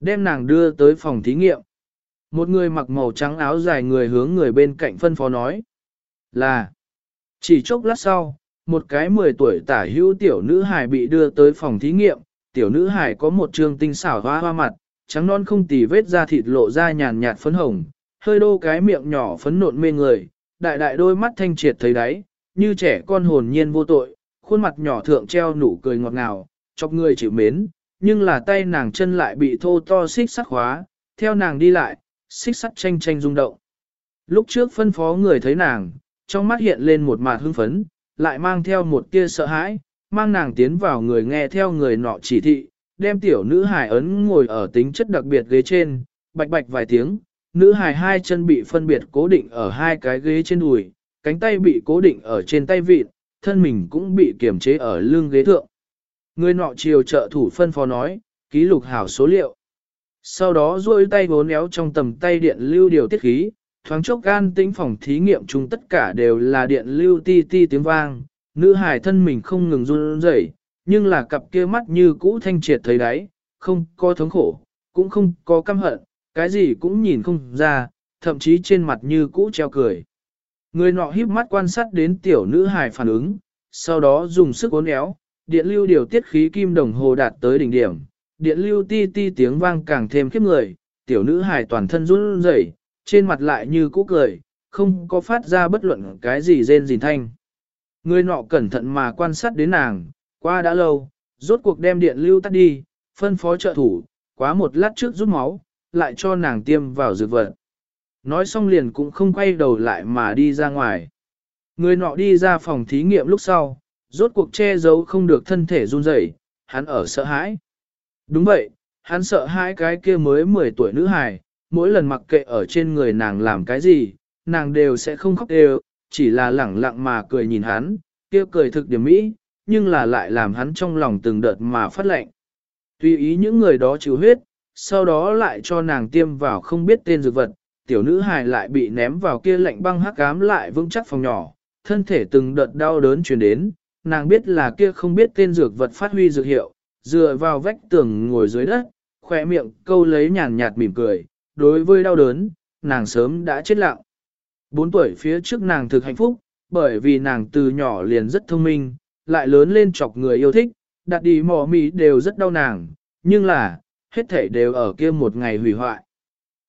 đem nàng đưa tới phòng thí nghiệm. Một người mặc màu trắng áo dài người hướng người bên cạnh phân phó nói. Là, chỉ chốc lát sau, một cái 10 tuổi tả hữu tiểu nữ hài bị đưa tới phòng thí nghiệm, tiểu nữ hài có một trường tinh xảo hoa hoa mặt, trắng non không tì vết da thịt lộ ra nhàn nhạt phấn hồng, hơi đô cái miệng nhỏ phấn nộn mê người, đại đại đôi mắt thanh triệt thấy đáy, như trẻ con hồn nhiên vô tội, khuôn mặt nhỏ thượng treo nụ cười ngọt ngào, chọc người chịu mến, nhưng là tay nàng chân lại bị thô to xích sắt khóa, theo nàng đi lại, xích sắt tranh tranh rung động. Lúc trước phân phó người thấy nàng, trong mắt hiện lên một mạt hưng phấn, lại mang theo một tia sợ hãi, mang nàng tiến vào người nghe theo người nọ chỉ thị, đem tiểu nữ hài ấn ngồi ở tính chất đặc biệt ghế trên, bạch bạch vài tiếng, nữ hài hai chân bị phân biệt cố định ở hai cái ghế trên đùi, cánh tay bị cố định ở trên tay vịt, thân mình cũng bị kiềm chế ở lưng ghế thượng. Người nọ chiều trợ thủ phân phó nói, ký lục hảo số liệu. Sau đó duỗi tay vốn éo trong tầm tay điện lưu điều tiết khí, thoáng chốc gan tĩnh phòng thí nghiệm chung tất cả đều là điện lưu ti ti tiếng vang, nữ hải thân mình không ngừng run rẩy, nhưng là cặp kia mắt như cũ thanh triệt thấy đáy, không có thống khổ, cũng không có căm hận, cái gì cũng nhìn không ra, thậm chí trên mặt như cũ treo cười. Người nọ híp mắt quan sát đến tiểu nữ hài phản ứng, sau đó dùng sức uốn éo, điện lưu điều tiết khí kim đồng hồ đạt tới đỉnh điểm, điện lưu ti ti tiếng vang càng thêm khiếp người, tiểu nữ hài toàn thân run rẩy, trên mặt lại như cũ cười, không có phát ra bất luận cái gì rên rìn thanh. Người nọ cẩn thận mà quan sát đến nàng, qua đã lâu, rốt cuộc đem điện lưu tắt đi, phân phó trợ thủ, quá một lát trước rút máu, lại cho nàng tiêm vào dược vật. Nói xong liền cũng không quay đầu lại mà đi ra ngoài. Người nọ đi ra phòng thí nghiệm lúc sau, rốt cuộc che giấu không được thân thể run rẩy, hắn ở sợ hãi. Đúng vậy, hắn sợ hãi cái kia mới 10 tuổi nữ hài, mỗi lần mặc kệ ở trên người nàng làm cái gì, nàng đều sẽ không khóc đều, chỉ là lẳng lặng mà cười nhìn hắn, kia cười thực điểm mỹ, nhưng là lại làm hắn trong lòng từng đợt mà phát lệnh. Tùy ý những người đó chịu huyết, sau đó lại cho nàng tiêm vào không biết tên dược vật, tiểu nữ hài lại bị ném vào kia lạnh băng hắc ám lại vững chắc phòng nhỏ, thân thể từng đợt đau đớn truyền đến, nàng biết là kia không biết tên dược vật phát huy dược hiệu, dựa vào vách tường ngồi dưới đất, khỏe miệng câu lấy nhàn nhạt mỉm cười, đối với đau đớn, nàng sớm đã chết lặng. Bốn tuổi phía trước nàng thực hạnh phúc, bởi vì nàng từ nhỏ liền rất thông minh, lại lớn lên chọc người yêu thích, đặt đi mỏ mì đều rất đau nàng, nhưng là, hết thể đều ở kia một ngày hủy hoại.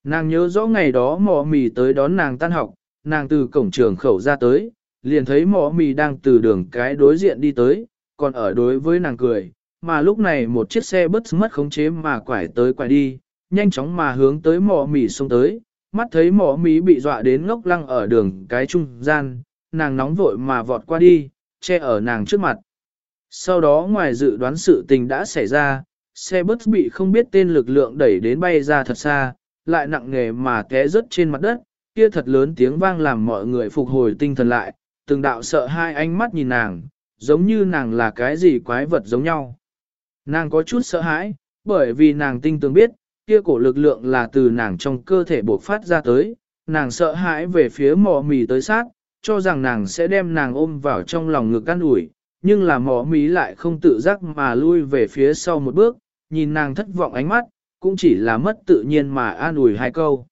Nàng nhớ rõ ngày đó mỏ mì tới đón nàng tan học, nàng từ cổng trường khẩu ra tới, liền thấy mỏ mì đang từ đường cái đối diện đi tới, còn ở đối với nàng cười, mà lúc này một chiếc xe bất mất khống chế mà quải tới quải đi, nhanh chóng mà hướng tới mỏ mì xông tới, mắt thấy mỏ mì bị dọa đến ngốc lăng ở đường cái trung gian, nàng nóng vội mà vọt qua đi, che ở nàng trước mặt. Sau đó ngoài dự đoán sự tình đã xảy ra, xe bus bị không biết tên lực lượng đẩy đến bay ra thật xa, lại nặng nghề mà té rớt trên mặt đất, kia thật lớn tiếng vang làm mọi người phục hồi tinh thần lại, từng đạo sợ hai ánh mắt nhìn nàng, giống như nàng là cái gì quái vật giống nhau. Nàng có chút sợ hãi, bởi vì nàng tinh tường biết, kia cổ lực lượng là từ nàng trong cơ thể bộc phát ra tới, nàng sợ hãi về phía mỏ mì tới sát, cho rằng nàng sẽ đem nàng ôm vào trong lòng ngực căn ủi, nhưng là mỏ mì lại không tự giác mà lui về phía sau một bước, nhìn nàng thất vọng ánh mắt, cũng chỉ là mất tự nhiên mà an ủi hai câu.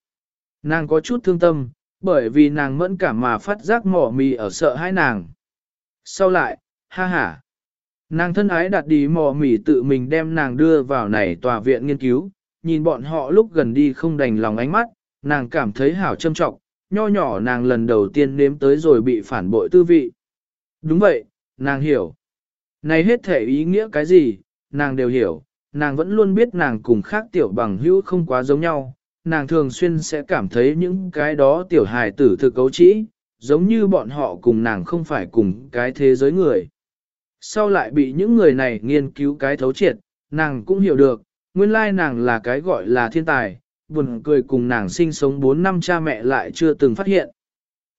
Nàng có chút thương tâm, bởi vì nàng mẫn cảm mà phát giác mỏ mì ở sợ hai nàng. Sau lại, ha ha. Nàng thân ái đặt đi mỏ mì tự mình đem nàng đưa vào này tòa viện nghiên cứu, nhìn bọn họ lúc gần đi không đành lòng ánh mắt, nàng cảm thấy hảo châm trọng, nho nhỏ nàng lần đầu tiên nếm tới rồi bị phản bội tư vị. Đúng vậy, nàng hiểu. Này hết thể ý nghĩa cái gì, nàng đều hiểu, nàng vẫn luôn biết nàng cùng khác tiểu bằng hữu không quá giống nhau, nàng thường xuyên sẽ cảm thấy những cái đó tiểu hài tử thực cấu trĩ, giống như bọn họ cùng nàng không phải cùng cái thế giới người. Sau lại bị những người này nghiên cứu cái thấu triệt, nàng cũng hiểu được, nguyên lai nàng là cái gọi là thiên tài, buồn cười cùng nàng sinh sống 4 năm cha mẹ lại chưa từng phát hiện.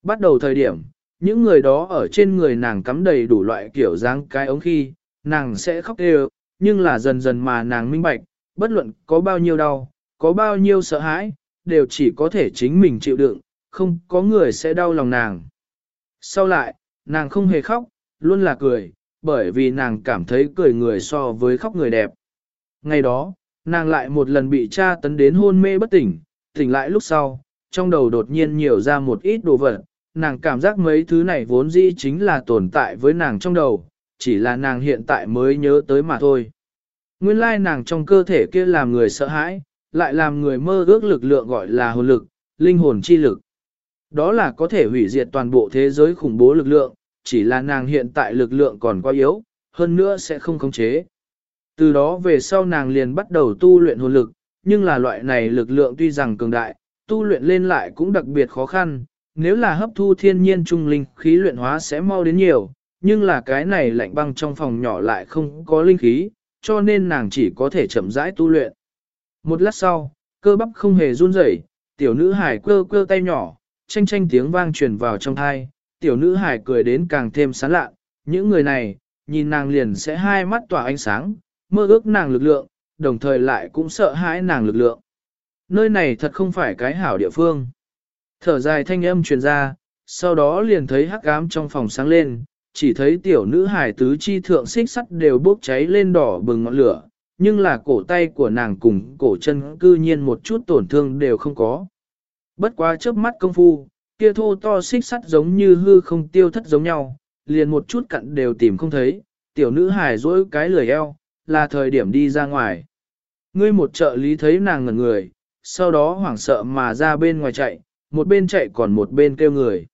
Bắt đầu thời điểm, những người đó ở trên người nàng cắm đầy đủ loại kiểu dáng cái ống khi, nàng sẽ khóc đều, nhưng là dần dần mà nàng minh bạch, bất luận có bao nhiêu đau, có bao nhiêu sợ hãi, đều chỉ có thể chính mình chịu đựng, không có người sẽ đau lòng nàng. Sau lại, nàng không hề khóc, luôn là cười, bởi vì nàng cảm thấy cười người so với khóc người đẹp. Ngày đó, Nàng lại một lần bị cha tấn đến hôn mê bất tỉnh, tỉnh lại lúc sau, trong đầu đột nhiên nhiều ra một ít đồ vật, nàng cảm giác mấy thứ này vốn dĩ chính là tồn tại với nàng trong đầu, chỉ là nàng hiện tại mới nhớ tới mà thôi. Nguyên lai nàng trong cơ thể kia làm người sợ hãi, lại làm người mơ ước lực lượng gọi là hồn lực, linh hồn chi lực. Đó là có thể hủy diệt toàn bộ thế giới khủng bố lực lượng, chỉ là nàng hiện tại lực lượng còn quá yếu, hơn nữa sẽ không khống chế. Từ đó về sau nàng liền bắt đầu tu luyện hồn lực, nhưng là loại này lực lượng tuy rằng cường đại, tu luyện lên lại cũng đặc biệt khó khăn, nếu là hấp thu thiên nhiên trung linh khí luyện hóa sẽ mau đến nhiều, nhưng là cái này lạnh băng trong phòng nhỏ lại không có linh khí, cho nên nàng chỉ có thể chậm rãi tu luyện. Một lát sau, cơ bắp không hề run rẩy, tiểu nữ hải quơ quơ tay nhỏ, tranh tranh tiếng vang truyền vào trong thai, tiểu nữ hải cười đến càng thêm sán lạ, những người này, nhìn nàng liền sẽ hai mắt tỏa ánh sáng, mơ ước nàng lực lượng, đồng thời lại cũng sợ hãi nàng lực lượng. Nơi này thật không phải cái hảo địa phương. Thở dài thanh âm truyền ra, sau đó liền thấy hắc ám trong phòng sáng lên, chỉ thấy tiểu nữ hải tứ chi thượng xích sắt đều bốc cháy lên đỏ bừng ngọn lửa, nhưng là cổ tay của nàng cùng cổ chân cư nhiên một chút tổn thương đều không có. Bất quá chớp mắt công phu, kia thô to xích sắt giống như hư không tiêu thất giống nhau, liền một chút cặn đều tìm không thấy, tiểu nữ hài dỗi cái lười eo, là thời điểm đi ra ngoài. Ngươi một trợ lý thấy nàng ngẩn người, sau đó hoảng sợ mà ra bên ngoài chạy, một bên chạy còn một bên kêu người.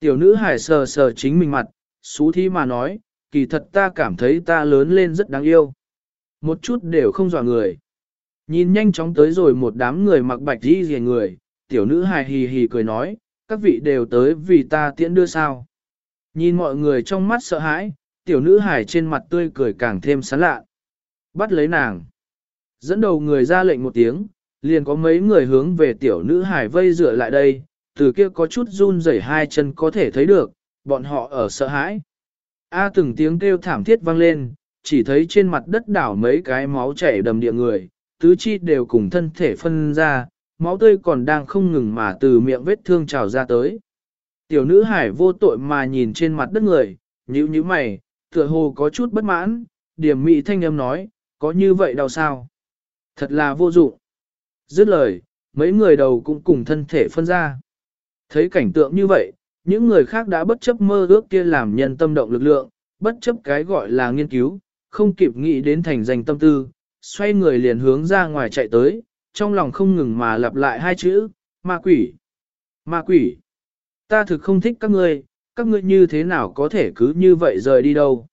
Tiểu nữ hài sờ sờ chính mình mặt, xú thi mà nói, kỳ thật ta cảm thấy ta lớn lên rất đáng yêu. Một chút đều không dọa người. Nhìn nhanh chóng tới rồi một đám người mặc bạch đi rìa người, tiểu nữ hài hì hì cười nói, các vị đều tới vì ta tiễn đưa sao. Nhìn mọi người trong mắt sợ hãi, tiểu nữ hài trên mặt tươi cười càng thêm sán lạ. Bắt lấy nàng. Dẫn đầu người ra lệnh một tiếng, liền có mấy người hướng về tiểu nữ hài vây rửa lại đây, từ kia có chút run rẩy hai chân có thể thấy được, bọn họ ở sợ hãi. A từng tiếng kêu thảm thiết vang lên, chỉ thấy trên mặt đất đảo mấy cái máu chảy đầm địa người, tứ chi đều cùng thân thể phân ra, máu tươi còn đang không ngừng mà từ miệng vết thương trào ra tới. Tiểu nữ hải vô tội mà nhìn trên mặt đất người, nhíu nhíu mày, tựa hồ có chút bất mãn, điểm mị thanh âm nói, có như vậy đau sao? Thật là vô dụng. Dứt lời, mấy người đầu cũng cùng thân thể phân ra. Thấy cảnh tượng như vậy, những người khác đã bất chấp mơ ước kia làm nhân tâm động lực lượng, bất chấp cái gọi là nghiên cứu, không kịp nghĩ đến thành danh tâm tư, xoay người liền hướng ra ngoài chạy tới, trong lòng không ngừng mà lặp lại hai chữ, ma quỷ, ma quỷ. Ta thực không thích các ngươi, các ngươi như thế nào có thể cứ như vậy rời đi đâu.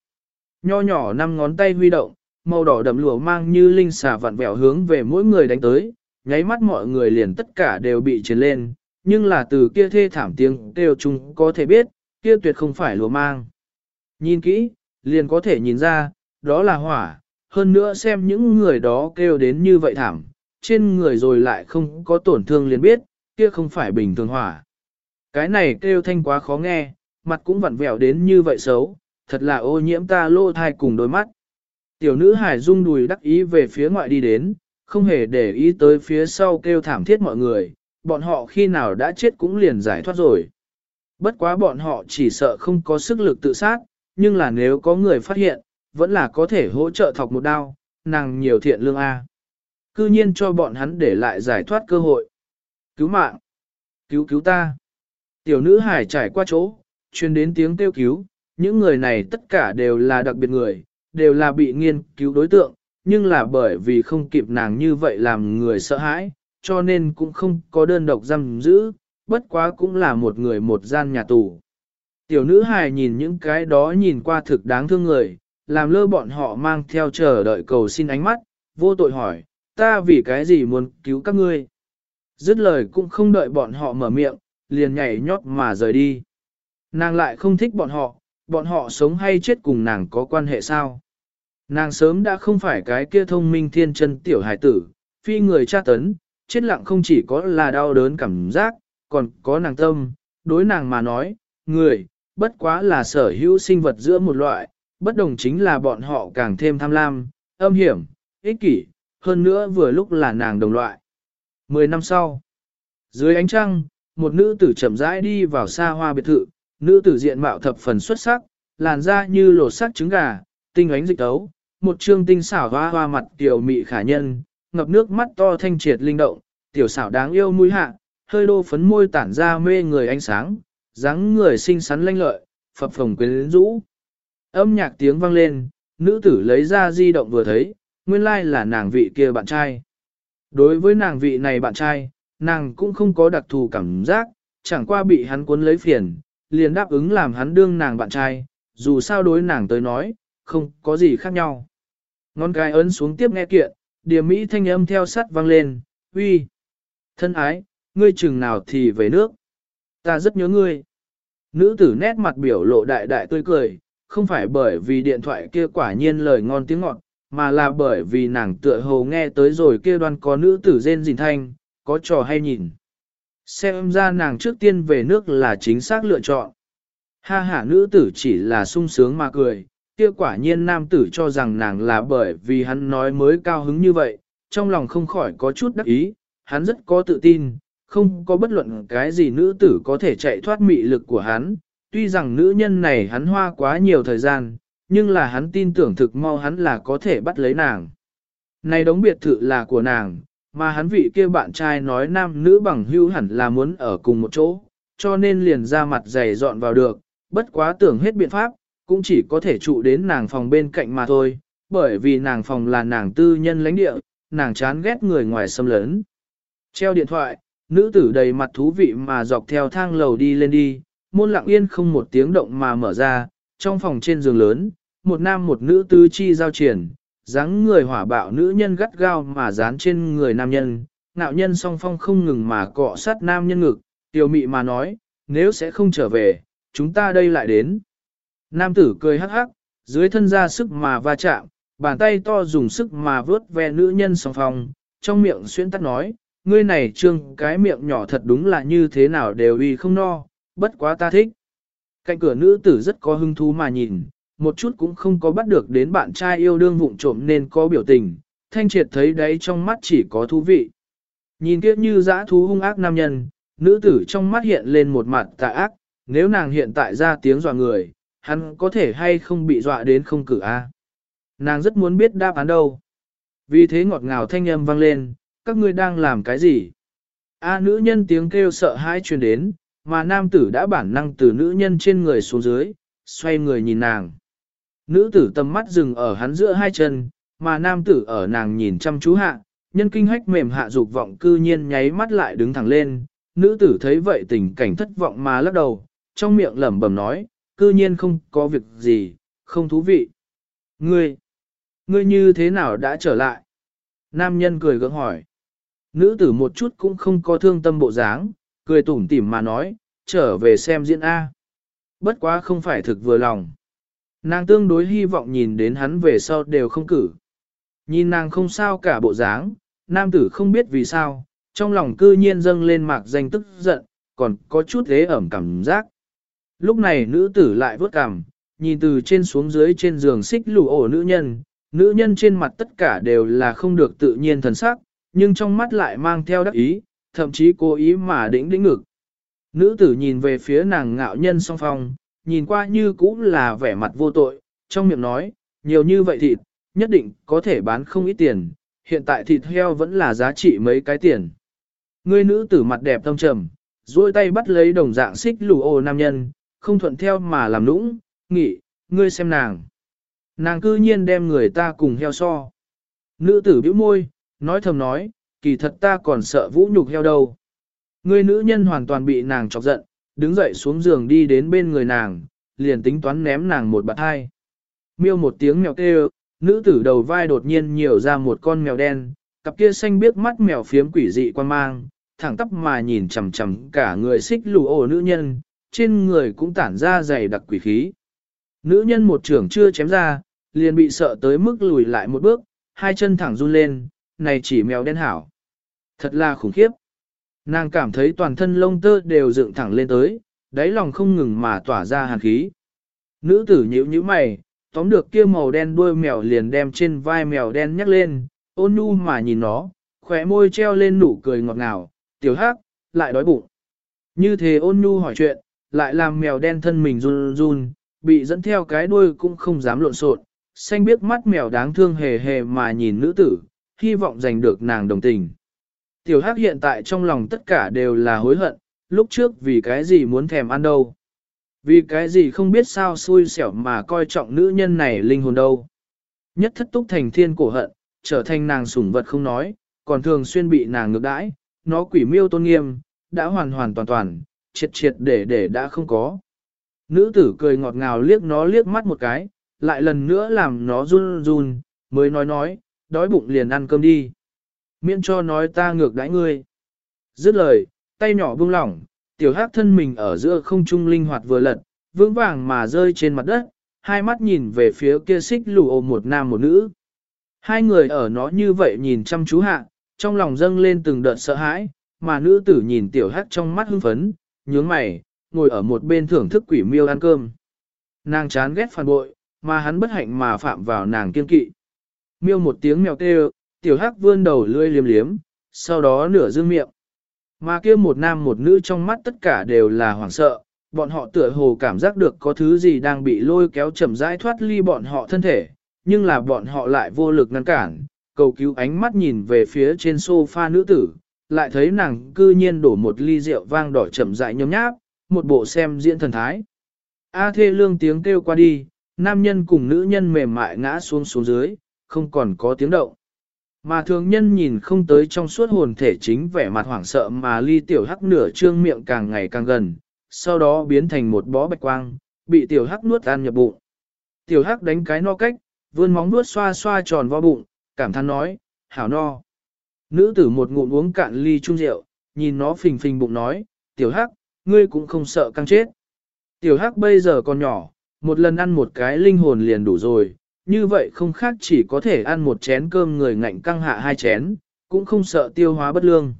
Nho nhỏ năm ngón tay huy động, màu đỏ đậm lụa mang như linh xà vặn vẹo hướng về mỗi người đánh tới, nháy mắt mọi người liền tất cả đều bị chiến lên, nhưng là từ kia thê thảm tiếng kêu chúng có thể biết, kia tuyệt không phải lụa mang. Nhìn kỹ, liền có thể nhìn ra, đó là hỏa, hơn nữa xem những người đó kêu đến như vậy thảm, trên người rồi lại không có tổn thương liền biết, kia không phải bình thường hỏa. Cái này kêu thanh quá khó nghe, mặt cũng vặn vẹo đến như vậy xấu, thật là ô nhiễm ta lô thai cùng đôi mắt. Tiểu nữ hải rung đùi đắc ý về phía ngoại đi đến, không hề để ý tới phía sau kêu thảm thiết mọi người, bọn họ khi nào đã chết cũng liền giải thoát rồi. Bất quá bọn họ chỉ sợ không có sức lực tự sát, nhưng là nếu có người phát hiện, vẫn là có thể hỗ trợ thọc một đao, nàng nhiều thiện lương A. Cư nhiên cho bọn hắn để lại giải thoát cơ hội. Cứu mạng! Cứu cứu ta! Tiểu nữ hải trải qua chỗ, truyền đến tiếng kêu cứu, những người này tất cả đều là đặc biệt người, đều là bị nghiên cứu đối tượng, nhưng là bởi vì không kịp nàng như vậy làm người sợ hãi, cho nên cũng không có đơn độc giam giữ, bất quá cũng là một người một gian nhà tù. Tiểu nữ hài nhìn những cái đó nhìn qua thực đáng thương người, làm lơ bọn họ mang theo chờ đợi cầu xin ánh mắt, vô tội hỏi, ta vì cái gì muốn cứu các ngươi? Dứt lời cũng không đợi bọn họ mở miệng, liền nhảy nhót mà rời đi. Nàng lại không thích bọn họ, bọn họ sống hay chết cùng nàng có quan hệ sao? Nàng sớm đã không phải cái kia thông minh thiên chân tiểu hải tử, phi người tra tấn, chết lặng không chỉ có là đau đớn cảm giác, còn có nàng tâm, đối nàng mà nói, người, bất quá là sở hữu sinh vật giữa một loại, bất đồng chính là bọn họ càng thêm tham lam, âm hiểm, ích kỷ, hơn nữa vừa lúc là nàng đồng loại. Mười năm sau, dưới ánh trăng, một nữ tử chậm rãi đi vào xa hoa biệt thự, nữ tử diện mạo thập phần xuất sắc, làn da như lột sắc trứng gà, tinh ánh dịch tấu, một trương tinh xảo hoa hoa mặt tiểu mị khả nhân, ngập nước mắt to thanh triệt linh động, tiểu xảo đáng yêu mũi hạ, hơi đô phấn môi tản ra mê người ánh sáng, dáng người xinh xắn lanh lợi, phập phồng quyến rũ. Âm nhạc tiếng vang lên, nữ tử lấy ra di động vừa thấy, nguyên lai là nàng vị kia bạn trai. Đối với nàng vị này bạn trai, nàng cũng không có đặc thù cảm giác, chẳng qua bị hắn cuốn lấy phiền, liền đáp ứng làm hắn đương nàng bạn trai, dù sao đối nàng tới nói, không có gì khác nhau. Ngón cái ấn xuống tiếp nghe kiện, điểm mỹ thanh âm theo sắt vang lên, uy, thân ái, ngươi chừng nào thì về nước. Ta rất nhớ ngươi. Nữ tử nét mặt biểu lộ đại đại tươi cười, không phải bởi vì điện thoại kia quả nhiên lời ngon tiếng ngọt, mà là bởi vì nàng tựa hồ nghe tới rồi kia đoan có nữ tử rên rìn thanh, có trò hay nhìn. Xem ra nàng trước tiên về nước là chính xác lựa chọn. Ha ha nữ tử chỉ là sung sướng mà cười, kia quả nhiên nam tử cho rằng nàng là bởi vì hắn nói mới cao hứng như vậy, trong lòng không khỏi có chút đắc ý, hắn rất có tự tin, không có bất luận cái gì nữ tử có thể chạy thoát mị lực của hắn, tuy rằng nữ nhân này hắn hoa quá nhiều thời gian, nhưng là hắn tin tưởng thực mau hắn là có thể bắt lấy nàng. Này đống biệt thự là của nàng, mà hắn vị kia bạn trai nói nam nữ bằng hữu hẳn là muốn ở cùng một chỗ, cho nên liền ra mặt dày dọn vào được, bất quá tưởng hết biện pháp, cũng chỉ có thể trụ đến nàng phòng bên cạnh mà thôi, bởi vì nàng phòng là nàng tư nhân lãnh địa, nàng chán ghét người ngoài xâm lấn. Treo điện thoại, nữ tử đầy mặt thú vị mà dọc theo thang lầu đi lên đi, môn lặng yên không một tiếng động mà mở ra, trong phòng trên giường lớn, một nam một nữ tứ chi giao triển, dáng người hỏa bạo nữ nhân gắt gao mà dán trên người nam nhân, nạo nhân song phong không ngừng mà cọ sát nam nhân ngực, tiểu mị mà nói, nếu sẽ không trở về, chúng ta đây lại đến. Nam tử cười hắc hắc, dưới thân ra sức mà va chạm, bàn tay to dùng sức mà vớt ve nữ nhân song phong, trong miệng xuyên tắt nói, ngươi này trương cái miệng nhỏ thật đúng là như thế nào đều uy không no, bất quá ta thích. Cạnh cửa nữ tử rất có hứng thú mà nhìn, một chút cũng không có bắt được đến bạn trai yêu đương vụng trộm nên có biểu tình, thanh triệt thấy đấy trong mắt chỉ có thú vị. Nhìn kiếp như dã thú hung ác nam nhân, nữ tử trong mắt hiện lên một mặt tà ác, nếu nàng hiện tại ra tiếng dọa người, hắn có thể hay không bị dọa đến không cử a. Nàng rất muốn biết đáp án đâu. Vì thế ngọt ngào thanh âm vang lên, các ngươi đang làm cái gì? A nữ nhân tiếng kêu sợ hãi truyền đến, mà nam tử đã bản năng từ nữ nhân trên người xuống dưới, xoay người nhìn nàng. Nữ tử tầm mắt dừng ở hắn giữa hai chân, mà nam tử ở nàng nhìn chăm chú hạ, nhân kinh hách mềm hạ dục vọng cư nhiên nháy mắt lại đứng thẳng lên. Nữ tử thấy vậy tình cảnh thất vọng mà lắc đầu, trong miệng lẩm bẩm nói, cư nhiên không có việc gì, không thú vị. Ngươi, ngươi như thế nào đã trở lại? Nam nhân cười gượng hỏi. Nữ tử một chút cũng không có thương tâm bộ dáng, cười tủm tỉm mà nói, trở về xem diễn A. Bất quá không phải thực vừa lòng. Nàng tương đối hy vọng nhìn đến hắn về sau đều không cử. Nhìn nàng không sao cả bộ dáng, nam tử không biết vì sao, trong lòng cư nhiên dâng lên mạc danh tức giận, còn có chút ghế ẩm cảm giác. Lúc này nữ tử lại vớt cằm, nhìn từ trên xuống dưới trên giường xích lù ổ nữ nhân, nữ nhân trên mặt tất cả đều là không được tự nhiên thần sắc, nhưng trong mắt lại mang theo đắc ý, thậm chí cố ý mà đĩnh đĩnh ngực. Nữ tử nhìn về phía nàng ngạo nhân song phong, nhìn qua như cũng là vẻ mặt vô tội, trong miệng nói, nhiều như vậy thịt, nhất định có thể bán không ít tiền, hiện tại thịt heo vẫn là giá trị mấy cái tiền. Người nữ tử mặt đẹp tâm trầm, duỗi tay bắt lấy đồng dạng xích lù ô nam nhân, không thuận theo mà làm nũng, nghị, ngươi xem nàng. Nàng cư nhiên đem người ta cùng heo so. Nữ tử bĩu môi, nói thầm nói, kỳ thật ta còn sợ vũ nhục heo đâu. Người nữ nhân hoàn toàn bị nàng chọc giận, đứng dậy xuống giường đi đến bên người nàng, liền tính toán ném nàng một bạt hai. Miêu một tiếng mèo kêu, nữ tử đầu vai đột nhiên nhiều ra một con mèo đen, cặp kia xanh biết mắt mèo phiếm quỷ dị quan mang, thẳng tắp mà nhìn chằm chằm cả người xích lù ổ nữ nhân, trên người cũng tản ra dày đặc quỷ khí. Nữ nhân một trưởng chưa chém ra, liền bị sợ tới mức lùi lại một bước, hai chân thẳng run lên, này chỉ mèo đen hảo. Thật là khủng khiếp. Nàng cảm thấy toàn thân lông tơ đều dựng thẳng lên tới, đáy lòng không ngừng mà tỏa ra hàn khí. Nữ tử nhíu nhíu mày, tóm được kia màu đen đuôi mèo liền đem trên vai mèo đen nhắc lên, ôn nhu mà nhìn nó, khóe môi treo lên nụ cười ngọt ngào, tiểu hắc, lại đói bụng. Như thế ôn nhu hỏi chuyện, lại làm mèo đen thân mình run run, bị dẫn theo cái đuôi cũng không dám lộn xộn, xanh biết mắt mèo đáng thương hề hề mà nhìn nữ tử, hy vọng giành được nàng đồng tình. Tiểu Hắc hiện tại trong lòng tất cả đều là hối hận, lúc trước vì cái gì muốn thèm ăn đâu. Vì cái gì không biết sao xui xẻo mà coi trọng nữ nhân này linh hồn đâu. Nhất thất túc thành thiên cổ hận, trở thành nàng sủng vật không nói, còn thường xuyên bị nàng ngược đãi, nó quỷ miêu tôn nghiêm, đã hoàn hoàn toàn toàn, triệt triệt để để đã không có. Nữ tử cười ngọt ngào liếc nó liếc mắt một cái, lại lần nữa làm nó run run, mới nói nói, đói bụng liền ăn cơm đi. Miễn cho nói ta ngược đãi ngươi. Dứt lời, tay nhỏ buông lỏng, tiểu hắc thân mình ở giữa không trung linh hoạt vừa lật, vững vàng mà rơi trên mặt đất, hai mắt nhìn về phía kia xích lù ôm một nam một nữ. Hai người ở nó như vậy nhìn chăm chú hạ, trong lòng dâng lên từng đợt sợ hãi, mà nữ tử nhìn tiểu hắc trong mắt hưng phấn, nhướng mày, ngồi ở một bên thưởng thức quỷ miêu ăn cơm. Nàng chán ghét phản bội, mà hắn bất hạnh mà phạm vào nàng kiên kỵ. Miêu một tiếng mèo kêu, tiểu hắc vươn đầu lươi liếm liếm, sau đó nửa dương miệng. Mà kia một nam một nữ trong mắt tất cả đều là hoảng sợ, bọn họ tựa hồ cảm giác được có thứ gì đang bị lôi kéo chậm rãi thoát ly bọn họ thân thể, nhưng là bọn họ lại vô lực ngăn cản, cầu cứu ánh mắt nhìn về phía trên sofa nữ tử, lại thấy nàng cư nhiên đổ một ly rượu vang đỏ chậm rãi nhấm nháp, một bộ xem diễn thần thái. A thê lương tiếng kêu qua đi, nam nhân cùng nữ nhân mềm mại ngã xuống xuống dưới, không còn có tiếng động. Mà thường nhân nhìn không tới trong suốt hồn thể chính vẻ mặt hoảng sợ mà ly tiểu hắc nửa trương miệng càng ngày càng gần, sau đó biến thành một bó bạch quang, bị tiểu hắc nuốt ăn nhập bụng. Tiểu hắc đánh cái no cách, vươn móng nuốt xoa xoa tròn vo bụng, cảm thán nói, hảo no. Nữ tử một ngụm uống cạn ly chung rượu, nhìn nó phình phình bụng nói, tiểu hắc, ngươi cũng không sợ căng chết. Tiểu hắc bây giờ còn nhỏ, một lần ăn một cái linh hồn liền đủ rồi, như vậy không khác chỉ có thể ăn một chén cơm người ngạnh căng hạ hai chén, cũng không sợ tiêu hóa bất lương.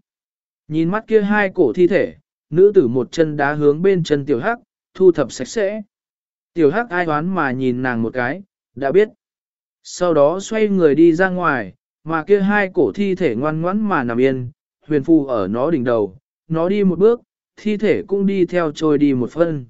Nhìn mắt kia hai cổ thi thể, nữ tử một chân đá hướng bên chân tiểu hắc, thu thập sạch sẽ. Tiểu hắc ai đoán mà nhìn nàng một cái, đã biết. Sau đó xoay người đi ra ngoài, mà kia hai cổ thi thể ngoan ngoãn mà nằm yên, huyền phu ở nó đỉnh đầu, nó đi một bước, thi thể cũng đi theo trôi đi một phân.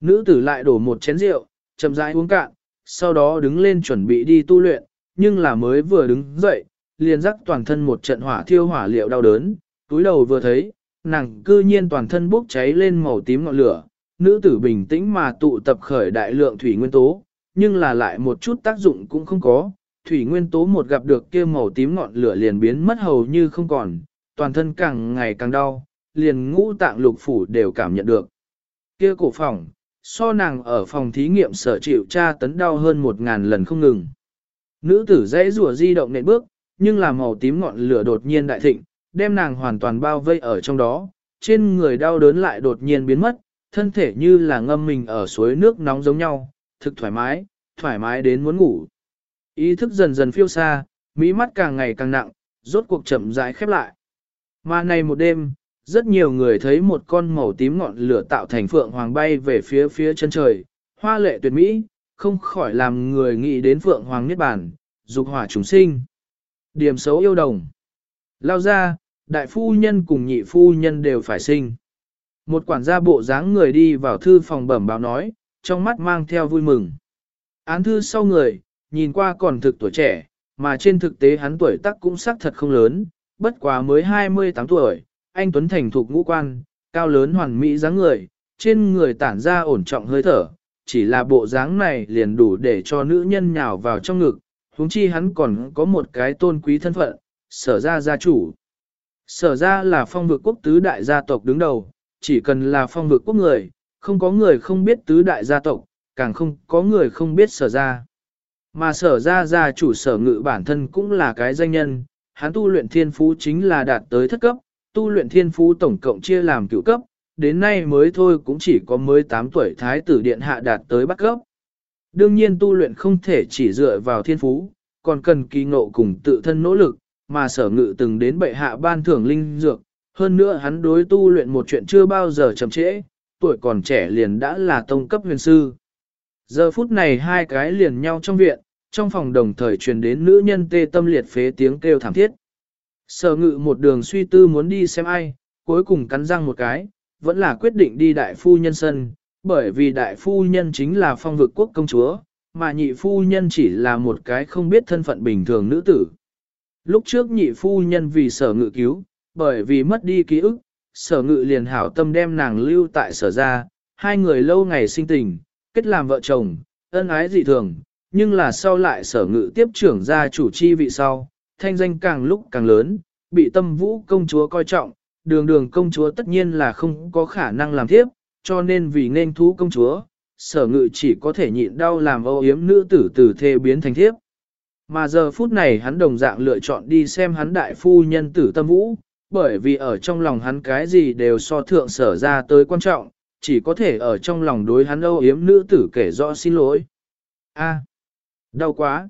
Nữ tử lại đổ một chén rượu, chậm rãi uống cạn, sau đó đứng lên chuẩn bị đi tu luyện, nhưng là mới vừa đứng dậy, liền rắc toàn thân một trận hỏa thiêu hỏa liệu đau đớn, túi đầu vừa thấy, nàng cư nhiên toàn thân bốc cháy lên màu tím ngọn lửa, nữ tử bình tĩnh mà tụ tập khởi đại lượng thủy nguyên tố, nhưng là lại một chút tác dụng cũng không có, thủy nguyên tố một gặp được kia màu tím ngọn lửa liền biến mất hầu như không còn, toàn thân càng ngày càng đau, liền ngũ tạng lục phủ đều cảm nhận được. Kia cổ phòng, so nàng ở phòng thí nghiệm sở chịu tra tấn đau hơn một ngàn lần không ngừng. Nữ tử dãy rùa di động nện bước, nhưng là màu tím ngọn lửa đột nhiên đại thịnh, đem nàng hoàn toàn bao vây ở trong đó, trên người đau đớn lại đột nhiên biến mất, thân thể như là ngâm mình ở suối nước nóng giống nhau, thực thoải mái, thoải mái đến muốn ngủ. Ý thức dần dần phiêu xa, mỹ mắt càng ngày càng nặng, rốt cuộc chậm rãi khép lại. Mà này một đêm, rất nhiều người thấy một con màu tím ngọn lửa tạo thành phượng hoàng bay về phía phía chân trời, hoa lệ tuyệt mỹ, không khỏi làm người nghĩ đến phượng hoàng niết bàn, dục hỏa chúng sinh. Điểm xấu yêu đồng. Lao ra, đại phu nhân cùng nhị phu nhân đều phải sinh. Một quản gia bộ dáng người đi vào thư phòng bẩm báo nói, trong mắt mang theo vui mừng. Án thư sau người, nhìn qua còn thực tuổi trẻ, mà trên thực tế hắn tuổi tác cũng xác thật không lớn, bất quá mới 28 tuổi, anh Tuấn Thành thuộc ngũ quan, cao lớn hoàn mỹ dáng người, trên người tản ra ổn trọng hơi thở, chỉ là bộ dáng này liền đủ để cho nữ nhân nhào vào trong ngực, huống chi hắn còn có một cái tôn quý thân phận, sở ra gia chủ. Sở ra là phong vực quốc tứ đại gia tộc đứng đầu, chỉ cần là phong vực quốc người, không có người không biết tứ đại gia tộc, càng không có người không biết sở ra. Mà sở ra gia chủ sở ngự bản thân cũng là cái danh nhân, hắn tu luyện thiên phú chính là đạt tới thất cấp, tu luyện thiên phú tổng cộng chia làm cửu cấp, đến nay mới thôi cũng chỉ có mới 8 tuổi thái tử điện hạ đạt tới bắt cấp. Đương nhiên tu luyện không thể chỉ dựa vào thiên phú, còn cần kỳ ngộ cùng tự thân nỗ lực, mà sở ngự từng đến bệ hạ ban thưởng linh dược, hơn nữa hắn đối tu luyện một chuyện chưa bao giờ chậm trễ, tuổi còn trẻ liền đã là tông cấp huyền sư. Giờ phút này hai cái liền nhau trong viện, trong phòng đồng thời truyền đến nữ nhân tê tâm liệt phế tiếng kêu thảm thiết. Sở ngự một đường suy tư muốn đi xem ai, cuối cùng cắn răng một cái, vẫn là quyết định đi đại phu nhân sân, bởi vì đại phu nhân chính là phong vực quốc công chúa, mà nhị phu nhân chỉ là một cái không biết thân phận bình thường nữ tử. Lúc trước nhị phu nhân vì sở ngự cứu, bởi vì mất đi ký ức, sở ngự liền hảo tâm đem nàng lưu tại sở ra, hai người lâu ngày sinh tình, kết làm vợ chồng, ân ái dị thường, nhưng là sau lại sở ngự tiếp trưởng ra chủ chi vị sau, thanh danh càng lúc càng lớn, bị tâm vũ công chúa coi trọng, đường đường công chúa tất nhiên là không có khả năng làm tiếp, cho nên vì nên thú công chúa, sở ngự chỉ có thể nhịn đau làm âu yếm nữ tử từ thê biến thành thiếp. Mà giờ phút này hắn đồng dạng lựa chọn đi xem hắn đại phu nhân tử tâm vũ, bởi vì ở trong lòng hắn cái gì đều so thượng sở ra tới quan trọng, chỉ có thể ở trong lòng đối hắn âu yếm nữ tử kể rõ xin lỗi. A, đau quá.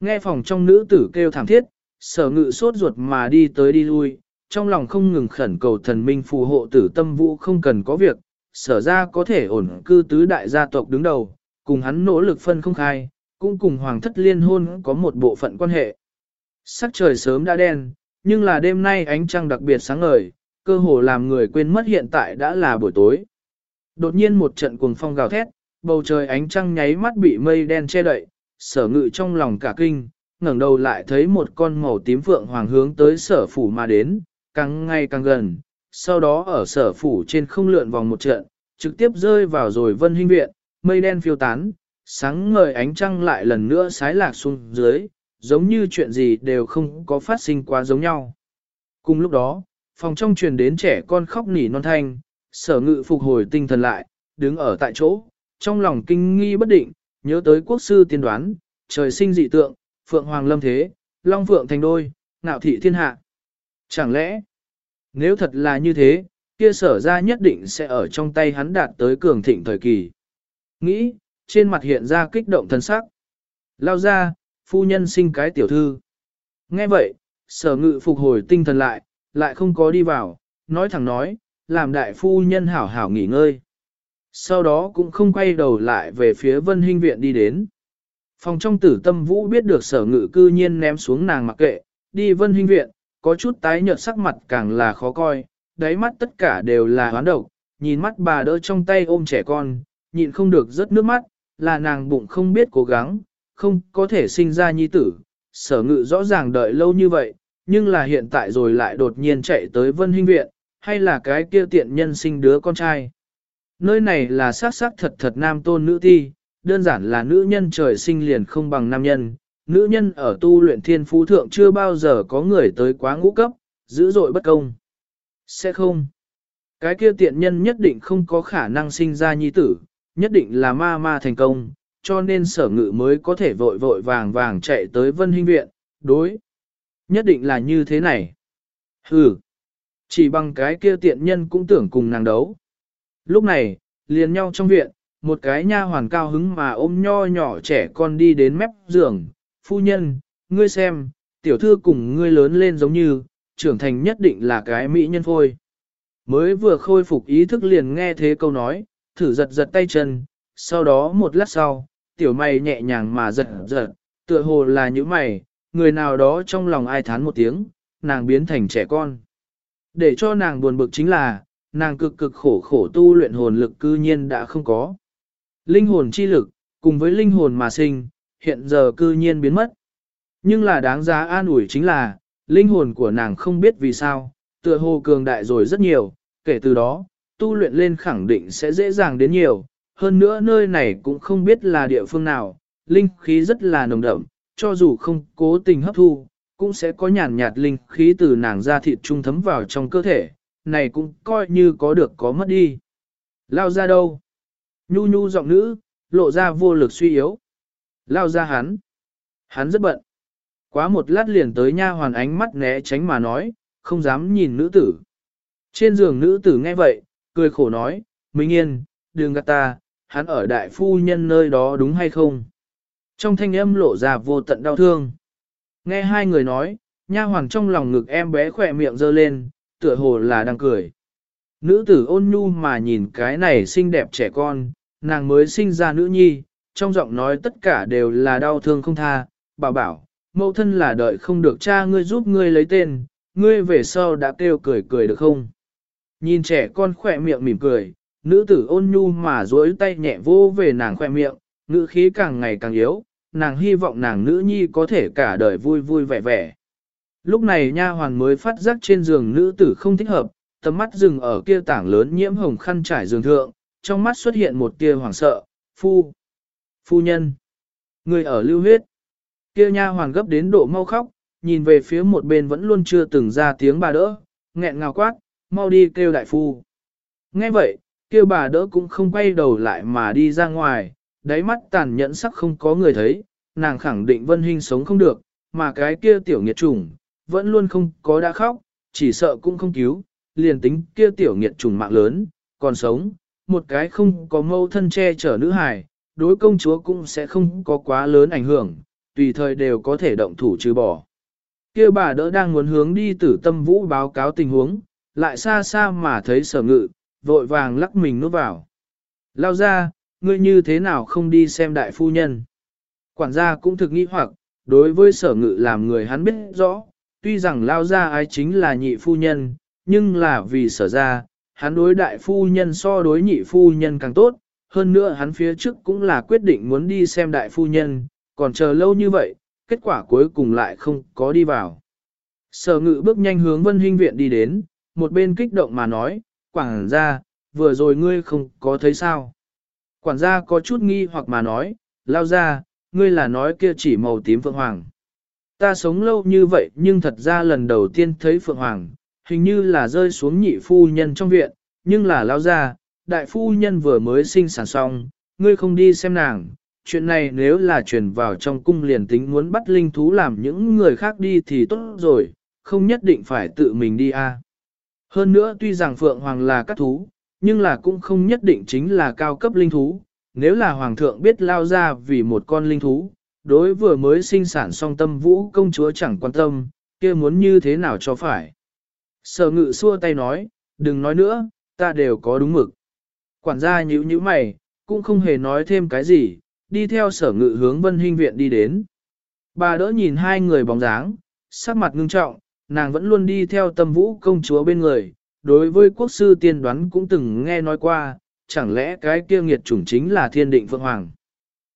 Nghe phòng trong nữ tử kêu thảm thiết, sở ngự sốt ruột mà đi tới đi lui, trong lòng không ngừng khẩn cầu thần minh phù hộ tử tâm vũ không cần có việc, sở ra có thể ổn cư tứ đại gia tộc đứng đầu, cùng hắn nỗ lực phân không khai, cũng cùng hoàng thất liên hôn có một bộ phận quan hệ. Sắc trời sớm đã đen, nhưng là đêm nay ánh trăng đặc biệt sáng ngời, cơ hồ làm người quên mất hiện tại đã là buổi tối. Đột nhiên một trận cuồng phong gào thét, bầu trời ánh trăng nháy mắt bị mây đen che đậy, sở ngự trong lòng cả kinh, ngẩng đầu lại thấy một con màu tím phượng hoàng hướng tới sở phủ mà đến, càng ngày càng gần, sau đó ở sở phủ trên không lượn vòng một trận, trực tiếp rơi vào rồi vân huynh viện, mây đen phiêu tán, sáng ngời ánh trăng lại lần nữa sái lạc xuống dưới, giống như chuyện gì đều không có phát sinh quá giống nhau. Cùng lúc đó, phòng trong truyền đến trẻ con khóc nỉ non thanh, sở ngự phục hồi tinh thần lại, đứng ở tại chỗ, trong lòng kinh nghi bất định, nhớ tới quốc sư tiên đoán, trời sinh dị tượng, phượng hoàng lâm thế, long phượng thành đôi, ngạo thị thiên hạ. Chẳng lẽ, nếu thật là như thế, kia sở ra nhất định sẽ ở trong tay hắn đạt tới cường thịnh thời kỳ. Nghĩ, trên mặt hiện ra kích động thân sắc. Lao ra, phu nhân sinh cái tiểu thư. Nghe vậy, sở ngự phục hồi tinh thần lại, lại không có đi vào, nói thẳng nói, làm đại phu nhân hảo hảo nghỉ ngơi. Sau đó cũng không quay đầu lại về phía vân Hinh viện đi đến. Phòng trong tử tâm vũ biết được sở ngự cư nhiên ném xuống nàng mặc kệ, đi vân huynh viện, có chút tái nhợt sắc mặt càng là khó coi, đáy mắt tất cả đều là hoán độc, nhìn mắt bà đỡ trong tay ôm trẻ con, nhịn không được rớt nước mắt, là nàng bụng không biết cố gắng, không có thể sinh ra nhi tử, sở ngự rõ ràng đợi lâu như vậy, nhưng là hiện tại rồi lại đột nhiên chạy tới vân huynh viện, hay là cái kia tiện nhân sinh đứa con trai. Nơi này là sát sắc thật thật nam tôn nữ ti, đơn giản là nữ nhân trời sinh liền không bằng nam nhân, nữ nhân ở tu luyện thiên phú thượng chưa bao giờ có người tới quá ngũ cấp, dữ dội bất công. Sẽ không. Cái kia tiện nhân nhất định không có khả năng sinh ra nhi tử, nhất định là ma ma thành công, cho nên sở ngự mới có thể vội vội vàng vàng chạy tới vân hinh viện, đối. Nhất định là như thế này. Hừ. Chỉ bằng cái kia tiện nhân cũng tưởng cùng nàng đấu. Lúc này, liền nhau trong viện, một cái nha hoàn cao hứng mà ôm nho nhỏ trẻ con đi đến mép giường. Phu nhân, ngươi xem, tiểu thư cùng ngươi lớn lên giống như, trưởng thành nhất định là cái mỹ nhân phôi. Mới vừa khôi phục ý thức liền nghe thế câu nói, thử giật giật tay chân, sau đó một lát sau, tiểu mày nhẹ nhàng mà giật giật, tựa hồ là những mày, người nào đó trong lòng ai thán một tiếng, nàng biến thành trẻ con. Để cho nàng buồn bực chính là, nàng cực cực khổ khổ tu luyện hồn lực cư nhiên đã không có. Linh hồn chi lực, cùng với linh hồn mà sinh, hiện giờ cư nhiên biến mất. Nhưng là đáng giá an ủi chính là, linh hồn của nàng không biết vì sao, tựa hồ cường đại rồi rất nhiều, kể từ đó, tu luyện lên khẳng định sẽ dễ dàng đến nhiều, hơn nữa nơi này cũng không biết là địa phương nào, linh khí rất là nồng đậm, cho dù không cố tình hấp thu, cũng sẽ có nhàn nhạt linh khí từ nàng ra thịt trung thấm vào trong cơ thể, này cũng coi như có được có mất đi. Lao ra đâu? Nhu nhu giọng nữ, lộ ra vô lực suy yếu. Lao ra hắn. Hắn rất bận. Quá một lát liền tới nha hoàn ánh mắt né tránh mà nói, không dám nhìn nữ tử. Trên giường nữ tử nghe vậy, cười khổ nói, Minh Yên, đừng gạt ta, hắn ở đại phu nhân nơi đó đúng hay không? Trong thanh âm lộ ra vô tận đau thương. Nghe hai người nói, nha hoàng trong lòng ngực em bé khỏe miệng giơ lên, tựa hồ là đang cười. Nữ tử ôn nhu mà nhìn cái này xinh đẹp trẻ con, nàng mới sinh ra nữ nhi, trong giọng nói tất cả đều là đau thương không tha, bảo bảo, mẫu thân là đợi không được cha ngươi giúp ngươi lấy tên, ngươi về sau đã kêu cười cười được không? Nhìn trẻ con khỏe miệng mỉm cười, nữ tử ôn nhu mà duỗi tay nhẹ vô về nàng khỏe miệng, ngữ khí càng ngày càng yếu, nàng hy vọng nàng nữ nhi có thể cả đời vui vui vẻ vẻ. Lúc này nha hoàn mới phát giác trên giường nữ tử không thích hợp, tầm mắt dừng ở kia tảng lớn nhiễm hồng khăn trải giường thượng, trong mắt xuất hiện một tia hoảng sợ, phu, phu nhân, người ở lưu huyết. Kia nha hoàn gấp đến độ mau khóc, nhìn về phía một bên vẫn luôn chưa từng ra tiếng bà đỡ, nghẹn ngào quát, mau đi kêu đại phu. Nghe vậy, kêu bà đỡ cũng không quay đầu lại mà đi ra ngoài, đáy mắt tàn nhẫn sắc không có người thấy, nàng khẳng định Vân huynh sống không được, mà cái kia tiểu nghiệt trùng, vẫn luôn không có đã khóc, chỉ sợ cũng không cứu, liền tính kia tiểu nghiệt trùng mạng lớn, còn sống, một cái không có mâu thân che chở nữ hài, đối công chúa cũng sẽ không có quá lớn ảnh hưởng, tùy thời đều có thể động thủ trừ bỏ. Kia bà đỡ đang muốn hướng đi tử tâm vũ báo cáo tình huống, lại xa xa mà thấy sở ngự, vội vàng lắc mình nuốt vào. Lao ra, ngươi như thế nào không đi xem đại phu nhân? Quản gia cũng thực nghi hoặc, đối với sở ngự làm người hắn biết rõ, tuy rằng lao ra ái chính là nhị phu nhân, nhưng là vì sở ra, hắn đối đại phu nhân so đối nhị phu nhân càng tốt, hơn nữa hắn phía trước cũng là quyết định muốn đi xem đại phu nhân, còn chờ lâu như vậy, kết quả cuối cùng lại không có đi vào. Sở ngự bước nhanh hướng vân huynh viện đi đến, một bên kích động mà nói, quảng gia, vừa rồi ngươi không có thấy sao. Quản gia có chút nghi hoặc mà nói, lao ra, ngươi là nói kia chỉ màu tím phượng hoàng. Ta sống lâu như vậy nhưng thật ra lần đầu tiên thấy phượng hoàng, hình như là rơi xuống nhị phu nhân trong viện, nhưng là lao ra, đại phu nhân vừa mới sinh sản xong, ngươi không đi xem nàng. Chuyện này nếu là truyền vào trong cung liền tính muốn bắt linh thú làm những người khác đi thì tốt rồi, không nhất định phải tự mình đi a. Hơn nữa tuy rằng Phượng Hoàng là các thú, nhưng là cũng không nhất định chính là cao cấp linh thú. Nếu là Hoàng thượng biết lao ra vì một con linh thú, đối vừa mới sinh sản song tâm vũ công chúa chẳng quan tâm, kia muốn như thế nào cho phải. Sở ngự xua tay nói, đừng nói nữa, ta đều có đúng mực. Quản gia nhíu nhíu mày, cũng không hề nói thêm cái gì, đi theo sở ngự hướng vân hình viện đi đến. Bà đỡ nhìn hai người bóng dáng, sắc mặt ngưng trọng, nàng vẫn luôn đi theo tâm vũ công chúa bên người, đối với quốc sư tiên đoán cũng từng nghe nói qua, chẳng lẽ cái kia nghiệt chủng chính là thiên định phượng hoàng.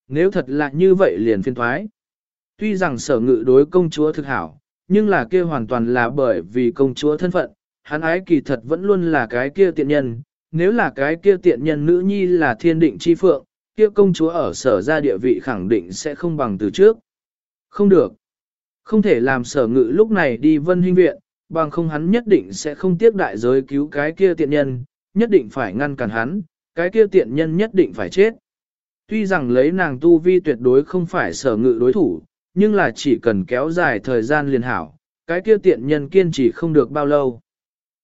Nếu thật là như vậy liền phiên thoái. Tuy rằng sở ngự đối công chúa thực hảo, nhưng là kia hoàn toàn là bởi vì công chúa thân phận, hắn ái kỳ thật vẫn luôn là cái kia tiện nhân, nếu là cái kia tiện nhân nữ nhi là thiên định chi phượng, kia công chúa ở sở ra địa vị khẳng định sẽ không bằng từ trước. Không được. Không thể làm sở ngự lúc này đi vân huynh viện, bằng không hắn nhất định sẽ không tiếc đại giới cứu cái kia tiện nhân, nhất định phải ngăn cản hắn, cái kia tiện nhân nhất định phải chết. Tuy rằng lấy nàng tu vi tuyệt đối không phải sở ngự đối thủ, nhưng là chỉ cần kéo dài thời gian liền hảo, cái kia tiện nhân kiên trì không được bao lâu.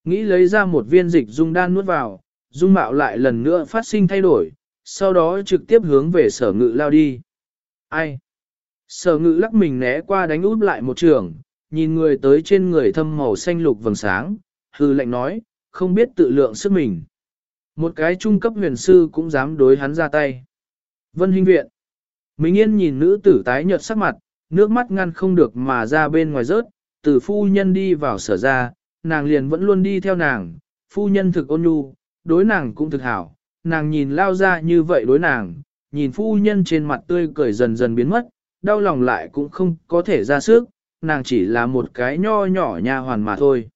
Nghĩ lấy ra một viên dịch dung đan nuốt vào, dung mạo lại lần nữa phát sinh thay đổi, sau đó trực tiếp hướng về sở ngự lao đi. Ai? Sở ngự lắc mình né qua đánh út lại một trường, nhìn người tới trên người thâm màu xanh lục vầng sáng, hư lệnh nói, không biết tự lượng sức mình. Một cái trung cấp huyền sư cũng dám đối hắn ra tay. Vân Hinh Viện. Minh Yên nhìn nữ tử tái nhợt sắc mặt, nước mắt ngăn không được mà ra bên ngoài rớt, từ phu nhân đi vào sở ra, nàng liền vẫn luôn đi theo nàng, phu nhân thực ôn nhu, đối nàng cũng thực hảo, nàng nhìn lao ra như vậy đối nàng, nhìn phu nhân trên mặt tươi cười dần dần biến mất, đau lòng lại cũng không có thể ra sức, nàng chỉ là một cái nho nhỏ nha hoàn mà thôi.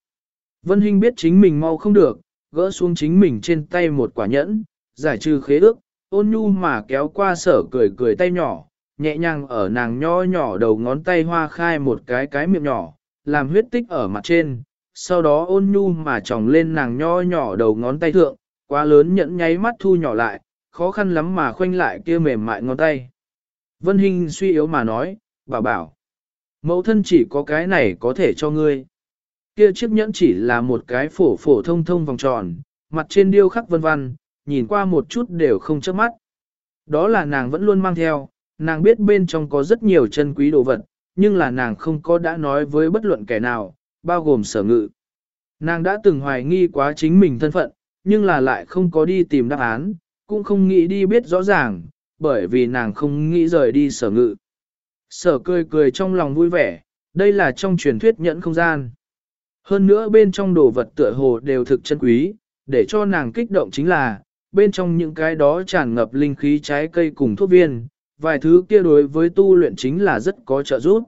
Vân Hinh biết chính mình mau không được, gỡ xuống chính mình trên tay một quả nhẫn, giải trừ khế ước, ôn nhu mà kéo qua sở cười cười tay nhỏ, nhẹ nhàng ở nàng nho nhỏ đầu ngón tay hoa khai một cái cái miệng nhỏ, làm huyết tích ở mặt trên, sau đó ôn nhu mà tròng lên nàng nho nhỏ đầu ngón tay thượng, quá lớn nhẫn nháy mắt thu nhỏ lại, khó khăn lắm mà khoanh lại kia mềm mại ngón tay. Vân Hinh suy yếu mà nói, bảo bảo, mẫu thân chỉ có cái này có thể cho ngươi. Kia chiếc nhẫn chỉ là một cái phổ phổ thông thông vòng tròn, mặt trên điêu khắc vân vân, nhìn qua một chút đều không chớp mắt. Đó là nàng vẫn luôn mang theo, nàng biết bên trong có rất nhiều chân quý đồ vật, nhưng là nàng không có đã nói với bất luận kẻ nào, bao gồm sở ngự. Nàng đã từng hoài nghi quá chính mình thân phận, nhưng là lại không có đi tìm đáp án, cũng không nghĩ đi biết rõ ràng, bởi vì nàng không nghĩ rời đi sở ngự. Sở cười cười trong lòng vui vẻ, đây là trong truyền thuyết nhẫn không gian. Hơn nữa bên trong đồ vật tựa hồ đều thực chân quý, để cho nàng kích động chính là, bên trong những cái đó tràn ngập linh khí trái cây cùng thuốc viên, vài thứ kia đối với tu luyện chính là rất có trợ giúp.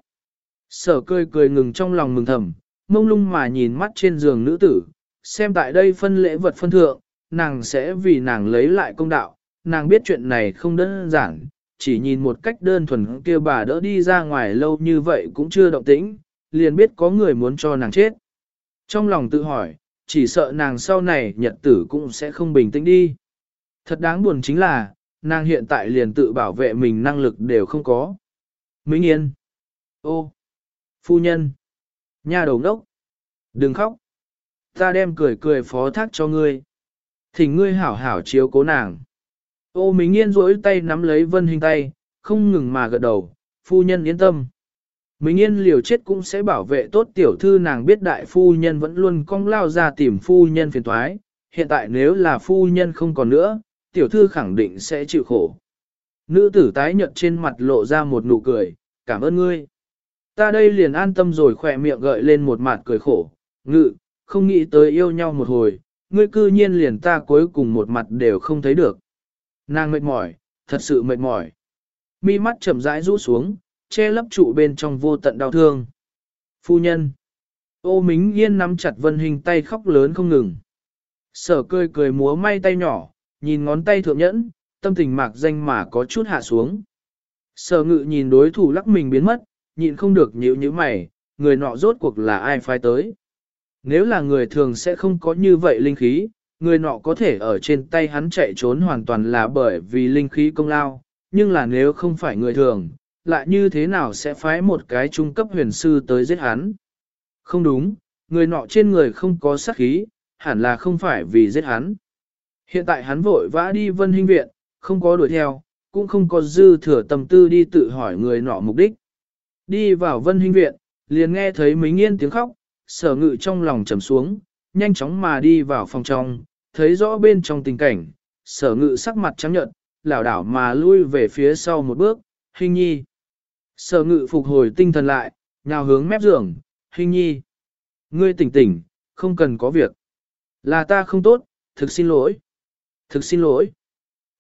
Sở cười cười ngừng trong lòng mừng thầm, mông lung mà nhìn mắt trên giường nữ tử, xem tại đây phân lễ vật phân thượng, nàng sẽ vì nàng lấy lại công đạo, nàng biết chuyện này không đơn giản, chỉ nhìn một cách đơn thuần kia bà đỡ đi ra ngoài lâu như vậy cũng chưa động tĩnh, liền biết có người muốn cho nàng chết. Trong lòng tự hỏi, chỉ sợ nàng sau này nhật tử cũng sẽ không bình tĩnh đi. Thật đáng buồn chính là, nàng hiện tại liền tự bảo vệ mình năng lực đều không có. Minh Yên. Ô. Phu nhân. Nhà đầu đốc. Đừng khóc. Ta đem cười cười phó thác cho ngươi. Thỉnh ngươi hảo hảo chiếu cố nàng. Ô Minh Yên rỗi tay nắm lấy Vân Hình tay, không ngừng mà gật đầu. Phu nhân yên tâm. Minh Yên liều chết cũng sẽ bảo vệ tốt tiểu thư nàng biết đại phu nhân vẫn luôn cong lao ra tìm phu nhân phiền toái. Hiện tại nếu là phu nhân không còn nữa, tiểu thư khẳng định sẽ chịu khổ. Nữ tử tái nhợt trên mặt lộ ra một nụ cười, cảm ơn ngươi. Ta đây liền an tâm rồi khỏe miệng gợi lên một mặt cười khổ, ngự, không nghĩ tới yêu nhau một hồi, ngươi cư nhiên liền ta cuối cùng một mặt đều không thấy được. Nàng mệt mỏi, thật sự mệt mỏi. Mi mắt chậm rãi rũ xuống, che lấp trụ bên trong vô tận đau thương. Phu nhân. Ô Mính Yên nắm chặt Vân Hình tay khóc lớn không ngừng. Sở cười cười múa may tay nhỏ, nhìn ngón tay thượng nhẫn, tâm tình mạc danh mà có chút hạ xuống. Sở ngự nhìn đối thủ lắc mình biến mất, nhịn không được nhíu nhíu mày, người nọ rốt cuộc là ai phái tới. Nếu là người thường sẽ không có như vậy linh khí, người nọ có thể ở trên tay hắn chạy trốn hoàn toàn là bởi vì linh khí công lao, nhưng là nếu không phải người thường, lại như thế nào sẽ phái một cái trung cấp huyền sư tới giết hắn? Không đúng, người nọ trên người không có sát khí, hẳn là không phải vì giết hắn. Hiện tại hắn vội vã đi vân hình viện, không có đuổi theo, cũng không có dư thừa tâm tư đi tự hỏi người nọ mục đích. Đi vào vân hình viện, liền nghe thấy mấy nghiên tiếng khóc, sở ngự trong lòng trầm xuống, nhanh chóng mà đi vào phòng trong, thấy rõ bên trong tình cảnh, sở ngự sắc mặt trắng nhợt, lảo đảo mà lui về phía sau một bước, hình nhi. Sở ngự phục hồi tinh thần lại, nhào hướng mép giường, hình nhi. Ngươi tỉnh tỉnh, không cần có việc. Là ta không tốt, thực xin lỗi. Thực xin lỗi.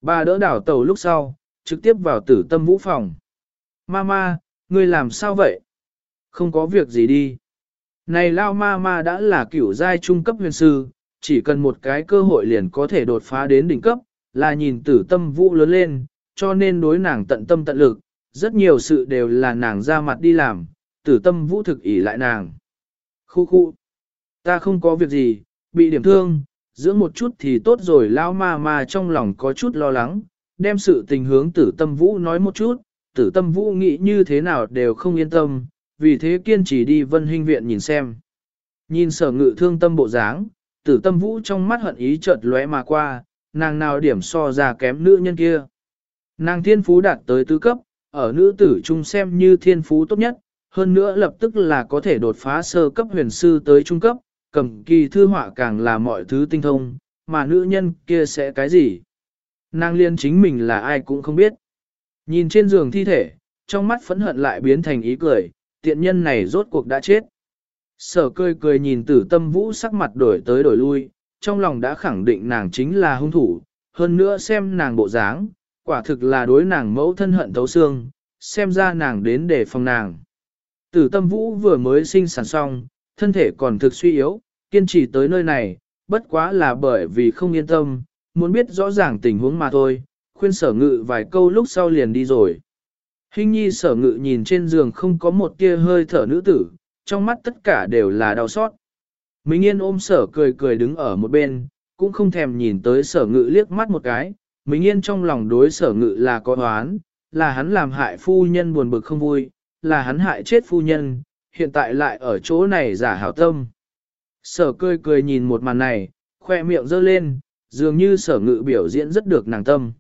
Bà đỡ đảo tàu lúc sau, trực tiếp vào tử tâm vũ phòng. Mama, ngươi làm sao vậy? Không có việc gì đi. Này lao mama đã là kiểu giai trung cấp huyền sư, chỉ cần một cái cơ hội liền có thể đột phá đến đỉnh cấp, là nhìn tử tâm vũ lớn lên, cho nên đối nàng tận tâm tận lực, rất nhiều sự đều là nàng ra mặt đi làm, tử tâm vũ thực ỷ lại nàng. Khu khu, ta không có việc gì, bị điểm thương, dưỡng một chút thì tốt rồi lao ma ma trong lòng có chút lo lắng, đem sự tình hướng tử tâm vũ nói một chút, tử tâm vũ nghĩ như thế nào đều không yên tâm, vì thế kiên trì đi vân hình viện nhìn xem. Nhìn sở ngự thương tâm bộ dáng, tử tâm vũ trong mắt hận ý chợt lóe mà qua, nàng nào điểm so ra kém nữ nhân kia. Nàng thiên phú đạt tới tứ cấp, ở nữ tử trung xem như thiên phú tốt nhất, hơn nữa lập tức là có thể đột phá sơ cấp huyền sư tới trung cấp, cầm kỳ thư họa càng là mọi thứ tinh thông, mà nữ nhân kia sẽ cái gì? Nàng liên chính mình là ai cũng không biết. Nhìn trên giường thi thể, trong mắt phẫn hận lại biến thành ý cười, tiện nhân này rốt cuộc đã chết. Sở cười cười nhìn tử tâm vũ sắc mặt đổi tới đổi lui, trong lòng đã khẳng định nàng chính là hung thủ, hơn nữa xem nàng bộ dáng, quả thực là đối nàng mẫu thân hận thấu xương, xem ra nàng đến để phòng nàng. Tử tâm vũ vừa mới sinh sản xong, thân thể còn thực suy yếu, kiên trì tới nơi này, bất quá là bởi vì không yên tâm, muốn biết rõ ràng tình huống mà thôi, khuyên sở ngự vài câu lúc sau liền đi rồi. Hình nhi sở ngự nhìn trên giường không có một tia hơi thở nữ tử, trong mắt tất cả đều là đau xót. Minh Yên ôm sở cười cười đứng ở một bên, cũng không thèm nhìn tới sở ngự liếc mắt một cái, Minh Yên trong lòng đối sở ngự là có oán, là hắn làm hại phu nhân buồn bực không vui, là hắn hại chết phu nhân, hiện tại lại ở chỗ này giả hảo tâm. Sở cười cười nhìn một màn này, khoe miệng giơ lên, dường như sở ngự biểu diễn rất được nàng tâm.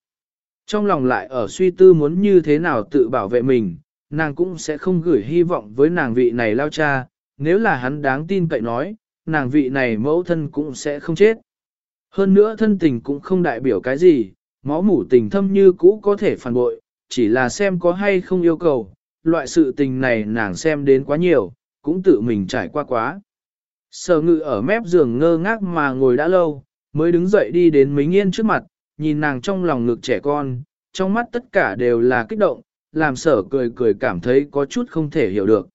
Trong lòng lại ở suy tư muốn như thế nào tự bảo vệ mình, nàng cũng sẽ không gửi hy vọng với nàng vị này lao cha, nếu là hắn đáng tin cậy nói, nàng vị này mẫu thân cũng sẽ không chết. Hơn nữa thân tình cũng không đại biểu cái gì, máu mủ tình thâm như cũ có thể phản bội, chỉ là xem có hay không yêu cầu, loại sự tình này nàng xem đến quá nhiều, cũng tự mình trải qua quá. Sở ngự ở mép giường ngơ ngác mà ngồi đã lâu, mới đứng dậy đi đến Mính Yên trước mặt, nhìn nàng trong lòng ngực trẻ con, trong mắt tất cả đều là kích động, làm sở cười cười cảm thấy có chút không thể hiểu được.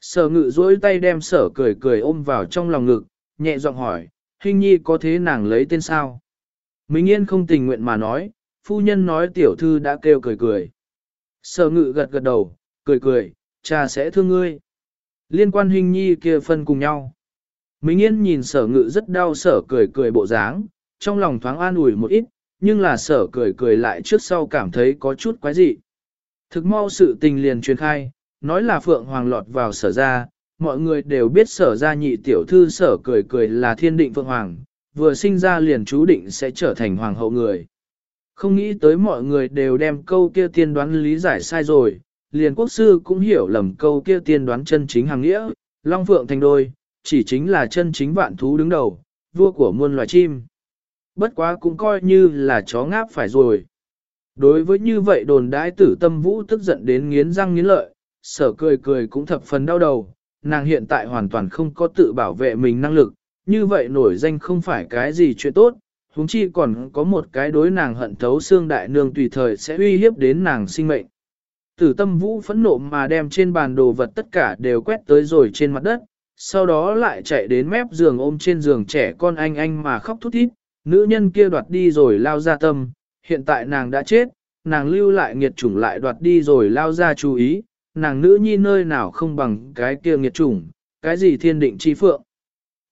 Sở ngự duỗi tay đem sở cười cười ôm vào trong lòng ngực, nhẹ giọng hỏi, hình nhi có thế nàng lấy tên sao? Minh Yên không tình nguyện mà nói, phu nhân nói tiểu thư đã kêu cười cười. Sở ngự gật gật đầu, cười cười, cha sẽ thương ngươi. Liên quan hình nhi kia phân cùng nhau. Minh Yên nhìn sở ngự rất đau sở cười cười bộ dáng, trong lòng thoáng an ủi một ít, nhưng là sở cười cười lại trước sau cảm thấy có chút quái dị. Thực mau sự tình liền truyền khai, nói là Phượng Hoàng lọt vào sở ra, mọi người đều biết sở ra nhị tiểu thư sở cười cười là thiên định Phượng Hoàng, vừa sinh ra liền chú định sẽ trở thành hoàng hậu người. Không nghĩ tới mọi người đều đem câu kia tiên đoán lý giải sai rồi, liền quốc sư cũng hiểu lầm câu kia tiên đoán chân chính hàng nghĩa, Long Phượng thành đôi, chỉ chính là chân chính vạn thú đứng đầu, vua của muôn loài chim. Bất quá cũng coi như là chó ngáp phải rồi. Đối với như vậy đồn đãi tử tâm vũ tức giận đến nghiến răng nghiến lợi, sở cười cười cũng thập phần đau đầu, nàng hiện tại hoàn toàn không có tự bảo vệ mình năng lực, như vậy nổi danh không phải cái gì chuyện tốt, huống chi còn có một cái đối nàng hận thấu xương đại nương tùy thời sẽ uy hiếp đến nàng sinh mệnh. Tử tâm vũ phẫn nộ mà đem trên bàn đồ vật tất cả đều quét tới rồi trên mặt đất, sau đó lại chạy đến mép giường ôm trên giường trẻ con anh anh mà khóc thút thít, nữ nhân kia đoạt đi rồi lao ra tâm, hiện tại nàng đã chết, nàng lưu lại nghiệt chủng lại đoạt đi rồi lao ra chú ý, nàng nữ nhi nơi nào không bằng cái kia nghiệt chủng, cái gì thiên định chi phượng,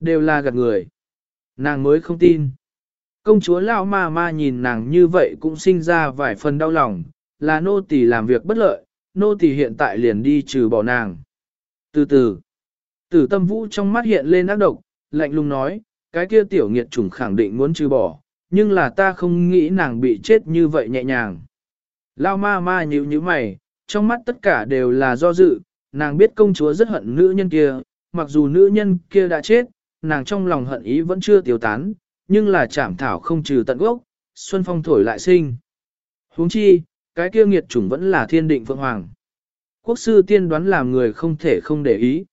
đều là gạt người. Nàng mới không tin. Công chúa lao ma ma nhìn nàng như vậy cũng sinh ra vài phần đau lòng, là nô tỳ làm việc bất lợi, nô tỳ hiện tại liền đi trừ bỏ nàng. Từ từ, tử tâm vũ trong mắt hiện lên ác độc, lạnh lùng nói, cái kia tiểu nghiệt chủng khẳng định muốn trừ bỏ, nhưng là ta không nghĩ nàng bị chết như vậy nhẹ nhàng. Lao ma ma nhíu như mày, trong mắt tất cả đều là do dự, nàng biết công chúa rất hận nữ nhân kia, mặc dù nữ nhân kia đã chết, nàng trong lòng hận ý vẫn chưa tiêu tán, nhưng là chảm thảo không trừ tận gốc, xuân phong thổi lại sinh. huống chi, cái kia nghiệt chủng vẫn là thiên định phượng hoàng. Quốc sư tiên đoán làm người không thể không để ý.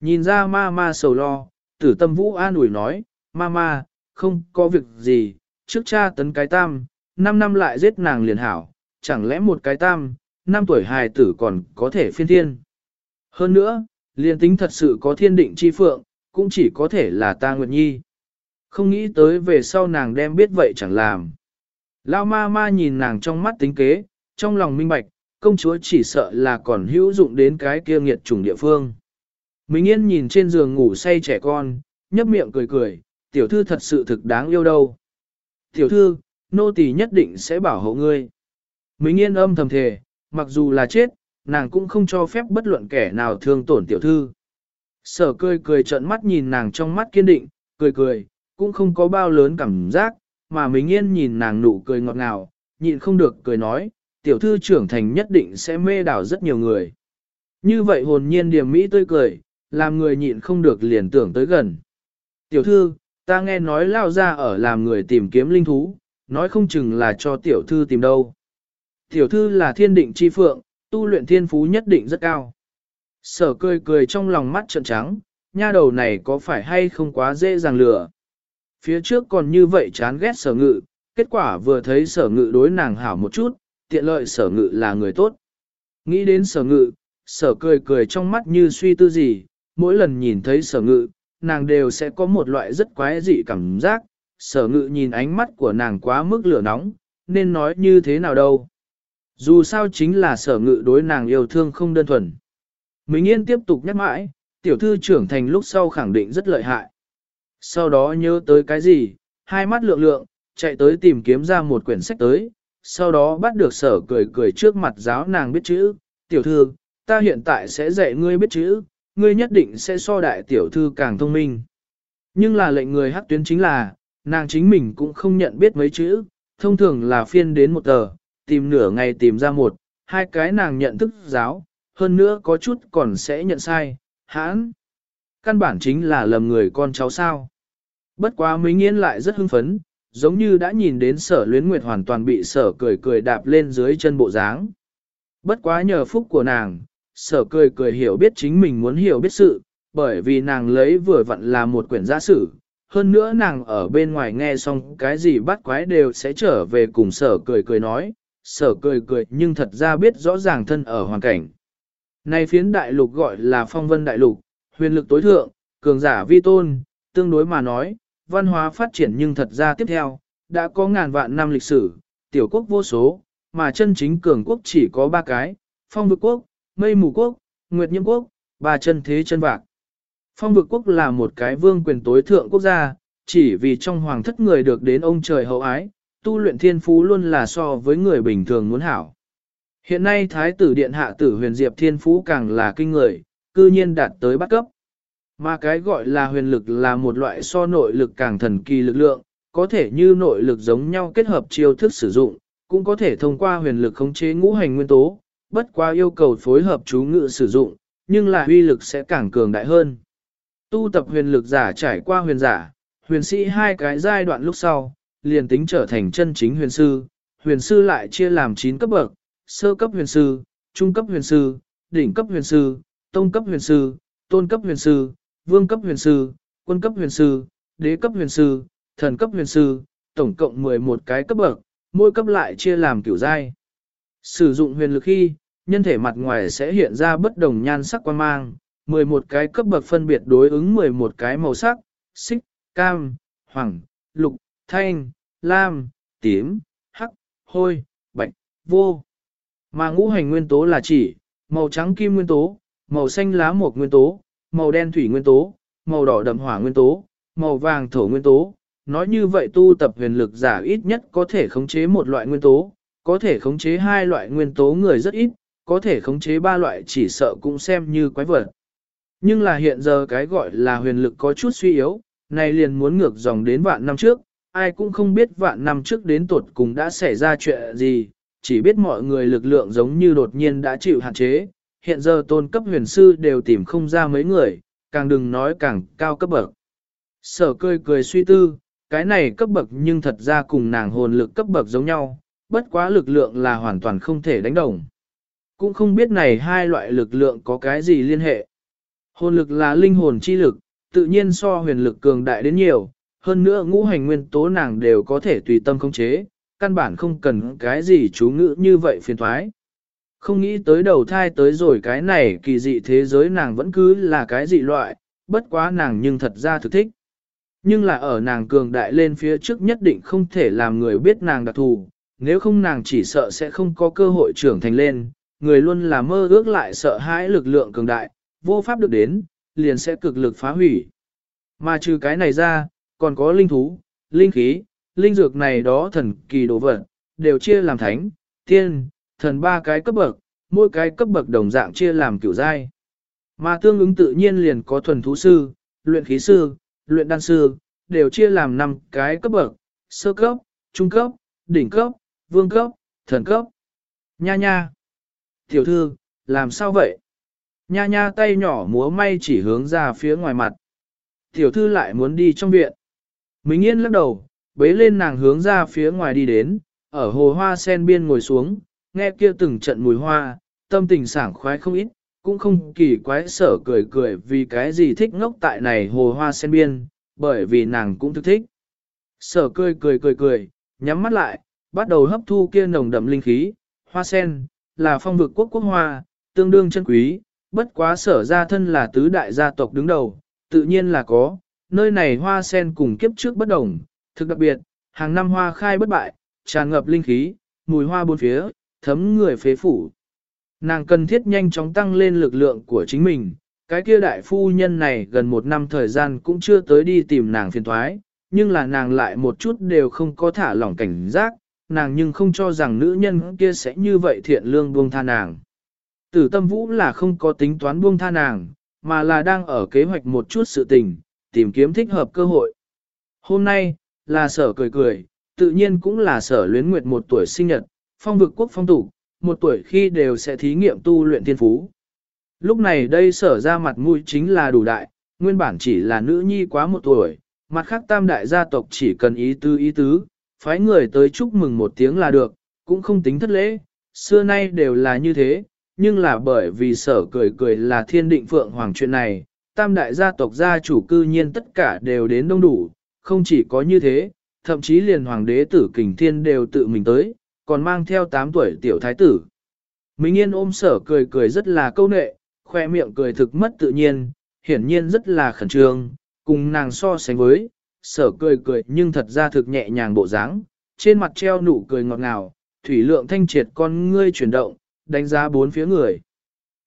Nhìn ra ma ma sầu lo, tử tâm vũ an ủi nói, ma ma, không có việc gì, trước cha tấn cái tam, năm năm lại giết nàng liền hảo, chẳng lẽ một cái tam, năm tuổi hài tử còn có thể phiên thiên. Hơn nữa, liền tính thật sự có thiên định chi phượng, cũng chỉ có thể là ta Nguyệt Nhi. Không nghĩ tới về sau nàng đem biết vậy chẳng làm. Lao ma ma nhìn nàng trong mắt tính kế, trong lòng minh bạch, công chúa chỉ sợ là còn hữu dụng đến cái kia nghiệt chủng địa phương. Minh Yên nhìn trên giường ngủ say trẻ con, nhấp miệng cười cười, tiểu thư thật sự thực đáng yêu đâu. Tiểu thư, nô tỳ nhất định sẽ bảo hộ ngươi. Minh Yên âm thầm thề, mặc dù là chết, nàng cũng không cho phép bất luận kẻ nào thương tổn tiểu thư. Sở cười cười trợn mắt nhìn nàng trong mắt kiên định, cười cười, cũng không có bao lớn cảm giác, mà Minh Yên nhìn nàng nụ cười ngọt ngào, nhịn không được cười nói, tiểu thư trưởng thành nhất định sẽ mê đảo rất nhiều người. Như vậy hồn nhiên điềm mỹ tươi cười, làm người nhịn không được liền tưởng tới gần. Tiểu thư, ta nghe nói lao ra ở làm người tìm kiếm linh thú, nói không chừng là cho tiểu thư tìm đâu. Tiểu thư là thiên định chi phượng, tu luyện thiên phú nhất định rất cao. Sở cười cười trong lòng mắt trợn trắng, nha đầu này có phải hay không quá dễ dàng lừa. Phía trước còn như vậy chán ghét sở ngự, kết quả vừa thấy sở ngự đối nàng hảo một chút, tiện lợi sở ngự là người tốt. Nghĩ đến sở ngự, sở cười cười trong mắt như suy tư gì, mỗi lần nhìn thấy sở ngự, nàng đều sẽ có một loại rất quái dị cảm giác, sở ngự nhìn ánh mắt của nàng quá mức lửa nóng, nên nói như thế nào đâu. Dù sao chính là sở ngự đối nàng yêu thương không đơn thuần. Minh Yên tiếp tục nhắc mãi, tiểu thư trưởng thành lúc sau khẳng định rất lợi hại. Sau đó nhớ tới cái gì, hai mắt lượng lượng, chạy tới tìm kiếm ra một quyển sách tới, sau đó bắt được sở cười cười trước mặt giáo nàng biết chữ, tiểu thư, ta hiện tại sẽ dạy ngươi biết chữ, ngươi nhất định sẽ so đại tiểu thư càng thông minh. Nhưng là lệnh người hắc tuyến chính là, nàng chính mình cũng không nhận biết mấy chữ, thông thường là phiên đến một tờ, tìm nửa ngày tìm ra một, hai cái nàng nhận thức giáo, hơn nữa có chút còn sẽ nhận sai, hãn. Căn bản chính là lầm người con cháu sao. Bất quá mấy nghiên lại rất hưng phấn, giống như đã nhìn đến sở luyến nguyệt hoàn toàn bị sở cười cười đạp lên dưới chân bộ dáng. Bất quá nhờ phúc của nàng, sở cười cười hiểu biết chính mình muốn hiểu biết sự, bởi vì nàng lấy vừa vặn là một quyển giả sử. Hơn nữa nàng ở bên ngoài nghe xong cái gì bắt quái đều sẽ trở về cùng sở cười cười nói, sở cười cười nhưng thật ra biết rõ ràng thân ở hoàn cảnh. Này phiến đại lục gọi là phong vân đại lục, huyền lực tối thượng, cường giả vi tôn, tương đối mà nói, văn hóa phát triển nhưng thật ra tiếp theo, đã có ngàn vạn năm lịch sử, tiểu quốc vô số, mà chân chính cường quốc chỉ có ba cái, phong vực quốc, mây mù quốc, nguyệt nhiễm quốc, ba chân thế chân vạc. Phong vực quốc là một cái vương quyền tối thượng quốc gia, chỉ vì trong hoàng thất người được đến ông trời hậu ái, tu luyện thiên phú luôn là so với người bình thường muốn hảo. Hiện nay Thái tử Điện Hạ tử huyền diệp thiên phú càng là kinh người, cư nhiên đạt tới bắt cấp. Mà cái gọi là huyền lực là một loại so nội lực càng thần kỳ lực lượng, có thể như nội lực giống nhau kết hợp chiêu thức sử dụng, cũng có thể thông qua huyền lực khống chế ngũ hành nguyên tố, bất qua yêu cầu phối hợp chú ngự sử dụng, nhưng là huy lực sẽ càng cường đại hơn. Tu tập huyền lực giả trải qua huyền giả, huyền sĩ hai cái giai đoạn lúc sau, liền tính trở thành chân chính huyền sư, huyền sư lại chia làm 9 cấp bậc, sơ cấp huyền sư, trung cấp huyền sư, đỉnh cấp huyền sư, tông cấp huyền sư, tôn cấp huyền sư, vương cấp huyền sư, quân cấp huyền sư, đế cấp huyền sư, thần cấp huyền sư, tổng cộng 11 cái cấp bậc, mỗi cấp lại chia làm kiểu giai. Sử dụng huyền lực khi, nhân thể mặt ngoài sẽ hiện ra bất đồng nhan sắc quan mang, 11 cái cấp bậc phân biệt đối ứng 11 cái màu sắc, xích, cam, hoàng, lục, thanh, lam, tím, hắc, hôi, bạch, vô. Mà ngũ hành nguyên tố là chỉ, màu trắng kim nguyên tố, màu xanh lá mộc nguyên tố, màu đen thủy nguyên tố, màu đỏ đậm hỏa nguyên tố, màu vàng thổ nguyên tố. Nói như vậy tu tập huyền lực giả ít nhất có thể khống chế một loại nguyên tố, có thể khống chế hai loại nguyên tố người rất ít, có thể khống chế ba loại chỉ sợ cũng xem như quái vật. Nhưng là hiện giờ cái gọi là huyền lực có chút suy yếu, này liền muốn ngược dòng đến vạn năm trước, ai cũng không biết vạn năm trước đến tuột cùng đã xảy ra chuyện gì, chỉ biết mọi người lực lượng giống như đột nhiên đã chịu hạn chế, hiện giờ tôn cấp huyền sư đều tìm không ra mấy người, càng đừng nói càng cao cấp bậc. Sở cười cười suy tư, cái này cấp bậc nhưng thật ra cùng nàng hồn lực cấp bậc giống nhau, bất quá lực lượng là hoàn toàn không thể đánh đồng. Cũng không biết này hai loại lực lượng có cái gì liên hệ. Hồn lực là linh hồn chi lực, tự nhiên so huyền lực cường đại đến nhiều, hơn nữa ngũ hành nguyên tố nàng đều có thể tùy tâm khống chế, căn bản không cần cái gì chú ngữ như vậy phiền thoái. Không nghĩ tới đầu thai tới rồi cái này kỳ dị thế giới nàng vẫn cứ là cái dị loại, bất quá nàng nhưng thật ra thực thích. Nhưng là ở nàng cường đại lên phía trước nhất định không thể làm người biết nàng đặc thù, nếu không nàng chỉ sợ sẽ không có cơ hội trưởng thành lên, người luôn là mơ ước lại sợ hãi lực lượng cường đại, vô pháp được đến, liền sẽ cực lực phá hủy. Mà trừ cái này ra, còn có linh thú, linh khí, linh dược này đó thần kỳ đồ vật, đều chia làm thánh, tiên, thần ba cái cấp bậc, mỗi cái cấp bậc đồng dạng chia làm kiểu giai. Mà tương ứng tự nhiên liền có thuần thú sư, luyện khí sư, luyện đan sư, đều chia làm 5 cái cấp bậc, sơ cấp, trung cấp, đỉnh cấp, vương cấp, thần cấp. Nha nha. Tiểu thư, làm sao vậy? Nha nha tay nhỏ múa may chỉ hướng ra phía ngoài mặt. Tiểu thư lại muốn đi trong viện. Minh Yên lắc đầu, bế lên nàng hướng ra phía ngoài đi đến, ở hồ hoa sen biên ngồi xuống, nghe kia từng trận mùi hoa, tâm tình sảng khoái không ít, cũng không kỳ quái sở cười cười vì cái gì thích ngốc tại này hồ hoa sen biên, bởi vì nàng cũng thức thích. Sở cười cười cười cười, nhắm mắt lại, bắt đầu hấp thu kia nồng đậm linh khí, hoa sen, là phong vực quốc quốc hoa, tương đương chân quý, bất quá sở ra thân là tứ đại gia tộc đứng đầu, tự nhiên là có, nơi này hoa sen cùng kiếp trước bất đồng, thực đặc biệt, hàng năm hoa khai bất bại, tràn ngập linh khí, mùi hoa bốn phía, thấm người phế phủ. Nàng cần thiết nhanh chóng tăng lên lực lượng của chính mình, cái kia đại phu nhân này gần một năm thời gian cũng chưa tới đi tìm nàng phiền thoái, nhưng là nàng lại một chút đều không có thả lỏng cảnh giác, nàng nhưng không cho rằng nữ nhân kia sẽ như vậy thiện lương buông tha nàng. Tử tâm vũ là không có tính toán buông tha nàng, mà là đang ở kế hoạch một chút sự tình, tìm kiếm thích hợp cơ hội. Hôm nay, là sở cười cười, tự nhiên cũng là sở luyến nguyệt một tuổi sinh nhật, phong vực quốc phong tục, một tuổi khi đều sẽ thí nghiệm tu luyện thiên phú. Lúc này đây sở ra mặt mũi chính là đủ đại, nguyên bản chỉ là nữ nhi quá một tuổi, mặt khác tam đại gia tộc chỉ cần ý tứ ý tứ, phái người tới chúc mừng một tiếng là được, cũng không tính thất lễ, xưa nay đều là như thế, nhưng là bởi vì sở cười cười là thiên định phượng hoàng chuyện này, tam đại gia tộc gia chủ cư nhiên tất cả đều đến đông đủ, không chỉ có như thế, thậm chí liền hoàng đế tử kình thiên đều tự mình tới, còn mang theo 8 tuổi tiểu thái tử. Minh Yên ôm sở cười cười rất là câu nệ, khoe miệng cười thực mất tự nhiên, hiển nhiên rất là khẩn trương, cùng nàng so sánh với, sở cười cười nhưng thật ra thực nhẹ nhàng bộ dáng, trên mặt treo nụ cười ngọt ngào, thủy lượng thanh triệt con ngươi chuyển động, đánh giá bốn phía người.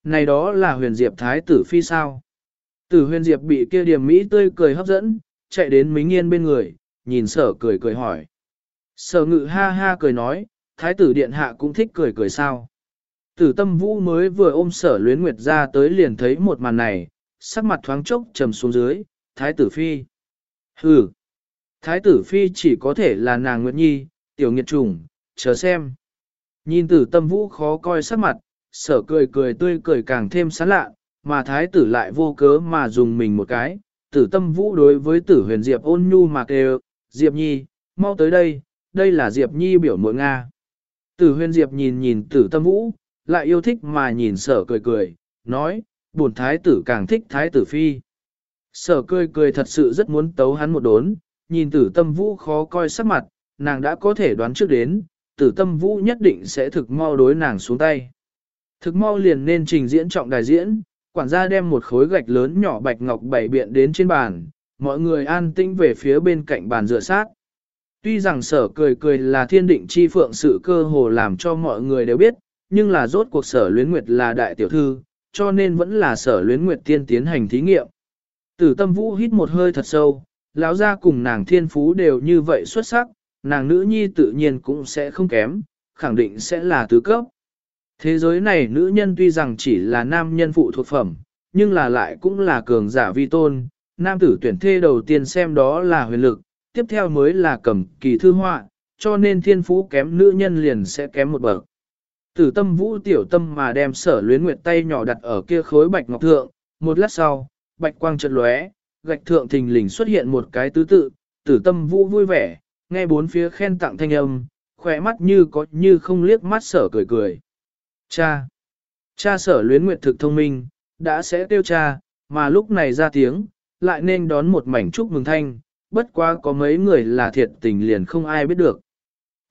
Này đó là huyền diệp thái tử phi sao? Tử huyền diệp bị kia điểm mỹ tươi cười hấp dẫn, chạy đến Mính Yên bên người, nhìn sở cười cười hỏi. Sở ngự ha ha cười nói, thái tử điện hạ cũng thích cười cười sao. Tử tâm vũ mới vừa ôm sở luyến nguyệt ra tới liền thấy một màn này, sắc mặt thoáng chốc trầm xuống dưới, thái tử phi. Hừ, thái tử phi chỉ có thể là nàng Nguyệt Nhi, tiểu nghiệt trùng, chờ xem. Nhìn tử tâm vũ khó coi sắc mặt, sở cười cười tươi cười càng thêm sán lạ, mà thái tử lại vô cớ mà dùng mình một cái. Tử tâm vũ đối với tử huyền Diệp ôn nhu mà kêu, Diệp Nhi, mau tới đây, đây là Diệp Nhi biểu mội Nga. Tử huyền Diệp nhìn nhìn tử tâm vũ, lại yêu thích mà nhìn sở cười cười, nói, buồn thái tử càng thích thái tử phi. Sở cười cười thật sự rất muốn tấu hắn một đốn, nhìn tử tâm vũ khó coi sắc mặt, nàng đã có thể đoán trước đến, tử tâm vũ nhất định sẽ thực mau đối nàng xuống tay. Thực mau liền nên trình diễn trọng đài diễn, quản gia đem một khối gạch lớn nhỏ bạch ngọc bảy biện đến trên bàn, mọi người an tĩnh về phía bên cạnh bàn rửa sát. Tuy rằng sở cười cười là thiên định chi phượng sự cơ hồ làm cho mọi người đều biết, nhưng là rốt cuộc sở luyến nguyệt là đại tiểu thư, cho nên vẫn là sở luyến nguyệt tiên tiến hành thí nghiệm. Tử tâm vũ hít một hơi thật sâu, lão gia cùng nàng thiên phú đều như vậy xuất sắc, nàng nữ nhi tự nhiên cũng sẽ không kém, khẳng định sẽ là tứ cấp. Thế giới này nữ nhân tuy rằng chỉ là nam nhân phụ thuộc phẩm, nhưng là lại cũng là cường giả vi tôn, nam tử tuyển thê đầu tiên xem đó là huyền lực, tiếp theo mới là cầm kỳ thư họa, cho nên thiên phú kém nữ nhân liền sẽ kém một bậc. Tử tâm vũ tiểu tâm mà đem sở luyến nguyệt tay nhỏ đặt ở kia khối bạch ngọc thượng, một lát sau, bạch quang chợt lóe, gạch thượng thình lình xuất hiện một cái tứ tự, tử tâm vũ vui vẻ, nghe bốn phía khen tặng thanh âm, khỏe mắt như có như không liếc mắt sở cười cười. Cha! Cha sở luyến nguyệt thực thông minh, đã sẽ tiêu cha, mà lúc này ra tiếng, lại nên đón một mảnh chúc mừng thanh, bất quá có mấy người là thiệt tình liền không ai biết được.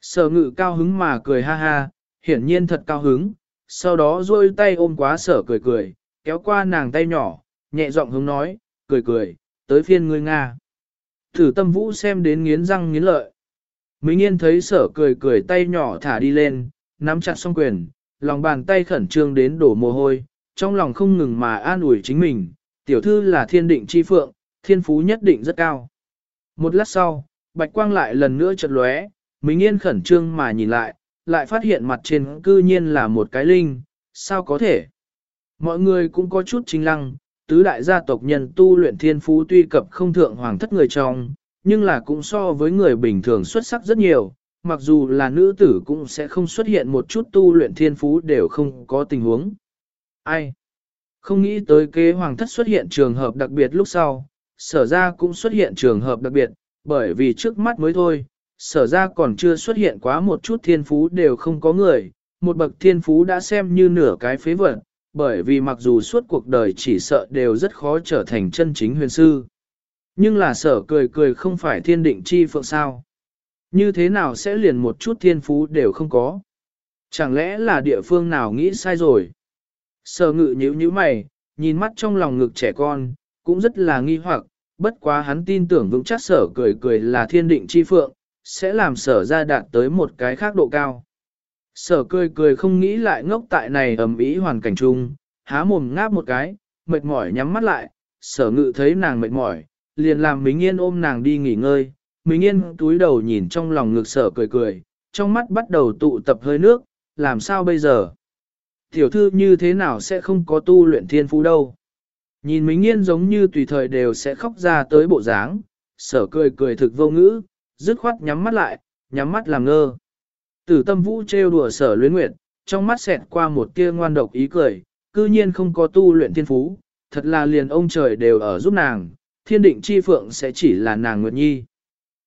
Sở ngự cao hứng mà cười ha ha, hiển nhiên thật cao hứng, sau đó rôi tay ôm quá sở cười cười, kéo qua nàng tay nhỏ, nhẹ giọng hướng nói, cười cười, tới phiên ngươi Nga. Thử tâm vũ xem đến nghiến răng nghiến lợi. Minh nghiên thấy sở cười cười tay nhỏ thả đi lên, nắm chặt song quyền, lòng bàn tay khẩn trương đến đổ mồ hôi, trong lòng không ngừng mà an ủi chính mình, tiểu thư là thiên định chi phượng, thiên phú nhất định rất cao. Một lát sau, bạch quang lại lần nữa chợt lóe, Minh Yên khẩn trương mà nhìn lại, lại phát hiện mặt trên cư nhiên là một cái linh, sao có thể? Mọi người cũng có chút chính lăng, tứ đại gia tộc nhân tu luyện thiên phú tuy cập không thượng hoàng thất người trong, nhưng là cũng so với người bình thường xuất sắc rất nhiều, mặc dù là nữ tử cũng sẽ không xuất hiện một chút tu luyện thiên phú đều không có tình huống. Ai? Không nghĩ tới kế hoàng thất xuất hiện trường hợp đặc biệt lúc sau, sở ra cũng xuất hiện trường hợp đặc biệt, bởi vì trước mắt mới thôi, sở ra còn chưa xuất hiện quá một chút thiên phú đều không có người, một bậc thiên phú đã xem như nửa cái phế vật, bởi vì mặc dù suốt cuộc đời chỉ sợ đều rất khó trở thành chân chính huyền sư. Nhưng là sở cười cười không phải thiên định chi phượng sao. Như thế nào sẽ liền một chút thiên phú đều không có? Chẳng lẽ là địa phương nào nghĩ sai rồi? Sở ngự nhíu nhíu mày, nhìn mắt trong lòng ngực trẻ con, cũng rất là nghi hoặc, bất quá hắn tin tưởng vững chắc sở cười cười là thiên định chi phượng, sẽ làm sở ra đạt tới một cái khác độ cao. Sở cười cười không nghĩ lại ngốc tại này ầm ý hoàn cảnh chung, há mồm ngáp một cái, mệt mỏi nhắm mắt lại, sở ngự thấy nàng mệt mỏi, liền làm Mính Yên ôm nàng đi nghỉ ngơi, Mính Yên túi đầu nhìn trong lòng ngực sở cười cười, trong mắt bắt đầu tụ tập hơi nước, làm sao bây giờ? Tiểu thư như thế nào sẽ không có tu luyện thiên phú đâu? Nhìn Mính Nghiên giống như tùy thời đều sẽ khóc ra tới bộ dáng, sở cười cười thực vô ngữ, dứt khoát nhắm mắt lại, nhắm mắt làm ngơ. Tử tâm vũ trêu đùa sở luyến nguyệt, trong mắt xẹt qua một tia ngoan độc ý cười, cư nhiên không có tu luyện thiên phú, thật là liền ông trời đều ở giúp nàng, thiên định chi phượng sẽ chỉ là nàng nguyệt nhi.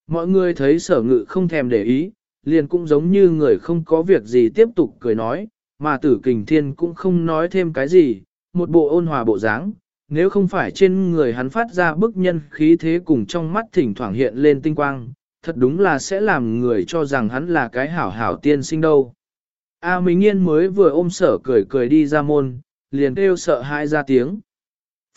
Mọi người thấy sở ngự không thèm để ý, liền cũng giống như người không có việc gì tiếp tục cười nói, mà tử kình thiên cũng không nói thêm cái gì, một bộ ôn hòa bộ dáng. Nếu không phải trên người hắn phát ra bức nhân khí thế cùng trong mắt thỉnh thoảng hiện lên tinh quang, thật đúng là sẽ làm người cho rằng hắn là cái hảo hảo tiên sinh đâu. A à, Minh Yên mới vừa ôm sở cười cười đi ra môn, liền kêu sợ hãi ra tiếng.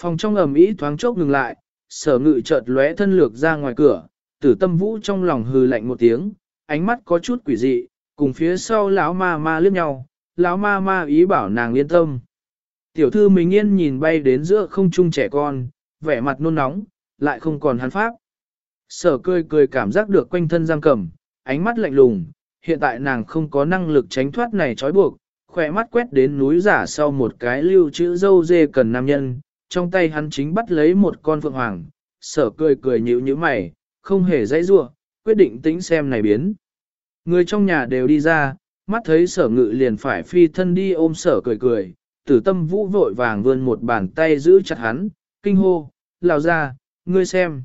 Phòng trong ầm ĩ thoáng chốc ngừng lại, sở ngự chợt lóe thân lược ra ngoài cửa, tử tâm vũ trong lòng hừ lạnh một tiếng, ánh mắt có chút quỷ dị, cùng phía sau lão ma ma liếc nhau, lão ma ma ý bảo nàng yên tâm. Tiểu thư mình Yên nhìn bay đến giữa không trung trẻ con, vẻ mặt nôn nóng, lại không còn hắn pháp. Sở cười cười cảm giác được quanh thân giam cầm, ánh mắt lạnh lùng, hiện tại nàng không có năng lực tránh thoát này trói buộc, khỏe mắt quét đến núi giả sau một cái lưu chữ dâu dê cần nam nhân, trong tay hắn chính bắt lấy một con phượng hoàng, sở cười cười nhíu như mày, không hề dãy rua, quyết định tính xem này biến. Người trong nhà đều đi ra, mắt thấy sở ngự liền phải phi thân đi ôm sở cười cười, tử tâm vũ vội vàng vươn một bàn tay giữ chặt hắn, kinh hô, lào ra, ngươi xem.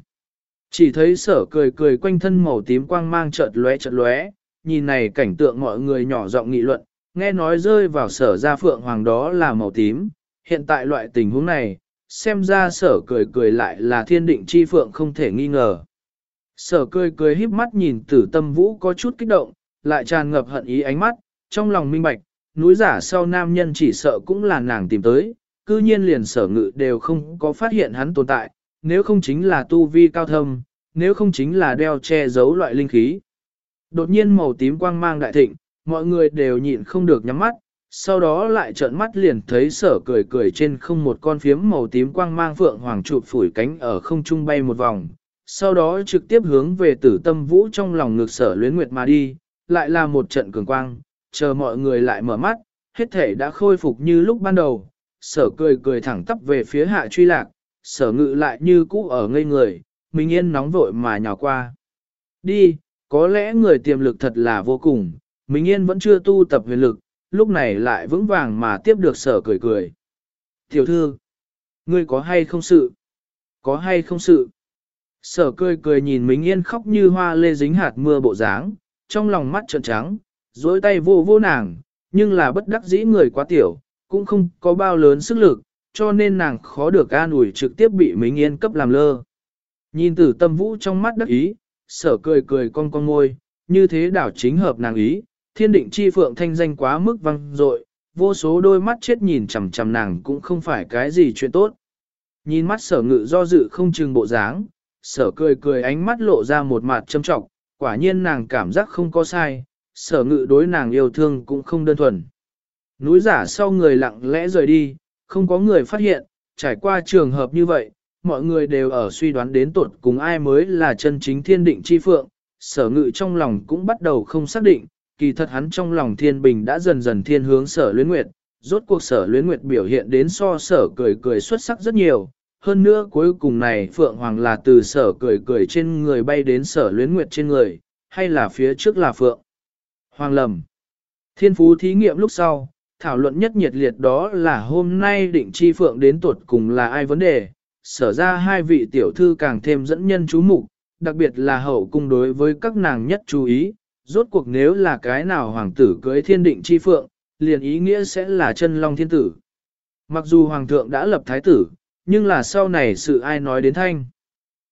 Chỉ thấy sở cười cười quanh thân màu tím quang mang chợt lóe chợt lóe, nhìn này cảnh tượng mọi người nhỏ giọng nghị luận, nghe nói rơi vào sở gia phượng hoàng đó là màu tím, hiện tại loại tình huống này, xem ra sở cười cười lại là thiên định chi phượng không thể nghi ngờ. Sở cười cười híp mắt nhìn tử tâm vũ có chút kích động, lại tràn ngập hận ý ánh mắt, trong lòng minh bạch, núi giả sau nam nhân chỉ sợ cũng là nàng tìm tới, cư nhiên liền sở ngự đều không có phát hiện hắn tồn tại, nếu không chính là tu vi cao thâm, nếu không chính là đeo che giấu loại linh khí. Đột nhiên màu tím quang mang đại thịnh, mọi người đều nhịn không được nhắm mắt, sau đó lại trợn mắt liền thấy sở cười cười trên không một con phiếm màu tím quang mang phượng hoàng trụ phủi cánh ở không trung bay một vòng, sau đó trực tiếp hướng về tử tâm vũ trong lòng ngực sở luyến nguyệt mà đi, lại là một trận cường quang, chờ mọi người lại mở mắt, hết thể đã khôi phục như lúc ban đầu, sở cười cười thẳng tắp về phía hạ truy lạc, sở ngự lại như cũ ở ngây người, mình yên nóng vội mà nhào qua. Đi, có lẽ người tiềm lực thật là vô cùng, mình yên vẫn chưa tu tập huyền lực, lúc này lại vững vàng mà tiếp được sở cười cười. Tiểu thư, ngươi có hay không sự? Có hay không sự? Sở cười cười nhìn Minh Yên khóc như hoa lê dính hạt mưa bộ dáng, trong lòng mắt trợn trắng, dối tay vô vô nàng, nhưng là bất đắc dĩ người quá tiểu, cũng không có bao lớn sức lực, cho nên nàng khó được an ủi trực tiếp bị Minh Yên cấp làm lơ. Nhìn tử tâm vũ trong mắt đắc ý, sở cười cười con con ngôi, như thế đảo chính hợp nàng ý, thiên định chi phượng thanh danh quá mức văng dội vô số đôi mắt chết nhìn chằm chằm nàng cũng không phải cái gì chuyện tốt. Nhìn mắt sở ngự do dự không chừng bộ dáng, sở cười cười ánh mắt lộ ra một mặt châm trọng, quả nhiên nàng cảm giác không có sai, sở ngự đối nàng yêu thương cũng không đơn thuần. Núi giả sau người lặng lẽ rời đi, không có người phát hiện, trải qua trường hợp như vậy, mọi người đều ở suy đoán đến tuột cùng ai mới là chân chính thiên định chi phượng, sở ngự trong lòng cũng bắt đầu không xác định, kỳ thật hắn trong lòng thiên bình đã dần dần thiên hướng sở luyến nguyệt, rốt cuộc sở luyến nguyệt biểu hiện đến so sở cười cười xuất sắc rất nhiều. Hơn nữa cuối cùng này Phượng Hoàng là từ sở cười cười trên người bay đến sở luyến nguyệt trên người, hay là phía trước là Phượng Hoàng lầm. Thiên phú thí nghiệm lúc sau, thảo luận nhất nhiệt liệt đó là hôm nay định chi Phượng đến tuột cùng là ai vấn đề, sở ra hai vị tiểu thư càng thêm dẫn nhân chú mục đặc biệt là hậu cung đối với các nàng nhất chú ý, rốt cuộc nếu là cái nào hoàng tử cưới thiên định chi phượng, liền ý nghĩa sẽ là chân long thiên tử. Mặc dù hoàng thượng đã lập thái tử, nhưng là sau này sự ai nói đến thanh.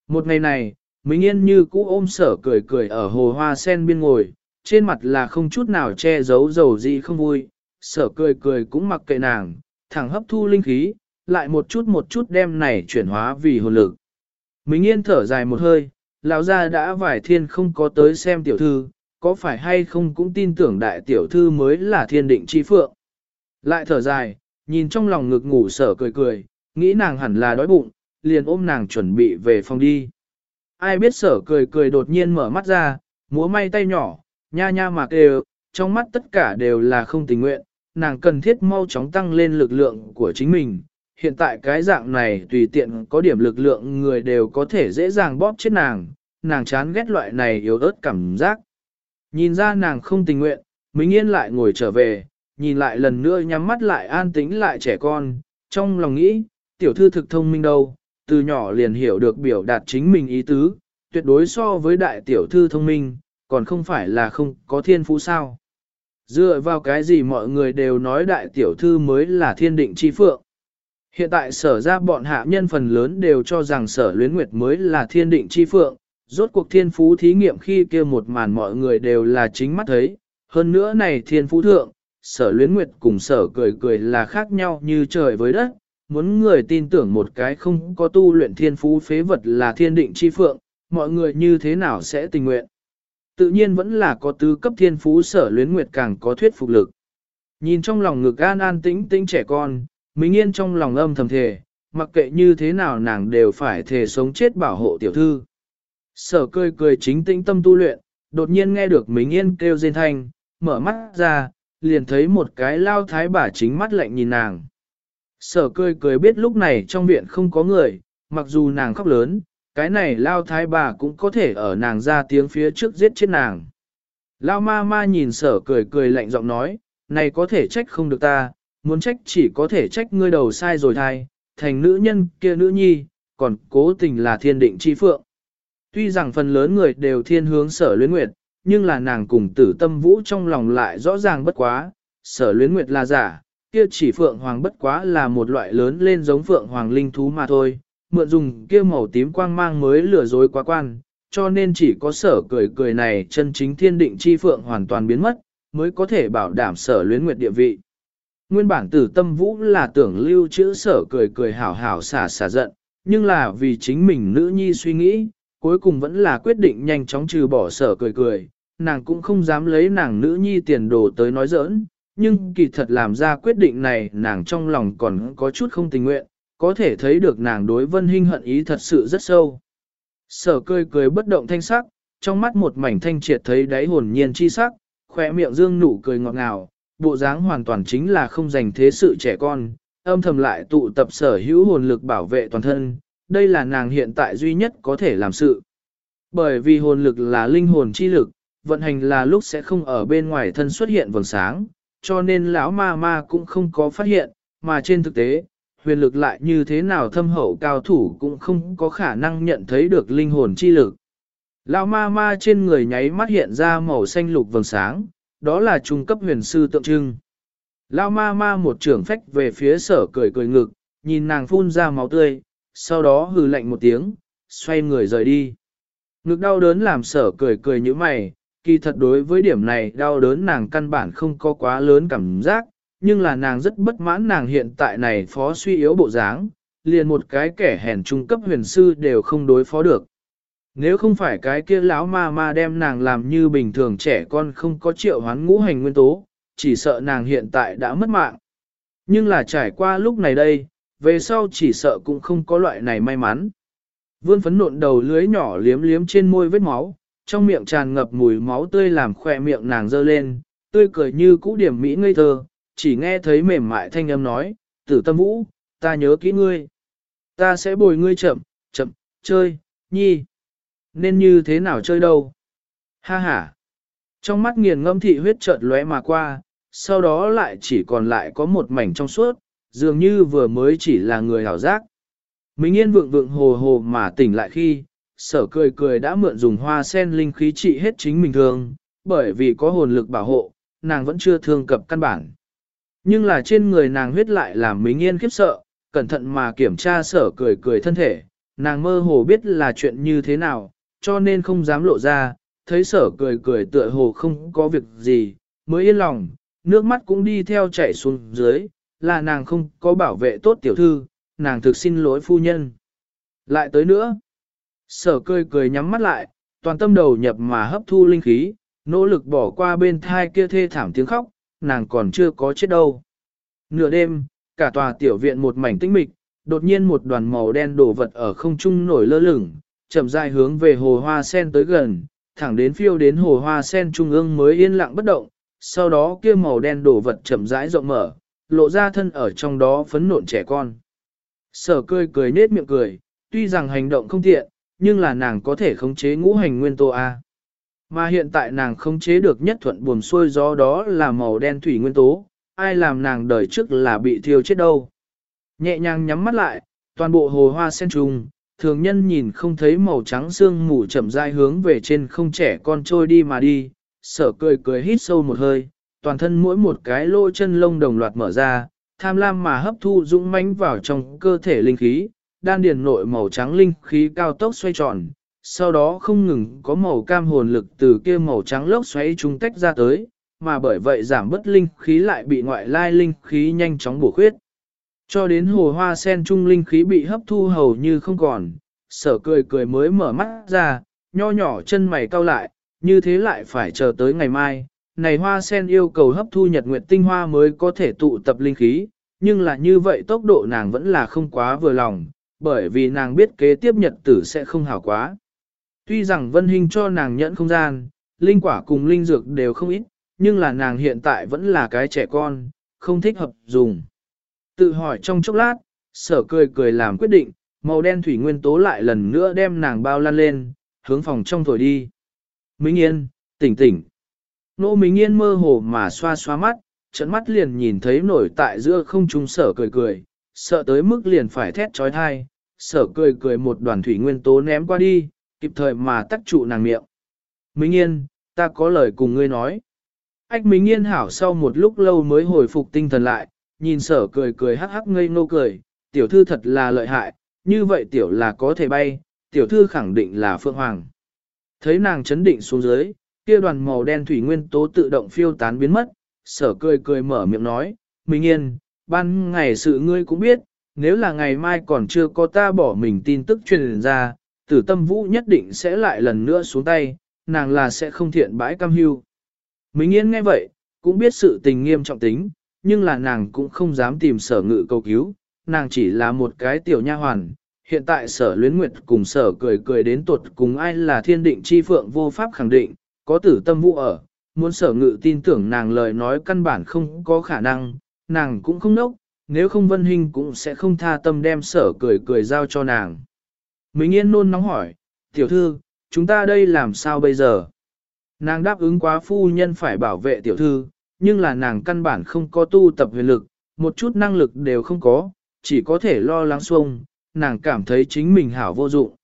Một ngày này, Minh Yên như cũ ôm sở cười cười ở hồ hoa sen biên ngồi, trên mặt là không chút nào che giấu dầu gì không vui, sở cười cười cũng mặc kệ nàng, thẳng hấp thu linh khí, lại một chút một chút đem này chuyển hóa vì hồn lực. mình Yên thở dài một hơi, lão gia đã vải thiên không có tới xem tiểu thư, có phải hay không cũng tin tưởng đại tiểu thư mới là thiên định chi phượng. Lại thở dài, nhìn trong lòng ngực ngủ sở cười cười, nghĩ nàng hẳn là đói bụng, liền ôm nàng chuẩn bị về phòng đi. Ai biết sở cười cười đột nhiên mở mắt ra, múa may tay nhỏ, nha nha mà kêu, trong mắt tất cả đều là không tình nguyện, nàng cần thiết mau chóng tăng lên lực lượng của chính mình. Hiện tại cái dạng này tùy tiện có điểm lực lượng người đều có thể dễ dàng bóp chết nàng, nàng chán ghét loại này yếu ớt cảm giác. Nhìn ra nàng không tình nguyện, Minh Yên lại ngồi trở về, nhìn lại lần nữa nhắm mắt lại an tĩnh lại trẻ con, trong lòng nghĩ, tiểu thư thực thông minh đâu, từ nhỏ liền hiểu được biểu đạt chính mình ý tứ, tuyệt đối so với đại tiểu thư thông minh, còn không phải là không có thiên phú sao. Dựa vào cái gì mọi người đều nói đại tiểu thư mới là thiên định chi phượng. Hiện tại sở ra bọn hạ nhân phần lớn đều cho rằng sở luyến nguyệt mới là thiên định chi phượng, rốt cuộc thiên phú thí nghiệm khi kia một màn mọi người đều là chính mắt thấy, hơn nữa này thiên phú thượng, sở luyến nguyệt cùng sở cười cười là khác nhau như trời với đất, muốn người tin tưởng một cái không có tu luyện thiên phú phế vật là thiên định chi phượng, mọi người như thế nào sẽ tình nguyện. Tự nhiên vẫn là có tứ cấp thiên phú sở luyến nguyệt càng có thuyết phục lực. Nhìn trong lòng ngực an an tĩnh tĩnh trẻ con, Minh Yên trong lòng âm thầm thề, mặc kệ như thế nào nàng đều phải thề sống chết bảo hộ tiểu thư. Sở cười cười chính tĩnh tâm tu luyện, đột nhiên nghe được Minh Yên kêu rên thanh, mở mắt ra, liền thấy một cái lao thái bà chính mắt lạnh nhìn nàng. Sở cười cười biết lúc này trong viện không có người, mặc dù nàng khóc lớn, cái này lao thái bà cũng có thể ở nàng ra tiếng phía trước giết chết nàng. Lao ma ma nhìn sở cười cười lạnh giọng nói, này có thể trách không được ta, muốn trách chỉ có thể trách ngươi đầu sai rồi thai, thành nữ nhân kia nữ nhi, còn cố tình là thiên định chi phượng. Tuy rằng phần lớn người đều thiên hướng sở luyến nguyệt, nhưng là nàng cùng tử tâm vũ trong lòng lại rõ ràng bất quá, sở luyến nguyệt là giả, kia chỉ phượng hoàng bất quá là một loại lớn lên giống phượng hoàng linh thú mà thôi, mượn dùng kia màu tím quang mang mới lừa dối quá quan, cho nên chỉ có sở cười cười này chân chính thiên định chi phượng hoàn toàn biến mất, mới có thể bảo đảm sở luyến nguyệt địa vị. Nguyên bản tử tâm vũ là tưởng lưu chữ sở cười cười hảo hảo xả xả giận, nhưng là vì chính mình nữ nhi suy nghĩ, cuối cùng vẫn là quyết định nhanh chóng trừ bỏ sở cười cười, nàng cũng không dám lấy nàng nữ nhi tiền đồ tới nói giỡn, nhưng kỳ thật làm ra quyết định này nàng trong lòng còn có chút không tình nguyện, có thể thấy được nàng đối vân hình hận ý thật sự rất sâu. Sở cười cười bất động thanh sắc, trong mắt một mảnh thanh triệt thấy đáy hồn nhiên chi sắc, khỏe miệng dương nụ cười ngọt ngào, bộ dáng hoàn toàn chính là không dành thế sự trẻ con, âm thầm lại tụ tập sở hữu hồn lực bảo vệ toàn thân, đây là nàng hiện tại duy nhất có thể làm sự. Bởi vì hồn lực là linh hồn chi lực, vận hành là lúc sẽ không ở bên ngoài thân xuất hiện vầng sáng, cho nên lão ma ma cũng không có phát hiện, mà trên thực tế, huyền lực lại như thế nào thâm hậu cao thủ cũng không có khả năng nhận thấy được linh hồn chi lực. Lão ma ma trên người nháy mắt hiện ra màu xanh lục vầng sáng, đó là trung cấp huyền sư tượng trưng. Lão ma ma một trưởng phách về phía sở cười cười ngực, nhìn nàng phun ra máu tươi, sau đó hừ lạnh một tiếng, xoay người rời đi. Ngực đau đớn làm sở cười cười như mày, kỳ thật đối với điểm này đau đớn nàng căn bản không có quá lớn cảm giác, nhưng là nàng rất bất mãn nàng hiện tại này phó suy yếu bộ dáng, liền một cái kẻ hèn trung cấp huyền sư đều không đối phó được. Nếu không phải cái kia lão ma ma đem nàng làm như bình thường trẻ con không có triệu hoán ngũ hành nguyên tố, chỉ sợ nàng hiện tại đã mất mạng. Nhưng là trải qua lúc này đây, về sau chỉ sợ cũng không có loại này may mắn. Vươn phấn nộn đầu lưới nhỏ liếm liếm trên môi vết máu, trong miệng tràn ngập mùi máu tươi làm khỏe miệng nàng dơ lên, tươi cười như cũ điểm mỹ ngây thơ, chỉ nghe thấy mềm mại thanh âm nói, tử tâm vũ, ta nhớ kỹ ngươi. Ta sẽ bồi ngươi chậm, chậm, chơi, nhi. Nên như thế nào chơi đâu? Ha ha. Trong mắt nghiền ngâm thị huyết chợt lóe mà qua, sau đó lại chỉ còn lại có một mảnh trong suốt, dường như vừa mới chỉ là người hảo giác. Minh yên vượng vượng hồ hồ mà tỉnh lại khi, sở cười cười đã mượn dùng hoa sen linh khí trị hết chính mình thương, bởi vì có hồn lực bảo hộ, nàng vẫn chưa thương cập căn bản. Nhưng là trên người nàng huyết lại làm Minh Yên khiếp sợ, cẩn thận mà kiểm tra sở cười cười thân thể, nàng mơ hồ biết là chuyện như thế nào, cho nên không dám lộ ra, thấy sở cười cười tựa hồ không có việc gì, mới yên lòng, nước mắt cũng đi theo chảy xuống dưới, là nàng không có bảo vệ tốt tiểu thư, nàng thực xin lỗi phu nhân. Lại tới nữa, sở cười cười nhắm mắt lại, toàn tâm đầu nhập mà hấp thu linh khí, nỗ lực bỏ qua bên thai kia thê thảm tiếng khóc, nàng còn chưa có chết đâu. Nửa đêm, cả tòa tiểu viện một mảnh tĩnh mịch, đột nhiên một đoàn màu đen đổ vật ở không trung nổi lơ lửng, chậm rãi hướng về hồ hoa sen tới gần, thẳng đến phiêu đến hồ hoa sen trung ương mới yên lặng bất động, sau đó kia màu đen đổ vật chậm rãi rộng mở, lộ ra thân ở trong đó phấn nộn trẻ con. Sở cười cười nết miệng cười, tuy rằng hành động không tiện, nhưng là nàng có thể khống chế ngũ hành nguyên tố A. Mà hiện tại nàng không chế được nhất thuận buồm xuôi gió đó là màu đen thủy nguyên tố, ai làm nàng đời trước là bị thiêu chết đâu. Nhẹ nhàng nhắm mắt lại, toàn bộ hồ hoa sen trùng, thường nhân nhìn không thấy màu trắng xương mù chậm rãi hướng về trên không trẻ con trôi đi mà đi, sở cười cười hít sâu một hơi, toàn thân mỗi một cái lỗ chân lông đồng loạt mở ra, tham lam mà hấp thu dũng mãnh vào trong cơ thể linh khí, đan điền nội màu trắng linh khí cao tốc xoay tròn, sau đó không ngừng có màu cam hồn lực từ kia màu trắng lốc xoáy chúng tách ra tới, mà bởi vậy giảm bất linh khí lại bị ngoại lai linh khí nhanh chóng bổ khuyết. Cho đến hồ hoa sen trung linh khí bị hấp thu hầu như không còn, sở cười cười mới mở mắt ra, nho nhỏ chân mày cau lại, như thế lại phải chờ tới ngày mai. Này hoa sen yêu cầu hấp thu nhật nguyệt tinh hoa mới có thể tụ tập linh khí, nhưng là như vậy tốc độ nàng vẫn là không quá vừa lòng, bởi vì nàng biết kế tiếp nhật tử sẽ không hảo quá. Tuy rằng Vân Hinh cho nàng nhẫn không gian, linh quả cùng linh dược đều không ít, nhưng là nàng hiện tại vẫn là cái trẻ con, không thích hợp dùng. Tự hỏi trong chốc lát, sở cười cười làm quyết định, màu đen thủy nguyên tố lại lần nữa đem nàng bao lan lên, hướng phòng trong thổi đi. Minh Yên, tỉnh tỉnh. Nô Minh Yên mơ hồ mà xoa xoa mắt, trận mắt liền nhìn thấy nổi tại giữa không trung sở cười cười, sợ tới mức liền phải thét trói thai, sở cười cười một đoàn thủy nguyên tố ném qua đi, kịp thời mà tắt trụ nàng miệng. Minh Yên, ta có lời cùng ngươi nói. Ách Minh Yên hảo sau một lúc lâu mới hồi phục tinh thần lại, nhìn sở cười cười hắc hắc ngây ngô cười, tiểu thư thật là lợi hại, như vậy tiểu là có thể bay, tiểu thư khẳng định là Phượng Hoàng. Thấy nàng chấn định xuống dưới, kia đoàn màu đen thủy nguyên tố tự động phiêu tán biến mất, sở cười cười mở miệng nói, Minh Yên, ban ngày sự ngươi cũng biết, nếu là ngày mai còn chưa có ta bỏ mình tin tức truyền ra, tử tâm vũ nhất định sẽ lại lần nữa xuống tay, nàng là sẽ không thiện bãi cam hưu. Minh Yên nghe vậy, cũng biết sự tình nghiêm trọng tính, nhưng là nàng cũng không dám tìm sở ngự cầu cứu, nàng chỉ là một cái tiểu nha hoàn. Hiện tại sở luyến nguyệt cùng sở cười cười đến tuột cùng ai là thiên định chi phượng vô pháp khẳng định, có tử tâm vũ ở, muốn sở ngự tin tưởng nàng lời nói căn bản không có khả năng, nàng cũng không nốc, nếu không vân hình cũng sẽ không tha tâm đem sở cười cười giao cho nàng. Mình yên nôn nóng hỏi, tiểu thư, chúng ta đây làm sao bây giờ? Nàng đáp ứng quá phu nhân phải bảo vệ tiểu thư, nhưng là nàng căn bản không có tu tập huyền lực, một chút năng lực đều không có, chỉ có thể lo lắng xuông, nàng cảm thấy chính mình hảo vô dụng.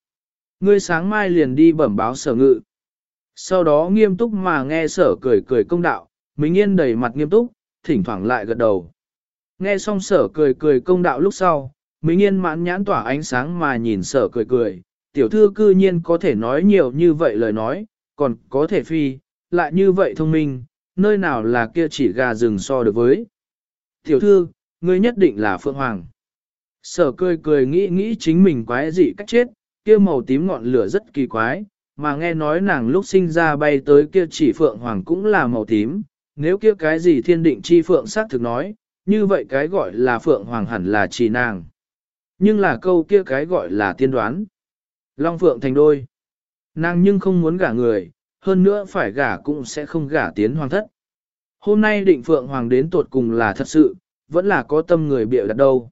Ngươi sáng mai liền đi bẩm báo sở ngự. Sau đó nghiêm túc mà nghe sở cười cười công đạo, mình Yên đầy mặt nghiêm túc, thỉnh thoảng lại gật đầu. Nghe xong sở cười cười công đạo lúc sau, Mỹ Nghiên mãn nhãn tỏa ánh sáng mà nhìn sở cười cười, tiểu thư cư nhiên có thể nói nhiều như vậy lời nói, còn có thể phi, lại như vậy thông minh, nơi nào là kia chỉ gà rừng so được với. Tiểu thư, ngươi nhất định là Phượng Hoàng. Sở cười cười nghĩ nghĩ chính mình quái dị cách chết, kia màu tím ngọn lửa rất kỳ quái, mà nghe nói nàng lúc sinh ra bay tới kia chỉ Phượng Hoàng cũng là màu tím, nếu kia cái gì thiên định chi Phượng xác thực nói, như vậy cái gọi là Phượng Hoàng hẳn là chỉ nàng. Nhưng là câu kia cái gọi là tiên đoán. Long Phượng thành đôi. Nàng nhưng không muốn gả người, hơn nữa phải gả cũng sẽ không gả tiến hoàng thất. Hôm nay định Phượng Hoàng đến tột cùng là thật sự, vẫn là có tâm người bịa đặt đâu.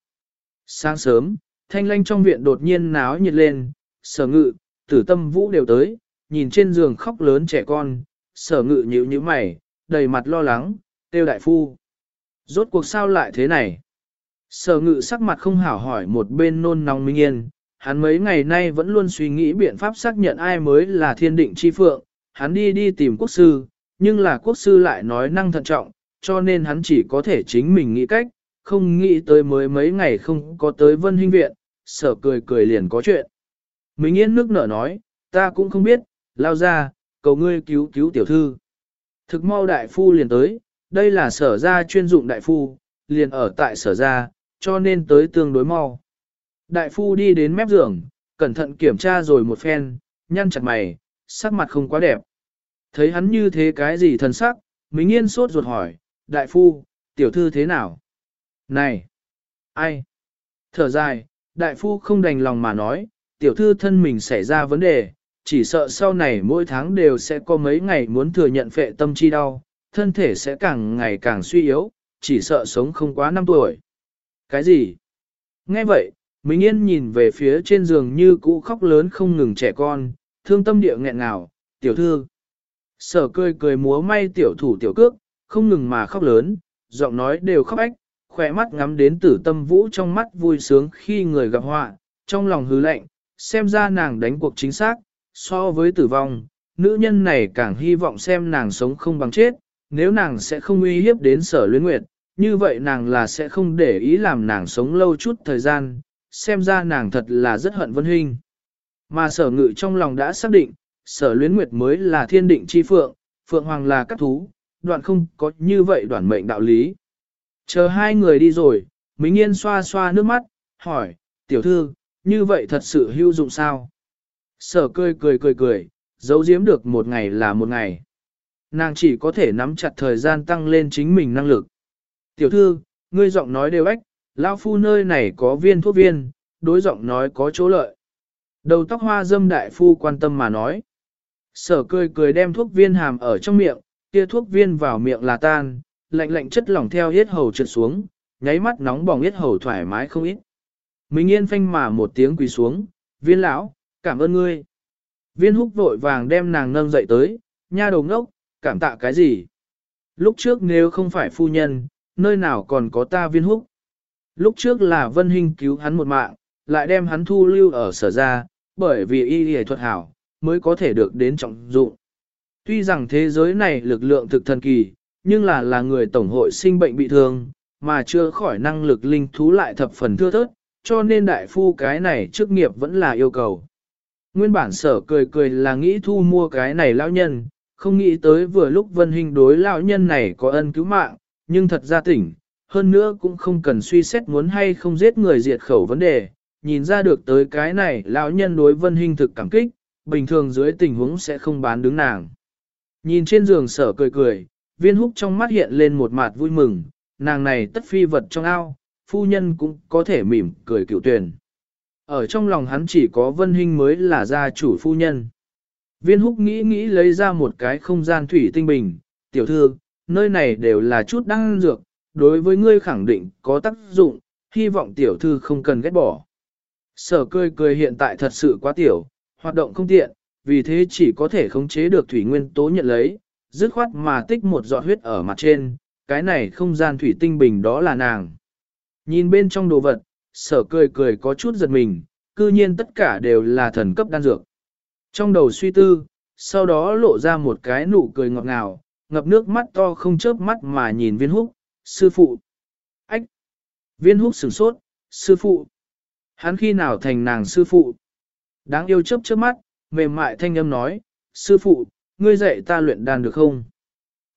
Sáng sớm, thanh lanh trong viện đột nhiên náo nhiệt lên, sở ngự, tử tâm vũ đều tới, nhìn trên giường khóc lớn trẻ con, sở ngự nhíu như mày, đầy mặt lo lắng, tiêu đại phu. Rốt cuộc sao lại thế này? Sở ngự sắc mặt không hảo hỏi một bên nôn nóng minh yên, hắn mấy ngày nay vẫn luôn suy nghĩ biện pháp xác nhận ai mới là thiên định chi phượng, hắn đi đi tìm quốc sư, nhưng là quốc sư lại nói năng thận trọng, cho nên hắn chỉ có thể chính mình nghĩ cách, không nghĩ tới mới mấy ngày không có tới vân huynh viện, sở cười cười liền có chuyện. Mình yên nước nở nói, ta cũng không biết, lao ra, cầu ngươi cứu cứu tiểu thư. Thực mau đại phu liền tới, đây là sở gia chuyên dụng đại phu, liền ở tại sở gia, cho nên tới tương đối mau. Đại phu đi đến mép giường, cẩn thận kiểm tra rồi một phen, nhăn chặt mày, sắc mặt không quá đẹp. Thấy hắn như thế cái gì thần sắc, Mính Yên sốt ruột hỏi, đại phu, tiểu thư thế nào? Này! Ai? Thở dài, đại phu không đành lòng mà nói, tiểu thư thân mình xảy ra vấn đề, chỉ sợ sau này mỗi tháng đều sẽ có mấy ngày muốn thừa nhận phệ tâm chi đau, thân thể sẽ càng ngày càng suy yếu, chỉ sợ sống không quá năm tuổi. Cái gì? Nghe vậy, Minh Yên nhìn về phía trên giường như cũ khóc lớn không ngừng trẻ con, thương tâm địa nghẹn ngào, tiểu thư. Sở cười cười múa may tiểu thủ tiểu cước, không ngừng mà khóc lớn, giọng nói đều khóc ách, khỏe mắt ngắm đến tử tâm vũ trong mắt vui sướng khi người gặp họa, trong lòng hứ lạnh, xem ra nàng đánh cuộc chính xác, so với tử vong, nữ nhân này càng hy vọng xem nàng sống không bằng chết, nếu nàng sẽ không uy hiếp đến sở luyến nguyệt, như vậy nàng là sẽ không để ý làm nàng sống lâu chút thời gian, xem ra nàng thật là rất hận vân huynh. Mà sở ngự trong lòng đã xác định, sở luyến nguyệt mới là thiên định chi phượng, phượng hoàng là các thú, đoạn không có như vậy đoạn mệnh đạo lý. Chờ hai người đi rồi, Minh Yên xoa xoa nước mắt, hỏi, tiểu thư, như vậy thật sự hữu dụng sao? Sở cười cười cười cười, giấu giếm được một ngày là một ngày. Nàng chỉ có thể nắm chặt thời gian tăng lên chính mình năng lực. Tiểu thư, ngươi giọng nói đều ếch, lão phu nơi này có viên thuốc viên, đối giọng nói có chỗ lợi. Đầu tóc hoa dâm đại phu quan tâm mà nói. Sở cười cười đem thuốc viên hàm ở trong miệng, kia thuốc viên vào miệng là tan, lạnh lạnh chất lỏng theo hết hầu trượt xuống, nháy mắt nóng bỏng hết hầu thoải mái không ít. Mình yên phanh mà một tiếng quỳ xuống, viên lão, cảm ơn ngươi. Viên húc vội vàng đem nàng nâng dậy tới, nha đầu ngốc, cảm tạ cái gì? Lúc trước nếu không phải phu nhân, nơi nào còn có ta viên húc? Lúc trước là Vân Hinh cứu hắn một mạng, lại đem hắn thu lưu ở sở ra bởi vì y y thuật hảo, mới có thể được đến trọng dụng. Tuy rằng thế giới này lực lượng thực thần kỳ, nhưng là là người tổng hội sinh bệnh bị thương, mà chưa khỏi năng lực linh thú lại thập phần thưa thớt, cho nên đại phu cái này chức nghiệp vẫn là yêu cầu. Nguyên bản sở cười cười là nghĩ thu mua cái này lão nhân, không nghĩ tới vừa lúc vân hình đối lão nhân này có ân cứu mạng, nhưng thật ra tỉnh, hơn nữa cũng không cần suy xét muốn hay không giết người diệt khẩu vấn đề, nhìn ra được tới cái này lão nhân đối vân hình thực cảm kích, bình thường dưới tình huống sẽ không bán đứng nàng. Nhìn trên giường sở cười cười, viên húc trong mắt hiện lên một mặt vui mừng, nàng này tất phi vật trong ao, phu nhân cũng có thể mỉm cười cựu tuyển. Ở trong lòng hắn chỉ có vân hình mới là gia chủ phu nhân. Viên húc nghĩ nghĩ lấy ra một cái không gian thủy tinh bình, tiểu thư, nơi này đều là chút đăng dược, đối với ngươi khẳng định có tác dụng, hy vọng tiểu thư không cần ghét bỏ. Sở cười cười hiện tại thật sự quá tiểu, hoạt động không tiện, vì thế chỉ có thể khống chế được thủy nguyên tố nhận lấy, dứt khoát mà tích một giọt huyết ở mặt trên, cái này không gian thủy tinh bình đó là nàng. Nhìn bên trong đồ vật, sở cười cười có chút giật mình, cư nhiên tất cả đều là thần cấp đan dược. Trong đầu suy tư, sau đó lộ ra một cái nụ cười ngọt ngào, ngập nước mắt to không chớp mắt mà nhìn viên húc, sư phụ. Ách! Viên húc sửng sốt, sư phụ. Hắn khi nào thành nàng sư phụ? Đáng yêu chớp chớp mắt, mềm mại thanh âm nói, sư phụ, ngươi dạy ta luyện đan được không?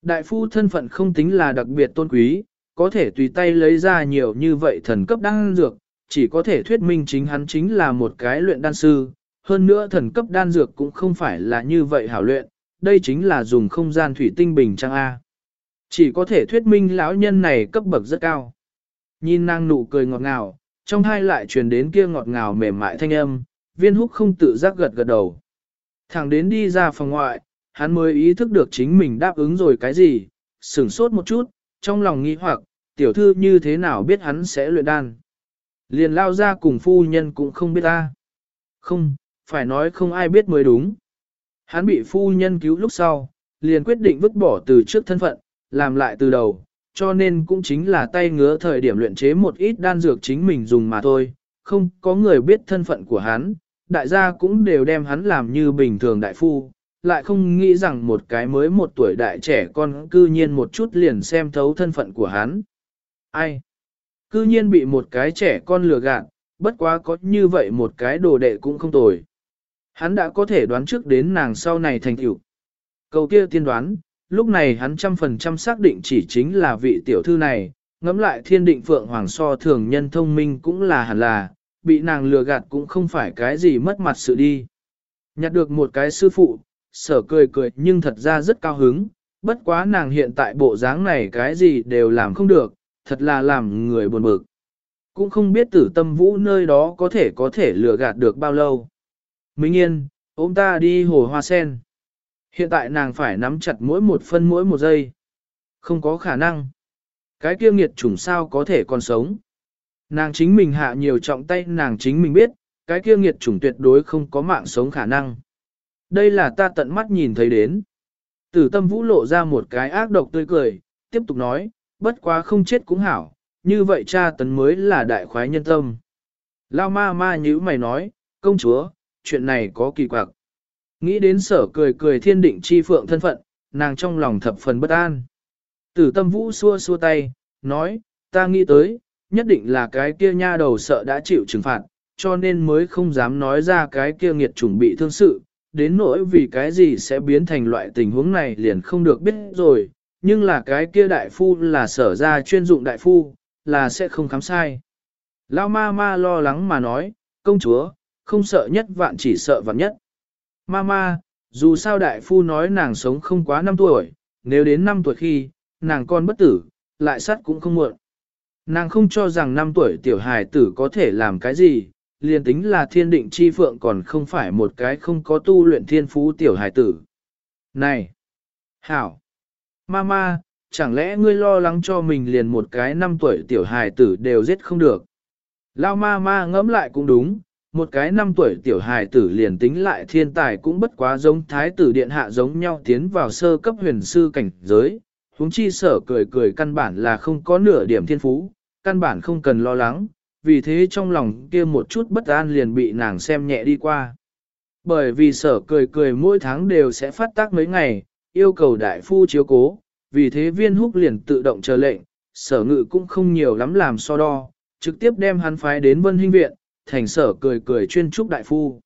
Đại phu thân phận không tính là đặc biệt tôn quý, có thể tùy tay lấy ra nhiều như vậy thần cấp đan dược, chỉ có thể thuyết minh chính hắn chính là một cái luyện đan sư, hơn nữa thần cấp đan dược cũng không phải là như vậy hảo luyện, đây chính là dùng không gian thủy tinh bình trang A. Chỉ có thể thuyết minh lão nhân này cấp bậc rất cao. Nhìn nàng nụ cười ngọt ngào, trong hai lại truyền đến kia ngọt ngào mềm mại thanh âm, viên húc không tự giác gật gật đầu. Thẳng đến đi ra phòng ngoại, hắn mới ý thức được chính mình đáp ứng rồi cái gì, sửng sốt một chút, trong lòng nghi hoặc, tiểu thư như thế nào biết hắn sẽ luyện đan. Liền lao ra cùng phu nhân cũng không biết ta. Không, phải nói không ai biết mới đúng. Hắn bị phu nhân cứu lúc sau, liền quyết định vứt bỏ từ trước thân phận, làm lại từ đầu, cho nên cũng chính là tay ngứa thời điểm luyện chế một ít đan dược chính mình dùng mà thôi, không có người biết thân phận của hắn, đại gia cũng đều đem hắn làm như bình thường đại phu, lại không nghĩ rằng một cái mới một tuổi đại trẻ con cư nhiên một chút liền xem thấu thân phận của hắn. Ai? Cư nhiên bị một cái trẻ con lừa gạt, bất quá có như vậy một cái đồ đệ cũng không tồi. Hắn đã có thể đoán trước đến nàng sau này thành tựu. Câu kia tiên đoán, lúc này hắn trăm phần trăm xác định chỉ chính là vị tiểu thư này, ngẫm lại thiên định phượng hoàng so thường nhân thông minh cũng là hẳn là, bị nàng lừa gạt cũng không phải cái gì mất mặt sự đi. Nhặt được một cái sư phụ, sở cười cười nhưng thật ra rất cao hứng, bất quá nàng hiện tại bộ dáng này cái gì đều làm không được, thật là làm người buồn bực. Cũng không biết tử tâm vũ nơi đó có thể có thể lừa gạt được bao lâu. Minh yên, ôm ta đi hồ hoa sen. Hiện tại nàng phải nắm chặt mỗi một phân mỗi một giây. Không có khả năng. Cái kia nghiệt chủng sao có thể còn sống. Nàng chính mình hạ nhiều trọng tay nàng chính mình biết, cái kia nghiệt chủng tuyệt đối không có mạng sống khả năng. Đây là ta tận mắt nhìn thấy đến. Tử tâm vũ lộ ra một cái ác độc tươi cười, tiếp tục nói, bất quá không chết cũng hảo, như vậy cha tấn mới là đại khoái nhân tâm. Lao ma ma như mày nói, công chúa, chuyện này có kỳ quặc. Nghĩ đến sở cười cười thiên định chi phượng thân phận, nàng trong lòng thập phần bất an. Tử tâm vũ xua xua tay, nói, ta nghĩ tới, nhất định là cái kia nha đầu sợ đã chịu trừng phạt, cho nên mới không dám nói ra cái kia nghiệt chủng bị thương sự, đến nỗi vì cái gì sẽ biến thành loại tình huống này liền không được biết rồi, nhưng là cái kia đại phu là sở ra chuyên dụng đại phu, là sẽ không khám sai. Lao ma ma lo lắng mà nói, công chúa, không sợ nhất vạn chỉ sợ vạn nhất. Mama, dù sao đại phu nói nàng sống không quá 5 tuổi, nếu đến 5 tuổi khi, nàng con bất tử, lại sát cũng không muộn. Nàng không cho rằng 5 tuổi tiểu hài tử có thể làm cái gì, liền tính là thiên định chi phượng còn không phải một cái không có tu luyện thiên phú tiểu hài tử. Này! Hảo! Mama, chẳng lẽ ngươi lo lắng cho mình liền một cái 5 tuổi tiểu hài tử đều giết không được? Lao ma ma ngẫm lại cũng đúng, một cái năm tuổi tiểu hài tử liền tính lại thiên tài cũng bất quá giống thái tử điện hạ giống nhau tiến vào sơ cấp huyền sư cảnh giới, huống chi sở cười cười căn bản là không có nửa điểm thiên phú, căn bản không cần lo lắng, vì thế trong lòng kia một chút bất an liền bị nàng xem nhẹ đi qua. Bởi vì sở cười cười mỗi tháng đều sẽ phát tác mấy ngày, yêu cầu đại phu chiếu cố, vì thế viên húc liền tự động chờ lệnh, sở ngự cũng không nhiều lắm làm so đo, trực tiếp đem hắn phái đến vân hinh viện, thành sở cười cười chuyên trúc đại phu.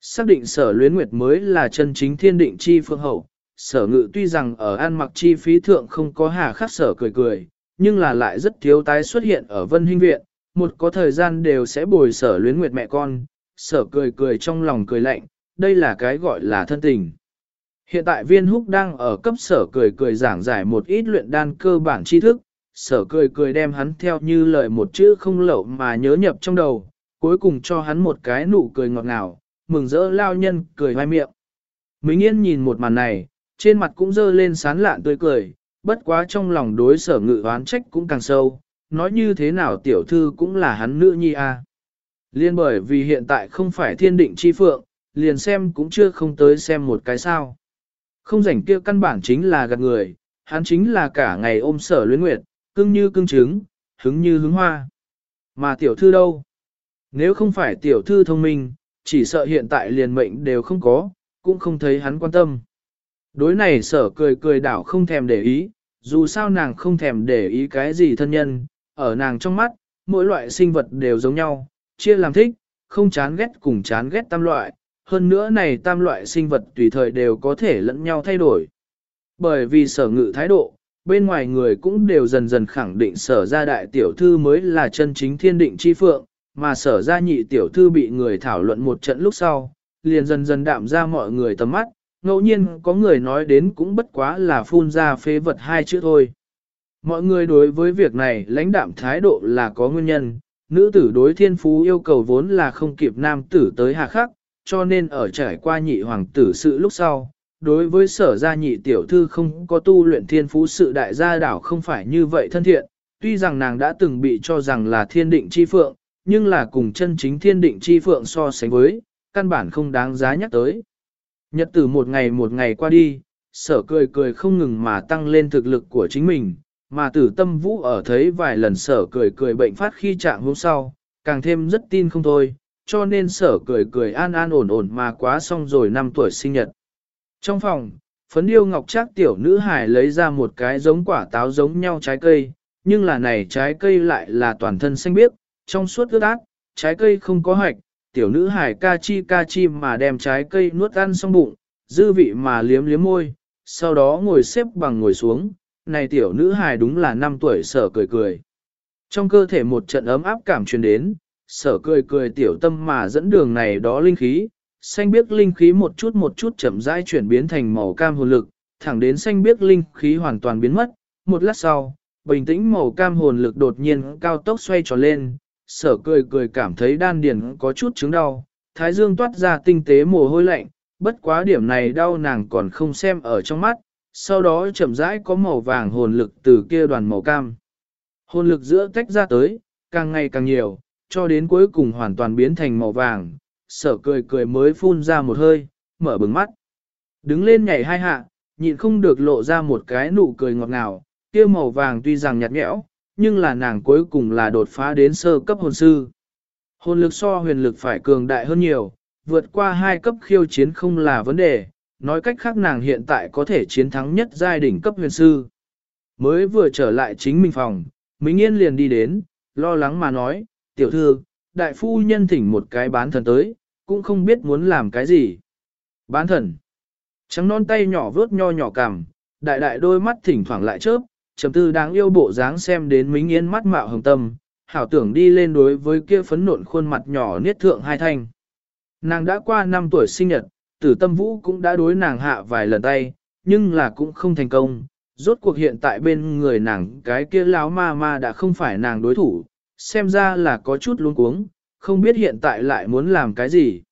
Xác định sở luyến nguyệt mới là chân chính thiên định chi phương hậu, sở ngự tuy rằng ở an mặc chi phí thượng không có hà khắc sở cười cười, nhưng là lại rất thiếu tái xuất hiện ở vân hinh viện, một có thời gian đều sẽ bồi sở luyến nguyệt mẹ con, sở cười cười trong lòng cười lạnh, đây là cái gọi là thân tình. Hiện tại viên húc đang ở cấp sở cười cười giảng giải một ít luyện đan cơ bản tri thức, sở cười cười đem hắn theo như lời một chữ không lậu mà nhớ nhập trong đầu, cuối cùng cho hắn một cái nụ cười ngọt ngào, mừng rỡ lao nhân cười hoai miệng. Minh Yên nhìn một màn này, trên mặt cũng dơ lên sán lạn tươi cười, bất quá trong lòng đối sở ngự oán trách cũng càng sâu, nói như thế nào tiểu thư cũng là hắn nữ nhi a. Liên bởi vì hiện tại không phải thiên định chi phượng, liền xem cũng chưa không tới xem một cái sao. Không rảnh kia căn bản chính là gạt người, hắn chính là cả ngày ôm sở luyến nguyệt, cưng như cưng trứng, hứng như hứng hoa. Mà tiểu thư đâu? Nếu không phải tiểu thư thông minh, chỉ sợ hiện tại liền mệnh đều không có, cũng không thấy hắn quan tâm. Đối này sở cười cười đảo không thèm để ý, dù sao nàng không thèm để ý cái gì thân nhân, ở nàng trong mắt, mỗi loại sinh vật đều giống nhau, chia làm thích, không chán ghét cùng chán ghét tam loại, hơn nữa này tam loại sinh vật tùy thời đều có thể lẫn nhau thay đổi. Bởi vì sở ngự thái độ, bên ngoài người cũng đều dần dần khẳng định sở gia đại tiểu thư mới là chân chính thiên định chi phượng, mà sở gia nhị tiểu thư bị người thảo luận một trận lúc sau, liền dần dần đạm ra mọi người tầm mắt, ngẫu nhiên có người nói đến cũng bất quá là phun ra phế vật hai chữ thôi. Mọi người đối với việc này lãnh đạm thái độ là có nguyên nhân, nữ tử đối thiên phú yêu cầu vốn là không kịp nam tử tới hạ khắc, cho nên ở trải qua nhị hoàng tử sự lúc sau, đối với sở gia nhị tiểu thư không có tu luyện thiên phú sự đại gia đảo không phải như vậy thân thiện, tuy rằng nàng đã từng bị cho rằng là thiên định chi phượng, nhưng là cùng chân chính thiên định chi phượng so sánh với, căn bản không đáng giá nhắc tới. Nhật từ một ngày một ngày qua đi, sở cười cười không ngừng mà tăng lên thực lực của chính mình, mà tử tâm vũ ở thấy vài lần sở cười cười bệnh phát khi trạng hôm sau, càng thêm rất tin không thôi, cho nên sở cười cười an an ổn ổn mà quá xong rồi năm tuổi sinh nhật. Trong phòng, phấn điêu ngọc trác tiểu nữ hải lấy ra một cái giống quả táo giống nhau trái cây, nhưng là này trái cây lại là toàn thân xanh biếc, trong suốt ướt át, trái cây không có hạch, tiểu nữ hải ca chi ca chi mà đem trái cây nuốt ăn xong bụng, dư vị mà liếm liếm môi, sau đó ngồi xếp bằng ngồi xuống, này tiểu nữ hài đúng là năm tuổi sở cười cười. Trong cơ thể một trận ấm áp cảm truyền đến, sở cười cười tiểu tâm mà dẫn đường này đó linh khí, xanh biếc linh khí một chút một chút chậm rãi chuyển biến thành màu cam hồn lực, thẳng đến xanh biếc linh khí hoàn toàn biến mất, một lát sau, bình tĩnh màu cam hồn lực đột nhiên cao tốc xoay tròn lên, sở cười cười cảm thấy đan điền có chút chứng đau, thái dương toát ra tinh tế mồ hôi lạnh, bất quá điểm này đau nàng còn không xem ở trong mắt, sau đó chậm rãi có màu vàng hồn lực từ kia đoàn màu cam. Hồn lực giữa tách ra tới, càng ngày càng nhiều, cho đến cuối cùng hoàn toàn biến thành màu vàng, sở cười cười mới phun ra một hơi, mở bừng mắt. Đứng lên nhảy hai hạ, nhịn không được lộ ra một cái nụ cười ngọt ngào, kia màu vàng tuy rằng nhạt nhẽo, nhưng là nàng cuối cùng là đột phá đến sơ cấp hồn sư. Hồn lực so huyền lực phải cường đại hơn nhiều, vượt qua hai cấp khiêu chiến không là vấn đề, nói cách khác nàng hiện tại có thể chiến thắng nhất giai đỉnh cấp huyền sư. Mới vừa trở lại chính mình phòng, Minh Yên liền đi đến, lo lắng mà nói, tiểu thư, đại phu nhân thỉnh một cái bán thần tới, cũng không biết muốn làm cái gì. Bán thần. Trắng non tay nhỏ vớt nho nhỏ cằm, Đại đại đôi mắt thỉnh thoảng lại chớp, trầm tư đáng yêu bộ dáng xem đến mính yên mắt mạo hồng tâm, hảo tưởng đi lên đối với kia phấn nộn khuôn mặt nhỏ niết thượng hai thanh. Nàng đã qua năm tuổi sinh nhật, tử tâm vũ cũng đã đối nàng hạ vài lần tay, nhưng là cũng không thành công. Rốt cuộc hiện tại bên người nàng cái kia láo ma ma đã không phải nàng đối thủ, xem ra là có chút luống cuống, không biết hiện tại lại muốn làm cái gì.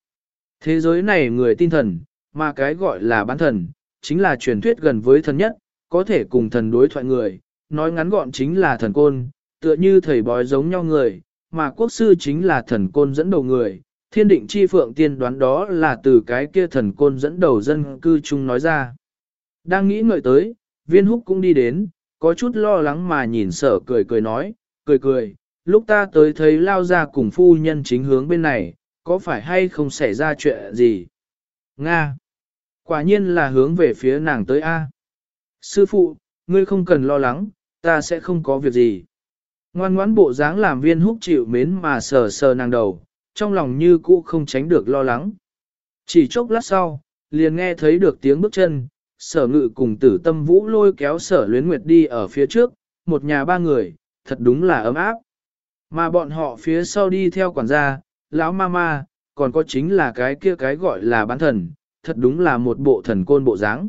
Thế giới này người tin thần, mà cái gọi là bán thần, chính là truyền thuyết gần với thần nhất, có thể cùng thần đối thoại người, nói ngắn gọn chính là thần côn, tựa như thầy bói giống nhau người, mà quốc sư chính là thần côn dẫn đầu người. Thiên định chi phượng tiên đoán đó là từ cái kia thần côn dẫn đầu dân cư chung nói ra. Đang nghĩ ngợi tới, viên húc cũng đi đến, có chút lo lắng mà nhìn sở cười cười nói, cười cười, lúc ta tới thấy lao ra cùng phu nhân chính hướng bên này, có phải hay không xảy ra chuyện gì? Nga! Quả nhiên là hướng về phía nàng tới A. Sư phụ, ngươi không cần lo lắng, ta sẽ không có việc gì. Ngoan ngoãn bộ dáng làm viên húc chịu mến mà sờ sờ nàng đầu, trong lòng như cũ không tránh được lo lắng. Chỉ chốc lát sau, liền nghe thấy được tiếng bước chân, sở ngự cùng tử tâm vũ lôi kéo sở luyến nguyệt đi ở phía trước, một nhà ba người, thật đúng là ấm áp. Mà bọn họ phía sau đi theo quản gia, lão ma ma, còn có chính là cái kia cái gọi là bán thần, thật đúng là một bộ thần côn bộ dáng.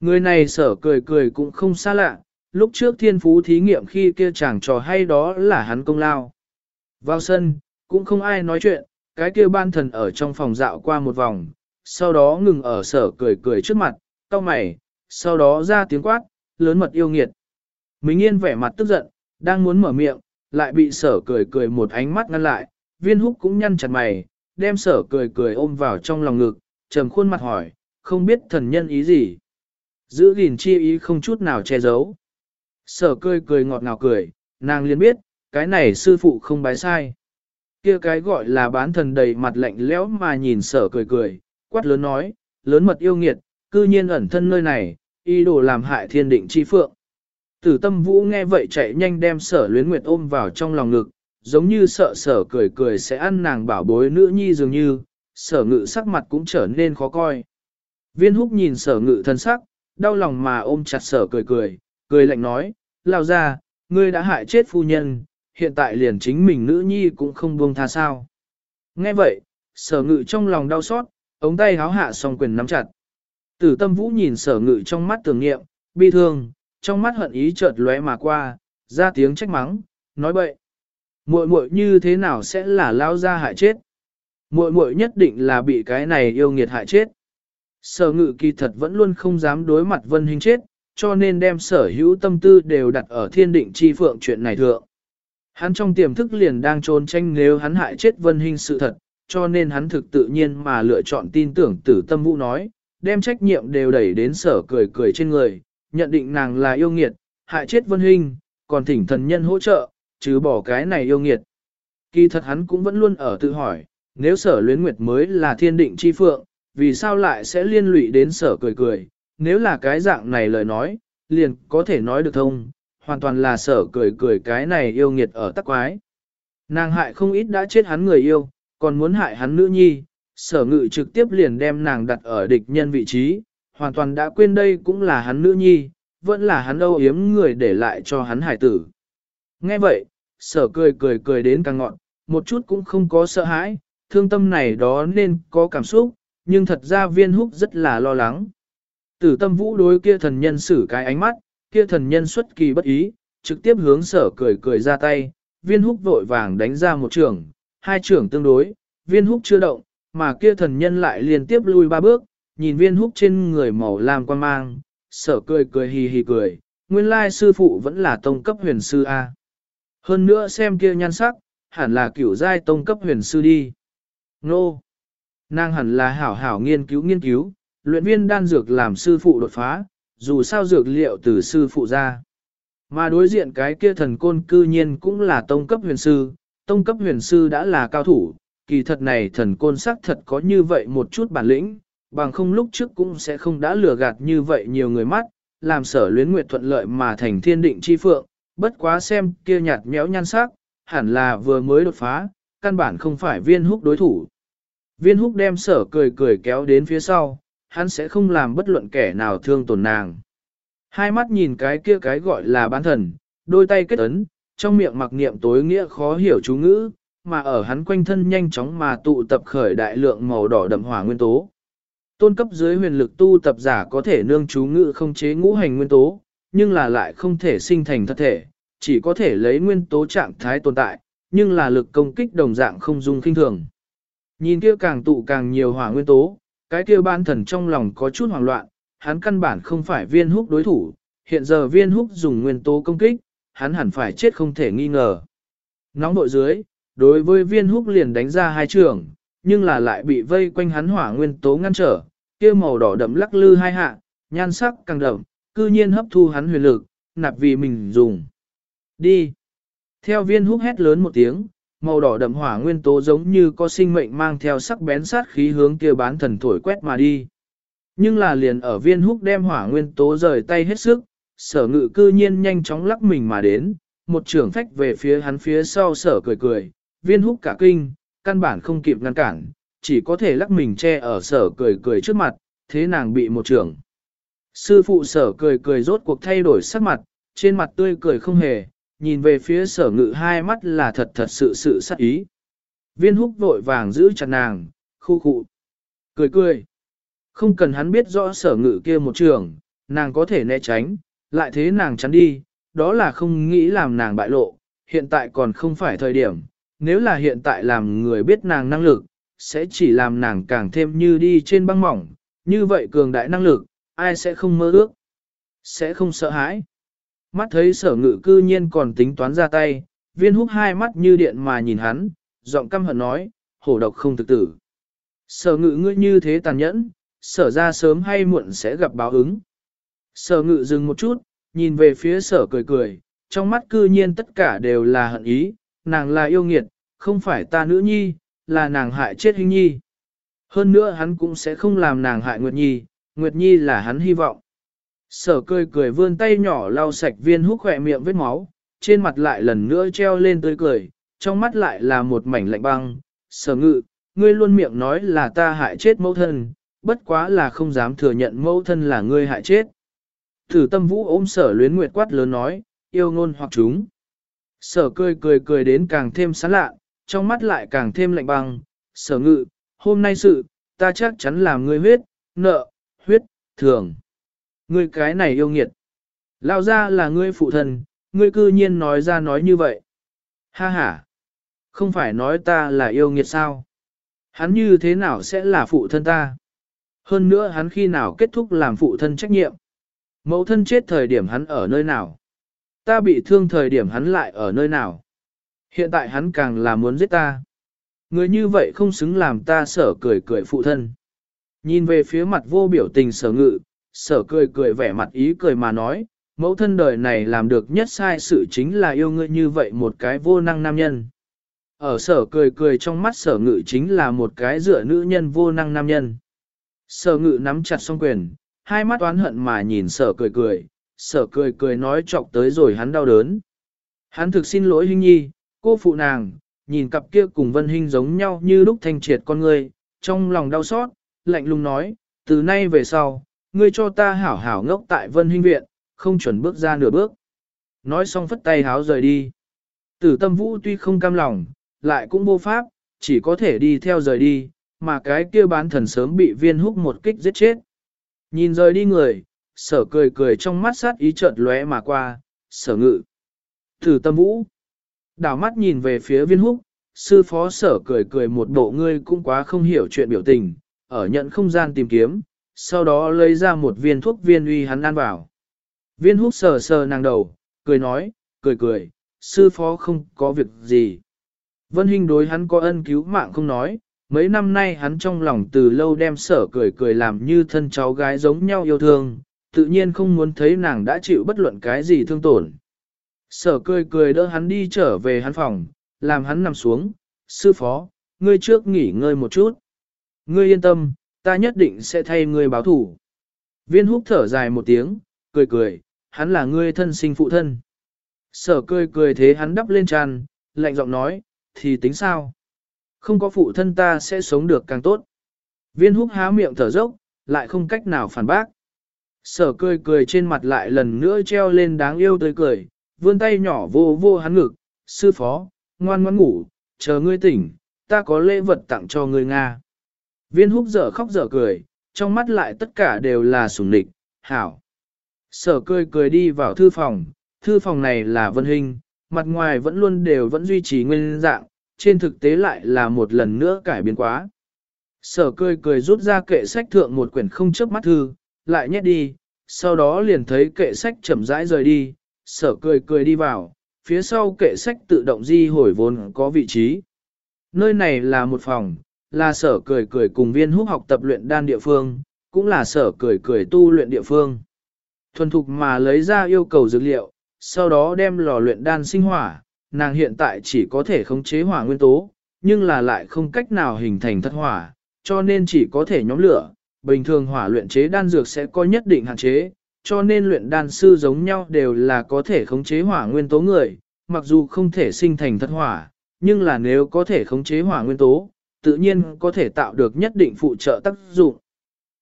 Người này sở cười cười cũng không xa lạ, lúc trước thiên phú thí nghiệm khi kia chàng trò hay đó là hắn công lao. Vào sân, cũng không ai nói chuyện, cái kia ban thần ở trong phòng dạo qua một vòng, sau đó ngừng ở sở cười cười trước mặt, cau mày, sau đó ra tiếng quát, lớn mật yêu nghiệt. Minh Yên vẻ mặt tức giận, đang muốn mở miệng, lại bị sở cười cười một ánh mắt ngăn lại, viên húc cũng nhăn chặt mày, đem sở cười cười ôm vào trong lòng ngực, trầm khuôn mặt hỏi, không biết thần nhân ý gì. Giữ gìn chi ý không chút nào che giấu. Sở cười cười ngọt ngào cười, nàng liền biết, cái này sư phụ không bái sai. kia cái gọi là bán thần đầy mặt lạnh lẽo mà nhìn sở cười cười, quát lớn nói, lớn mật yêu nghiệt, cư nhiên ẩn thân nơi này, y đồ làm hại thiên định chi phượng. Tử tâm vũ nghe vậy chạy nhanh đem sở luyến nguyệt ôm vào trong lòng ngực, giống như sợ sở cười cười sẽ ăn nàng bảo bối nữ nhi dường như, sở ngự sắc mặt cũng trở nên khó coi. Viên húc nhìn sở ngự thân sắc, đau lòng mà ôm chặt sở cười cười, cười lạnh nói, lao ra, ngươi đã hại chết phu nhân, hiện tại liền chính mình nữ nhi cũng không buông tha sao. Nghe vậy, sở ngự trong lòng đau xót, ống tay háo hạ song quyền nắm chặt. Tử tâm vũ nhìn sở ngự trong mắt tưởng nghiệm, bi thương, trong mắt hận ý chợt lóe mà qua, ra tiếng trách mắng, nói bậy. Muội muội như thế nào sẽ là lao ra hại chết? Muội muội nhất định là bị cái này yêu nghiệt hại chết. Sở ngự kỳ thật vẫn luôn không dám đối mặt vân hình chết, cho nên đem sở hữu tâm tư đều đặt ở thiên định chi phượng chuyện này thượng. Hắn trong tiềm thức liền đang trốn tranh nếu hắn hại chết vân hình sự thật, cho nên hắn thực tự nhiên mà lựa chọn tin tưởng tử tâm vũ nói, đem trách nhiệm đều đẩy đến sở cười cười trên người, nhận định nàng là yêu nghiệt, hại chết vân hình, còn thỉnh thần nhân hỗ trợ, chứ bỏ cái này yêu nghiệt. Kỳ thật hắn cũng vẫn luôn ở tự hỏi, nếu sở luyến nguyệt mới là thiên định chi phượng, vì sao lại sẽ liên lụy đến sở cười cười, nếu là cái dạng này lời nói, liền có thể nói được thông, hoàn toàn là sở cười cười cái này yêu nghiệt ở tắc quái. Nàng hại không ít đã chết hắn người yêu, còn muốn hại hắn nữ nhi, sở ngự trực tiếp liền đem nàng đặt ở địch nhân vị trí, hoàn toàn đã quên đây cũng là hắn nữ nhi, vẫn là hắn âu yếm người để lại cho hắn hải tử. Nghe vậy, sở cười cười cười đến càng ngọn, một chút cũng không có sợ hãi, thương tâm này đó nên có cảm xúc, nhưng thật ra viên húc rất là lo lắng. Tử tâm vũ đối kia thần nhân xử cái ánh mắt, kia thần nhân xuất kỳ bất ý, trực tiếp hướng sở cười cười ra tay, viên húc vội vàng đánh ra một trường, hai trường tương đối, viên húc chưa động, mà kia thần nhân lại liên tiếp lui ba bước, nhìn viên húc trên người màu lam quan mang, sở cười cười hì hì cười, nguyên lai sư phụ vẫn là tông cấp huyền sư A. Hơn nữa xem kia nhan sắc, hẳn là kiểu giai tông cấp huyền sư đi. Nô! Nàng hẳn là hảo hảo nghiên cứu nghiên cứu, luyện viên đan dược làm sư phụ đột phá, dù sao dược liệu từ sư phụ ra. Mà đối diện cái kia thần côn cư nhiên cũng là tông cấp huyền sư, tông cấp huyền sư đã là cao thủ, kỳ thật này thần côn sắc thật có như vậy một chút bản lĩnh, bằng không lúc trước cũng sẽ không đã lừa gạt như vậy nhiều người mắt, làm sở luyến nguyệt thuận lợi mà thành thiên định chi phượng, bất quá xem kia nhạt méo nhan sắc, hẳn là vừa mới đột phá, căn bản không phải viên húc đối thủ. Viên húc đem sở cười cười kéo đến phía sau, hắn sẽ không làm bất luận kẻ nào thương tổn nàng. Hai mắt nhìn cái kia cái gọi là bán thần, đôi tay kết ấn, trong miệng mặc niệm tối nghĩa khó hiểu chú ngữ, mà ở hắn quanh thân nhanh chóng mà tụ tập khởi đại lượng màu đỏ đậm hỏa nguyên tố. Tôn cấp dưới huyền lực tu tập giả có thể nương chú ngữ không chế ngũ hành nguyên tố, nhưng là lại không thể sinh thành thật thể, chỉ có thể lấy nguyên tố trạng thái tồn tại, nhưng là lực công kích đồng dạng không dung kinh thường. Nhìn kia càng tụ càng nhiều hỏa nguyên tố, cái kia ban thần trong lòng có chút hoảng loạn, hắn căn bản không phải viên húc đối thủ, hiện giờ viên húc dùng nguyên tố công kích, hắn hẳn phải chết không thể nghi ngờ. Nóng nội dưới, đối với viên húc liền đánh ra hai trường, nhưng là lại bị vây quanh hắn hỏa nguyên tố ngăn trở, kia màu đỏ đậm lắc lư hai hạ, nhan sắc càng đậm, cư nhiên hấp thu hắn huyền lực, nạp vì mình dùng. Đi! Theo viên húc hét lớn một tiếng, màu đỏ đậm hỏa nguyên tố giống như có sinh mệnh mang theo sắc bén sát khí hướng kia bán thần thổi quét mà đi. Nhưng là liền ở viên húc đem hỏa nguyên tố rời tay hết sức, sở ngự cư nhiên nhanh chóng lắc mình mà đến, một trưởng phách về phía hắn phía sau sở cười cười, viên húc cả kinh, căn bản không kịp ngăn cản, chỉ có thể lắc mình che ở sở cười cười trước mặt, thế nàng bị một trưởng. Sư phụ sở cười cười rốt cuộc thay đổi sắc mặt, trên mặt tươi cười không hề, nhìn về phía sở ngự hai mắt là thật thật sự sự sắc ý. Viên húc vội vàng giữ chặt nàng, khu khụ. Cười cười. Không cần hắn biết rõ sở ngự kia một trường, nàng có thể né tránh, lại thế nàng chắn đi, đó là không nghĩ làm nàng bại lộ, hiện tại còn không phải thời điểm, nếu là hiện tại làm người biết nàng năng lực, sẽ chỉ làm nàng càng thêm như đi trên băng mỏng, như vậy cường đại năng lực, ai sẽ không mơ ước, sẽ không sợ hãi. Mắt thấy sở ngự cư nhiên còn tính toán ra tay, viên húc hai mắt như điện mà nhìn hắn, giọng căm hận nói, hổ độc không thực tử. Sở ngự ngươi như thế tàn nhẫn, sở ra sớm hay muộn sẽ gặp báo ứng. Sở ngự dừng một chút, nhìn về phía sở cười cười, trong mắt cư nhiên tất cả đều là hận ý, nàng là yêu nghiệt, không phải ta nữ nhi, là nàng hại chết hình nhi. Hơn nữa hắn cũng sẽ không làm nàng hại Nguyệt Nhi, Nguyệt Nhi là hắn hy vọng. Sở cười cười vươn tay nhỏ lau sạch viên hút khỏe miệng vết máu, trên mặt lại lần nữa treo lên tươi cười, trong mắt lại là một mảnh lạnh băng. Sở ngự, ngươi luôn miệng nói là ta hại chết mẫu thân, bất quá là không dám thừa nhận mẫu thân là ngươi hại chết. Thử tâm vũ ôm sở luyến nguyệt quát lớn nói, yêu ngôn hoặc chúng. Sở cười cười cười đến càng thêm sán lạ, trong mắt lại càng thêm lạnh băng. Sở ngự, hôm nay sự, ta chắc chắn là ngươi huyết, nợ, huyết, thường. Ngươi cái này yêu nghiệt. Lao ra là ngươi phụ thân, ngươi cư nhiên nói ra nói như vậy. Ha ha. Không phải nói ta là yêu nghiệt sao? Hắn như thế nào sẽ là phụ thân ta? Hơn nữa hắn khi nào kết thúc làm phụ thân trách nhiệm? Mẫu thân chết thời điểm hắn ở nơi nào? Ta bị thương thời điểm hắn lại ở nơi nào? Hiện tại hắn càng là muốn giết ta. Người như vậy không xứng làm ta sở cười cười phụ thân. Nhìn về phía mặt vô biểu tình sở ngự, sở cười cười vẻ mặt ý cười mà nói, mẫu thân đời này làm được nhất sai sự chính là yêu ngươi như vậy một cái vô năng nam nhân. Ở sở cười cười trong mắt sở ngự chính là một cái dựa nữ nhân vô năng nam nhân. Sở ngự nắm chặt song quyền, hai mắt oán hận mà nhìn sở cười cười, sở cười cười nói chọc tới rồi hắn đau đớn. Hắn thực xin lỗi Hinh Nhi, cô phụ nàng, nhìn cặp kia cùng Vân Hinh giống nhau như lúc thanh triệt con người, trong lòng đau xót, lạnh lùng nói, từ nay về sau, ngươi cho ta hảo hảo ngốc tại Vân Hinh Viện, không chuẩn bước ra nửa bước. Nói xong phất tay háo rời đi. Tử tâm vũ tuy không cam lòng, lại cũng vô pháp, chỉ có thể đi theo rời đi, mà cái kia bán thần sớm bị viên húc một kích giết chết. Nhìn rời đi người, sở cười cười trong mắt sát ý chợt lóe mà qua, sở ngự. Tử tâm vũ. Đảo mắt nhìn về phía viên húc, sư phó sở cười cười một bộ ngươi cũng quá không hiểu chuyện biểu tình, ở nhận không gian tìm kiếm, sau đó lấy ra một viên thuốc viên uy hắn ăn vào. Viên húc sờ sờ nàng đầu, cười nói, cười cười, sư phó không có việc gì. Vân Hinh đối hắn có ân cứu mạng không nói, mấy năm nay hắn trong lòng từ lâu đem sở cười cười làm như thân cháu gái giống nhau yêu thương, tự nhiên không muốn thấy nàng đã chịu bất luận cái gì thương tổn. Sở cười cười đỡ hắn đi trở về hắn phòng, làm hắn nằm xuống, sư phó, ngươi trước nghỉ ngơi một chút. Ngươi yên tâm, ta nhất định sẽ thay ngươi báo thủ. Viên húc thở dài một tiếng, cười cười, hắn là ngươi thân sinh phụ thân. Sở cười cười thế hắn đắp lên tràn, lạnh giọng nói, thì tính sao? Không có phụ thân ta sẽ sống được càng tốt. Viên húc há miệng thở dốc, lại không cách nào phản bác. Sở cười cười trên mặt lại lần nữa treo lên đáng yêu tươi cười, vươn tay nhỏ vô vô hắn ngực, sư phó, ngoan ngoan ngủ, chờ ngươi tỉnh, ta có lễ vật tặng cho ngươi Nga. Viên húc dở khóc dở cười, trong mắt lại tất cả đều là sủng nịch, hảo. Sở cười cười đi vào thư phòng, thư phòng này là vân hình, mặt ngoài vẫn luôn đều vẫn duy trì nguyên dạng, trên thực tế lại là một lần nữa cải biến quá. Sở cười cười rút ra kệ sách thượng một quyển không chớp mắt thư, lại nhét đi, sau đó liền thấy kệ sách chậm rãi rời đi, sở cười cười đi vào, phía sau kệ sách tự động di hồi vốn có vị trí. Nơi này là một phòng, là sở cười cười cùng viên húc học tập luyện đan địa phương, cũng là sở cười cười tu luyện địa phương. Thuần thục mà lấy ra yêu cầu dược liệu, sau đó đem lò luyện đan sinh hỏa, nàng hiện tại chỉ có thể khống chế hỏa nguyên tố, nhưng là lại không cách nào hình thành thất hỏa, cho nên chỉ có thể nhóm lửa. Bình thường hỏa luyện chế đan dược sẽ có nhất định hạn chế, cho nên luyện đan sư giống nhau đều là có thể khống chế hỏa nguyên tố người, mặc dù không thể sinh thành thất hỏa, nhưng là nếu có thể khống chế hỏa nguyên tố, tự nhiên có thể tạo được nhất định phụ trợ tác dụng.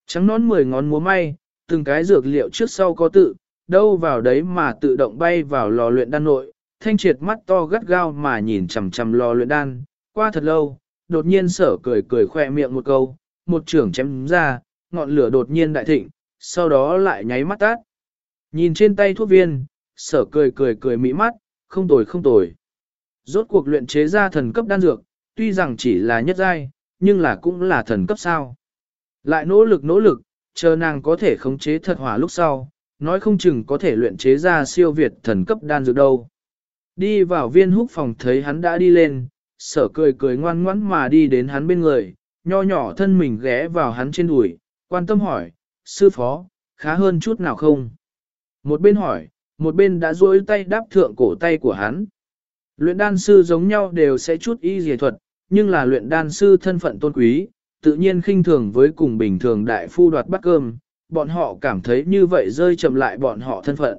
Trắng nón 10 ngón múa may, từng cái dược liệu trước sau có tự, đâu vào đấy mà tự động bay vào lò luyện đan nội, thanh triệt mắt to gắt gao mà nhìn chằm chằm lò luyện đan, qua thật lâu, đột nhiên sở cười cười khoe miệng một câu, một trưởng chém ra, ngọn lửa đột nhiên đại thịnh, sau đó lại nháy mắt tát. Nhìn trên tay thuốc viên, sở cười cười cười mỹ mắt, không tồi không tồi. Rốt cuộc luyện chế ra thần cấp đan dược, tuy rằng chỉ là nhất giai, nhưng là cũng là thần cấp sao. Lại nỗ lực nỗ lực, chờ nàng có thể khống chế thật hỏa lúc sau, nói không chừng có thể luyện chế ra siêu việt thần cấp đan dược đâu. Đi vào viên húc phòng thấy hắn đã đi lên, sở cười cười ngoan ngoãn mà đi đến hắn bên người, nho nhỏ thân mình ghé vào hắn trên đùi, quan tâm hỏi, sư phó, khá hơn chút nào không? Một bên hỏi, một bên đã duỗi tay đáp thượng cổ tay của hắn. Luyện đan sư giống nhau đều sẽ chút y dề thuật, nhưng là luyện đan sư thân phận tôn quý, tự nhiên khinh thường với cùng bình thường đại phu đoạt bát cơm, bọn họ cảm thấy như vậy rơi chậm lại bọn họ thân phận.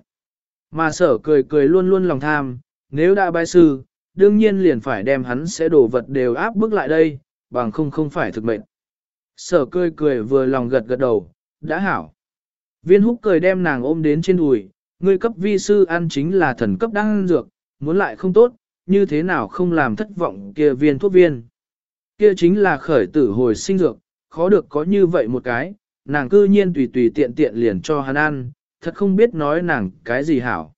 Mà sở cười cười luôn luôn lòng tham, nếu đã bái sư, đương nhiên liền phải đem hắn sẽ đổ vật đều áp bức lại đây, bằng không không phải thực mệnh. Sở cười cười vừa lòng gật gật đầu, đã hảo. Viên húc cười đem nàng ôm đến trên đùi, ngươi cấp vi sư ăn chính là thần cấp đăng dược, muốn lại không tốt, như thế nào không làm thất vọng kia viên thuốc viên. Kia chính là khởi tử hồi sinh dược, khó được có như vậy một cái, nàng cư nhiên tùy tùy tiện tiện liền cho hắn ăn, thật không biết nói nàng cái gì hảo.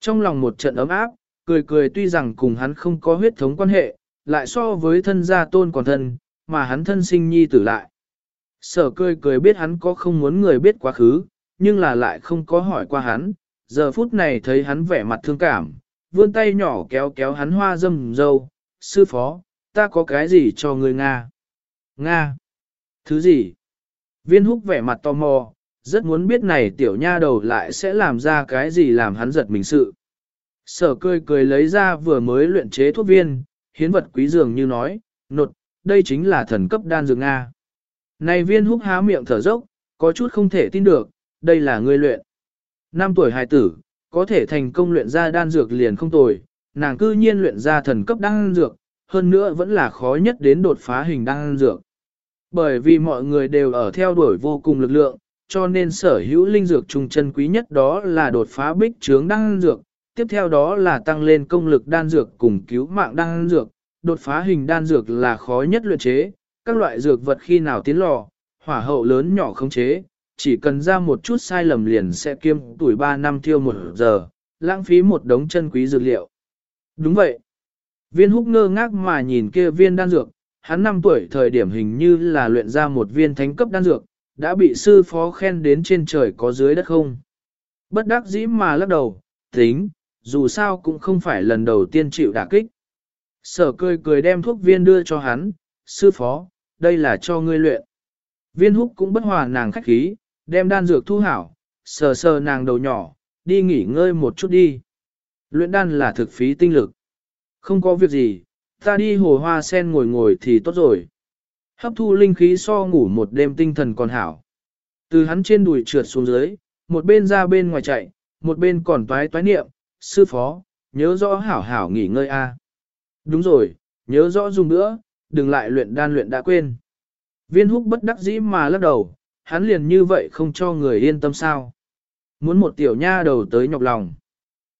Trong lòng một trận ấm áp, cười cười tuy rằng cùng hắn không có huyết thống quan hệ, lại so với thân gia tôn còn thân, mà hắn thân sinh nhi tử lại. Sở cười cười biết hắn có không muốn người biết quá khứ, nhưng là lại không có hỏi qua hắn, giờ phút này thấy hắn vẻ mặt thương cảm, vươn tay nhỏ kéo kéo hắn hoa dâm dâu, sư phó, ta có cái gì cho người Nga? Nga? Thứ gì? Viên húc vẻ mặt tò mò, rất muốn biết này tiểu nha đầu lại sẽ làm ra cái gì làm hắn giật mình sự. Sở cười cười lấy ra vừa mới luyện chế thuốc viên, hiến vật quý dường như nói, nột, đây chính là thần cấp đan dược Nga. Này viên húc há miệng thở dốc, có chút không thể tin được, đây là ngươi luyện. Năm tuổi hài tử, có thể thành công luyện ra đan dược liền không tồi, nàng cư nhiên luyện ra thần cấp đan dược, hơn nữa vẫn là khó nhất đến đột phá hình đan dược. Bởi vì mọi người đều ở theo đuổi vô cùng lực lượng, cho nên sở hữu linh dược trùng chân quý nhất đó là đột phá bích trướng đan dược, tiếp theo đó là tăng lên công lực đan dược cùng cứu mạng đan dược, đột phá hình đan dược là khó nhất luyện chế, các loại dược vật khi nào tiến lò, hỏa hậu lớn nhỏ không chế, chỉ cần ra một chút sai lầm liền sẽ kiêm tuổi 3 năm tiêu một giờ, lãng phí một đống chân quý dược liệu. Đúng vậy. Viên húc ngơ ngác mà nhìn kia viên đan dược, hắn 5 tuổi thời điểm hình như là luyện ra một viên thánh cấp đan dược, đã bị sư phó khen đến trên trời có dưới đất không. Bất đắc dĩ mà lắc đầu, tính, dù sao cũng không phải lần đầu tiên chịu đả kích. Sở cười cười đem thuốc viên đưa cho hắn, sư phó, đây là cho ngươi luyện. Viên húc cũng bất hòa nàng khách khí, đem đan dược thu hảo, sờ sờ nàng đầu nhỏ, đi nghỉ ngơi một chút đi. Luyện đan là thực phí tinh lực. Không có việc gì, ta đi hồ hoa sen ngồi ngồi thì tốt rồi. Hấp thu linh khí so ngủ một đêm tinh thần còn hảo. Từ hắn trên đùi trượt xuống dưới, một bên ra bên ngoài chạy, một bên còn toái toái niệm, sư phó, nhớ rõ hảo hảo nghỉ ngơi a. Đúng rồi, nhớ rõ dùng nữa, đừng lại luyện đan luyện đã quên. Viên húc bất đắc dĩ mà lắc đầu, hắn liền như vậy không cho người yên tâm sao. Muốn một tiểu nha đầu tới nhọc lòng.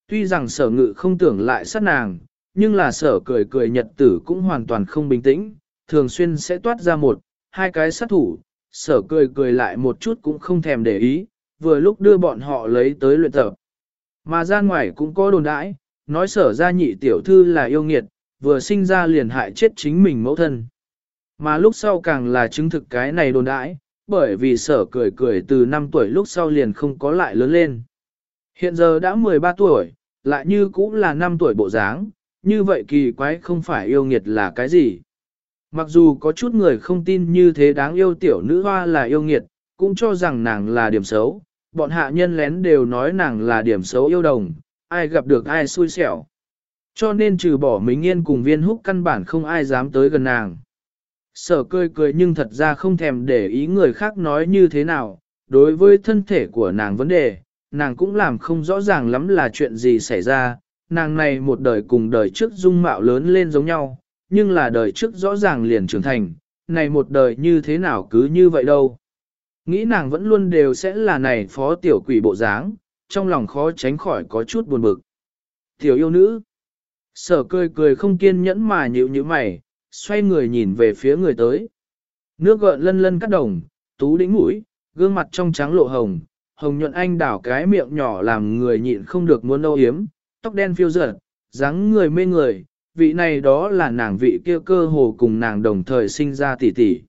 Tuy rằng sở ngự không tưởng lại sát nàng, nhưng là sở cười cười nhật tử cũng hoàn toàn không bình tĩnh, thường xuyên sẽ toát ra một, hai cái sát thủ, sở cười cười lại một chút cũng không thèm để ý, vừa lúc đưa bọn họ lấy tới luyện tập. Mà ra ngoài cũng có đồn đãi, nói sở ra nhị tiểu thư là yêu nghiệt, vừa sinh ra liền hại chết chính mình mẫu thân. Mà lúc sau càng là chứng thực cái này đồn đãi, bởi vì sở cười cười từ 5 tuổi lúc sau liền không có lại lớn lên. Hiện giờ đã 13 tuổi, lại như cũng là 5 tuổi bộ dáng, như vậy kỳ quái không phải yêu nghiệt là cái gì. Mặc dù có chút người không tin như thế đáng yêu tiểu nữ hoa là yêu nghiệt, cũng cho rằng nàng là điểm xấu, bọn hạ nhân lén đều nói nàng là điểm xấu yêu đồng, ai gặp được ai xui xẻo. Cho nên trừ bỏ mình Yên cùng viên húc căn bản không ai dám tới gần nàng. Sở cười cười nhưng thật ra không thèm để ý người khác nói như thế nào, đối với thân thể của nàng vấn đề, nàng cũng làm không rõ ràng lắm là chuyện gì xảy ra, nàng này một đời cùng đời trước dung mạo lớn lên giống nhau, nhưng là đời trước rõ ràng liền trưởng thành, này một đời như thế nào cứ như vậy đâu. Nghĩ nàng vẫn luôn đều sẽ là này phó tiểu quỷ bộ dáng, trong lòng khó tránh khỏi có chút buồn bực. Tiểu yêu nữ. Sở cười cười không kiên nhẫn mà nhịu như mày, xoay người nhìn về phía người tới. Nước gợn lân lân cắt đồng, tú đĩnh mũi, gương mặt trong trắng lộ hồng, hồng nhuận anh đảo cái miệng nhỏ làm người nhịn không được muốn âu hiếm, tóc đen phiêu dở, dáng người mê người, vị này đó là nàng vị kia cơ hồ cùng nàng đồng thời sinh ra tỷ tỷ.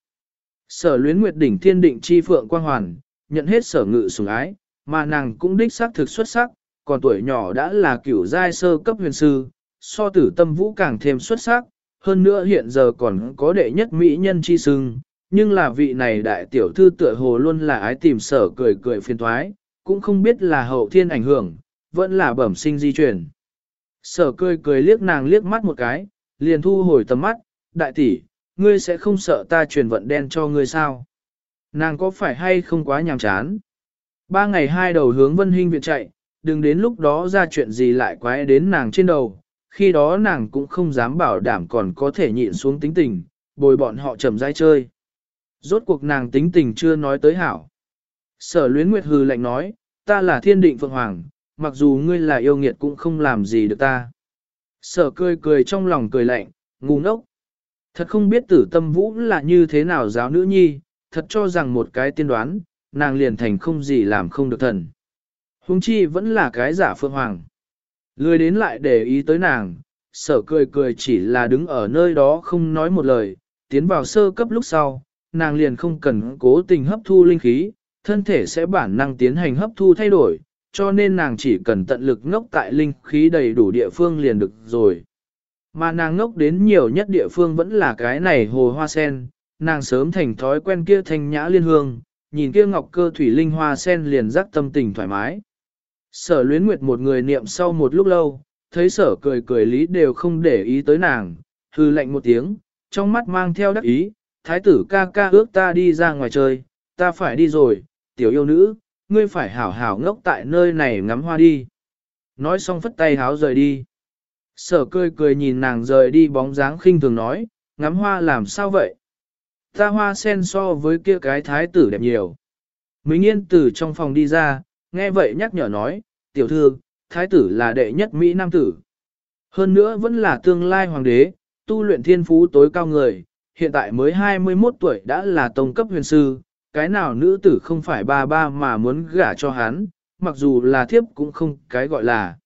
Sở luyến nguyệt đỉnh thiên định chi phượng quang hoàn, nhận hết sở ngự sủng ái, mà nàng cũng đích xác thực xuất sắc, còn tuổi nhỏ đã là cửu giai sơ cấp huyền sư, so tử tâm vũ càng thêm xuất sắc, hơn nữa hiện giờ còn có đệ nhất mỹ nhân chi sưng, nhưng là vị này đại tiểu thư tựa hồ luôn là ái tìm sở cười cười phiền thoái, cũng không biết là hậu thiên ảnh hưởng, vẫn là bẩm sinh di chuyển Sở cười cười liếc nàng liếc mắt một cái, liền thu hồi tầm mắt, đại tỷ, ngươi sẽ không sợ ta truyền vận đen cho ngươi sao? Nàng có phải hay không quá nhàm chán? Ba ngày hai đầu hướng vân hình viện chạy, đừng đến lúc đó ra chuyện gì lại quái đến nàng trên đầu, khi đó nàng cũng không dám bảo đảm còn có thể nhịn xuống tính tình, bồi bọn họ chậm rãi chơi. Rốt cuộc nàng tính tình chưa nói tới hảo. Sở luyến nguyệt hừ lạnh nói, ta là thiên định phượng hoàng, mặc dù ngươi là yêu nghiệt cũng không làm gì được ta. Sở cười cười trong lòng cười lạnh, ngu ngốc. Thật không biết tử tâm vũ là như thế nào giáo nữ nhi, thật cho rằng một cái tiên đoán, nàng liền thành không gì làm không được thần. Hùng chi vẫn là cái giả phượng hoàng. Lười đến lại để ý tới nàng, sở cười cười chỉ là đứng ở nơi đó không nói một lời, tiến vào sơ cấp lúc sau, nàng liền không cần cố tình hấp thu linh khí, thân thể sẽ bản năng tiến hành hấp thu thay đổi, cho nên nàng chỉ cần tận lực ngốc tại linh khí đầy đủ địa phương liền được rồi. Mà nàng ngốc đến nhiều nhất địa phương vẫn là cái này hồ hoa sen, nàng sớm thành thói quen kia thanh nhã liên hương, nhìn kia ngọc cơ thủy linh hoa sen liền rắc tâm tình thoải mái. Sở luyến nguyệt một người niệm sau một lúc lâu, thấy sở cười cười lý đều không để ý tới nàng, hư lạnh một tiếng, trong mắt mang theo đắc ý, thái tử ca ca ước ta đi ra ngoài chơi, ta phải đi rồi, tiểu yêu nữ, ngươi phải hảo hảo ngốc tại nơi này ngắm hoa đi. Nói xong phất tay háo rời đi. Sở cười cười nhìn nàng rời đi bóng dáng khinh thường nói, ngắm hoa làm sao vậy? Ta hoa sen so với kia cái thái tử đẹp nhiều. Minh Yên từ trong phòng đi ra, nghe vậy nhắc nhở nói, tiểu thư, thái tử là đệ nhất Mỹ Nam tử. Hơn nữa vẫn là tương lai hoàng đế, tu luyện thiên phú tối cao người, hiện tại mới 21 tuổi đã là tông cấp huyền sư, cái nào nữ tử không phải ba ba mà muốn gả cho hắn, mặc dù là thiếp cũng không cái gọi là.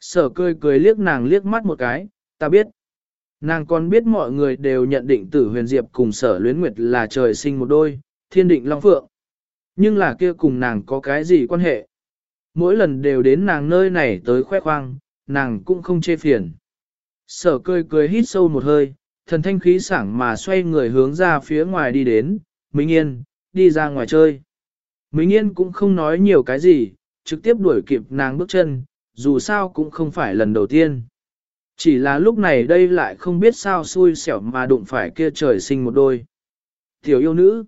Sở cười cười liếc nàng liếc mắt một cái, ta biết. Nàng còn biết mọi người đều nhận định tử huyền diệp cùng sở luyến nguyệt là trời sinh một đôi, thiên định long phượng. Nhưng là kia cùng nàng có cái gì quan hệ? Mỗi lần đều đến nàng nơi này tới khoe khoang, nàng cũng không chê phiền. Sở cười cười hít sâu một hơi, thần thanh khí sảng mà xoay người hướng ra phía ngoài đi đến, Minh Yên, đi ra ngoài chơi. Minh Yên cũng không nói nhiều cái gì, trực tiếp đuổi kịp nàng bước chân, dù sao cũng không phải lần đầu tiên. Chỉ là lúc này đây lại không biết sao xui xẻo mà đụng phải kia trời sinh một đôi. Tiểu yêu nữ,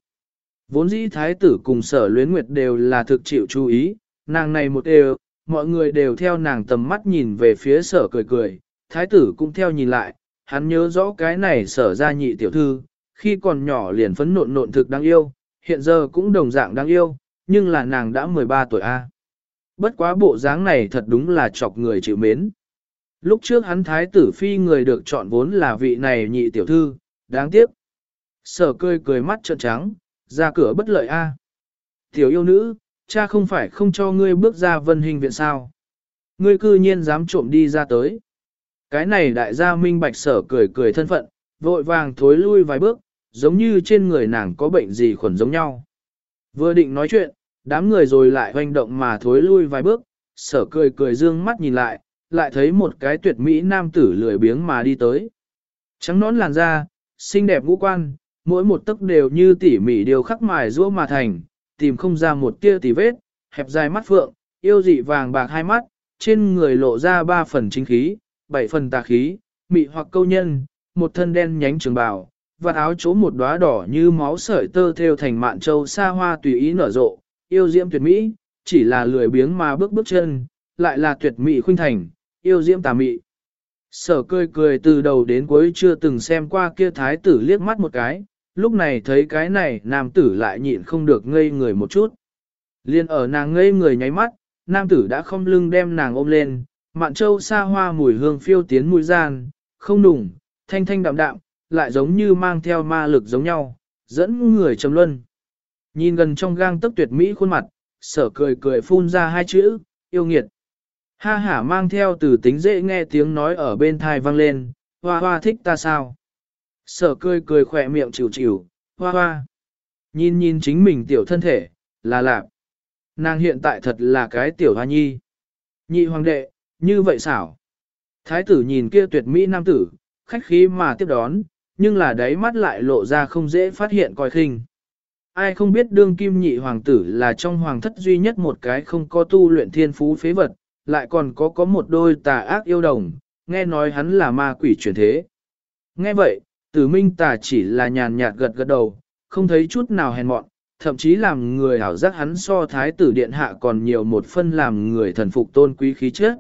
vốn dĩ thái tử cùng sở luyến nguyệt đều là thực chịu chú ý, nàng này một đều, mọi người đều theo nàng tầm mắt nhìn về phía sở cười cười, thái tử cũng theo nhìn lại, hắn nhớ rõ cái này sở ra nhị tiểu thư, khi còn nhỏ liền phấn nộn nộn thực đáng yêu, hiện giờ cũng đồng dạng đáng yêu, nhưng là nàng đã 13 tuổi A. Bất quá bộ dáng này thật đúng là chọc người chịu mến. Lúc trước hắn thái tử phi người được chọn vốn là vị này nhị tiểu thư, đáng tiếc. Sở cười cười mắt trợn trắng, ra cửa bất lợi A. Tiểu yêu nữ, cha không phải không cho ngươi bước ra vân hình viện sao. Ngươi cư nhiên dám trộm đi ra tới. Cái này đại gia minh bạch sở cười cười thân phận, vội vàng thối lui vài bước, giống như trên người nàng có bệnh gì khuẩn giống nhau. Vừa định nói chuyện, đám người rồi lại hoành động mà thối lui vài bước, sở cười cười dương mắt nhìn lại, lại thấy một cái tuyệt mỹ nam tử lười biếng mà đi tới. Trắng nón làn da, xinh đẹp ngũ quan, mỗi một tấc đều như tỉ mỉ điều khắc mài rũa mà thành, tìm không ra một tia tì vết, hẹp dài mắt phượng, yêu dị vàng bạc hai mắt, trên người lộ ra ba phần chính khí, bảy phần tà khí, mị hoặc câu nhân, một thân đen nhánh trường bào, và áo chỗ một đóa đỏ như máu sợi tơ theo thành mạn châu xa hoa tùy ý nở rộ, yêu diễm tuyệt mỹ, chỉ là lười biếng mà bước bước chân, lại là tuyệt mỹ khuynh thành, yêu diễm tà mị. Sở cười cười từ đầu đến cuối chưa từng xem qua kia thái tử liếc mắt một cái, lúc này thấy cái này nam tử lại nhịn không được ngây người một chút. Liên ở nàng ngây người nháy mắt, nam tử đã không lưng đem nàng ôm lên, mạn châu xa hoa mùi hương phiêu tiến mùi gian, không nùng, thanh thanh đạm đạm, lại giống như mang theo ma lực giống nhau, dẫn người trầm luân. Nhìn gần trong gang tức tuyệt mỹ khuôn mặt, sở cười cười phun ra hai chữ, yêu nghiệt. Ha hả mang theo từ tính dễ nghe tiếng nói ở bên thai vang lên, hoa hoa thích ta sao. Sở cười cười khỏe miệng chịu chịu, hoa hoa. Nhìn nhìn chính mình tiểu thân thể, là lạc. Nàng hiện tại thật là cái tiểu hoa nhi. Nhị hoàng đệ, như vậy xảo. Thái tử nhìn kia tuyệt mỹ nam tử, khách khí mà tiếp đón, nhưng là đáy mắt lại lộ ra không dễ phát hiện coi khinh. Ai không biết đương kim nhị hoàng tử là trong hoàng thất duy nhất một cái không có tu luyện thiên phú phế vật, lại còn có có một đôi tà ác yêu đồng, nghe nói hắn là ma quỷ chuyển thế. Nghe vậy, tử minh tà chỉ là nhàn nhạt gật gật đầu, không thấy chút nào hèn mọn, thậm chí làm người hảo giác hắn so thái tử điện hạ còn nhiều một phân làm người thần phục tôn quý khí chất.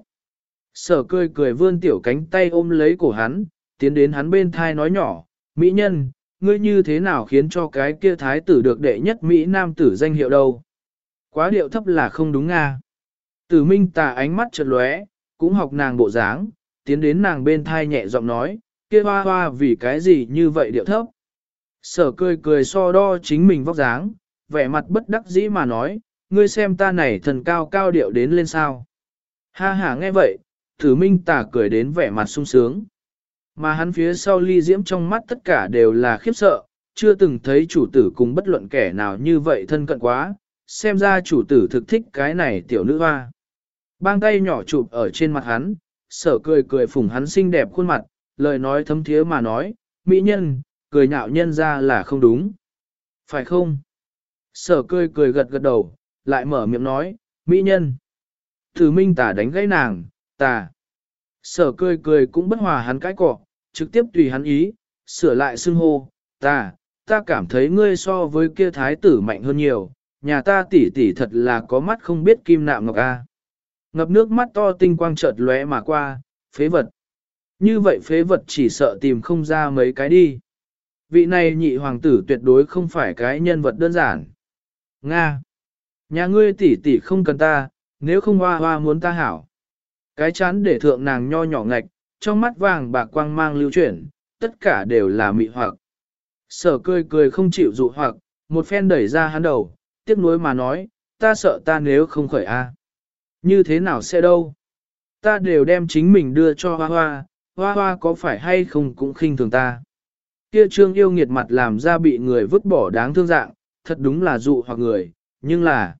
Sở cười cười vươn tiểu cánh tay ôm lấy cổ hắn, tiến đến hắn bên thai nói nhỏ, Mỹ nhân, ngươi như thế nào khiến cho cái kia thái tử được đệ nhất Mỹ nam tử danh hiệu đâu? Quá điệu thấp là không đúng nga. Tử minh tà ánh mắt chợt lóe, cũng học nàng bộ dáng, tiến đến nàng bên thai nhẹ giọng nói, kia hoa hoa vì cái gì như vậy điệu thấp. Sở cười cười so đo chính mình vóc dáng, vẻ mặt bất đắc dĩ mà nói, ngươi xem ta này thần cao cao điệu đến lên sao. Ha ha nghe vậy, thử minh tả cười đến vẻ mặt sung sướng. Mà hắn phía sau ly diễm trong mắt tất cả đều là khiếp sợ, chưa từng thấy chủ tử cùng bất luận kẻ nào như vậy thân cận quá, xem ra chủ tử thực thích cái này tiểu nữ hoa. Bang tay nhỏ chụp ở trên mặt hắn, sở cười cười phủng hắn xinh đẹp khuôn mặt, lời nói thấm thiế mà nói, mỹ nhân, cười nhạo nhân ra là không đúng. Phải không? Sở cười cười gật gật đầu, lại mở miệng nói, mỹ nhân. Thử minh tả đánh gãy nàng, tả Sở cười cười cũng bất hòa hắn cái cọ, trực tiếp tùy hắn ý, sửa lại xưng hô, ta, ta cảm thấy ngươi so với kia thái tử mạnh hơn nhiều, nhà ta tỷ tỷ thật là có mắt không biết kim nạm ngọc a. Ngập nước mắt to tinh quang chợt lóe mà qua, phế vật. Như vậy phế vật chỉ sợ tìm không ra mấy cái đi. Vị này nhị hoàng tử tuyệt đối không phải cái nhân vật đơn giản. Nga. Nhà ngươi tỷ tỷ không cần ta, nếu không hoa hoa muốn ta hảo. Cái chán để thượng nàng nho nhỏ ngạch, trong mắt vàng bạc quang mang lưu chuyển, tất cả đều là mị hoặc. Sở cười cười không chịu dụ hoặc, một phen đẩy ra hắn đầu, tiếc nuối mà nói, ta sợ ta nếu không khởi a, Như thế nào sẽ đâu? Ta đều đem chính mình đưa cho hoa hoa, hoa hoa có phải hay không cũng khinh thường ta. Kia trương yêu nghiệt mặt làm ra bị người vứt bỏ đáng thương dạng, thật đúng là dụ hoặc người, nhưng là...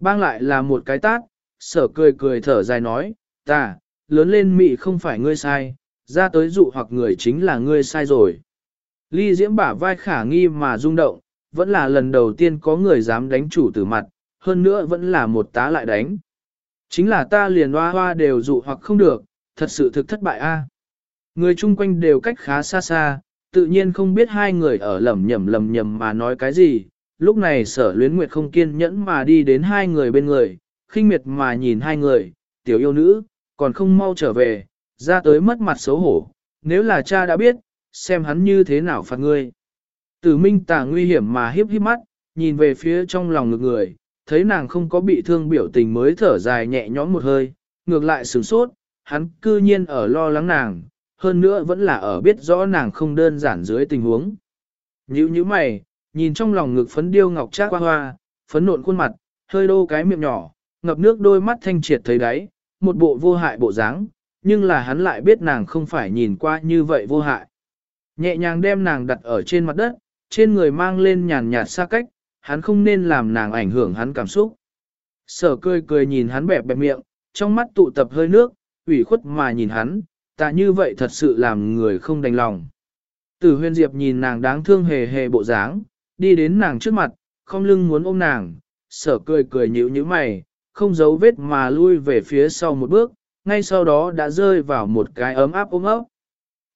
Bang lại là một cái tát, sở cười cười thở dài nói, ta, lớn lên mị không phải ngươi sai, ra tới dụ hoặc người chính là ngươi sai rồi. Ly diễm bả vai khả nghi mà rung động, vẫn là lần đầu tiên có người dám đánh chủ tử mặt, hơn nữa vẫn là một tá lại đánh. Chính là ta liền hoa hoa đều dụ hoặc không được, thật sự thực thất bại a. Người chung quanh đều cách khá xa xa, tự nhiên không biết hai người ở lầm nhầm lầm nhầm mà nói cái gì. Lúc này sở luyến nguyệt không kiên nhẫn mà đi đến hai người bên người, khinh miệt mà nhìn hai người, tiểu yêu nữ, còn không mau trở về, ra tới mất mặt xấu hổ, nếu là cha đã biết, xem hắn như thế nào phạt ngươi. Tử minh tà nguy hiểm mà hiếp hiếp mắt, nhìn về phía trong lòng ngực người, thấy nàng không có bị thương biểu tình mới thở dài nhẹ nhõm một hơi, ngược lại sửng sốt, hắn cư nhiên ở lo lắng nàng, hơn nữa vẫn là ở biết rõ nàng không đơn giản dưới tình huống. Nhữ như mày, nhìn trong lòng ngực phấn điêu ngọc trác hoa hoa, phấn nộn khuôn mặt, hơi đô cái miệng nhỏ, ngập nước đôi mắt thanh triệt thấy đáy, một bộ vô hại bộ dáng, nhưng là hắn lại biết nàng không phải nhìn qua như vậy vô hại. Nhẹ nhàng đem nàng đặt ở trên mặt đất, trên người mang lên nhàn nhạt xa cách, hắn không nên làm nàng ảnh hưởng hắn cảm xúc. Sở cười cười nhìn hắn bẹp bẹp miệng, trong mắt tụ tập hơi nước, ủy khuất mà nhìn hắn, ta như vậy thật sự làm người không đành lòng. Tử huyên diệp nhìn nàng đáng thương hề hề bộ dáng, đi đến nàng trước mặt, không lưng muốn ôm nàng, sở cười cười nhíu nhíu mày, không giấu vết mà lui về phía sau một bước, ngay sau đó đã rơi vào một cái ấm áp ôm ấp.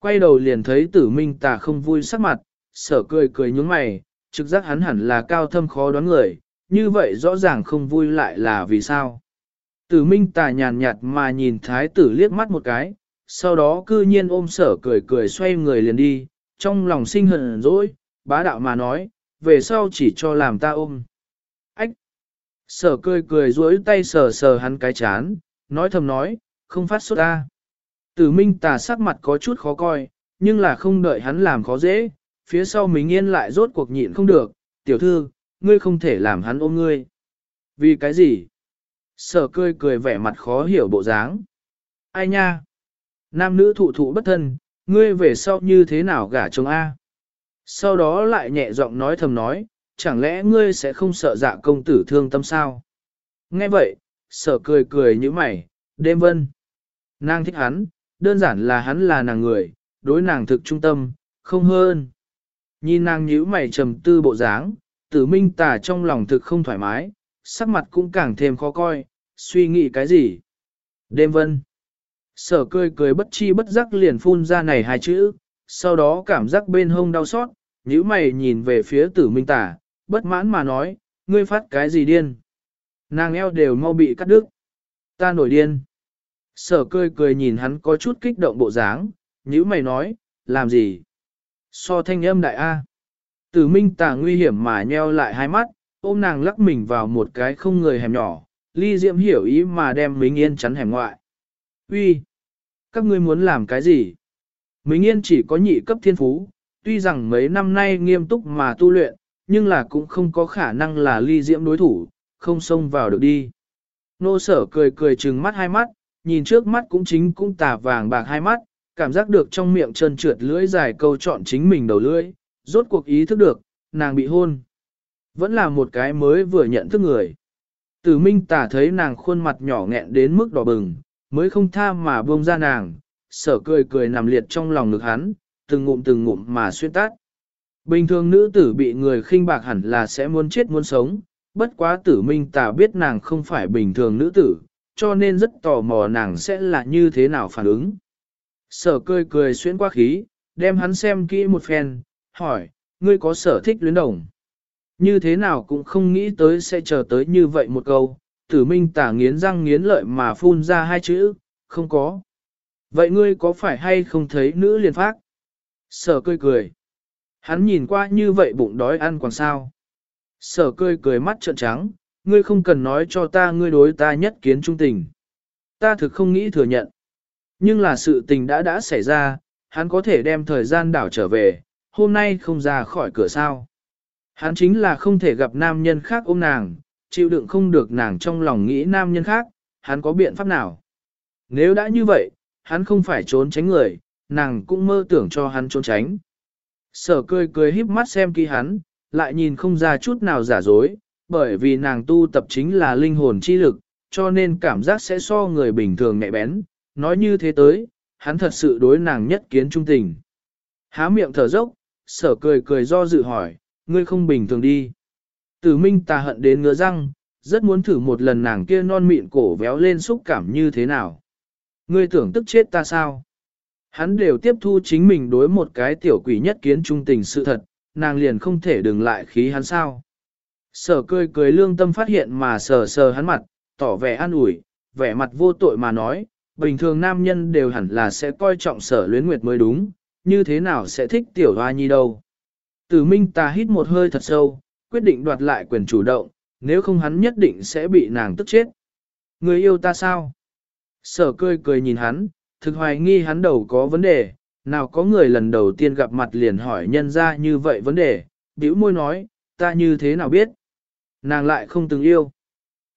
Quay đầu liền thấy tử minh tà không vui sắc mặt, sở cười cười nhướng mày, trực giác hắn hẳn là cao thâm khó đoán người, như vậy rõ ràng không vui lại là vì sao. Tử minh tà nhàn nhạt mà nhìn thái tử liếc mắt một cái, sau đó cư nhiên ôm sở cười cười xoay người liền đi, trong lòng sinh hận dỗi, bá đạo mà nói, về sau chỉ cho làm ta ôm. Ách! Sở cười cười duỗi tay sờ sờ hắn cái chán, nói thầm nói, không phát sốt ta. Tử minh tà sắc mặt có chút khó coi, nhưng là không đợi hắn làm khó dễ, phía sau mình yên lại rốt cuộc nhịn không được, tiểu thư, ngươi không thể làm hắn ôm ngươi. Vì cái gì? Sở cười cười vẻ mặt khó hiểu bộ dáng. Ai nha? Nam nữ thụ thụ bất thân, ngươi về sau như thế nào gả chồng A? Sau đó lại nhẹ giọng nói thầm nói, chẳng lẽ ngươi sẽ không sợ dạ công tử thương tâm sao? Nghe vậy, sở cười cười như mày, đêm vân. Nàng thích hắn, đơn giản là hắn là nàng người, đối nàng thực trung tâm, không hơn. Nhìn nàng nhíu mày trầm tư bộ dáng, tử minh tà trong lòng thực không thoải mái, sắc mặt cũng càng thêm khó coi, suy nghĩ cái gì. Đêm vân. Sở cười cười bất chi bất giác liền phun ra này hai chữ, sau đó cảm giác bên hông đau xót, nhíu mày nhìn về phía tử minh Tả, bất mãn mà nói, ngươi phát cái gì điên. Nàng eo đều mau bị cắt đứt. Ta nổi điên. Sở cười cười nhìn hắn có chút kích động bộ dáng, nhíu mày nói, làm gì? So thanh âm đại A. Tử minh Tả nguy hiểm mà nheo lại hai mắt, ôm nàng lắc mình vào một cái không người hẻm nhỏ, ly diệm hiểu ý mà đem Minh Yên chắn hẻm ngoại. Uy, các ngươi muốn làm cái gì? Minh Yên chỉ có nhị cấp thiên phú, tuy rằng mấy năm nay nghiêm túc mà tu luyện, nhưng là cũng không có khả năng là ly diễm đối thủ, không xông vào được đi. Nô sở cười cười trừng mắt hai mắt, nhìn trước mắt cũng chính cũng tà vàng bạc hai mắt, cảm giác được trong miệng trơn trượt lưỡi dài câu chọn chính mình đầu lưỡi, rốt cuộc ý thức được, nàng bị hôn. Vẫn là một cái mới vừa nhận thức người. Tử minh tả thấy nàng khuôn mặt nhỏ nghẹn đến mức đỏ bừng, mới không tha mà buông ra nàng, sở cười cười nằm liệt trong lòng ngực hắn, từng ngụm từng ngụm mà xuyên tát. Bình thường nữ tử bị người khinh bạc hẳn là sẽ muốn chết muốn sống, bất quá tử minh tà biết nàng không phải bình thường nữ tử, cho nên rất tò mò nàng sẽ là như thế nào phản ứng. Sở cười cười xuyên qua khí, đem hắn xem kỹ một phen, hỏi, ngươi có sở thích luyến đồng? Như thế nào cũng không nghĩ tới sẽ chờ tới như vậy một câu, tử minh tả nghiến răng nghiến lợi mà phun ra hai chữ, không có. Vậy ngươi có phải hay không thấy nữ liền phát? Sở cười cười. Hắn nhìn qua như vậy bụng đói ăn còn sao? Sở cười cười mắt trợn trắng, ngươi không cần nói cho ta ngươi đối ta nhất kiến trung tình. Ta thực không nghĩ thừa nhận. Nhưng là sự tình đã đã xảy ra, hắn có thể đem thời gian đảo trở về, hôm nay không ra khỏi cửa sao. Hắn chính là không thể gặp nam nhân khác ôm nàng, chịu đựng không được nàng trong lòng nghĩ nam nhân khác, hắn có biện pháp nào. Nếu đã như vậy, hắn không phải trốn tránh người, nàng cũng mơ tưởng cho hắn trốn tránh. Sở cười cười híp mắt xem kỹ hắn, lại nhìn không ra chút nào giả dối, bởi vì nàng tu tập chính là linh hồn chi lực, cho nên cảm giác sẽ so người bình thường nhạy bén, nói như thế tới, hắn thật sự đối nàng nhất kiến trung tình. Há miệng thở dốc, sở cười cười do dự hỏi, ngươi không bình thường đi. Tử minh ta hận đến ngứa răng, rất muốn thử một lần nàng kia non mịn cổ véo lên xúc cảm như thế nào. Ngươi tưởng tức chết ta sao? Hắn đều tiếp thu chính mình đối một cái tiểu quỷ nhất kiến trung tình sự thật, nàng liền không thể đừng lại khí hắn sao. Sở cười cười lương tâm phát hiện mà sờ sờ hắn mặt, tỏ vẻ an ủi, vẻ mặt vô tội mà nói, bình thường nam nhân đều hẳn là sẽ coi trọng sở luyến nguyệt mới đúng, như thế nào sẽ thích tiểu hoa nhi đâu. Tử minh ta hít một hơi thật sâu, quyết định đoạt lại quyền chủ động, nếu không hắn nhất định sẽ bị nàng tức chết. Người yêu ta sao? Sở cười cười nhìn hắn, thực hoài nghi hắn đầu có vấn đề, nào có người lần đầu tiên gặp mặt liền hỏi nhân ra như vậy vấn đề, bĩu môi nói, ta như thế nào biết? Nàng lại không từng yêu.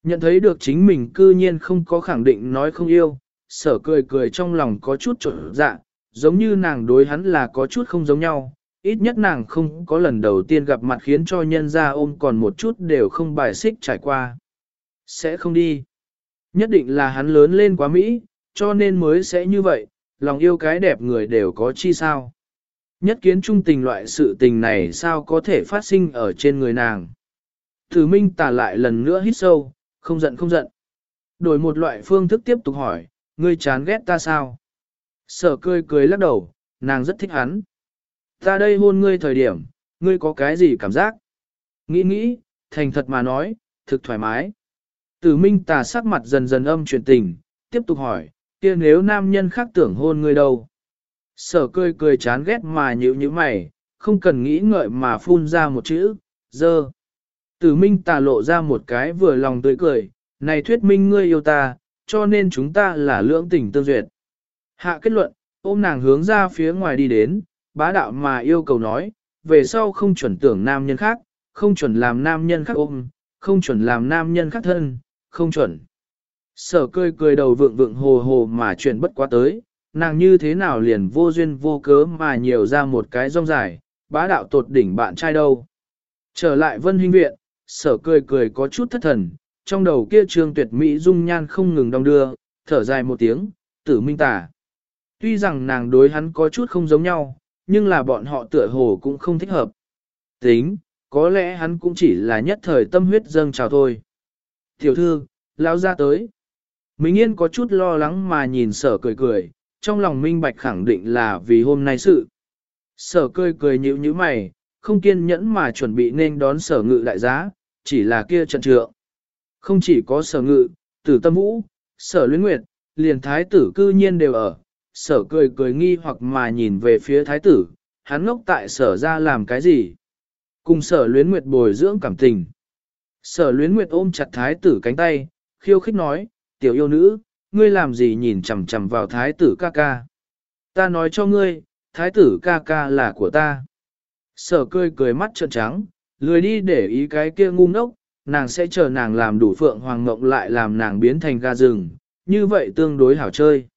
Nhận thấy được chính mình cư nhiên không có khẳng định nói không yêu, sở cười cười trong lòng có chút trộn dạ, giống như nàng đối hắn là có chút không giống nhau, ít nhất nàng không có lần đầu tiên gặp mặt khiến cho nhân ra ôm còn một chút đều không bài xích trải qua. Sẽ không đi. Nhất định là hắn lớn lên quá Mỹ, cho nên mới sẽ như vậy, lòng yêu cái đẹp người đều có chi sao. Nhất kiến trung tình loại sự tình này sao có thể phát sinh ở trên người nàng. Thử minh tả lại lần nữa hít sâu, không giận không giận. Đổi một loại phương thức tiếp tục hỏi, ngươi chán ghét ta sao? Sở cười cười lắc đầu, nàng rất thích hắn. Ta đây hôn ngươi thời điểm, ngươi có cái gì cảm giác? Nghĩ nghĩ, thành thật mà nói, thực thoải mái. Tử minh tà sắc mặt dần dần âm chuyển tình, tiếp tục hỏi, kia nếu nam nhân khác tưởng hôn ngươi đâu? Sở cười cười chán ghét mà nhíu nhíu mày, không cần nghĩ ngợi mà phun ra một chữ, dơ. Tử minh tà lộ ra một cái vừa lòng tươi cười, này thuyết minh ngươi yêu ta, cho nên chúng ta là lưỡng tình tương duyệt. Hạ kết luận, ôm nàng hướng ra phía ngoài đi đến, bá đạo mà yêu cầu nói, về sau không chuẩn tưởng nam nhân khác, không chuẩn làm nam nhân khác ôm, không chuẩn làm nam nhân khác thân, không chuẩn. Sở cười cười đầu vượng vượng hồ hồ mà chuyện bất quá tới, nàng như thế nào liền vô duyên vô cớ mà nhiều ra một cái rong dài, bá đạo tột đỉnh bạn trai đâu. Trở lại vân huynh viện, sở cười cười có chút thất thần, trong đầu kia trương tuyệt mỹ dung nhan không ngừng đong đưa, thở dài một tiếng, tử minh tả. Tuy rằng nàng đối hắn có chút không giống nhau, nhưng là bọn họ tựa hồ cũng không thích hợp. Tính, có lẽ hắn cũng chỉ là nhất thời tâm huyết dâng trào thôi. Tiểu thư, lão ra tới. Minh Yên có chút lo lắng mà nhìn sở cười cười, trong lòng minh bạch khẳng định là vì hôm nay sự. Sở cười cười nhíu nhíu mày, không kiên nhẫn mà chuẩn bị nên đón sở ngự đại giá, chỉ là kia trận trượng. Không chỉ có sở ngự, tử tâm vũ, sở luyến nguyệt, liền thái tử cư nhiên đều ở, sở cười cười nghi hoặc mà nhìn về phía thái tử, hắn ngốc tại sở ra làm cái gì? Cùng sở luyến nguyệt bồi dưỡng cảm tình. Sở luyến nguyệt ôm chặt thái tử cánh tay, khiêu khích nói, tiểu yêu nữ, ngươi làm gì nhìn chằm chằm vào thái tử ca ca? Ta nói cho ngươi, thái tử ca ca là của ta. Sở cười cười mắt trợn trắng, lười đi để ý cái kia ngu ngốc, nàng sẽ chờ nàng làm đủ phượng hoàng ngộng lại làm nàng biến thành ga rừng, như vậy tương đối hảo chơi.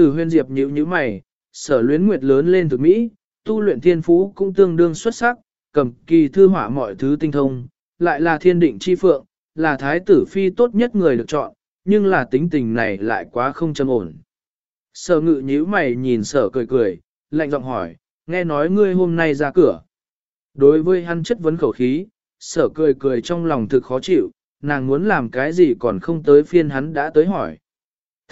Từ huyên diệp nhữ như mày, sở luyến nguyệt lớn lên từ Mỹ, tu luyện thiên phú cũng tương đương xuất sắc, cầm kỳ thư hỏa mọi thứ tinh thông, lại là thiên định chi phượng, là thái tử phi tốt nhất người được chọn, nhưng là tính tình này lại quá không châm ổn. Sở ngự nhíu mày nhìn sở cười cười, lạnh giọng hỏi, nghe nói ngươi hôm nay ra cửa. Đối với hắn chất vấn khẩu khí, sở cười cười trong lòng thực khó chịu, nàng muốn làm cái gì còn không tới phiên hắn đã tới hỏi.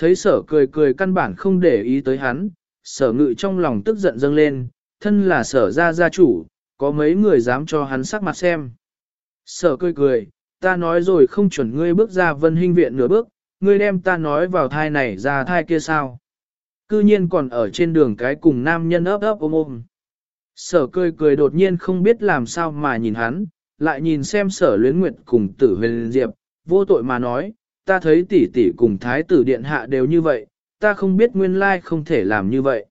Thấy sở cười cười căn bản không để ý tới hắn, sở ngự trong lòng tức giận dâng lên, thân là sở gia gia chủ, có mấy người dám cho hắn sắc mặt xem. Sở cười cười, ta nói rồi không chuẩn ngươi bước ra vân hình viện nửa bước, ngươi đem ta nói vào thai này ra thai kia sao. Cư nhiên còn ở trên đường cái cùng nam nhân ấp ấp ôm ôm. Sở cười cười đột nhiên không biết làm sao mà nhìn hắn, lại nhìn xem sở luyến nguyệt cùng tử huyền diệp, vô tội mà nói, ta thấy tỷ tỷ cùng thái tử điện hạ đều như vậy, ta không biết nguyên lai không thể làm như vậy.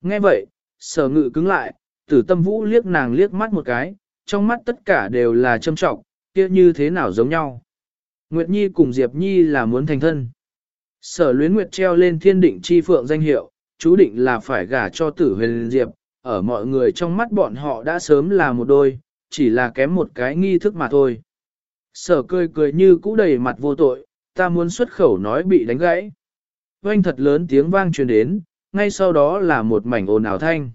Nghe vậy, sở ngự cứng lại, tử tâm vũ liếc nàng liếc mắt một cái, trong mắt tất cả đều là châm trọng, kia như thế nào giống nhau. Nguyệt Nhi cùng Diệp Nhi là muốn thành thân. Sở luyến Nguyệt treo lên thiên định chi phượng danh hiệu, chú định là phải gả cho tử huyền Diệp, ở mọi người trong mắt bọn họ đã sớm là một đôi, chỉ là kém một cái nghi thức mà thôi. Sở cười cười như cũ đầy mặt vô tội, ta muốn xuất khẩu nói bị đánh gãy. Oanh thật lớn tiếng vang truyền đến, ngay sau đó là một mảnh ồn ào thanh.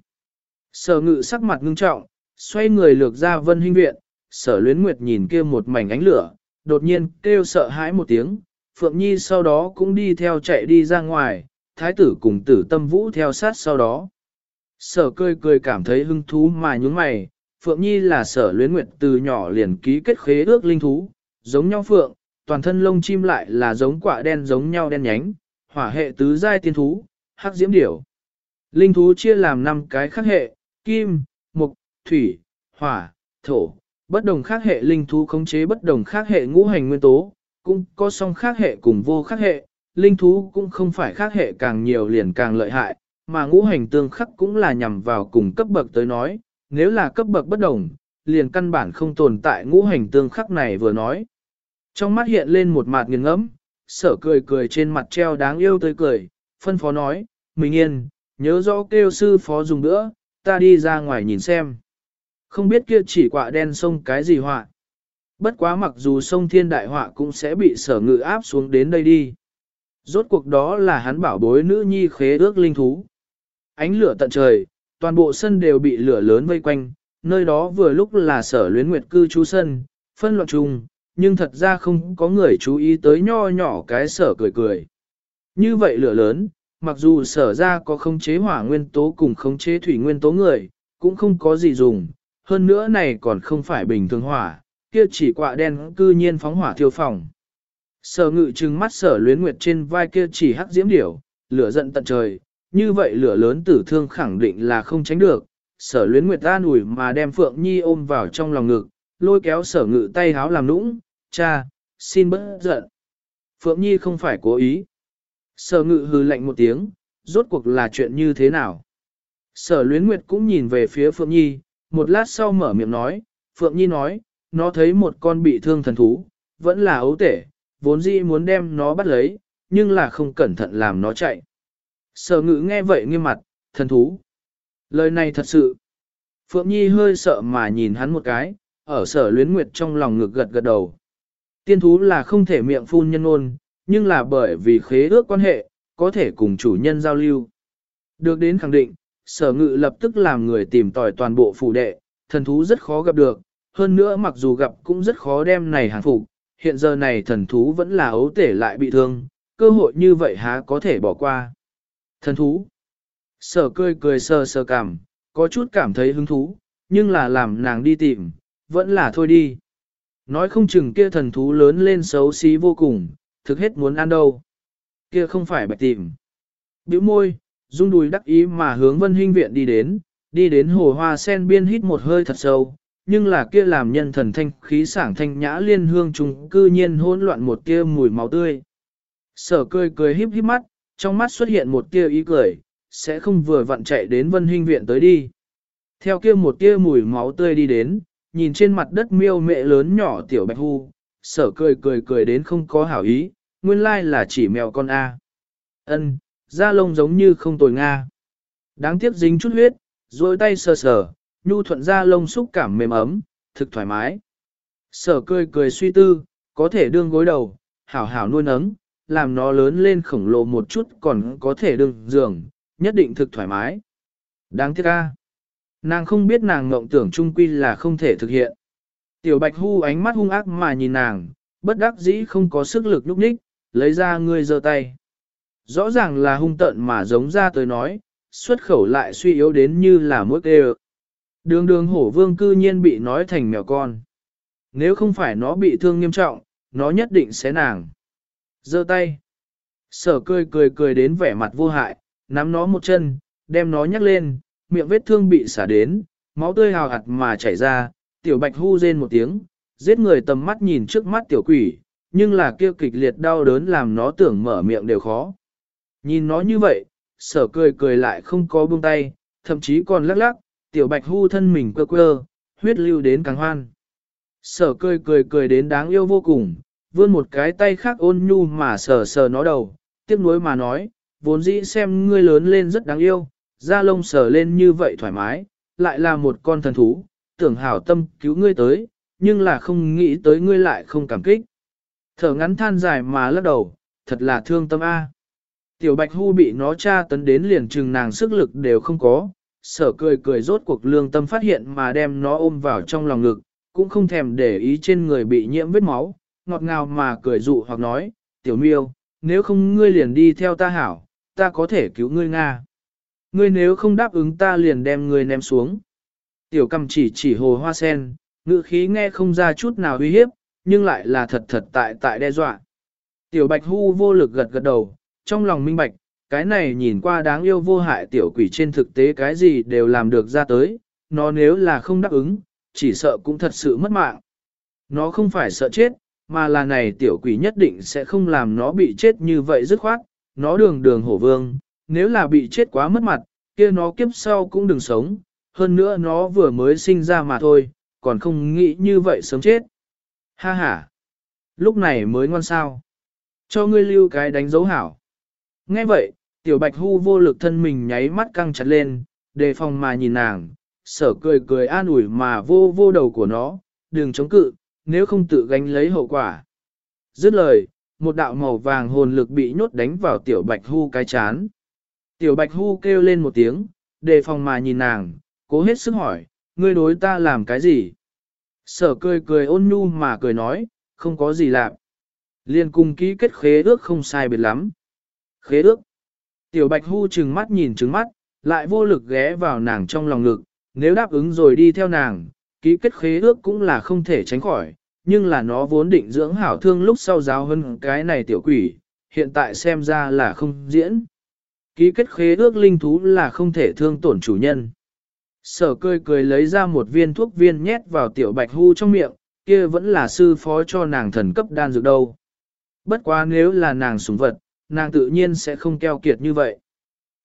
Sở ngự sắc mặt ngưng trọng, xoay người lược ra vân huynh viện, sở luyến nguyệt nhìn kia một mảnh ánh lửa, đột nhiên kêu sợ hãi một tiếng, Phượng Nhi sau đó cũng đi theo chạy đi ra ngoài, thái tử cùng tử tâm vũ theo sát sau đó. Sở cười cười cảm thấy hứng thú mà nhúng mày, Phượng Nhi là sở luyến nguyệt từ nhỏ liền ký kết khế ước linh thú, giống nhau Phượng, toàn thân lông chim lại là giống quả đen giống nhau đen nhánh, hỏa hệ tứ giai tiên thú, hắc diễm điểu. Linh thú chia làm 5 cái khác hệ, kim, mục, thủy, hỏa, thổ, bất đồng khác hệ linh thú khống chế bất đồng khác hệ ngũ hành nguyên tố, cũng có song khác hệ cùng vô khác hệ, linh thú cũng không phải khác hệ càng nhiều liền càng lợi hại, mà ngũ hành tương khắc cũng là nhằm vào cùng cấp bậc tới nói, nếu là cấp bậc bất đồng, liền căn bản không tồn tại ngũ hành tương khắc này vừa nói. Trong mắt hiện lên một mặt nghiền ngẫm, sở cười cười trên mặt treo đáng yêu tươi cười, phân phó nói, mình yên, nhớ rõ kêu sư phó dùng nữa, ta đi ra ngoài nhìn xem. Không biết kia chỉ quạ đen sông cái gì họa. Bất quá mặc dù sông thiên đại họa cũng sẽ bị sở ngự áp xuống đến đây đi. Rốt cuộc đó là hắn bảo bối nữ nhi khế ước linh thú. Ánh lửa tận trời, toàn bộ sân đều bị lửa lớn vây quanh, nơi đó vừa lúc là sở luyến nguyệt cư trú sân, phân loạn trùng nhưng thật ra không có người chú ý tới nho nhỏ cái sở cười cười. Như vậy lửa lớn, mặc dù sở ra có khống chế hỏa nguyên tố cùng khống chế thủy nguyên tố người, cũng không có gì dùng, hơn nữa này còn không phải bình thường hỏa, kia chỉ quạ đen cư nhiên phóng hỏa thiêu phòng. Sở ngự trừng mắt sở luyến nguyệt trên vai kia chỉ hắc diễm điểu, lửa giận tận trời, như vậy lửa lớn tử thương khẳng định là không tránh được. Sở luyến nguyệt an ủi mà đem Phượng Nhi ôm vào trong lòng ngực, lôi kéo sở ngự tay háo làm nũng, cha, xin bớt giận. Phượng Nhi không phải cố ý. Sở ngự hừ lạnh một tiếng, rốt cuộc là chuyện như thế nào? Sở luyến nguyệt cũng nhìn về phía Phượng Nhi, một lát sau mở miệng nói, Phượng Nhi nói, nó thấy một con bị thương thần thú, vẫn là ấu tể, vốn dĩ muốn đem nó bắt lấy, nhưng là không cẩn thận làm nó chạy. Sở ngự nghe vậy nghiêm mặt, thần thú. Lời này thật sự. Phượng Nhi hơi sợ mà nhìn hắn một cái, ở sở luyến nguyệt trong lòng ngực gật gật đầu. Tiên thú là không thể miệng phun nhân ngôn, nhưng là bởi vì khế ước quan hệ, có thể cùng chủ nhân giao lưu. Được đến khẳng định, sở ngự lập tức làm người tìm tòi toàn bộ phủ đệ, thần thú rất khó gặp được, hơn nữa mặc dù gặp cũng rất khó đem này hàng phục, hiện giờ này thần thú vẫn là ấu tể lại bị thương, cơ hội như vậy há có thể bỏ qua. Thần thú. Sở cười cười sờ sờ cảm, có chút cảm thấy hứng thú, nhưng là làm nàng đi tìm, vẫn là thôi đi. Nói không chừng kia thần thú lớn lên xấu xí vô cùng, thực hết muốn ăn đâu. Kia không phải bạch tìm. Biểu môi, rung đùi đắc ý mà hướng vân huynh viện đi đến, đi đến hồ hoa sen biên hít một hơi thật sâu, nhưng là kia làm nhân thần thanh khí sảng thanh nhã liên hương trùng cư nhiên hỗn loạn một kia mùi máu tươi. Sở cười cười híp híp mắt, trong mắt xuất hiện một tia ý cười, sẽ không vừa vặn chạy đến vân huynh viện tới đi. Theo kia một tia mùi máu tươi đi đến, nhìn trên mặt đất miêu mẹ lớn nhỏ tiểu bạch hu, sở cười cười cười đến không có hảo ý, nguyên lai là chỉ mèo con A. ân da lông giống như không tồi Nga. Đáng tiếc dính chút huyết, rồi tay sờ sờ, nhu thuận da lông xúc cảm mềm ấm, thực thoải mái. Sở cười cười suy tư, có thể đương gối đầu, hảo hảo nuôi nấng, làm nó lớn lên khổng lồ một chút còn có thể đương giường, nhất định thực thoải mái. Đáng tiếc a. Nàng không biết nàng ngộng tưởng trung quy là không thể thực hiện. Tiểu bạch hu ánh mắt hung ác mà nhìn nàng, bất đắc dĩ không có sức lực lúc ních, lấy ra ngươi giơ tay. Rõ ràng là hung tận mà giống ra tới nói, xuất khẩu lại suy yếu đến như là mỗi kê Đường đường hổ vương cư nhiên bị nói thành mèo con. Nếu không phải nó bị thương nghiêm trọng, nó nhất định sẽ nàng. giơ tay. Sở cười cười cười đến vẻ mặt vô hại, nắm nó một chân, đem nó nhắc lên, miệng vết thương bị xả đến, máu tươi hào hạt mà chảy ra, tiểu bạch hu rên một tiếng, giết người tầm mắt nhìn trước mắt tiểu quỷ, nhưng là kêu kịch liệt đau đớn làm nó tưởng mở miệng đều khó. Nhìn nó như vậy, sở cười cười lại không có buông tay, thậm chí còn lắc lắc, tiểu bạch hu thân mình quơ quơ, huyết lưu đến càng hoan. Sở cười cười cười đến đáng yêu vô cùng, vươn một cái tay khác ôn nhu mà sờ sờ nó đầu, tiếc nuối mà nói, vốn dĩ xem ngươi lớn lên rất đáng yêu, da lông sờ lên như vậy thoải mái, lại là một con thần thú, tưởng hảo tâm cứu ngươi tới, nhưng là không nghĩ tới ngươi lại không cảm kích. Thở ngắn than dài mà lắc đầu, thật là thương tâm A. Tiểu bạch hu bị nó tra tấn đến liền chừng nàng sức lực đều không có, sở cười cười rốt cuộc lương tâm phát hiện mà đem nó ôm vào trong lòng ngực, cũng không thèm để ý trên người bị nhiễm vết máu, ngọt ngào mà cười dụ hoặc nói, tiểu miêu, nếu không ngươi liền đi theo ta hảo, ta có thể cứu ngươi Nga. Ngươi nếu không đáp ứng ta liền đem ngươi ném xuống. Tiểu cầm chỉ chỉ hồ hoa sen, ngữ khí nghe không ra chút nào uy hiếp, nhưng lại là thật thật tại tại đe dọa. Tiểu bạch hu vô lực gật gật đầu, trong lòng minh bạch, cái này nhìn qua đáng yêu vô hại tiểu quỷ trên thực tế cái gì đều làm được ra tới, nó nếu là không đáp ứng, chỉ sợ cũng thật sự mất mạng. Nó không phải sợ chết, mà là này tiểu quỷ nhất định sẽ không làm nó bị chết như vậy dứt khoát, nó đường đường hổ vương, nếu là bị chết quá mất mặt, kia nó kiếp sau cũng đừng sống, hơn nữa nó vừa mới sinh ra mà thôi, còn không nghĩ như vậy sớm chết. Ha ha, lúc này mới ngoan sao. Cho ngươi lưu cái đánh dấu hảo. Nghe vậy, tiểu bạch hu vô lực thân mình nháy mắt căng chặt lên, đề phòng mà nhìn nàng, sở cười cười an ủi mà vô vô đầu của nó, đừng chống cự, nếu không tự gánh lấy hậu quả. Dứt lời, một đạo màu vàng hồn lực bị nhốt đánh vào tiểu bạch hu cái chán. Tiểu bạch hu kêu lên một tiếng, đề phòng mà nhìn nàng, cố hết sức hỏi, ngươi đối ta làm cái gì? Sở cười cười ôn nhu mà cười nói, không có gì làm. Liên cùng ký kết khế ước không sai biệt lắm. Khế ước. Tiểu bạch hu trừng mắt nhìn trừng mắt, lại vô lực ghé vào nàng trong lòng ngực, nếu đáp ứng rồi đi theo nàng, ký kết khế ước cũng là không thể tránh khỏi, nhưng là nó vốn định dưỡng hảo thương lúc sau giáo hơn cái này tiểu quỷ, hiện tại xem ra là không diễn. Ký kết khế ước linh thú là không thể thương tổn chủ nhân. Sở cười cười lấy ra một viên thuốc viên nhét vào tiểu bạch hu trong miệng, kia vẫn là sư phó cho nàng thần cấp đan dược đâu. Bất quá nếu là nàng súng vật, nàng tự nhiên sẽ không keo kiệt như vậy.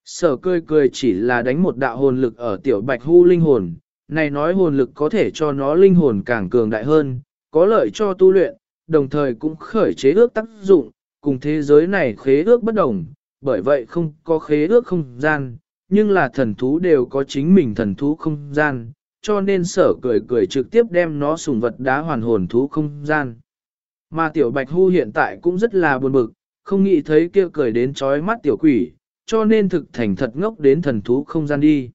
Sở cười cười chỉ là đánh một đạo hồn lực ở tiểu bạch hu linh hồn, này nói hồn lực có thể cho nó linh hồn càng cường đại hơn, có lợi cho tu luyện, đồng thời cũng khởi chế ước tác dụng, cùng thế giới này khế ước bất đồng, bởi vậy không có khế ước không gian, nhưng là thần thú đều có chính mình thần thú không gian, cho nên sở cười cười trực tiếp đem nó sùng vật đá hoàn hồn thú không gian. Mà tiểu bạch hu hiện tại cũng rất là buồn bực, không nghĩ thấy kia cười đến trói mắt tiểu quỷ, cho nên thực thành thật ngốc đến thần thú không gian đi.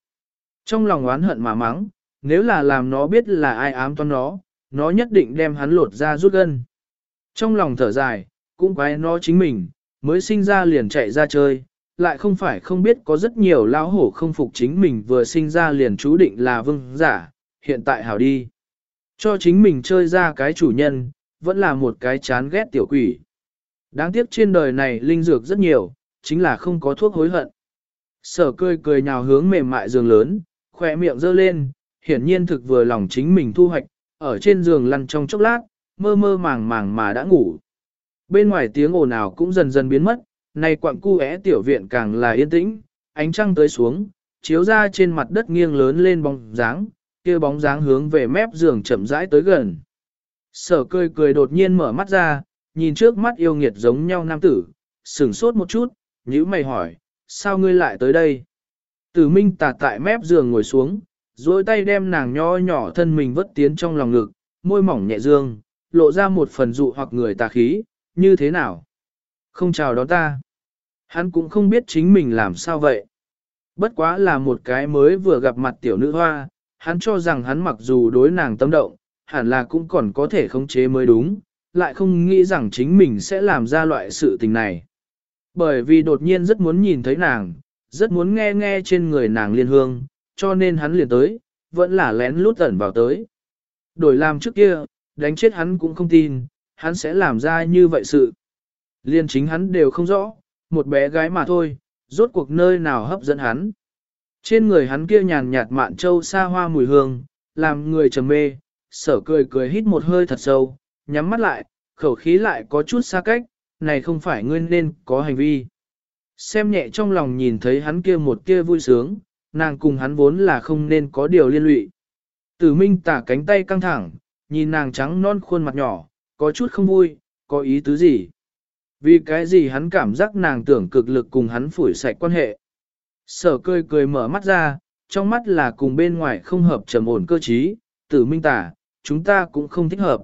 Trong lòng oán hận mà mắng, nếu là làm nó biết là ai ám toán nó, nó nhất định đem hắn lột ra rút gân. Trong lòng thở dài, cũng quái nó chính mình, mới sinh ra liền chạy ra chơi, lại không phải không biết có rất nhiều lão hổ không phục chính mình vừa sinh ra liền chú định là vương giả, hiện tại hảo đi. Cho chính mình chơi ra cái chủ nhân, vẫn là một cái chán ghét tiểu quỷ. Đáng tiếc trên đời này linh dược rất nhiều, chính là không có thuốc hối hận. Sở cười cười nhào hướng mềm mại giường lớn, khỏe miệng giơ lên, hiển nhiên thực vừa lòng chính mình thu hoạch, ở trên giường lăn trong chốc lát, mơ mơ màng màng mà đã ngủ. Bên ngoài tiếng ồn ào cũng dần dần biến mất, nay quặng cu é tiểu viện càng là yên tĩnh, ánh trăng tới xuống, chiếu ra trên mặt đất nghiêng lớn lên bóng dáng, kia bóng dáng hướng về mép giường chậm rãi tới gần. Sở cười cười đột nhiên mở mắt ra, nhìn trước mắt yêu nghiệt giống nhau nam tử, sửng sốt một chút, nhíu mày hỏi, sao ngươi lại tới đây? Tử Minh tà tại mép giường ngồi xuống, duỗi tay đem nàng nho nhỏ thân mình vất tiến trong lòng ngực, môi mỏng nhẹ dương, lộ ra một phần dụ hoặc người tà khí, như thế nào? Không chào đón ta. Hắn cũng không biết chính mình làm sao vậy. Bất quá là một cái mới vừa gặp mặt tiểu nữ hoa, hắn cho rằng hắn mặc dù đối nàng tâm động, hẳn là cũng còn có thể khống chế mới đúng, lại không nghĩ rằng chính mình sẽ làm ra loại sự tình này. Bởi vì đột nhiên rất muốn nhìn thấy nàng, rất muốn nghe nghe trên người nàng liên hương, cho nên hắn liền tới, vẫn là lén lút ẩn vào tới. Đổi làm trước kia, đánh chết hắn cũng không tin, hắn sẽ làm ra như vậy sự. Liên chính hắn đều không rõ, một bé gái mà thôi, rốt cuộc nơi nào hấp dẫn hắn. Trên người hắn kia nhàn nhạt mạn châu xa hoa mùi hương, làm người trầm mê, sở cười cười hít một hơi thật sâu, nhắm mắt lại, khẩu khí lại có chút xa cách, này không phải ngươi nên có hành vi. Xem nhẹ trong lòng nhìn thấy hắn kia một kia vui sướng, nàng cùng hắn vốn là không nên có điều liên lụy. Tử Minh tả cánh tay căng thẳng, nhìn nàng trắng non khuôn mặt nhỏ, có chút không vui, có ý tứ gì. Vì cái gì hắn cảm giác nàng tưởng cực lực cùng hắn phủi sạch quan hệ. Sở cười cười mở mắt ra, trong mắt là cùng bên ngoài không hợp trầm ổn cơ trí, tử minh tả, chúng ta cũng không thích hợp.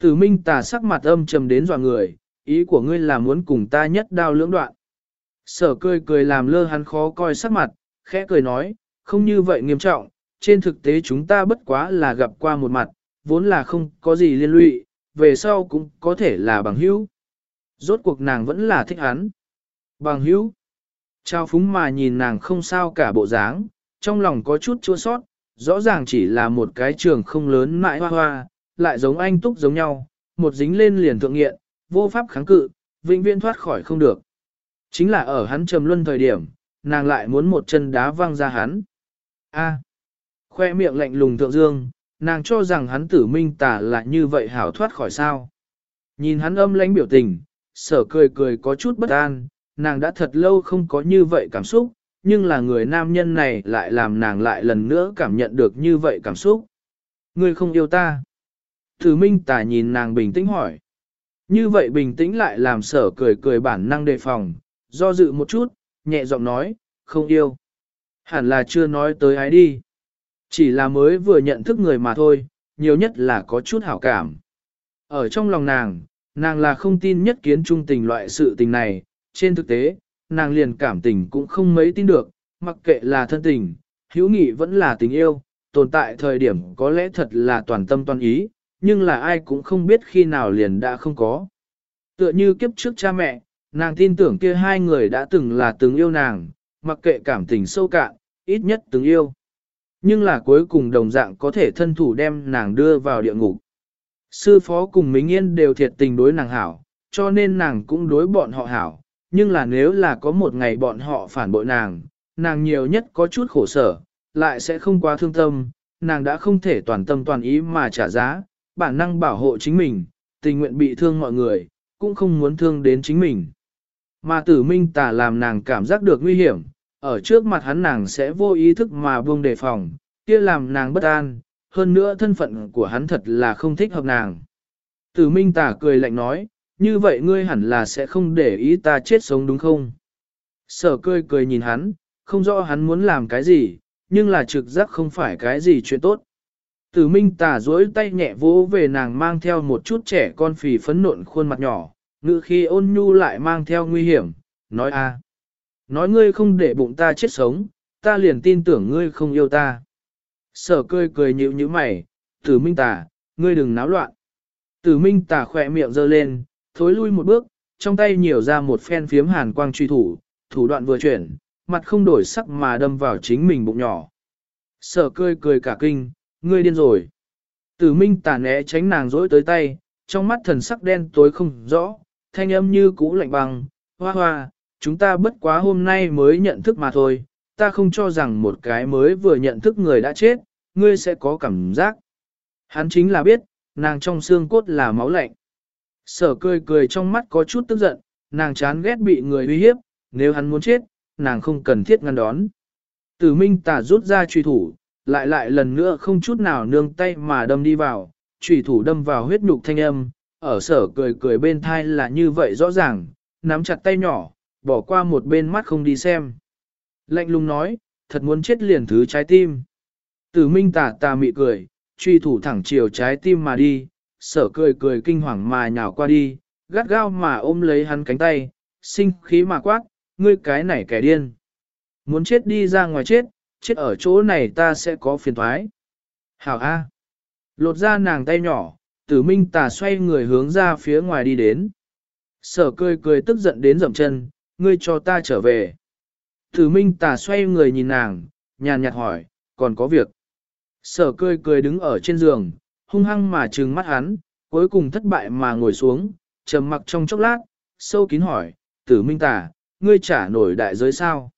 Tử minh tả sắc mặt âm trầm đến dọa người, ý của ngươi là muốn cùng ta nhất đao lưỡng đoạn. Sở cười cười làm lơ hắn khó coi sắc mặt, khẽ cười nói, không như vậy nghiêm trọng, trên thực tế chúng ta bất quá là gặp qua một mặt, vốn là không có gì liên lụy, về sau cũng có thể là bằng hữu. Rốt cuộc nàng vẫn là thích hắn. Bằng hữu. Trao phúng mà nhìn nàng không sao cả bộ dáng, trong lòng có chút chua sót, rõ ràng chỉ là một cái trường không lớn mãi hoa hoa, lại giống anh túc giống nhau, một dính lên liền thượng nghiện, vô pháp kháng cự, vĩnh viễn thoát khỏi không được. Chính là ở hắn trầm luân thời điểm, nàng lại muốn một chân đá văng ra hắn. A. Khoe miệng lạnh lùng thượng dương, nàng cho rằng hắn tử minh tà là như vậy hảo thoát khỏi sao. Nhìn hắn âm lãnh biểu tình, sở cười cười có chút bất an, nàng đã thật lâu không có như vậy cảm xúc, nhưng là người nam nhân này lại làm nàng lại lần nữa cảm nhận được như vậy cảm xúc. Ngươi không yêu ta. Tử minh tà nhìn nàng bình tĩnh hỏi. Như vậy bình tĩnh lại làm sở cười cười bản năng đề phòng, do dự một chút, nhẹ giọng nói, không yêu. Hẳn là chưa nói tới ai đi. Chỉ là mới vừa nhận thức người mà thôi, nhiều nhất là có chút hảo cảm. Ở trong lòng nàng, nàng là không tin nhất kiến trung tình loại sự tình này, trên thực tế, nàng liền cảm tình cũng không mấy tin được, mặc kệ là thân tình, hữu nghị vẫn là tình yêu, tồn tại thời điểm có lẽ thật là toàn tâm toàn ý, nhưng là ai cũng không biết khi nào liền đã không có. Tựa như kiếp trước cha mẹ, nàng tin tưởng kia hai người đã từng là từng yêu nàng, mặc kệ cảm tình sâu cạn, ít nhất từng yêu. Nhưng là cuối cùng đồng dạng có thể thân thủ đem nàng đưa vào địa ngục. Sư phó cùng Mính Yên đều thiệt tình đối nàng hảo, cho nên nàng cũng đối bọn họ hảo. Nhưng là nếu là có một ngày bọn họ phản bội nàng, nàng nhiều nhất có chút khổ sở, lại sẽ không quá thương tâm, nàng đã không thể toàn tâm toàn ý mà trả giá, bản năng bảo hộ chính mình, tình nguyện bị thương mọi người, cũng không muốn thương đến chính mình. Mà tử minh tà làm nàng cảm giác được nguy hiểm, ở trước mặt hắn nàng sẽ vô ý thức mà buông đề phòng, kia làm nàng bất an, hơn nữa thân phận của hắn thật là không thích hợp nàng. Tử minh Tả cười lạnh nói, như vậy ngươi hẳn là sẽ không để ý ta chết sống đúng không? Sở cười cười nhìn hắn, không rõ hắn muốn làm cái gì, nhưng là trực giác không phải cái gì chuyện tốt. Tử minh Tả duỗi tay nhẹ vỗ về nàng mang theo một chút trẻ con phì phấn nộn khuôn mặt nhỏ, ngữ khi ôn nhu lại mang theo nguy hiểm, nói a, Nói ngươi không để bụng ta chết sống, ta liền tin tưởng ngươi không yêu ta. Sở cười cười nhịu như mày, tử minh tà, ngươi đừng náo loạn. Tử minh tà khỏe miệng giơ lên, thối lui một bước, trong tay nhiều ra một phen phiếm hàn quang truy thủ, thủ đoạn vừa chuyển, mặt không đổi sắc mà đâm vào chính mình bụng nhỏ. Sở cười cười cả kinh, ngươi điên rồi. Tử minh tà né tránh nàng dối tới tay, trong mắt thần sắc đen tối không rõ, thanh âm như cũ lạnh băng, hoa hoa, chúng ta bất quá hôm nay mới nhận thức mà thôi, ta không cho rằng một cái mới vừa nhận thức người đã chết, ngươi sẽ có cảm giác. Hắn chính là biết, nàng trong xương cốt là máu lạnh. Sở cười cười trong mắt có chút tức giận, nàng chán ghét bị người uy hiếp, nếu hắn muốn chết, nàng không cần thiết ngăn đón. Tử minh tả rút ra truy thủ, lại lại lần nữa không chút nào nương tay mà đâm đi vào, truy thủ đâm vào huyết nhục thanh âm, ở sở cười cười bên thai là như vậy rõ ràng, nắm chặt tay nhỏ, bỏ qua một bên mắt không đi xem. Lạnh lùng nói, thật muốn chết liền thứ trái tim. Tử minh tà tà mị cười, truy thủ thẳng chiều trái tim mà đi, sở cười cười kinh hoàng mà nhào qua đi, gắt gao mà ôm lấy hắn cánh tay, sinh khí mà quát, ngươi cái này kẻ điên. Muốn chết đi ra ngoài chết, chết ở chỗ này ta sẽ có phiền thoái. Hảo A. Lột ra nàng tay nhỏ, tử minh tà xoay người hướng ra phía ngoài đi đến. Sở cười cười tức giận đến dậm chân, ngươi cho ta trở về. Tử minh tà xoay người nhìn nàng, nhàn nhạt hỏi, còn có việc. Sở cười cười đứng ở trên giường, hung hăng mà trừng mắt hắn, cuối cùng thất bại mà ngồi xuống, trầm mặc trong chốc lát, sâu kín hỏi, tử minh tà, ngươi trả nổi đại giới sao?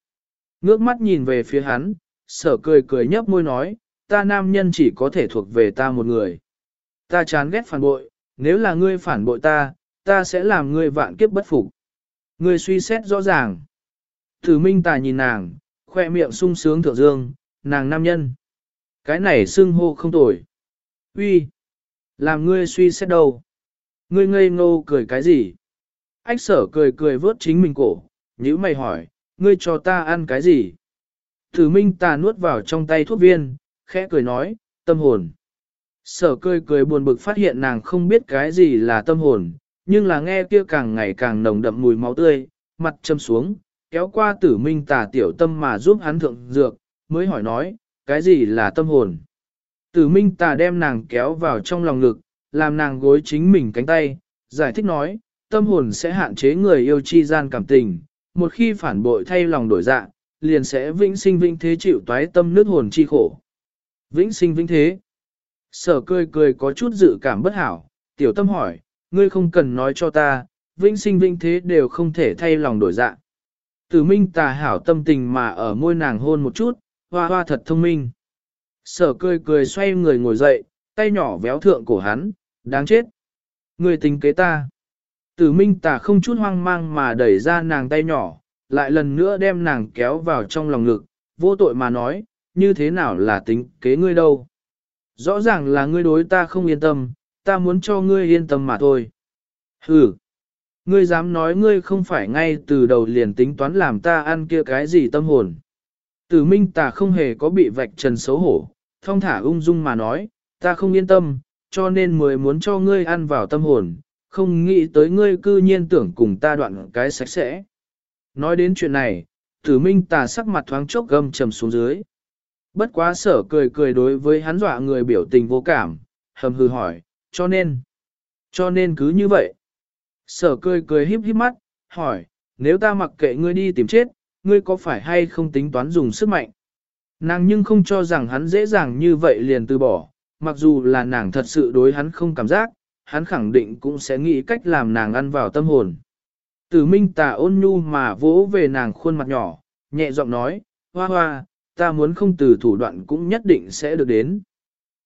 Ngước mắt nhìn về phía hắn, sở cười cười nhấp môi nói, ta nam nhân chỉ có thể thuộc về ta một người. Ta chán ghét phản bội, nếu là ngươi phản bội ta, ta sẽ làm ngươi vạn kiếp bất phục. Ngươi suy xét rõ ràng. Tử minh tà nhìn nàng, khoe miệng sung sướng thượng dương, nàng nam nhân. Cái này xưng hô không tồi. Uy, làm ngươi suy xét đâu? Ngươi ngây ngô cười cái gì? Ách sở cười cười vớt chính mình cổ, nhữ mày hỏi, ngươi cho ta ăn cái gì? Tử minh tà nuốt vào trong tay thuốc viên, khẽ cười nói, tâm hồn. Sở cười cười buồn bực phát hiện nàng không biết cái gì là tâm hồn, nhưng là nghe kia càng ngày càng nồng đậm mùi máu tươi, mặt châm xuống, kéo qua tử minh tà tiểu tâm mà giúp hắn thượng dược, mới hỏi nói, cái gì là tâm hồn? Tử minh tà đem nàng kéo vào trong lòng ngực, làm nàng gối chính mình cánh tay, giải thích nói, tâm hồn sẽ hạn chế người yêu chi gian cảm tình, một khi phản bội thay lòng đổi dạ, liền sẽ vĩnh sinh vĩnh thế chịu toái tâm nước hồn chi khổ. Vĩnh sinh vĩnh thế. Sở cười cười có chút dự cảm bất hảo, tiểu tâm hỏi, ngươi không cần nói cho ta, vĩnh sinh vĩnh thế đều không thể thay lòng đổi dạ. Tử minh tà hảo tâm tình mà ở môi nàng hôn một chút, hoa hoa thật thông minh. Sở cười cười xoay người ngồi dậy, tay nhỏ véo thượng cổ hắn, đáng chết. Người tính kế ta. Tử minh tà không chút hoang mang mà đẩy ra nàng tay nhỏ, lại lần nữa đem nàng kéo vào trong lòng ngực, vô tội mà nói, như thế nào là tính kế ngươi đâu. Rõ ràng là ngươi đối ta không yên tâm, ta muốn cho ngươi yên tâm mà thôi. Hừ, ngươi dám nói ngươi không phải ngay từ đầu liền tính toán làm ta ăn kia cái gì tâm hồn. Tử minh ta không hề có bị vạch trần xấu hổ, thong thả ung dung mà nói, ta không yên tâm, cho nên mới muốn cho ngươi ăn vào tâm hồn, không nghĩ tới ngươi cư nhiên tưởng cùng ta đoạn cái sạch sẽ. Nói đến chuyện này, tử minh tà sắc mặt thoáng chốc gâm trầm xuống dưới. Bất quá sở cười cười đối với hắn dọa người biểu tình vô cảm, hầm hư hỏi, cho nên, cho nên cứ như vậy. Sở cười cười híp híp mắt, hỏi, nếu ta mặc kệ ngươi đi tìm chết, ngươi có phải hay không tính toán dùng sức mạnh? Nàng nhưng không cho rằng hắn dễ dàng như vậy liền từ bỏ, mặc dù là nàng thật sự đối hắn không cảm giác, hắn khẳng định cũng sẽ nghĩ cách làm nàng ăn vào tâm hồn. Tử minh tà ôn nhu mà vỗ về nàng khuôn mặt nhỏ, nhẹ giọng nói, hoa hoa, ta muốn không từ thủ đoạn cũng nhất định sẽ được đến.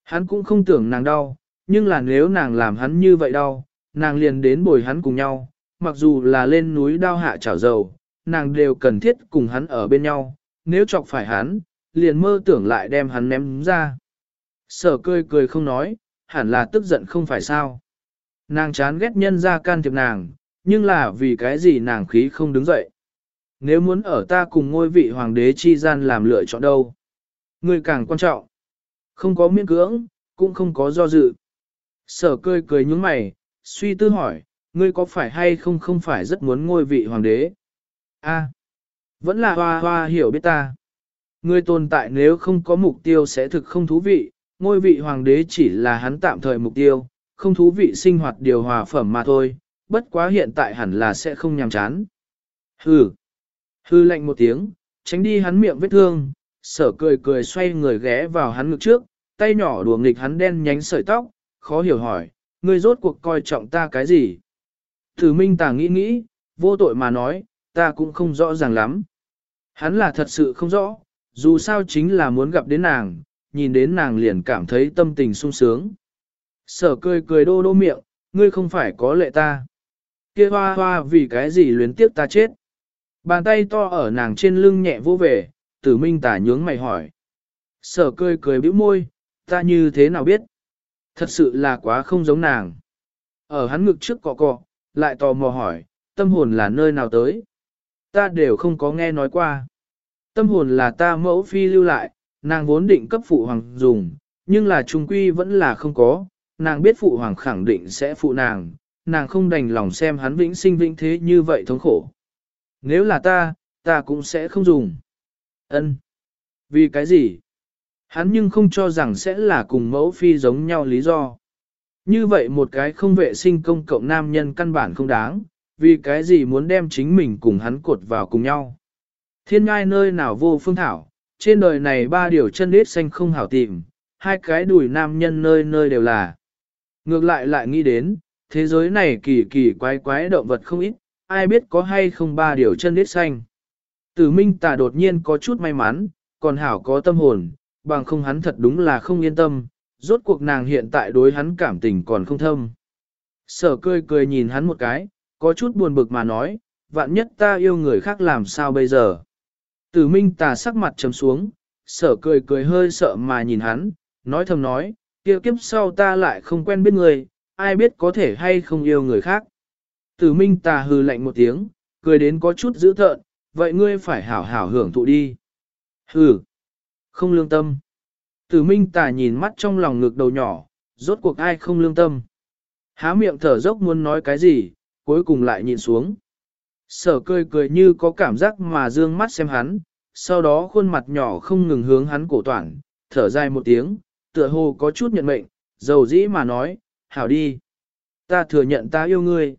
Hắn cũng không tưởng nàng đau, nhưng là nếu nàng làm hắn như vậy đau, nàng liền đến bồi hắn cùng nhau, mặc dù là lên núi đao hạ chảo dầu, nàng đều cần thiết cùng hắn ở bên nhau, nếu chọc phải hắn, liền mơ tưởng lại đem hắn ném ra. Sở cười cười không nói, hẳn là tức giận không phải sao. Nàng chán ghét nhân ra can thiệp nàng, nhưng là vì cái gì nàng khí không đứng dậy. Nếu muốn ở ta cùng ngôi vị hoàng đế chi gian làm lựa chọn đâu. Người càng quan trọng. Không có miễn cưỡng, cũng không có do dự. Sở cười cười nhúng mày, suy tư hỏi, ngươi có phải hay không không phải rất muốn ngôi vị hoàng đế? A, vẫn là hoa hoa hiểu biết ta. Ngươi tồn tại nếu không có mục tiêu sẽ thực không thú vị, ngôi vị hoàng đế chỉ là hắn tạm thời mục tiêu, không thú vị sinh hoạt điều hòa phẩm mà thôi, bất quá hiện tại hẳn là sẽ không nhàm chán. Hừ, hư lạnh một tiếng, tránh đi hắn miệng vết thương, sở cười cười xoay người ghé vào hắn ngực trước, tay nhỏ đùa nghịch hắn đen nhánh sợi tóc, khó hiểu hỏi, ngươi rốt cuộc coi trọng ta cái gì? Thử minh Tà nghĩ nghĩ, vô tội mà nói, ta cũng không rõ ràng lắm. Hắn là thật sự không rõ, dù sao chính là muốn gặp đến nàng, nhìn đến nàng liền cảm thấy tâm tình sung sướng. Sở cười cười đô đô miệng, ngươi không phải có lệ ta. Kia hoa hoa vì cái gì luyến tiếc ta chết. Bàn tay to ở nàng trên lưng nhẹ vô về, tử minh tả nhướng mày hỏi. Sở cười cười bĩu môi, ta như thế nào biết? Thật sự là quá không giống nàng. Ở hắn ngực trước cọ cọ, lại tò mò hỏi, tâm hồn là nơi nào tới? Ta đều không có nghe nói qua. Tâm hồn là ta mẫu phi lưu lại, nàng vốn định cấp phụ hoàng dùng, nhưng là trung quy vẫn là không có, nàng biết phụ hoàng khẳng định sẽ phụ nàng, nàng không đành lòng xem hắn vĩnh sinh vĩnh thế như vậy thống khổ. Nếu là ta, ta cũng sẽ không dùng. Ân. Vì cái gì? Hắn nhưng không cho rằng sẽ là cùng mẫu phi giống nhau lý do. Như vậy một cái không vệ sinh công cộng nam nhân căn bản không đáng, vì cái gì muốn đem chính mình cùng hắn cột vào cùng nhau. Thiên ngai nơi nào vô phương thảo, trên đời này ba điều chân đít xanh không hảo tìm, hai cái đùi nam nhân nơi nơi đều là. Ngược lại lại nghĩ đến, thế giới này kỳ kỳ quái quái động vật không ít, ai biết có hay không ba điều chân đít xanh. Tử minh tà đột nhiên có chút may mắn, còn hảo có tâm hồn, bằng không hắn thật đúng là không yên tâm, rốt cuộc nàng hiện tại đối hắn cảm tình còn không thâm. Sở cười cười nhìn hắn một cái, có chút buồn bực mà nói, vạn nhất ta yêu người khác làm sao bây giờ. Tử minh tà sắc mặt trầm xuống, sở cười cười hơi sợ mà nhìn hắn, nói thầm nói, kia kiếp sau ta lại không quen biết người, ai biết có thể hay không yêu người khác. Tử minh tà hừ lạnh một tiếng, cười đến có chút dữ thợn, vậy ngươi phải hảo hảo hưởng thụ đi. Hừ, không lương tâm. Tử minh tà nhìn mắt trong lòng ngực đầu nhỏ, rốt cuộc ai không lương tâm. Há miệng thở dốc muốn nói cái gì, cuối cùng lại nhìn xuống. Sở cười cười như có cảm giác mà dương mắt xem hắn, sau đó khuôn mặt nhỏ không ngừng hướng hắn cổ toàn, thở dài một tiếng, tựa hồ có chút nhận mệnh, dầu dĩ mà nói, hảo đi. Ta thừa nhận ta yêu ngươi.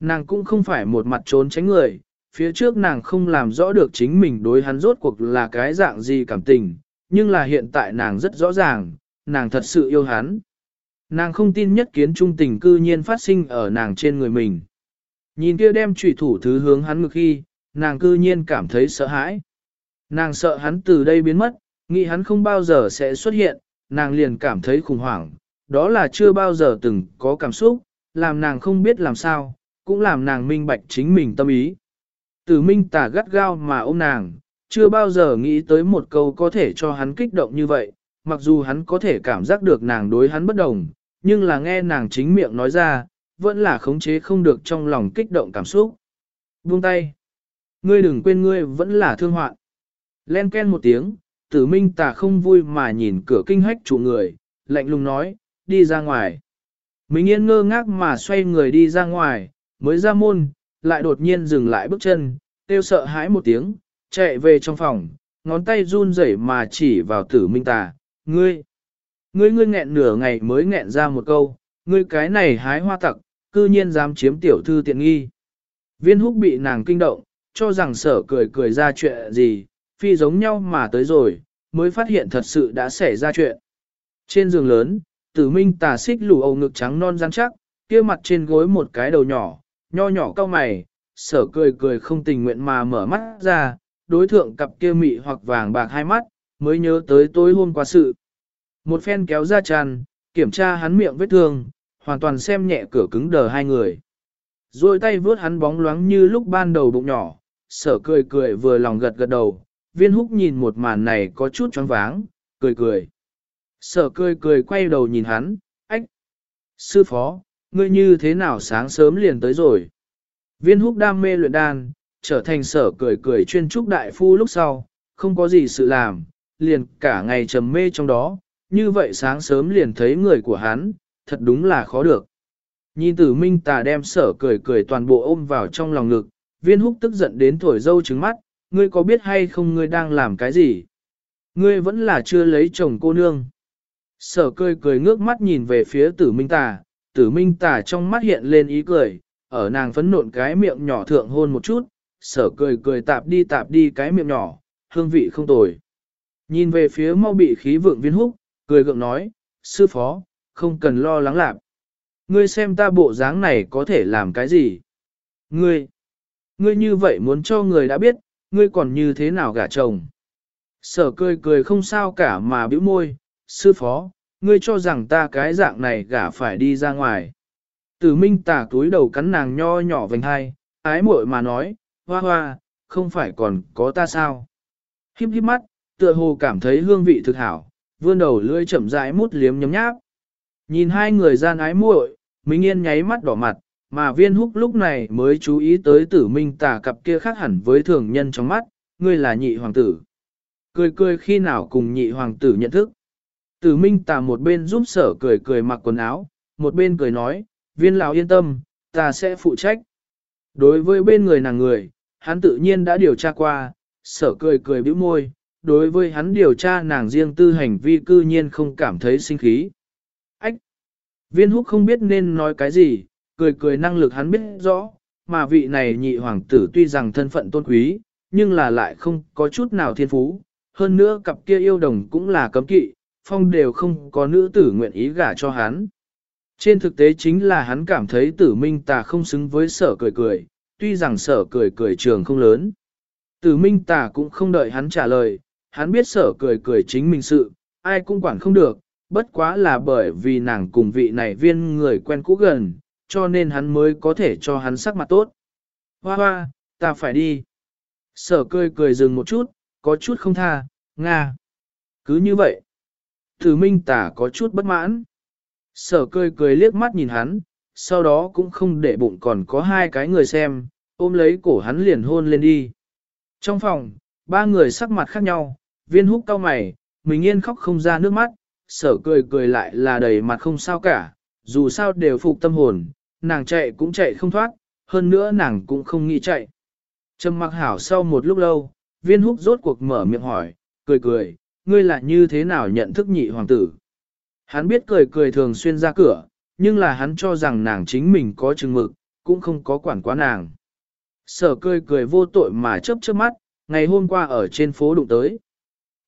Nàng cũng không phải một mặt trốn tránh người, phía trước nàng không làm rõ được chính mình đối hắn rốt cuộc là cái dạng gì cảm tình, nhưng là hiện tại nàng rất rõ ràng, nàng thật sự yêu hắn. Nàng không tin nhất kiến trung tình cư nhiên phát sinh ở nàng trên người mình. Nhìn kia đem trùy thủ thứ hướng hắn ngực khi, nàng cư nhiên cảm thấy sợ hãi. Nàng sợ hắn từ đây biến mất, nghĩ hắn không bao giờ sẽ xuất hiện, nàng liền cảm thấy khủng hoảng, đó là chưa bao giờ từng có cảm xúc, làm nàng không biết làm sao, cũng làm nàng minh bạch chính mình tâm ý. Tử minh tà gắt gao mà ôm nàng, chưa bao giờ nghĩ tới một câu có thể cho hắn kích động như vậy, mặc dù hắn có thể cảm giác được nàng đối hắn bất đồng, nhưng là nghe nàng chính miệng nói ra, vẫn là khống chế không được trong lòng kích động cảm xúc. Buông tay. Ngươi đừng quên ngươi vẫn là thương hoạn. Len ken một tiếng, tử minh tà không vui mà nhìn cửa kinh hách chủ người, lạnh lùng nói, đi ra ngoài. Minh yên ngơ ngác mà xoay người đi ra ngoài, mới ra môn, lại đột nhiên dừng lại bước chân, tiêu sợ hãi một tiếng, chạy về trong phòng, ngón tay run rẩy mà chỉ vào tử minh tà, ngươi, ngươi ngươi nghẹn nửa ngày mới nghẹn ra một câu, ngươi cái này hái hoa tặc, cư nhiên dám chiếm tiểu thư tiện nghi. Viên húc bị nàng kinh động, cho rằng sở cười cười ra chuyện gì, phi giống nhau mà tới rồi, mới phát hiện thật sự đã xảy ra chuyện. Trên giường lớn, tử minh tà xích lù ầu ngực trắng non rắn chắc, kia mặt trên gối một cái đầu nhỏ, nho nhỏ cao mày, sở cười cười không tình nguyện mà mở mắt ra, đối thượng cặp kia mị hoặc vàng bạc hai mắt, mới nhớ tới tối hôm qua sự. Một phen kéo ra tràn, kiểm tra hắn miệng vết thương, hoàn toàn xem nhẹ cửa cứng đờ hai người. Rồi tay vướt hắn bóng loáng như lúc ban đầu bụng nhỏ, sở cười cười vừa lòng gật gật đầu, viên húc nhìn một màn này có chút choáng váng, cười cười. Sở cười cười quay đầu nhìn hắn, ách. Sư phó, ngươi như thế nào sáng sớm liền tới rồi. Viên húc đam mê luyện đan, trở thành sở cười cười chuyên trúc đại phu lúc sau, không có gì sự làm, liền cả ngày trầm mê trong đó, như vậy sáng sớm liền thấy người của hắn, thật đúng là khó được. Nhìn tử minh tà đem sở cười cười toàn bộ ôm vào trong lòng ngực, viên húc tức giận đến thổi dâu trứng mắt, ngươi có biết hay không ngươi đang làm cái gì? Ngươi vẫn là chưa lấy chồng cô nương. Sở cười cười ngước mắt nhìn về phía tử minh tà, tử minh tà trong mắt hiện lên ý cười, ở nàng phấn nộn cái miệng nhỏ thượng hôn một chút, sở cười cười tạp đi tạp đi cái miệng nhỏ, hương vị không tồi. Nhìn về phía mau bị khí vượng viên húc, cười gượng nói, sư phó, không cần lo lắng lạc. Ngươi xem ta bộ dáng này có thể làm cái gì? Ngươi, ngươi như vậy muốn cho người đã biết, ngươi còn như thế nào gả chồng? Sở cười cười không sao cả mà bĩu môi, sư phó, ngươi cho rằng ta cái dạng này gả phải đi ra ngoài. Tử minh tả túi đầu cắn nàng nho nhỏ vành hai, ái muội mà nói, hoa hoa, không phải còn có ta sao? Híp híp mắt, tựa hồ cảm thấy hương vị thực hảo, vươn đầu lưỡi chậm rãi mút liếm nhấm nháp. Nhìn hai người gian ái muội, Minh Yên nháy mắt đỏ mặt, mà viên húc lúc này mới chú ý tới tử minh Tả cặp kia khác hẳn với thường nhân trong mắt, ngươi là nhị hoàng tử. Cười cười khi nào cùng nhị hoàng tử nhận thức. Tử minh tà một bên giúp sở cười cười mặc quần áo, một bên cười nói, viên lão yên tâm, ta sẽ phụ trách. Đối với bên người nàng người, hắn tự nhiên đã điều tra qua, sở cười cười bĩu môi, đối với hắn điều tra nàng riêng tư hành vi cư nhiên không cảm thấy sinh khí. Ách! Viên húc không biết nên nói cái gì, cười cười năng lực hắn biết rõ, mà vị này nhị hoàng tử tuy rằng thân phận tôn quý, nhưng là lại không có chút nào thiên phú, hơn nữa cặp kia yêu đồng cũng là cấm kỵ, phong đều không có nữ tử nguyện ý gả cho hắn. Trên thực tế chính là hắn cảm thấy tử minh tà không xứng với sở cười cười, tuy rằng sở cười cười trường không lớn. Tử minh tà cũng không đợi hắn trả lời, hắn biết sở cười cười chính mình sự, ai cũng quản không được, bất quá là bởi vì nàng cùng vị này viên người quen cũ gần, cho nên hắn mới có thể cho hắn sắc mặt tốt. Hoa hoa, ta phải đi. Sở cười cười dừng một chút, có chút không tha, Nga. Cứ như vậy. Từ minh tả có chút bất mãn. Sở cười cười liếc mắt nhìn hắn, sau đó cũng không để bụng còn có hai cái người xem, ôm lấy cổ hắn liền hôn lên đi. Trong phòng, ba người sắc mặt khác nhau, viên húc cau mày, mình yên khóc không ra nước mắt, sở cười cười lại là đầy mặt không sao cả, dù sao đều phục tâm hồn, nàng chạy cũng chạy không thoát, hơn nữa nàng cũng không nghĩ chạy. Trầm mặc hảo sau một lúc lâu, viên húc rốt cuộc mở miệng hỏi, cười cười, ngươi là như thế nào nhận thức nhị hoàng tử? Hắn biết cười cười thường xuyên ra cửa, nhưng là hắn cho rằng nàng chính mình có chừng mực, cũng không có quản quá nàng. Sở cười cười vô tội mà chớp chớp mắt, ngày hôm qua ở trên phố đụng tới.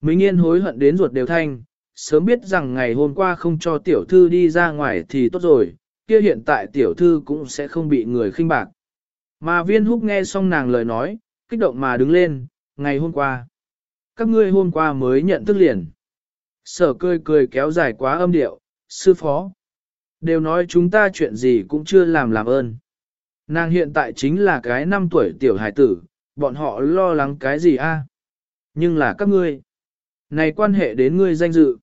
Minh Yên hối hận đến ruột đều thanh, sớm biết rằng ngày hôm qua không cho tiểu thư đi ra ngoài thì tốt rồi, kia hiện tại tiểu thư cũng sẽ không bị người khinh bạc. Mà viên húc nghe xong nàng lời nói, kích động mà đứng lên, ngày hôm qua các ngươi hôm qua mới nhận thức liền. Sở cười cười kéo dài quá âm điệu, sư phó. Đều nói chúng ta chuyện gì cũng chưa làm làm ơn. Nàng hiện tại chính là cái năm tuổi tiểu hải tử, bọn họ lo lắng cái gì a? Nhưng là các ngươi. Này quan hệ đến ngươi danh dự.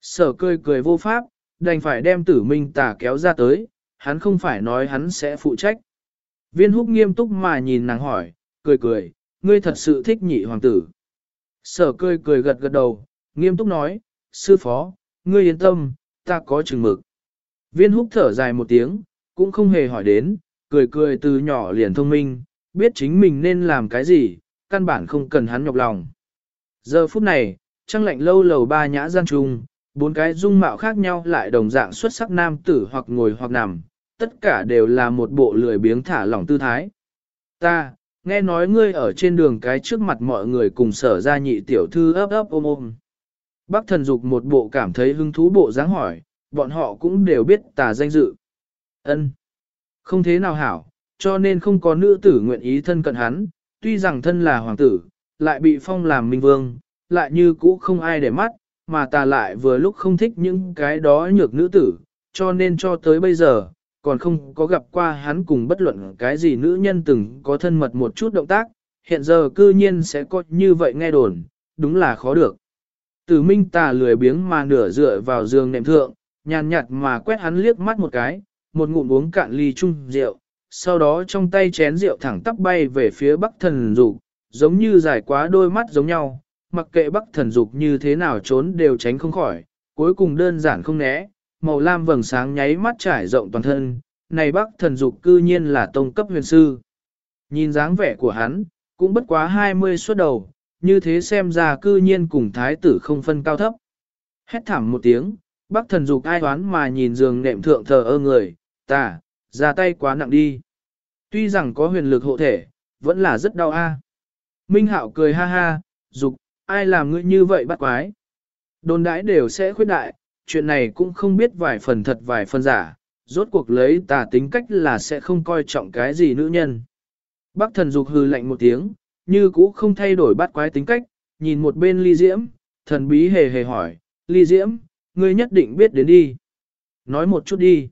Sở cười cười vô pháp, đành phải đem tử minh tả kéo ra tới, hắn không phải nói hắn sẽ phụ trách. Viên húc nghiêm túc mà nhìn nàng hỏi, cười cười, ngươi thật sự thích nhị hoàng tử. Sở cười cười gật gật đầu, nghiêm túc nói, sư phó, ngươi yên tâm, ta có chừng mực. Viên húc thở dài một tiếng, cũng không hề hỏi đến, cười cười từ nhỏ liền thông minh, biết chính mình nên làm cái gì, căn bản không cần hắn nhọc lòng. Giờ phút này, trăng lạnh lâu lầu ba nhã gian trung, bốn cái dung mạo khác nhau lại đồng dạng xuất sắc nam tử hoặc ngồi hoặc nằm, tất cả đều là một bộ lười biếng thả lỏng tư thái. Ta, nghe nói ngươi ở trên đường cái trước mặt mọi người cùng sở ra nhị tiểu thư ấp ấp ôm ôm. Bác thần dục một bộ cảm thấy hứng thú bộ dáng hỏi, bọn họ cũng đều biết tà danh dự. ân Không thế nào hảo, cho nên không có nữ tử nguyện ý thân cận hắn, tuy rằng thân là hoàng tử, lại bị phong làm minh vương, lại như cũ không ai để mắt, mà ta lại vừa lúc không thích những cái đó nhược nữ tử, cho nên cho tới bây giờ, còn không có gặp qua hắn cùng bất luận cái gì nữ nhân từng có thân mật một chút động tác, hiện giờ cư nhiên sẽ có như vậy nghe đồn, đúng là khó được. Tử minh tà lười biếng mà nửa dựa vào giường nệm thượng, nhàn nhạt mà quét hắn liếc mắt một cái, một ngụm uống cạn ly chung rượu, sau đó trong tay chén rượu thẳng tắp bay về phía bắc thần dục, giống như dài quá đôi mắt giống nhau, mặc kệ bắc thần dục như thế nào trốn đều tránh không khỏi, cuối cùng đơn giản không né, màu lam vầng sáng nháy mắt trải rộng toàn thân, này bắc thần dục cư nhiên là tông cấp huyền sư. Nhìn dáng vẻ của hắn, cũng bất quá 20 suốt đầu, như thế xem ra cư nhiên cùng thái tử không phân cao thấp. Hét thảm một tiếng, bắc thần dục ai đoán mà nhìn giường nệm thượng thờ ơ người, tả ra tay quá nặng đi. Tuy rằng có huyền lực hộ thể, vẫn là rất đau a. Minh Hạo cười ha ha, dục, ai làm ngươi như vậy bắt quái. Đồn đãi đều sẽ khuyết đại, chuyện này cũng không biết vài phần thật vài phần giả, rốt cuộc lấy tà tính cách là sẽ không coi trọng cái gì nữ nhân. Bác thần dục hư lạnh một tiếng, như cũ không thay đổi bát quái tính cách, nhìn một bên ly diễm, thần bí hề hề hỏi, ly diễm, ngươi nhất định biết đến đi. Nói một chút đi.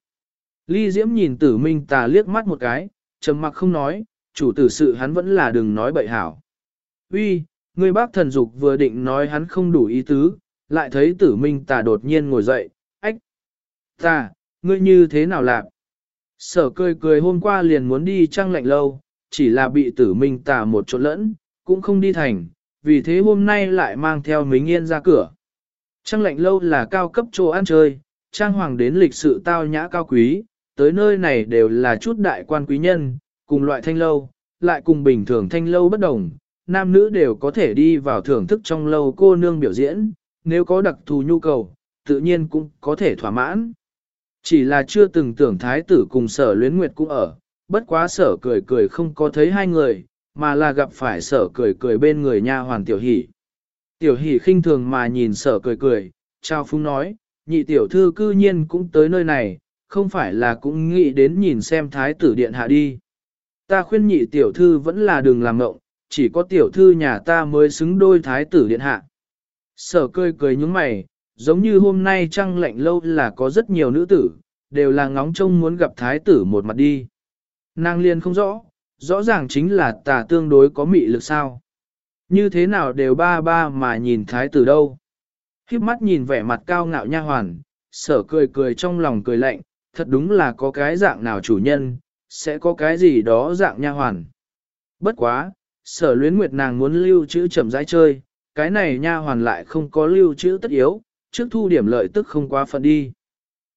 Ly diễm nhìn tử minh tà liếc mắt một cái, trầm mặc không nói, chủ tử sự hắn vẫn là đừng nói bậy hảo. Uy, người bác thần dục vừa định nói hắn không đủ ý tứ, lại thấy tử minh tà đột nhiên ngồi dậy, ách. Ta, ngươi như thế nào lạc? Sở cười cười hôm qua liền muốn đi trăng lạnh lâu, chỉ là bị tử minh tà một chỗ lẫn, cũng không đi thành, vì thế hôm nay lại mang theo mính yên ra cửa. Trăng lạnh lâu là cao cấp chỗ ăn chơi, trang hoàng đến lịch sự tao nhã cao quý, tới nơi này đều là chút đại quan quý nhân, cùng loại thanh lâu, lại cùng bình thường thanh lâu bất đồng, nam nữ đều có thể đi vào thưởng thức trong lâu cô nương biểu diễn, nếu có đặc thù nhu cầu, tự nhiên cũng có thể thỏa mãn. Chỉ là chưa từng tưởng thái tử cùng sở luyến nguyệt cũng ở, bất quá sở cười cười không có thấy hai người, mà là gặp phải sở cười cười bên người nha hoàn tiểu hỷ. Tiểu hỷ khinh thường mà nhìn sở cười cười, trao phúng nói, nhị tiểu thư cư nhiên cũng tới nơi này, không phải là cũng nghĩ đến nhìn xem thái tử điện hạ đi. Ta khuyên nhị tiểu thư vẫn là đừng làm ngộng, chỉ có tiểu thư nhà ta mới xứng đôi thái tử điện hạ. Sở cười cười nhúng mày, giống như hôm nay trăng lạnh lâu là có rất nhiều nữ tử, đều là ngóng trông muốn gặp thái tử một mặt đi. Nàng liền không rõ, rõ ràng chính là tà tương đối có mị lực sao. Như thế nào đều ba ba mà nhìn thái tử đâu. Khiếp mắt nhìn vẻ mặt cao ngạo nha hoàn, sở cười cười trong lòng cười lạnh, thật đúng là có cái dạng nào chủ nhân, sẽ có cái gì đó dạng nha hoàn. Bất quá, sở luyến nguyệt nàng muốn lưu trữ chậm rãi chơi, cái này nha hoàn lại không có lưu trữ tất yếu, trước thu điểm lợi tức không quá phận đi.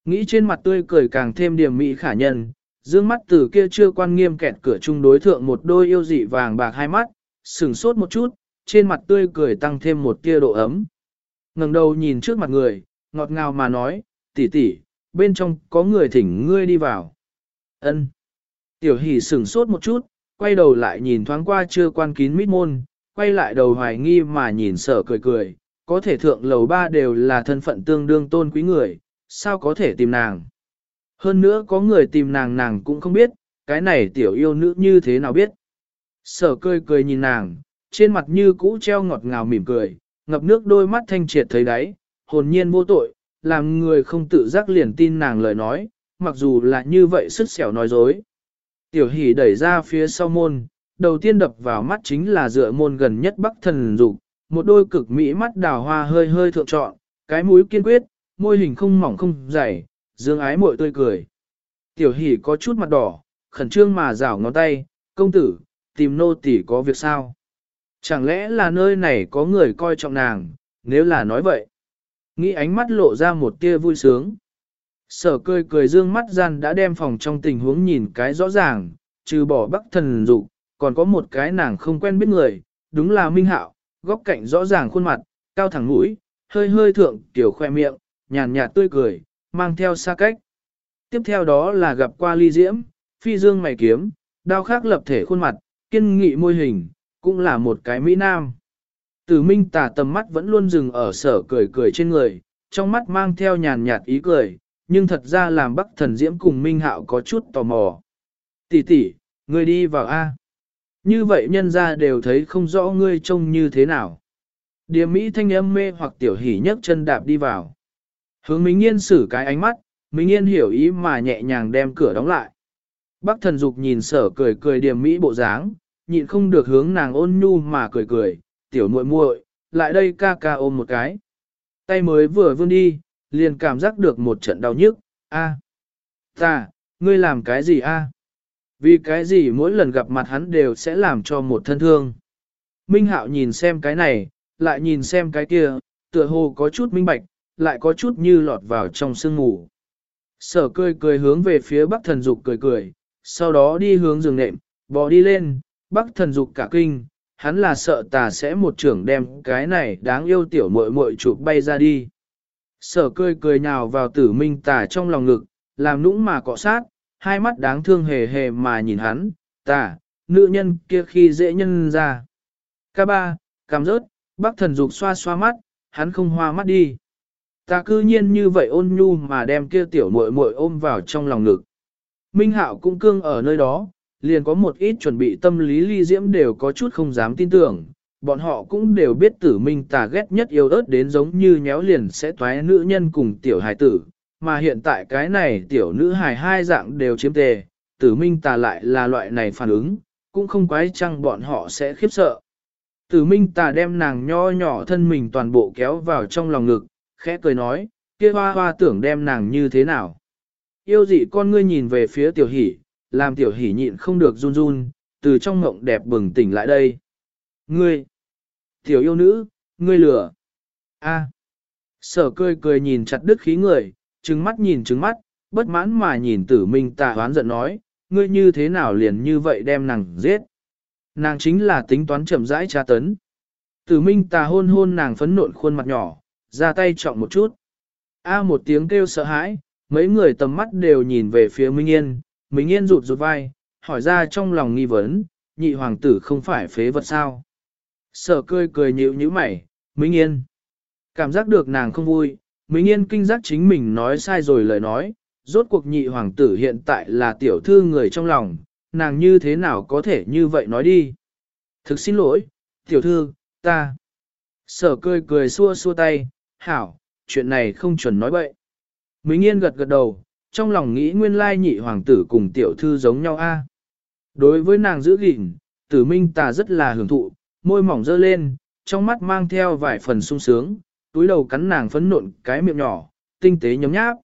Nghĩ trên mặt tươi cười càng thêm điểm mỹ khả nhân, dương mắt từ kia chưa quan nghiêm kẹt cửa chung đối thượng một đôi yêu dị vàng bạc hai mắt, sừng sốt một chút, trên mặt tươi cười tăng thêm một tia độ ấm. ngẩng đầu nhìn trước mặt người, ngọt ngào mà nói, tỷ tỷ, bên trong có người thỉnh ngươi đi vào. Ân. Tiểu hỷ sừng sốt một chút, quay đầu lại nhìn thoáng qua chưa quan kín mít môn, quay lại đầu hoài nghi mà nhìn sở cười cười, có thể thượng lầu ba đều là thân phận tương đương tôn quý người, sao có thể tìm nàng. Hơn nữa có người tìm nàng nàng cũng không biết, cái này tiểu yêu nữ như thế nào biết. Sở cười cười nhìn nàng, trên mặt như cũ treo ngọt ngào mỉm cười, ngập nước đôi mắt thanh triệt thấy đáy, hồn nhiên vô tội, làm người không tự giác liền tin nàng lời nói, mặc dù là như vậy sức xẻo nói dối. Tiểu hỷ đẩy ra phía sau môn, đầu tiên đập vào mắt chính là dựa môn gần nhất bắc thần dục một đôi cực mỹ mắt đào hoa hơi hơi thượng trọn, cái mũi kiên quyết, môi hình không mỏng không dày, dương ái muội tươi cười. Tiểu hỷ có chút mặt đỏ, khẩn trương mà rảo ngón tay, công tử, tìm nô tỷ có việc sao? Chẳng lẽ là nơi này có người coi trọng nàng, nếu là nói vậy. Nghĩ ánh mắt lộ ra một tia vui sướng. Sở cười cười dương mắt gian đã đem phòng trong tình huống nhìn cái rõ ràng, trừ bỏ bắc thần Dục còn có một cái nàng không quen biết người, đúng là Minh Hạo, góc cạnh rõ ràng khuôn mặt, cao thẳng mũi, hơi hơi thượng tiểu khoe miệng, nhàn nhạt tươi cười, mang theo xa cách. Tiếp theo đó là gặp qua ly diễm, phi dương mày kiếm, đao khác lập thể khuôn mặt, kiên nghị môi hình, cũng là một cái Mỹ Nam. Tử Minh tà tầm mắt vẫn luôn dừng ở sở cười cười trên người, trong mắt mang theo nhàn nhạt ý cười, nhưng thật ra làm Bắc Thần Diễm cùng Minh Hạo có chút tò mò. Tỷ tỷ, ngươi đi vào A. Như vậy nhân ra đều thấy không rõ ngươi trông như thế nào. Điềm Mỹ thanh âm mê hoặc tiểu hỉ nhấc chân đạp đi vào. Hướng Minh Yên xử cái ánh mắt, Minh Yên hiểu ý mà nhẹ nhàng đem cửa đóng lại. Bắc thần dục nhìn sở cười cười điềm Mỹ bộ dáng, nhịn không được hướng nàng ôn nhu mà cười cười, tiểu muội muội, lại đây ca ca ôm một cái. Tay mới vừa vươn đi, liền cảm giác được một trận đau nhức, a, ta, ngươi làm cái gì a? Vì cái gì mỗi lần gặp mặt hắn đều sẽ làm cho một thân thương. Minh Hạo nhìn xem cái này, lại nhìn xem cái kia, tựa hồ có chút minh bạch, lại có chút như lọt vào trong sương ngủ. Sở cười cười hướng về phía bắc thần dục cười cười, sau đó đi hướng giường nệm, bò đi lên, bắc thần dục cả kinh, hắn là sợ tà sẽ một trưởng đem cái này đáng yêu tiểu muội muội chụp bay ra đi. Sở cười cười nhào vào tử minh tà trong lòng ngực, làm nũng mà cọ sát, hai mắt đáng thương hề hề mà nhìn hắn, tà, nữ nhân kia khi dễ nhân ra. Ca ba, cảm rớt, bác thần dục xoa xoa mắt, hắn không hoa mắt đi. Ta cư nhiên như vậy ôn nhu mà đem kia tiểu muội muội ôm vào trong lòng ngực. Minh Hạo cũng cương ở nơi đó, liền có một ít chuẩn bị tâm lý ly diễm đều có chút không dám tin tưởng, bọn họ cũng đều biết tử minh tà ghét nhất yêu ớt đến giống như nhéo liền sẽ toái nữ nhân cùng tiểu hài tử, mà hiện tại cái này tiểu nữ hài hai dạng đều chiếm tề, tử minh tà lại là loại này phản ứng, cũng không quái chăng bọn họ sẽ khiếp sợ. Tử minh tà đem nàng nho nhỏ thân mình toàn bộ kéo vào trong lòng ngực, khẽ cười nói, kia hoa hoa tưởng đem nàng như thế nào. Yêu dị con ngươi nhìn về phía tiểu hỷ, làm tiểu hỷ nhịn không được run run, từ trong ngộng đẹp bừng tỉnh lại đây. Ngươi, tiểu yêu nữ, ngươi lừa. A. Sở cười cười nhìn chặt đứt khí người, trừng mắt nhìn trừng mắt, bất mãn mà nhìn tử minh tà hoán giận nói, ngươi như thế nào liền như vậy đem nàng giết. Nàng chính là tính toán chậm rãi tra tấn. Tử minh tà hôn hôn nàng phấn nộn khuôn mặt nhỏ, ra tay trọng một chút. A một tiếng kêu sợ hãi, mấy người tầm mắt đều nhìn về phía Minh Yên, Minh Yên rụt rụt vai, hỏi ra trong lòng nghi vấn, nhị hoàng tử không phải phế vật sao. Sở cười cười nhịu như mày, Minh Yên. Cảm giác được nàng không vui, mình Yên kinh giác chính mình nói sai rồi lời nói, rốt cuộc nhị hoàng tử hiện tại là tiểu thư người trong lòng, nàng như thế nào có thể như vậy nói đi. Thực xin lỗi, tiểu thư, ta. Sở cười cười xua xua tay, hảo, chuyện này không chuẩn nói bậy. Mình Yên gật gật đầu, trong lòng nghĩ nguyên lai nhị hoàng tử cùng tiểu thư giống nhau a. Đối với nàng giữ gìn, tử minh ta rất là hưởng thụ, môi mỏng dơ lên, trong mắt mang theo vài phần sung sướng, túi đầu cắn nàng phấn nộn cái miệng nhỏ, tinh tế nhấm nháp.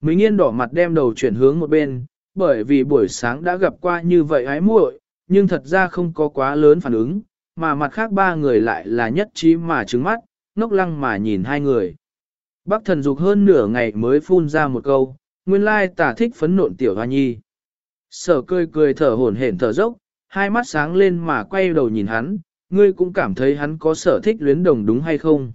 Minh Yên đỏ mặt đem đầu chuyển hướng một bên, bởi vì buổi sáng đã gặp qua như vậy ái muội, nhưng thật ra không có quá lớn phản ứng, mà mặt khác ba người lại là nhất trí mà trứng mắt, ngốc lăng mà nhìn hai người. Bác thần dục hơn nửa ngày mới phun ra một câu, nguyên lai tả thích phấn nộn tiểu hoa nhi. Sở cười cười thở hổn hển thở dốc, hai mắt sáng lên mà quay đầu nhìn hắn, ngươi cũng cảm thấy hắn có sở thích luyến đồng đúng hay không.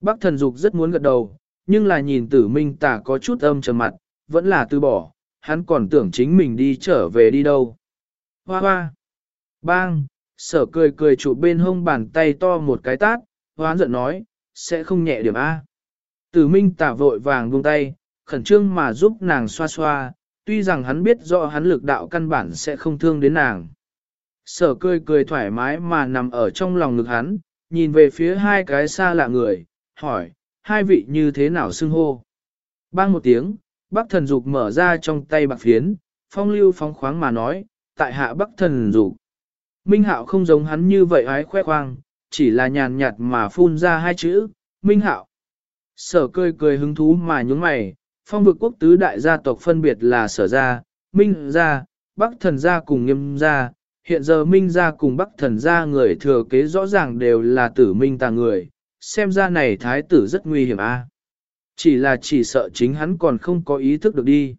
Bác thần dục rất muốn gật đầu, nhưng là nhìn tử minh tả có chút âm trầm mặt, vẫn là từ bỏ, hắn còn tưởng chính mình đi trở về đi đâu. Hoa hoa! Bang! Sở cười cười chủ bên hông bàn tay to một cái tát, hoán giận nói, sẽ không nhẹ điểm A. Tử minh tả vội vàng buông tay, khẩn trương mà giúp nàng xoa xoa, tuy rằng hắn biết rõ hắn lực đạo căn bản sẽ không thương đến nàng. Sở cười cười thoải mái mà nằm ở trong lòng ngực hắn, nhìn về phía hai cái xa lạ người, hỏi, hai vị như thế nào xưng hô. Bang một tiếng, bác thần dục mở ra trong tay bạc phiến, phong lưu phóng khoáng mà nói, tại hạ bắc thần dục. Minh hạo không giống hắn như vậy ái khoe khoang, chỉ là nhàn nhạt mà phun ra hai chữ, Minh hạo. Sở cười cười hứng thú mà nhúng mày, phong vực quốc tứ đại gia tộc phân biệt là sở gia, Minh gia, bắc thần gia cùng nghiêm gia. Hiện giờ Minh gia cùng bắc thần gia người thừa kế rõ ràng đều là tử Minh tà người, xem ra này thái tử rất nguy hiểm a. Chỉ là chỉ sợ chính hắn còn không có ý thức được đi.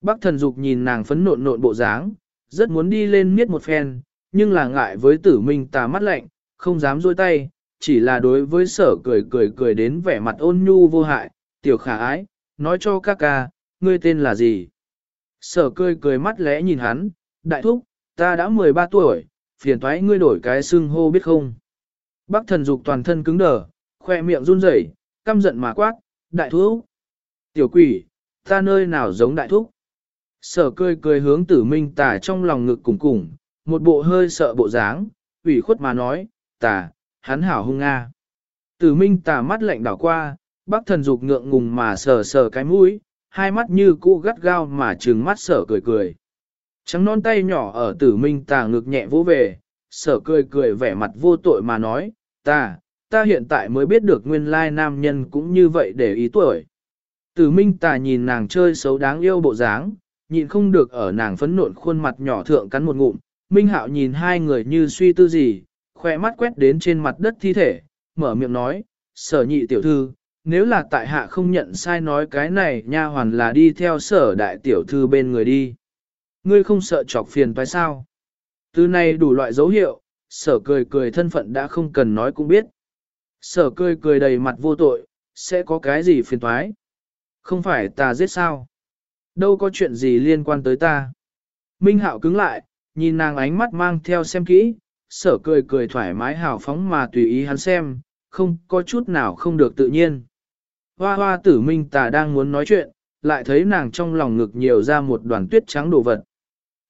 Bắc thần dục nhìn nàng phấn nộn nộn bộ dáng, rất muốn đi lên miết một phen, nhưng là ngại với tử minh tà mắt lạnh, không dám dôi tay, chỉ là đối với sở cười cười cười đến vẻ mặt ôn nhu vô hại, tiểu khả ái, nói cho các ca, ngươi tên là gì? Sở cười cười mắt lẽ nhìn hắn, đại thúc, ta đã 13 tuổi, phiền thoái ngươi đổi cái xưng hô biết không? Bắc thần dục toàn thân cứng đờ, khoe miệng run rẩy, căm giận mà quát, đại thúc. Tiểu quỷ, ta nơi nào giống đại thúc? Sở cười cười hướng tử minh tả trong lòng ngực cùng cùng, một bộ hơi sợ bộ dáng, ủy khuất mà nói, tả, hắn hảo hung nga. Tử minh tả mắt lạnh đảo qua, bác thần dục ngượng ngùng mà sờ sờ cái mũi, hai mắt như cũ gắt gao mà trừng mắt sở cười cười. Trắng non tay nhỏ ở tử minh tà ngực nhẹ vỗ về, sở cười cười vẻ mặt vô tội mà nói, ta, ta hiện tại mới biết được nguyên lai nam nhân cũng như vậy để ý tuổi. Tử minh tà nhìn nàng chơi xấu đáng yêu bộ dáng, nhịn không được ở nàng phấn nộn khuôn mặt nhỏ thượng cắn một ngụm, Minh Hạo nhìn hai người như suy tư gì, khỏe mắt quét đến trên mặt đất thi thể, mở miệng nói, sở nhị tiểu thư, nếu là tại hạ không nhận sai nói cái này nha hoàn là đi theo sở đại tiểu thư bên người đi. Ngươi không sợ chọc phiền phải sao? Từ này đủ loại dấu hiệu, sở cười cười thân phận đã không cần nói cũng biết. Sở cười cười đầy mặt vô tội, sẽ có cái gì phiền toái? Không phải ta giết sao? Đâu có chuyện gì liên quan tới ta. Minh Hạo cứng lại, nhìn nàng ánh mắt mang theo xem kỹ, sở cười cười thoải mái hào phóng mà tùy ý hắn xem, không có chút nào không được tự nhiên. Hoa hoa tử Minh tà đang muốn nói chuyện, lại thấy nàng trong lòng ngực nhiều ra một đoàn tuyết trắng đồ vật.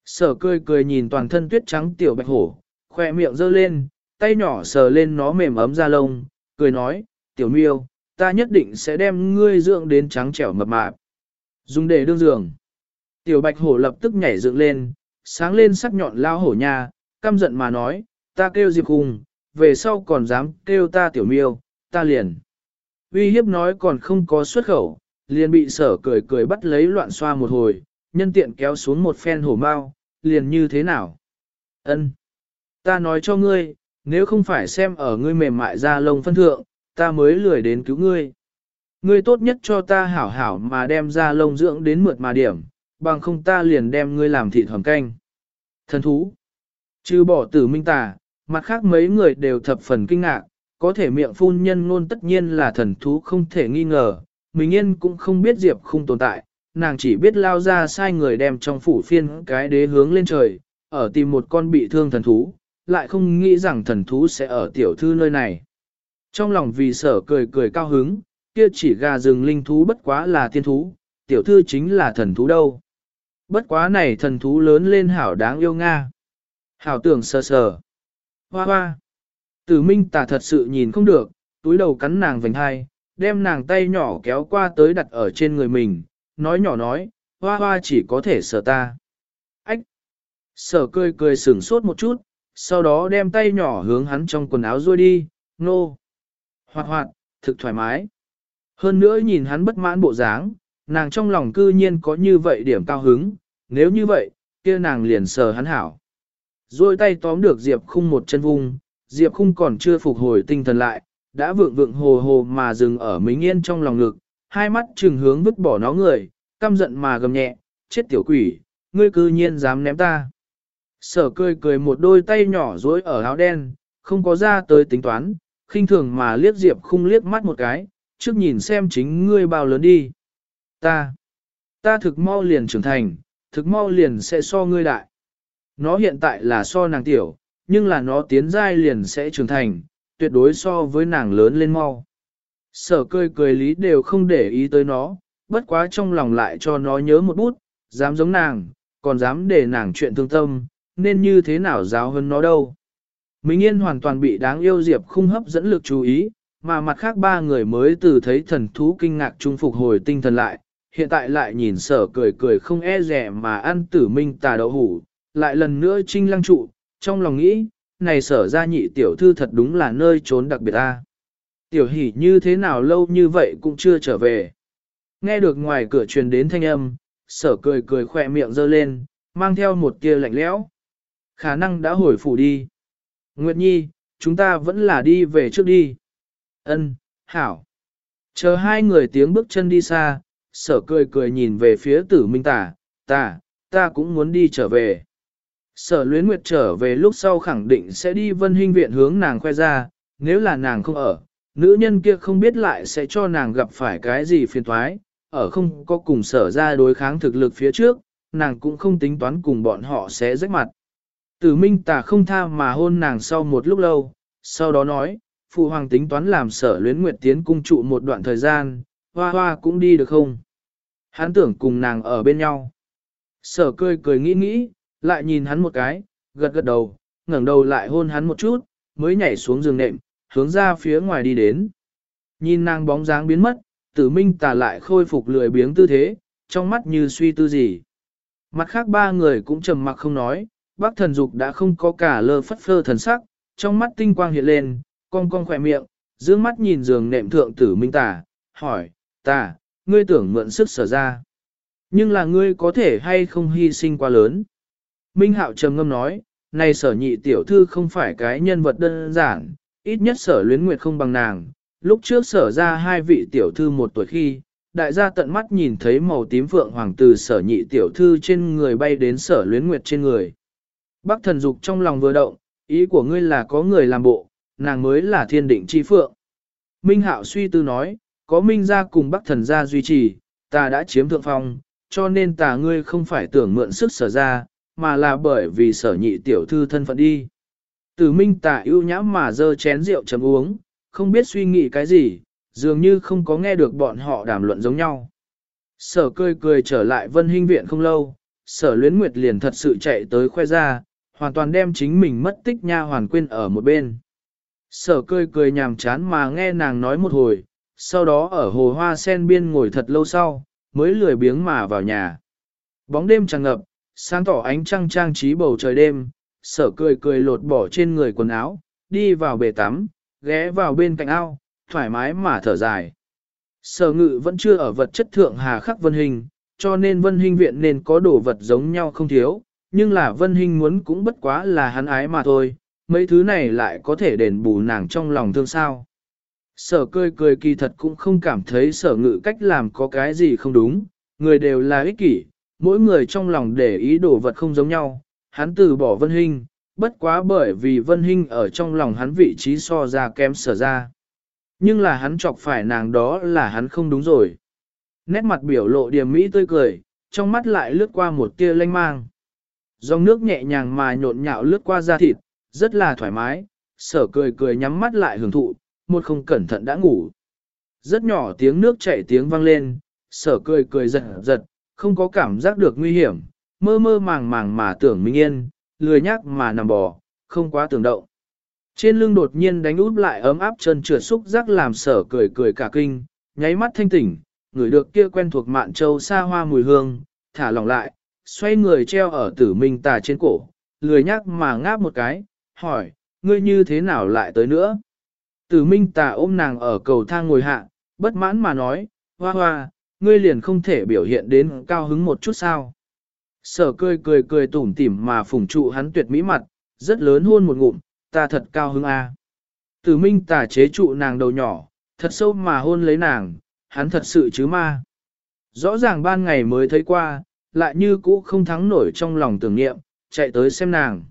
Sở cười cười nhìn toàn thân tuyết trắng tiểu bạch hổ, khoe miệng giơ lên, tay nhỏ sờ lên nó mềm ấm da lông, cười nói, tiểu miêu, ta nhất định sẽ đem ngươi dưỡng đến trắng trẻo mập mạp. Dùng để đương giường. Tiểu bạch hổ lập tức nhảy dựng lên, sáng lên sắc nhọn lao hổ nha, căm giận mà nói, ta kêu Diệp Hùng, về sau còn dám kêu ta tiểu miêu, ta liền. Uy hiếp nói còn không có xuất khẩu, liền bị sở cười cười bắt lấy loạn xoa một hồi, nhân tiện kéo xuống một phen hổ mau, liền như thế nào? Ân, Ta nói cho ngươi, nếu không phải xem ở ngươi mềm mại ra lông phân thượng, ta mới lười đến cứu ngươi. Ngươi tốt nhất cho ta hảo hảo mà đem ra lông dưỡng đến mượt mà điểm, bằng không ta liền đem ngươi làm thịt hầm canh. Thần thú. Trừ bỏ tử minh tà, mặt khác mấy người đều thập phần kinh ngạc, có thể miệng phun nhân ngôn tất nhiên là thần thú không thể nghi ngờ, mình yên cũng không biết Diệp không tồn tại, nàng chỉ biết lao ra sai người đem trong phủ phiên cái đế hướng lên trời, ở tìm một con bị thương thần thú, lại không nghĩ rằng thần thú sẽ ở tiểu thư nơi này. Trong lòng vì sở cười cười cao hứng, kia chỉ gà rừng linh thú bất quá là tiên thú, tiểu thư chính là thần thú đâu. Bất quá này thần thú lớn lên hảo đáng yêu Nga. Hảo tưởng sờ sờ. Hoa hoa. Tử minh tà thật sự nhìn không được, túi đầu cắn nàng vành hai, đem nàng tay nhỏ kéo qua tới đặt ở trên người mình, nói nhỏ nói, hoa hoa chỉ có thể sờ ta. Ách! Sở cười cười sửng sốt một chút, sau đó đem tay nhỏ hướng hắn trong quần áo ruôi đi, nô. Hoạt hoạt, thực thoải mái. Hơn nữa nhìn hắn bất mãn bộ dáng, nàng trong lòng cư nhiên có như vậy điểm cao hứng, nếu như vậy, kia nàng liền sờ hắn hảo. Rồi tay tóm được Diệp khung một chân vung, Diệp khung còn chưa phục hồi tinh thần lại, đã vượng vượng hồ hồ mà dừng ở mình yên trong lòng ngực, hai mắt trừng hướng vứt bỏ nó người, căm giận mà gầm nhẹ, chết tiểu quỷ, ngươi cư nhiên dám ném ta. Sở cười cười một đôi tay nhỏ dối ở áo đen, không có ra tới tính toán, khinh thường mà liếc Diệp khung liếc mắt một cái, trước nhìn xem chính ngươi bao lớn đi. Ta, ta thực mau liền trưởng thành, thực mau liền sẽ so ngươi đại. Nó hiện tại là so nàng tiểu, nhưng là nó tiến giai liền sẽ trưởng thành, tuyệt đối so với nàng lớn lên mau. Sở cười cười lý đều không để ý tới nó, bất quá trong lòng lại cho nó nhớ một bút, dám giống nàng, còn dám để nàng chuyện thương tâm, nên như thế nào giáo hơn nó đâu. Minh Yên hoàn toàn bị đáng yêu Diệp khung hấp dẫn lực chú ý, mà mặt khác ba người mới từ thấy thần thú kinh ngạc trung phục hồi tinh thần lại, hiện tại lại nhìn sở cười cười không e rẻ mà ăn tử minh tà đậu hủ, lại lần nữa trinh lăng trụ, trong lòng nghĩ, này sở ra nhị tiểu thư thật đúng là nơi trốn đặc biệt ta. Tiểu hỉ như thế nào lâu như vậy cũng chưa trở về. Nghe được ngoài cửa truyền đến thanh âm, sở cười cười khỏe miệng giơ lên, mang theo một tia lạnh lẽo. Khả năng đã hồi phủ đi. Nguyệt Nhi, chúng ta vẫn là đi về trước đi. Ân, hảo. Chờ hai người tiếng bước chân đi xa, sở cười cười nhìn về phía tử minh tả, ta, ta cũng muốn đi trở về. Sở luyến nguyệt trở về lúc sau khẳng định sẽ đi vân huynh viện hướng nàng khoe ra, nếu là nàng không ở, nữ nhân kia không biết lại sẽ cho nàng gặp phải cái gì phiền thoái, ở không có cùng sở ra đối kháng thực lực phía trước, nàng cũng không tính toán cùng bọn họ sẽ rách mặt. Tử minh tà không tha mà hôn nàng sau một lúc lâu, sau đó nói, phụ hoàng tính toán làm sở luyến nguyệt tiến cung trụ một đoạn thời gian, hoa hoa cũng đi được không? Hắn tưởng cùng nàng ở bên nhau. Sở cười cười nghĩ nghĩ, lại nhìn hắn một cái, gật gật đầu, ngẩng đầu lại hôn hắn một chút, mới nhảy xuống giường nệm, hướng ra phía ngoài đi đến. Nhìn nàng bóng dáng biến mất, tử minh tà lại khôi phục lười biếng tư thế, trong mắt như suy tư gì. Mặt khác ba người cũng trầm mặc không nói, bác thần dục đã không có cả lơ phất phơ thần sắc, trong mắt tinh quang hiện lên, cong cong khỏe miệng, dương mắt nhìn giường nệm thượng tử minh Tả, hỏi, Tả, ngươi tưởng mượn sức sở ra. Nhưng là ngươi có thể hay không hy sinh quá lớn. Minh Hạo trầm ngâm nói, này sở nhị tiểu thư không phải cái nhân vật đơn giản, ít nhất sở luyến nguyệt không bằng nàng. Lúc trước sở ra hai vị tiểu thư một tuổi khi, đại gia tận mắt nhìn thấy màu tím phượng hoàng từ sở nhị tiểu thư trên người bay đến sở luyến nguyệt trên người. Bác thần dục trong lòng vừa động, ý của ngươi là có người làm bộ, nàng mới là thiên định chi phượng. Minh Hạo suy tư nói, có Minh gia cùng Bắc thần gia duy trì, ta đã chiếm thượng phong, cho nên ta ngươi không phải tưởng mượn sức sở ra, mà là bởi vì sở nhị tiểu thư thân phận đi. Tử Minh tà ưu nhã mà dơ chén rượu chấm uống, không biết suy nghĩ cái gì, dường như không có nghe được bọn họ đàm luận giống nhau. Sở cười cười trở lại vân hình viện không lâu, sở luyến nguyệt liền thật sự chạy tới khoe ra, hoàn toàn đem chính mình mất tích nha hoàn quên ở một bên. Sở cười cười nhàm chán mà nghe nàng nói một hồi, sau đó ở hồ hoa sen biên ngồi thật lâu sau, mới lười biếng mà vào nhà. Bóng đêm tràn ngập, sáng tỏ ánh trăng trang trí bầu trời đêm, sở cười cười lột bỏ trên người quần áo, đi vào bể tắm, ghé vào bên cạnh ao, thoải mái mà thở dài. Sở ngự vẫn chưa ở vật chất thượng hà khắc vân hình, cho nên vân hình viện nên có đồ vật giống nhau không thiếu, nhưng là vân hình muốn cũng bất quá là hắn ái mà thôi, mấy thứ này lại có thể đền bù nàng trong lòng thương sao. Sở cười cười kỳ thật cũng không cảm thấy sở ngự cách làm có cái gì không đúng, người đều là ích kỷ, mỗi người trong lòng để ý đồ vật không giống nhau, hắn từ bỏ Vân Hinh, bất quá bởi vì Vân Hinh ở trong lòng hắn vị trí so ra kém sở ra. Nhưng là hắn chọc phải nàng đó là hắn không đúng rồi. Nét mặt biểu lộ điềm mỹ tươi cười, trong mắt lại lướt qua một tia lanh mang. Dòng nước nhẹ nhàng mà nhộn nhạo lướt qua da thịt, rất là thoải mái, sở cười cười nhắm mắt lại hưởng thụ, một không cẩn thận đã ngủ. Rất nhỏ tiếng nước chảy tiếng vang lên, sở cười cười giật giật, không có cảm giác được nguy hiểm, mơ mơ màng màng mà tưởng minh yên, lười nhác mà nằm bò, không quá tưởng động. Trên lưng đột nhiên đánh út lại ấm áp chân trượt xúc giác làm sở cười cười cả kinh, nháy mắt thanh tỉnh, người được kia quen thuộc mạn châu xa hoa mùi hương, thả lỏng lại, xoay người treo ở tử minh tà trên cổ, lười nhác mà ngáp một cái, hỏi, ngươi như thế nào lại tới nữa? Tử minh tà ôm nàng ở cầu thang ngồi hạ, bất mãn mà nói, hoa hoa, ngươi liền không thể biểu hiện đến cao hứng một chút sao. Sở cười cười cười tủm tỉm mà phủng trụ hắn tuyệt mỹ mặt, rất lớn hôn một ngụm, ta thật cao hứng a. Tử minh tà chế trụ nàng đầu nhỏ, thật sâu mà hôn lấy nàng, hắn thật sự chứ ma. Rõ ràng ban ngày mới thấy qua, lại như cũ không thắng nổi trong lòng tưởng niệm, chạy tới xem nàng.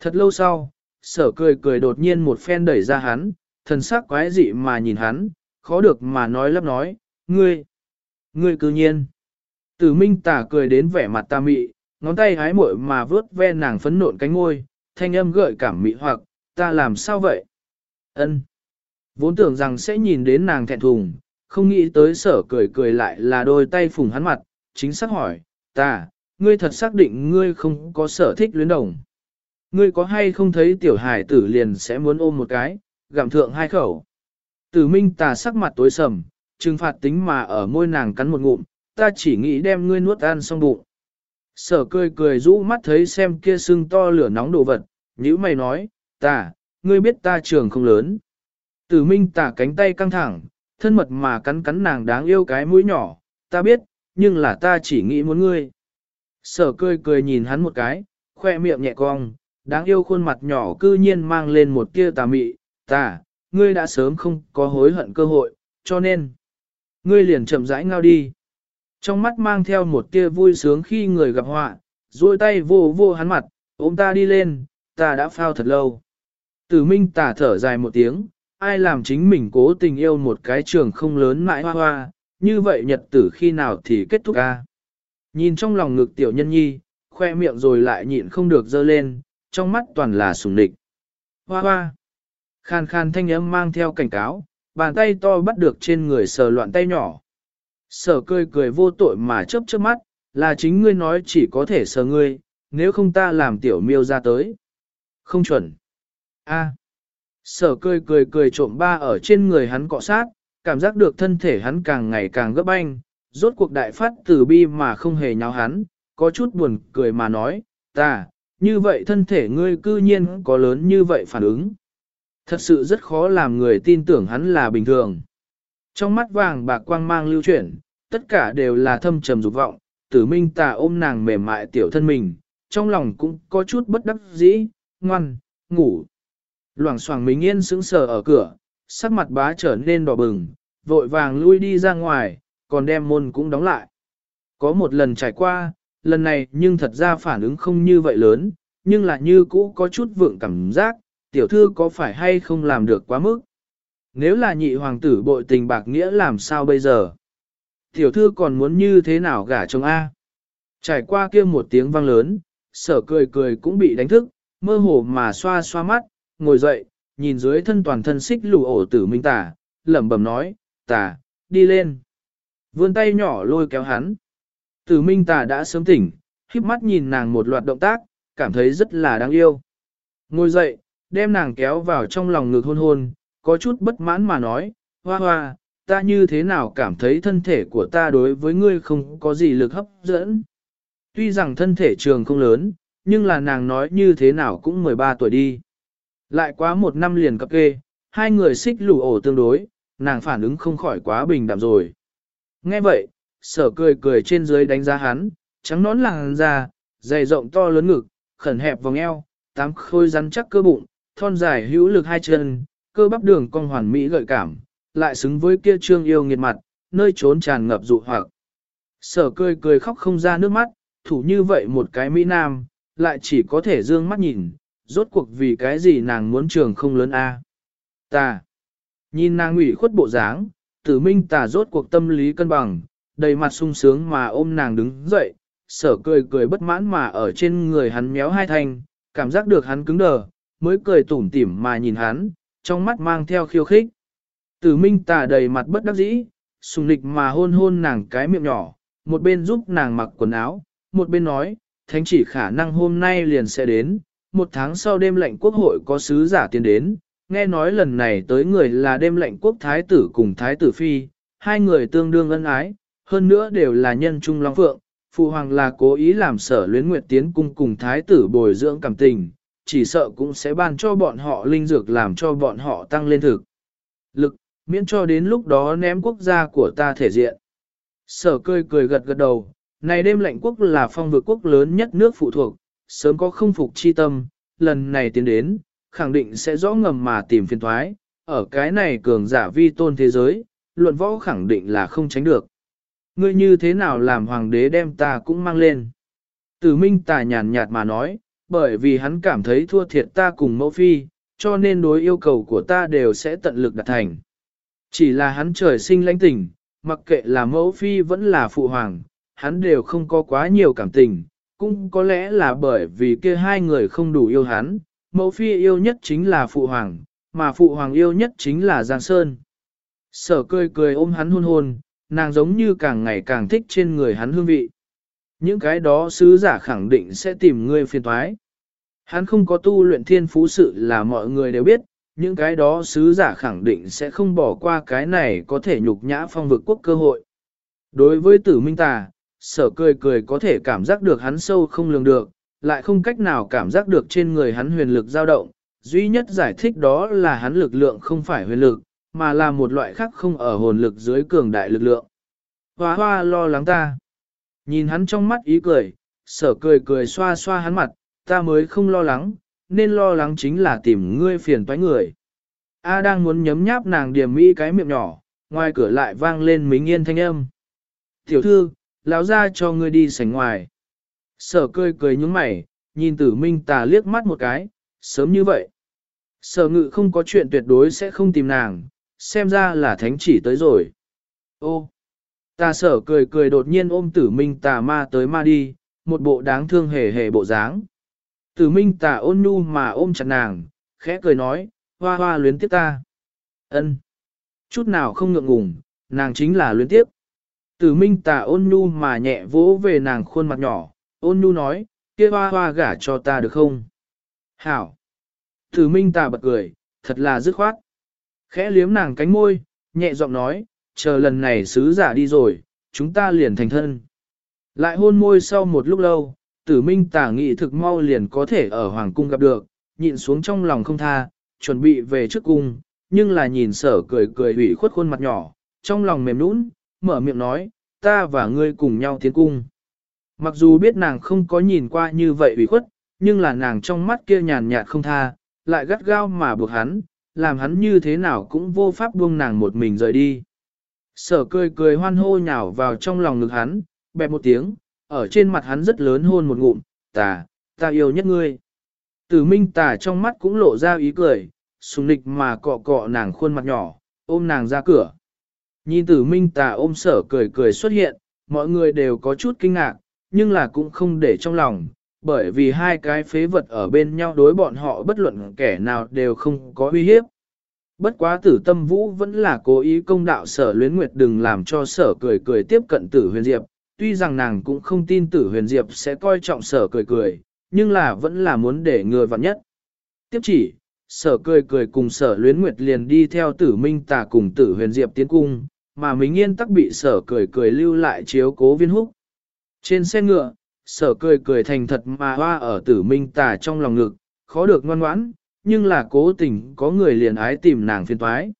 Thật lâu sau, sở cười cười đột nhiên một phen đẩy ra hắn, thần sắc quái dị mà nhìn hắn, khó được mà nói lắp nói, ngươi, ngươi cư nhiên. Tử minh tả cười đến vẻ mặt ta mị, ngón tay hái muội mà vớt ve nàng phấn nộn cánh ngôi, thanh âm gợi cảm mị hoặc, ta làm sao vậy? Ân. Vốn tưởng rằng sẽ nhìn đến nàng thẹn thùng, không nghĩ tới sở cười cười lại là đôi tay phùng hắn mặt, chính xác hỏi, ta, ngươi thật xác định ngươi không có sở thích luyến đồng. Ngươi có hay không thấy tiểu hải tử liền sẽ muốn ôm một cái, gặm thượng hai khẩu. Tử minh tà sắc mặt tối sầm, trừng phạt tính mà ở môi nàng cắn một ngụm, ta chỉ nghĩ đem ngươi nuốt ăn xong bụng. Sở cười cười rũ mắt thấy xem kia sưng to lửa nóng đồ vật, nhữ mày nói, ta, ngươi biết ta trường không lớn. Tử minh tả cánh tay căng thẳng, thân mật mà cắn cắn nàng đáng yêu cái mũi nhỏ, ta biết, nhưng là ta chỉ nghĩ muốn ngươi. Sở cười cười nhìn hắn một cái, khoe miệng nhẹ cong, đáng yêu khuôn mặt nhỏ cư nhiên mang lên một tia tà mị, ta, ngươi đã sớm không có hối hận cơ hội, cho nên, ngươi liền chậm rãi ngao đi. Trong mắt mang theo một tia vui sướng khi người gặp họa, duỗi tay vô vô hắn mặt, ôm ta đi lên, ta đã phao thật lâu. Tử minh tả thở dài một tiếng, ai làm chính mình cố tình yêu một cái trường không lớn mãi hoa hoa, như vậy nhật tử khi nào thì kết thúc ca. Nhìn trong lòng ngực tiểu nhân nhi, khoe miệng rồi lại nhịn không được dơ lên, trong mắt toàn là sùng địch. Hoa hoa. Khan khan thanh âm mang theo cảnh cáo, bàn tay to bắt được trên người sờ loạn tay nhỏ. Sở cười cười vô tội mà chớp chớp mắt, là chính ngươi nói chỉ có thể sờ ngươi, nếu không ta làm tiểu miêu ra tới. Không chuẩn. A. Sở cười cười cười trộm ba ở trên người hắn cọ sát, cảm giác được thân thể hắn càng ngày càng gấp anh, rốt cuộc đại phát từ bi mà không hề nháo hắn, có chút buồn cười mà nói, ta, như vậy thân thể ngươi cư nhiên có lớn như vậy phản ứng. Thật sự rất khó làm người tin tưởng hắn là bình thường. Trong mắt vàng bạc quang mang lưu chuyển, tất cả đều là thâm trầm dục vọng, tử minh tà ôm nàng mềm mại tiểu thân mình, trong lòng cũng có chút bất đắc dĩ, ngoan, ngủ. Loảng xoảng mình yên sững sờ ở cửa, sắc mặt bá trở nên đỏ bừng, vội vàng lui đi ra ngoài, còn đem môn cũng đóng lại. Có một lần trải qua, lần này nhưng thật ra phản ứng không như vậy lớn, nhưng là như cũ có chút vượng cảm giác, tiểu thư có phải hay không làm được quá mức. Nếu là nhị hoàng tử bội tình bạc nghĩa làm sao bây giờ? Tiểu thư còn muốn như thế nào gả chồng A? Trải qua kia một tiếng vang lớn, sở cười cười cũng bị đánh thức, mơ hồ mà xoa xoa mắt, ngồi dậy, nhìn dưới thân toàn thân xích lù ổ tử minh tả, lẩm bẩm nói, tả, đi lên. Vươn tay nhỏ lôi kéo hắn. Tử minh tả đã sớm tỉnh, híp mắt nhìn nàng một loạt động tác, cảm thấy rất là đáng yêu. Ngồi dậy, đem nàng kéo vào trong lòng ngực hôn hôn, có chút bất mãn mà nói, hoa hoa, ta như thế nào cảm thấy thân thể của ta đối với ngươi không có gì lực hấp dẫn. Tuy rằng thân thể trường không lớn, nhưng là nàng nói như thế nào cũng 13 tuổi đi. Lại quá một năm liền cập kê, hai người xích lù ổ tương đối, nàng phản ứng không khỏi quá bình đạm rồi. Nghe vậy, sở cười cười trên dưới đánh giá hắn, trắng nón làng ra, dày rộng to lớn ngực, khẩn hẹp vòng eo, tám khôi rắn chắc cơ bụng, thon dài hữu lực hai chân, cơ bắp đường cong hoàn mỹ gợi cảm, lại xứng với kia trương yêu nghiệt mặt, nơi trốn tràn ngập dụ hoặc. Sở cười cười khóc không ra nước mắt, thủ như vậy một cái Mỹ Nam, lại chỉ có thể dương mắt nhìn, rốt cuộc vì cái gì nàng muốn trường không lớn a Ta. Nhìn nàng ủy khuất bộ dáng, tử minh tà rốt cuộc tâm lý cân bằng, đầy mặt sung sướng mà ôm nàng đứng dậy, sở cười cười bất mãn mà ở trên người hắn méo hai thanh, cảm giác được hắn cứng đờ, mới cười tủm tỉm mà nhìn hắn, trong mắt mang theo khiêu khích. Tử minh tà đầy mặt bất đắc dĩ, sùng lịch mà hôn hôn nàng cái miệng nhỏ, một bên giúp nàng mặc quần áo, một bên nói, thánh chỉ khả năng hôm nay liền sẽ đến, một tháng sau đêm lệnh quốc hội có sứ giả tiến đến, nghe nói lần này tới người là đêm lệnh quốc thái tử cùng thái tử phi, hai người tương đương ân ái, hơn nữa đều là nhân trung long phượng, phụ hoàng là cố ý làm sở luyến nguyệt tiến cung cùng thái tử bồi dưỡng cảm tình, chỉ sợ cũng sẽ ban cho bọn họ linh dược làm cho bọn họ tăng lên thực. Lực, miễn cho đến lúc đó ném quốc gia của ta thể diện. Sở cười cười gật gật đầu, này đêm lệnh quốc là phong vực quốc lớn nhất nước phụ thuộc, sớm có không phục chi tâm, lần này tiến đến, khẳng định sẽ rõ ngầm mà tìm phiền thoái, ở cái này cường giả vi tôn thế giới, luận võ khẳng định là không tránh được. Ngươi như thế nào làm hoàng đế đem ta cũng mang lên. Tử minh tà nhàn nhạt mà nói, bởi vì hắn cảm thấy thua thiệt ta cùng mẫu phi, cho nên đối yêu cầu của ta đều sẽ tận lực đạt thành. Chỉ là hắn trời sinh lãnh tình, mặc kệ là mẫu phi vẫn là phụ hoàng, hắn đều không có quá nhiều cảm tình, cũng có lẽ là bởi vì kia hai người không đủ yêu hắn, mẫu phi yêu nhất chính là phụ hoàng, mà phụ hoàng yêu nhất chính là Giang Sơn. Sở cười cười ôm hắn hôn hôn, nàng giống như càng ngày càng thích trên người hắn hương vị. Những cái đó sứ giả khẳng định sẽ tìm ngươi phiền thoái. Hắn không có tu luyện thiên phú sự là mọi người đều biết, những cái đó sứ giả khẳng định sẽ không bỏ qua cái này có thể nhục nhã phong vực quốc cơ hội. Đối với tử minh tà, sở cười cười có thể cảm giác được hắn sâu không lường được, lại không cách nào cảm giác được trên người hắn huyền lực dao động. Duy nhất giải thích đó là hắn lực lượng không phải huyền lực, mà là một loại khác không ở hồn lực dưới cường đại lực lượng. Hoa hoa lo lắng ta. Nhìn hắn trong mắt ý cười, sở cười cười xoa xoa hắn mặt, ta mới không lo lắng, nên lo lắng chính là tìm ngươi phiền toái người. A đang muốn nhấm nháp nàng điểm mỹ cái miệng nhỏ, ngoài cửa lại vang lên mính yên thanh âm. Tiểu thư, lão ra cho ngươi đi sảnh ngoài. Sở cười cười nhúng mày, nhìn tử minh tà liếc mắt một cái, sớm như vậy. Sở ngự không có chuyện tuyệt đối sẽ không tìm nàng, xem ra là thánh chỉ tới rồi. Ô, tà sở cười cười đột nhiên ôm tử minh tà ma tới ma đi, một bộ đáng thương hề hề bộ dáng. Tử minh tà ôn nhu mà ôm chặt nàng, khẽ cười nói, hoa hoa luyến tiếp ta. ân Chút nào không ngượng ngùng, nàng chính là luyến tiếp. Tử minh tà ôn nhu mà nhẹ vỗ về nàng khuôn mặt nhỏ, ôn nhu nói, kia hoa hoa gả cho ta được không? Hảo! Tử minh tà bật cười, thật là dứt khoát. Khẽ liếm nàng cánh môi, nhẹ giọng nói, chờ lần này sứ giả đi rồi, chúng ta liền thành thân. Lại hôn môi sau một lúc lâu, tử minh tà nghị thực mau liền có thể ở hoàng cung gặp được, nhịn xuống trong lòng không tha, chuẩn bị về trước cung, nhưng là nhìn sở cười cười ủy khuất khuôn mặt nhỏ, trong lòng mềm nũng, mở miệng nói, ta và ngươi cùng nhau tiến cung. Mặc dù biết nàng không có nhìn qua như vậy ủy khuất, nhưng là nàng trong mắt kia nhàn nhạt không tha, lại gắt gao mà buộc hắn, làm hắn như thế nào cũng vô pháp buông nàng một mình rời đi. Sở cười cười hoan hô nhào vào trong lòng ngực hắn, bẹp một tiếng, ở trên mặt hắn rất lớn hôn một ngụm, ta, ta yêu nhất ngươi. Tử minh tà trong mắt cũng lộ ra ý cười, sùng nịch mà cọ cọ nàng khuôn mặt nhỏ, ôm nàng ra cửa. Nhìn tử minh tà ôm sở cười cười xuất hiện, mọi người đều có chút kinh ngạc, nhưng là cũng không để trong lòng, bởi vì hai cái phế vật ở bên nhau đối bọn họ bất luận kẻ nào đều không có uy hiếp. Bất quá tử tâm vũ vẫn là cố ý công đạo sở luyến nguyệt đừng làm cho sở cười cười tiếp cận tử huyền diệp, tuy rằng nàng cũng không tin tử huyền diệp sẽ coi trọng sở cười cười, nhưng là vẫn là muốn để người vặn nhất. Tiếp chỉ, sở cười cười cùng sở luyến nguyệt liền đi theo tử minh tà cùng tử huyền diệp tiến cung, mà mình Yên tắc bị sở cười cười lưu lại chiếu cố viên húc. Trên xe ngựa, sở cười cười thành thật mà hoa ở tử minh tà trong lòng ngực, khó được ngoan ngoãn, nhưng là cố tình có người liền ái tìm nàng phiền toái.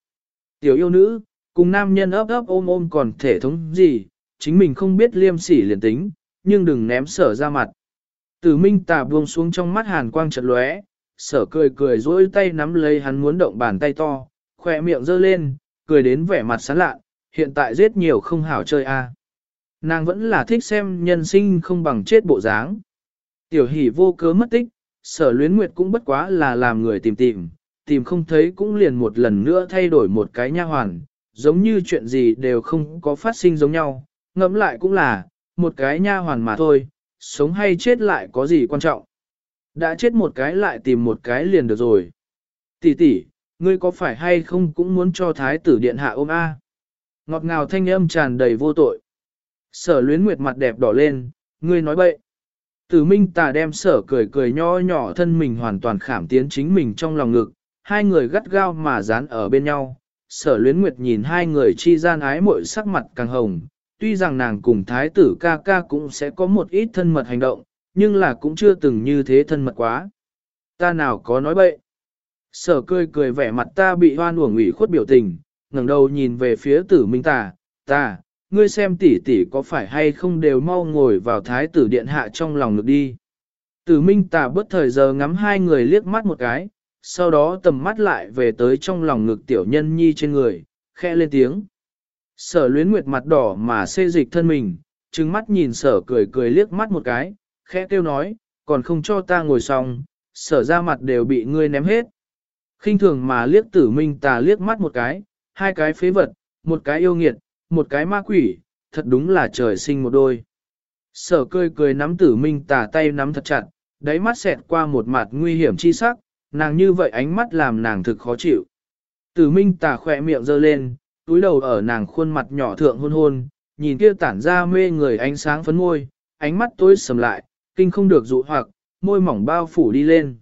Tiểu yêu nữ, cùng nam nhân ấp ấp ôm ôm còn thể thống gì, chính mình không biết liêm sỉ liền tính, nhưng đừng ném sở ra mặt. Tử minh tà buông xuống trong mắt hàn quang chật lóe, sở cười cười dỗi tay nắm lấy hắn muốn động bàn tay to, khỏe miệng giơ lên, cười đến vẻ mặt sán lạ, hiện tại giết nhiều không hảo chơi a. Nàng vẫn là thích xem nhân sinh không bằng chết bộ dáng. Tiểu hỷ vô cớ mất tích, sở luyến nguyệt cũng bất quá là làm người tìm tìm, tìm không thấy cũng liền một lần nữa thay đổi một cái nha hoàn, giống như chuyện gì đều không có phát sinh giống nhau, ngẫm lại cũng là, một cái nha hoàn mà thôi, sống hay chết lại có gì quan trọng. Đã chết một cái lại tìm một cái liền được rồi. Tỷ tỷ, ngươi có phải hay không cũng muốn cho thái tử điện hạ ôm A? Ngọt ngào thanh âm tràn đầy vô tội. Sở luyến nguyệt mặt đẹp đỏ lên, ngươi nói bậy. Tử minh tà đem sở cười cười nho nhỏ thân mình hoàn toàn khảm tiến chính mình trong lòng ngực, hai người gắt gao mà dán ở bên nhau. Sở luyến nguyệt nhìn hai người chi gian ái mội sắc mặt càng hồng, tuy rằng nàng cùng thái tử ca ca cũng sẽ có một ít thân mật hành động, nhưng là cũng chưa từng như thế thân mật quá. Ta nào có nói bậy. Sở cười cười vẻ mặt ta bị hoan uổng ủy khuất biểu tình, ngẩng đầu nhìn về phía tử minh tà, ta, ngươi xem tỷ tỷ có phải hay không đều mau ngồi vào thái tử điện hạ trong lòng ngực đi. Tử minh tà bất thời giờ ngắm hai người liếc mắt một cái, sau đó tầm mắt lại về tới trong lòng ngực tiểu nhân nhi trên người, khẽ lên tiếng. Sở luyến nguyệt mặt đỏ mà xê dịch thân mình, trừng mắt nhìn sở cười cười liếc mắt một cái, khẽ kêu nói, còn không cho ta ngồi xong, sở ra mặt đều bị ngươi ném hết. khinh thường mà liếc tử minh tà liếc mắt một cái, hai cái phế vật, một cái yêu nghiệt, một cái ma quỷ, thật đúng là trời sinh một đôi. Sở cười cười nắm tử minh Tả tay nắm thật chặt, đáy mắt xẹt qua một mặt nguy hiểm chi sắc, nàng như vậy ánh mắt làm nàng thực khó chịu. Tử minh Tả khỏe miệng giơ lên, túi đầu ở nàng khuôn mặt nhỏ thượng hôn hôn, nhìn kia tản ra mê người ánh sáng phấn môi, ánh mắt tối sầm lại, kinh không được dụ hoặc, môi mỏng bao phủ đi lên.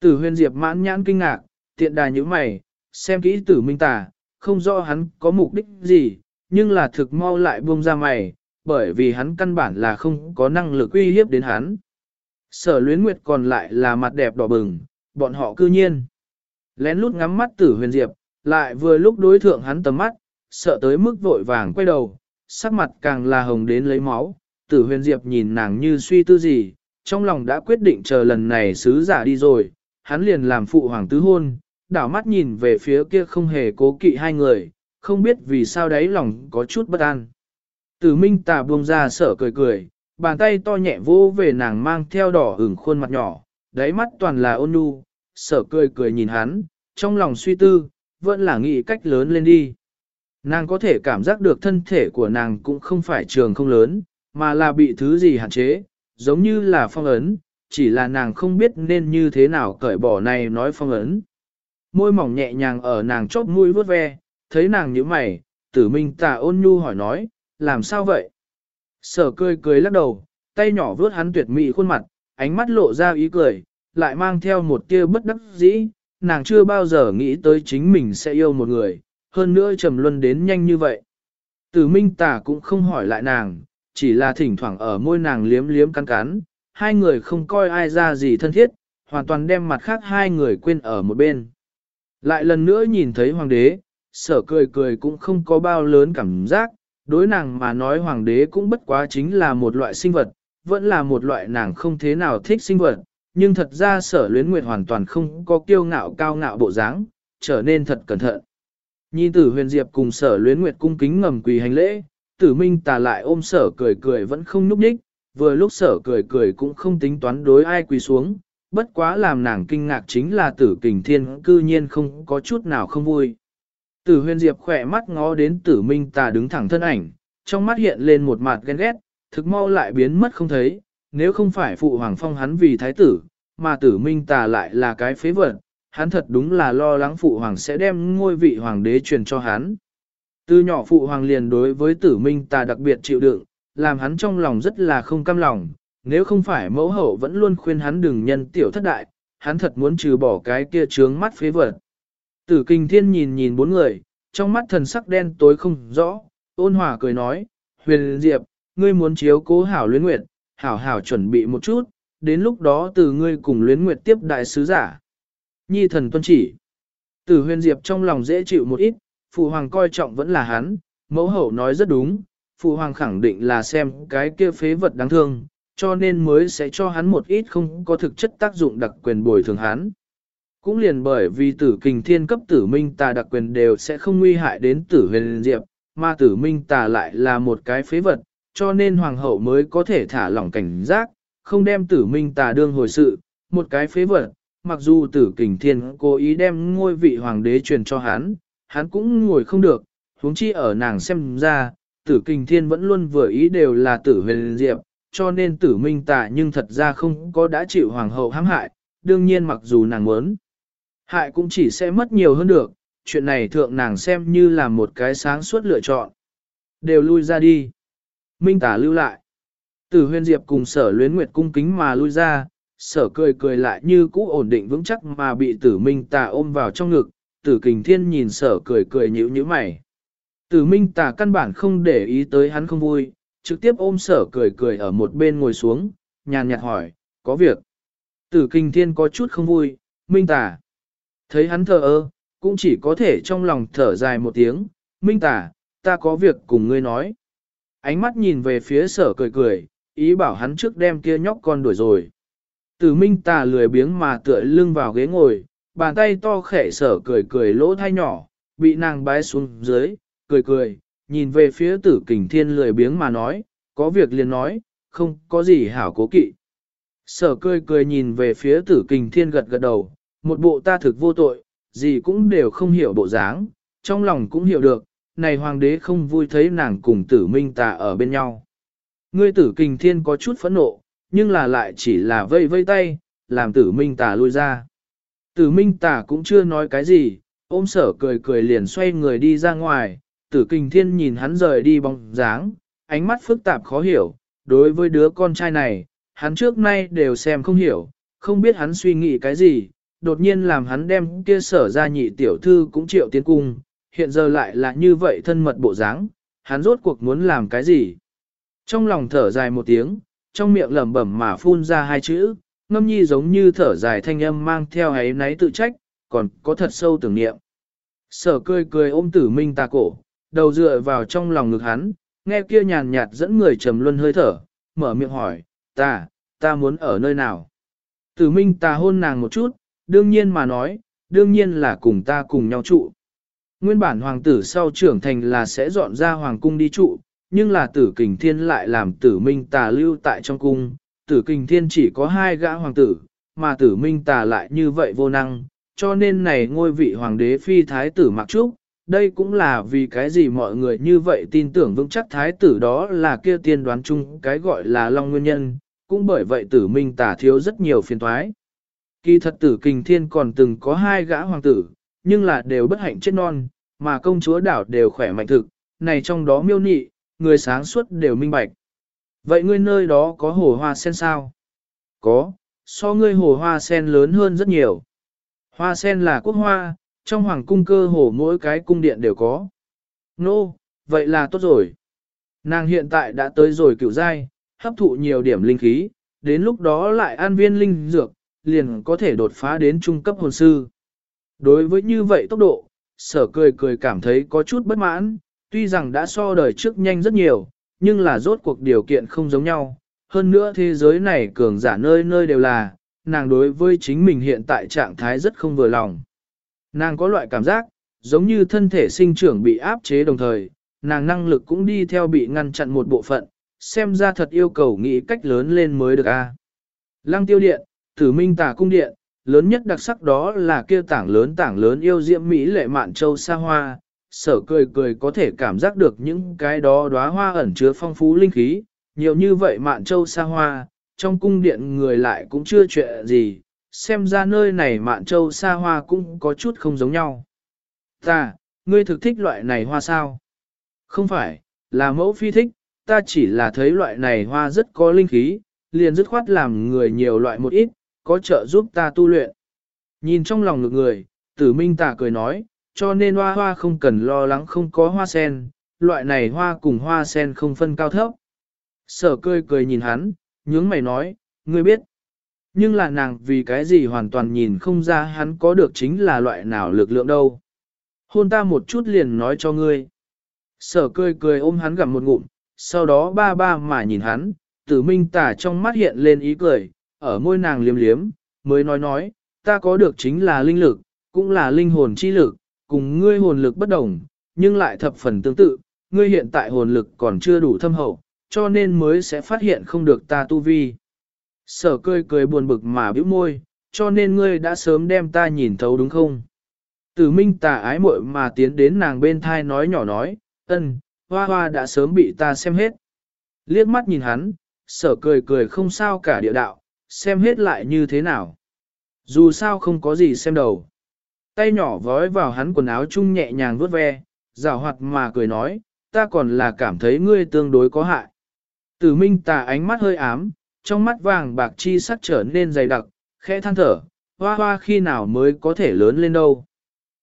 Tử huyền diệp mãn nhãn kinh ngạc, tiện đà như mày, xem kỹ tử minh Tả không rõ hắn có mục đích gì, nhưng là thực mau lại buông ra mày, bởi vì hắn căn bản là không có năng lực uy hiếp đến hắn. Sở luyến nguyệt còn lại là mặt đẹp đỏ bừng, bọn họ cư nhiên. Lén lút ngắm mắt tử huyền diệp, lại vừa lúc đối thượng hắn tầm mắt, sợ tới mức vội vàng quay đầu, sắc mặt càng là hồng đến lấy máu, tử huyền diệp nhìn nàng như suy tư gì, trong lòng đã quyết định chờ lần này sứ giả đi rồi, hắn liền làm phụ hoàng tứ hôn, đảo mắt nhìn về phía kia không hề cố kỵ hai người, không biết vì sao đấy lòng có chút bất an. Tử minh tà buông ra sở cười cười, bàn tay to nhẹ vô về nàng mang theo đỏ ửng khuôn mặt nhỏ, đáy mắt toàn là ôn nhu, sở cười cười nhìn hắn, trong lòng suy tư, vẫn là nghĩ cách lớn lên đi. Nàng có thể cảm giác được thân thể của nàng cũng không phải trường không lớn, mà là bị thứ gì hạn chế, giống như là phong ấn, chỉ là nàng không biết nên như thế nào cởi bỏ này nói phong ấn. Môi mỏng nhẹ nhàng ở nàng chóp mũi vuốt ve, thấy nàng như mày, tử minh tà ôn nhu hỏi nói, làm sao vậy? Sở cười cười lắc đầu, tay nhỏ vuốt hắn tuyệt mỹ khuôn mặt, ánh mắt lộ ra ý cười, lại mang theo một tia bất đắc dĩ, nàng chưa bao giờ nghĩ tới chính mình sẽ yêu một người, hơn nữa trầm luân đến nhanh như vậy. Tử minh tà cũng không hỏi lại nàng, chỉ là thỉnh thoảng ở môi nàng liếm liếm cắn cắn, hai người không coi ai ra gì thân thiết, hoàn toàn đem mặt khác hai người quên ở một bên. Lại lần nữa nhìn thấy hoàng đế, sở cười cười cũng không có bao lớn cảm giác, đối nàng mà nói hoàng đế cũng bất quá chính là một loại sinh vật, vẫn là một loại nàng không thế nào thích sinh vật, nhưng thật ra sở luyến nguyệt hoàn toàn không có kiêu ngạo cao ngạo bộ dáng, trở nên thật cẩn thận. Nhìn tử huyền diệp cùng sở luyến nguyệt cung kính ngầm quỳ hành lễ, tử minh tà lại ôm sở cười cười vẫn không núp đích, vừa lúc sở cười cười cũng không tính toán đối ai quỳ xuống, bất quá làm nàng kinh ngạc chính là tử kình thiên cư nhiên không có chút nào không vui. Tử huyền diệp khỏe mắt ngó đến tử minh tà đứng thẳng thân ảnh, trong mắt hiện lên một mặt ghen ghét, thực mau lại biến mất không thấy, nếu không phải phụ hoàng phong hắn vì thái tử, mà tử minh tà lại là cái phế vật, hắn thật đúng là lo lắng phụ hoàng sẽ đem ngôi vị hoàng đế truyền cho hắn. Từ nhỏ phụ hoàng liền đối với tử minh tà đặc biệt chịu đựng, làm hắn trong lòng rất là không cam lòng, nếu không phải mẫu hậu vẫn luôn khuyên hắn đừng nhân tiểu thất đại, hắn thật muốn trừ bỏ cái kia trướng mắt phế vật. Tử kinh thiên nhìn nhìn bốn người, trong mắt thần sắc đen tối không rõ, ôn hòa cười nói, huyền diệp, ngươi muốn chiếu cố hảo luyến nguyệt, hảo hảo chuẩn bị một chút, đến lúc đó từ ngươi cùng luyến nguyệt tiếp đại sứ giả. Nhi thần tuân chỉ. Tử huyền diệp trong lòng dễ chịu một ít, phụ hoàng coi trọng vẫn là hắn, mẫu hậu nói rất đúng, phụ hoàng khẳng định là xem cái kia phế vật đáng thương, cho nên mới sẽ cho hắn một ít không có thực chất tác dụng đặc quyền bồi thường hắn. Cũng liền bởi vì tử kình thiên cấp tử minh tà đặc quyền đều sẽ không nguy hại đến tử huyền diệp, mà tử minh tà lại là một cái phế vật, cho nên hoàng hậu mới có thể thả lỏng cảnh giác, không đem tử minh tà đương hồi sự, một cái phế vật, mặc dù tử kình thiên cố ý đem ngôi vị hoàng đế truyền cho hắn, hắn cũng ngồi không được, huống chi ở nàng xem ra, tử kình thiên vẫn luôn vừa ý đều là tử huyền diệp, cho nên tử minh tà nhưng thật ra không có đã chịu hoàng hậu hãm hại, đương nhiên mặc dù nàng muốn, hại cũng chỉ sẽ mất nhiều hơn được, chuyện này thượng nàng xem như là một cái sáng suốt lựa chọn. Đều lui ra đi. Minh tà lưu lại. Tử huyên diệp cùng sở luyến nguyệt cung kính mà lui ra, sở cười cười lại như cũ ổn định vững chắc mà bị tử minh tà ôm vào trong ngực, tử kình thiên nhìn sở cười cười nhữ như mày. Tử minh tà căn bản không để ý tới hắn không vui, trực tiếp ôm sở cười cười ở một bên ngồi xuống, nhàn nhạt hỏi, có việc. Tử Kinh thiên có chút không vui, minh Tả. Thấy hắn thờ ơ, cũng chỉ có thể trong lòng thở dài một tiếng, minh Tả, ta có việc cùng ngươi nói. Ánh mắt nhìn về phía sở cười cười, ý bảo hắn trước đem kia nhóc con đuổi rồi. Tử minh Tả lười biếng mà tựa lưng vào ghế ngồi, bàn tay to khẽ sở cười cười lỗ thai nhỏ, bị nàng bái xuống dưới, cười cười, nhìn về phía tử kình thiên lười biếng mà nói, có việc liền nói, không có gì hảo cố kỵ. Sở cười cười nhìn về phía tử kình thiên gật gật đầu, một bộ ta thực vô tội, gì cũng đều không hiểu bộ dáng, trong lòng cũng hiểu được, này hoàng đế không vui thấy nàng cùng tử minh tà ở bên nhau. Ngươi tử kình thiên có chút phẫn nộ, nhưng là lại chỉ là vây vây tay, làm tử minh tà lui ra. Tử minh tà cũng chưa nói cái gì, ôm sở cười cười liền xoay người đi ra ngoài, tử kình thiên nhìn hắn rời đi bóng dáng, ánh mắt phức tạp khó hiểu, đối với đứa con trai này, hắn trước nay đều xem không hiểu, không biết hắn suy nghĩ cái gì, đột nhiên làm hắn đem kia sở ra nhị tiểu thư cũng triệu tiến cung, hiện giờ lại là như vậy thân mật bộ dáng, hắn rốt cuộc muốn làm cái gì. Trong lòng thở dài một tiếng, trong miệng lẩm bẩm mà phun ra hai chữ, ngâm nhi giống như thở dài thanh âm mang theo ấy náy tự trách, còn có thật sâu tưởng niệm. Sở cười cười ôm tử minh ta cổ, đầu dựa vào trong lòng ngực hắn, nghe kia nhàn nhạt dẫn người trầm luân hơi thở, mở miệng hỏi, ta, ta muốn ở nơi nào? Tử minh ta hôn nàng một chút, đương nhiên mà nói, đương nhiên là cùng ta cùng nhau trụ. Nguyên bản hoàng tử sau trưởng thành là sẽ dọn ra hoàng cung đi trụ, nhưng là tử kình thiên lại làm tử minh tà lưu tại trong cung, tử kình thiên chỉ có hai gã hoàng tử, mà tử minh tà lại như vậy vô năng, cho nên này ngôi vị hoàng đế phi thái tử mặc trúc, đây cũng là vì cái gì mọi người như vậy tin tưởng vững chắc thái tử đó là kia tiên đoán chung cái gọi là long nguyên nhân, cũng bởi vậy tử minh tả thiếu rất nhiều phiền toái. Kỳ thật tử kình thiên còn từng có hai gã hoàng tử, nhưng là đều bất hạnh chết non, mà công chúa đảo đều khỏe mạnh thực, này trong đó miêu nị, người sáng suốt đều minh bạch. Vậy ngươi nơi đó có hồ hoa sen sao? Có, so ngươi hồ hoa sen lớn hơn rất nhiều. Hoa sen là quốc hoa, trong hoàng cung cơ hồ mỗi cái cung điện đều có. Nô, no, vậy là tốt rồi. Nàng hiện tại đã tới rồi cựu giai, hấp thụ nhiều điểm linh khí, đến lúc đó lại an viên linh dược, liền có thể đột phá đến trung cấp hồn sư. Đối với như vậy tốc độ, sở cười cười cảm thấy có chút bất mãn, tuy rằng đã so đời trước nhanh rất nhiều, nhưng là rốt cuộc điều kiện không giống nhau. Hơn nữa thế giới này cường giả nơi nơi đều là, nàng đối với chính mình hiện tại trạng thái rất không vừa lòng. Nàng có loại cảm giác, giống như thân thể sinh trưởng bị áp chế đồng thời, nàng năng lực cũng đi theo bị ngăn chặn một bộ phận, xem ra thật yêu cầu nghĩ cách lớn lên mới được a. Lăng tiêu điện, tử minh tà cung điện, lớn nhất đặc sắc đó là kia tảng lớn tảng lớn yêu diễm Mỹ lệ mạn châu xa hoa, sở cười cười có thể cảm giác được những cái đó đóa hoa ẩn chứa phong phú linh khí, nhiều như vậy mạn châu xa hoa, trong cung điện người lại cũng chưa chuyện gì, xem ra nơi này mạn châu xa hoa cũng có chút không giống nhau. Ta, ngươi thực thích loại này hoa sao? Không phải, là mẫu phi thích, ta chỉ là thấy loại này hoa rất có linh khí, liền dứt khoát làm người nhiều loại một ít, có trợ giúp ta tu luyện. Nhìn trong lòng ngược người, tử minh tà cười nói, cho nên hoa hoa không cần lo lắng không có hoa sen, loại này hoa cùng hoa sen không phân cao thấp. Sở cười cười nhìn hắn, nhướng mày nói, ngươi biết. Nhưng là nàng vì cái gì hoàn toàn nhìn không ra hắn có được chính là loại nào lực lượng đâu. Hôn ta một chút liền nói cho ngươi. Sở cười cười ôm hắn gặm một ngụm, sau đó ba ba mà nhìn hắn, tử minh tả trong mắt hiện lên ý cười, ở môi nàng liếm liếm, mới nói nói, ta có được chính là linh lực, cũng là linh hồn chi lực, cùng ngươi hồn lực bất đồng, nhưng lại thập phần tương tự, ngươi hiện tại hồn lực còn chưa đủ thâm hậu, cho nên mới sẽ phát hiện không được ta tu vi. Sở cười cười buồn bực mà bĩu môi, cho nên ngươi đã sớm đem ta nhìn thấu đúng không? Tử minh tà ái muội mà tiến đến nàng bên thai nói nhỏ nói, ân, hoa hoa đã sớm bị ta xem hết. Liếc mắt nhìn hắn, sở cười cười không sao cả địa đạo, xem hết lại như thế nào. Dù sao không có gì xem đầu. Tay nhỏ vói vào hắn quần áo chung nhẹ nhàng vuốt ve, rào hoạt mà cười nói, ta còn là cảm thấy ngươi tương đối có hại. Tử minh tà ánh mắt hơi ám, trong mắt vàng bạc chi sắc trở nên dày đặc, khẽ than thở, hoa hoa khi nào mới có thể lớn lên đâu.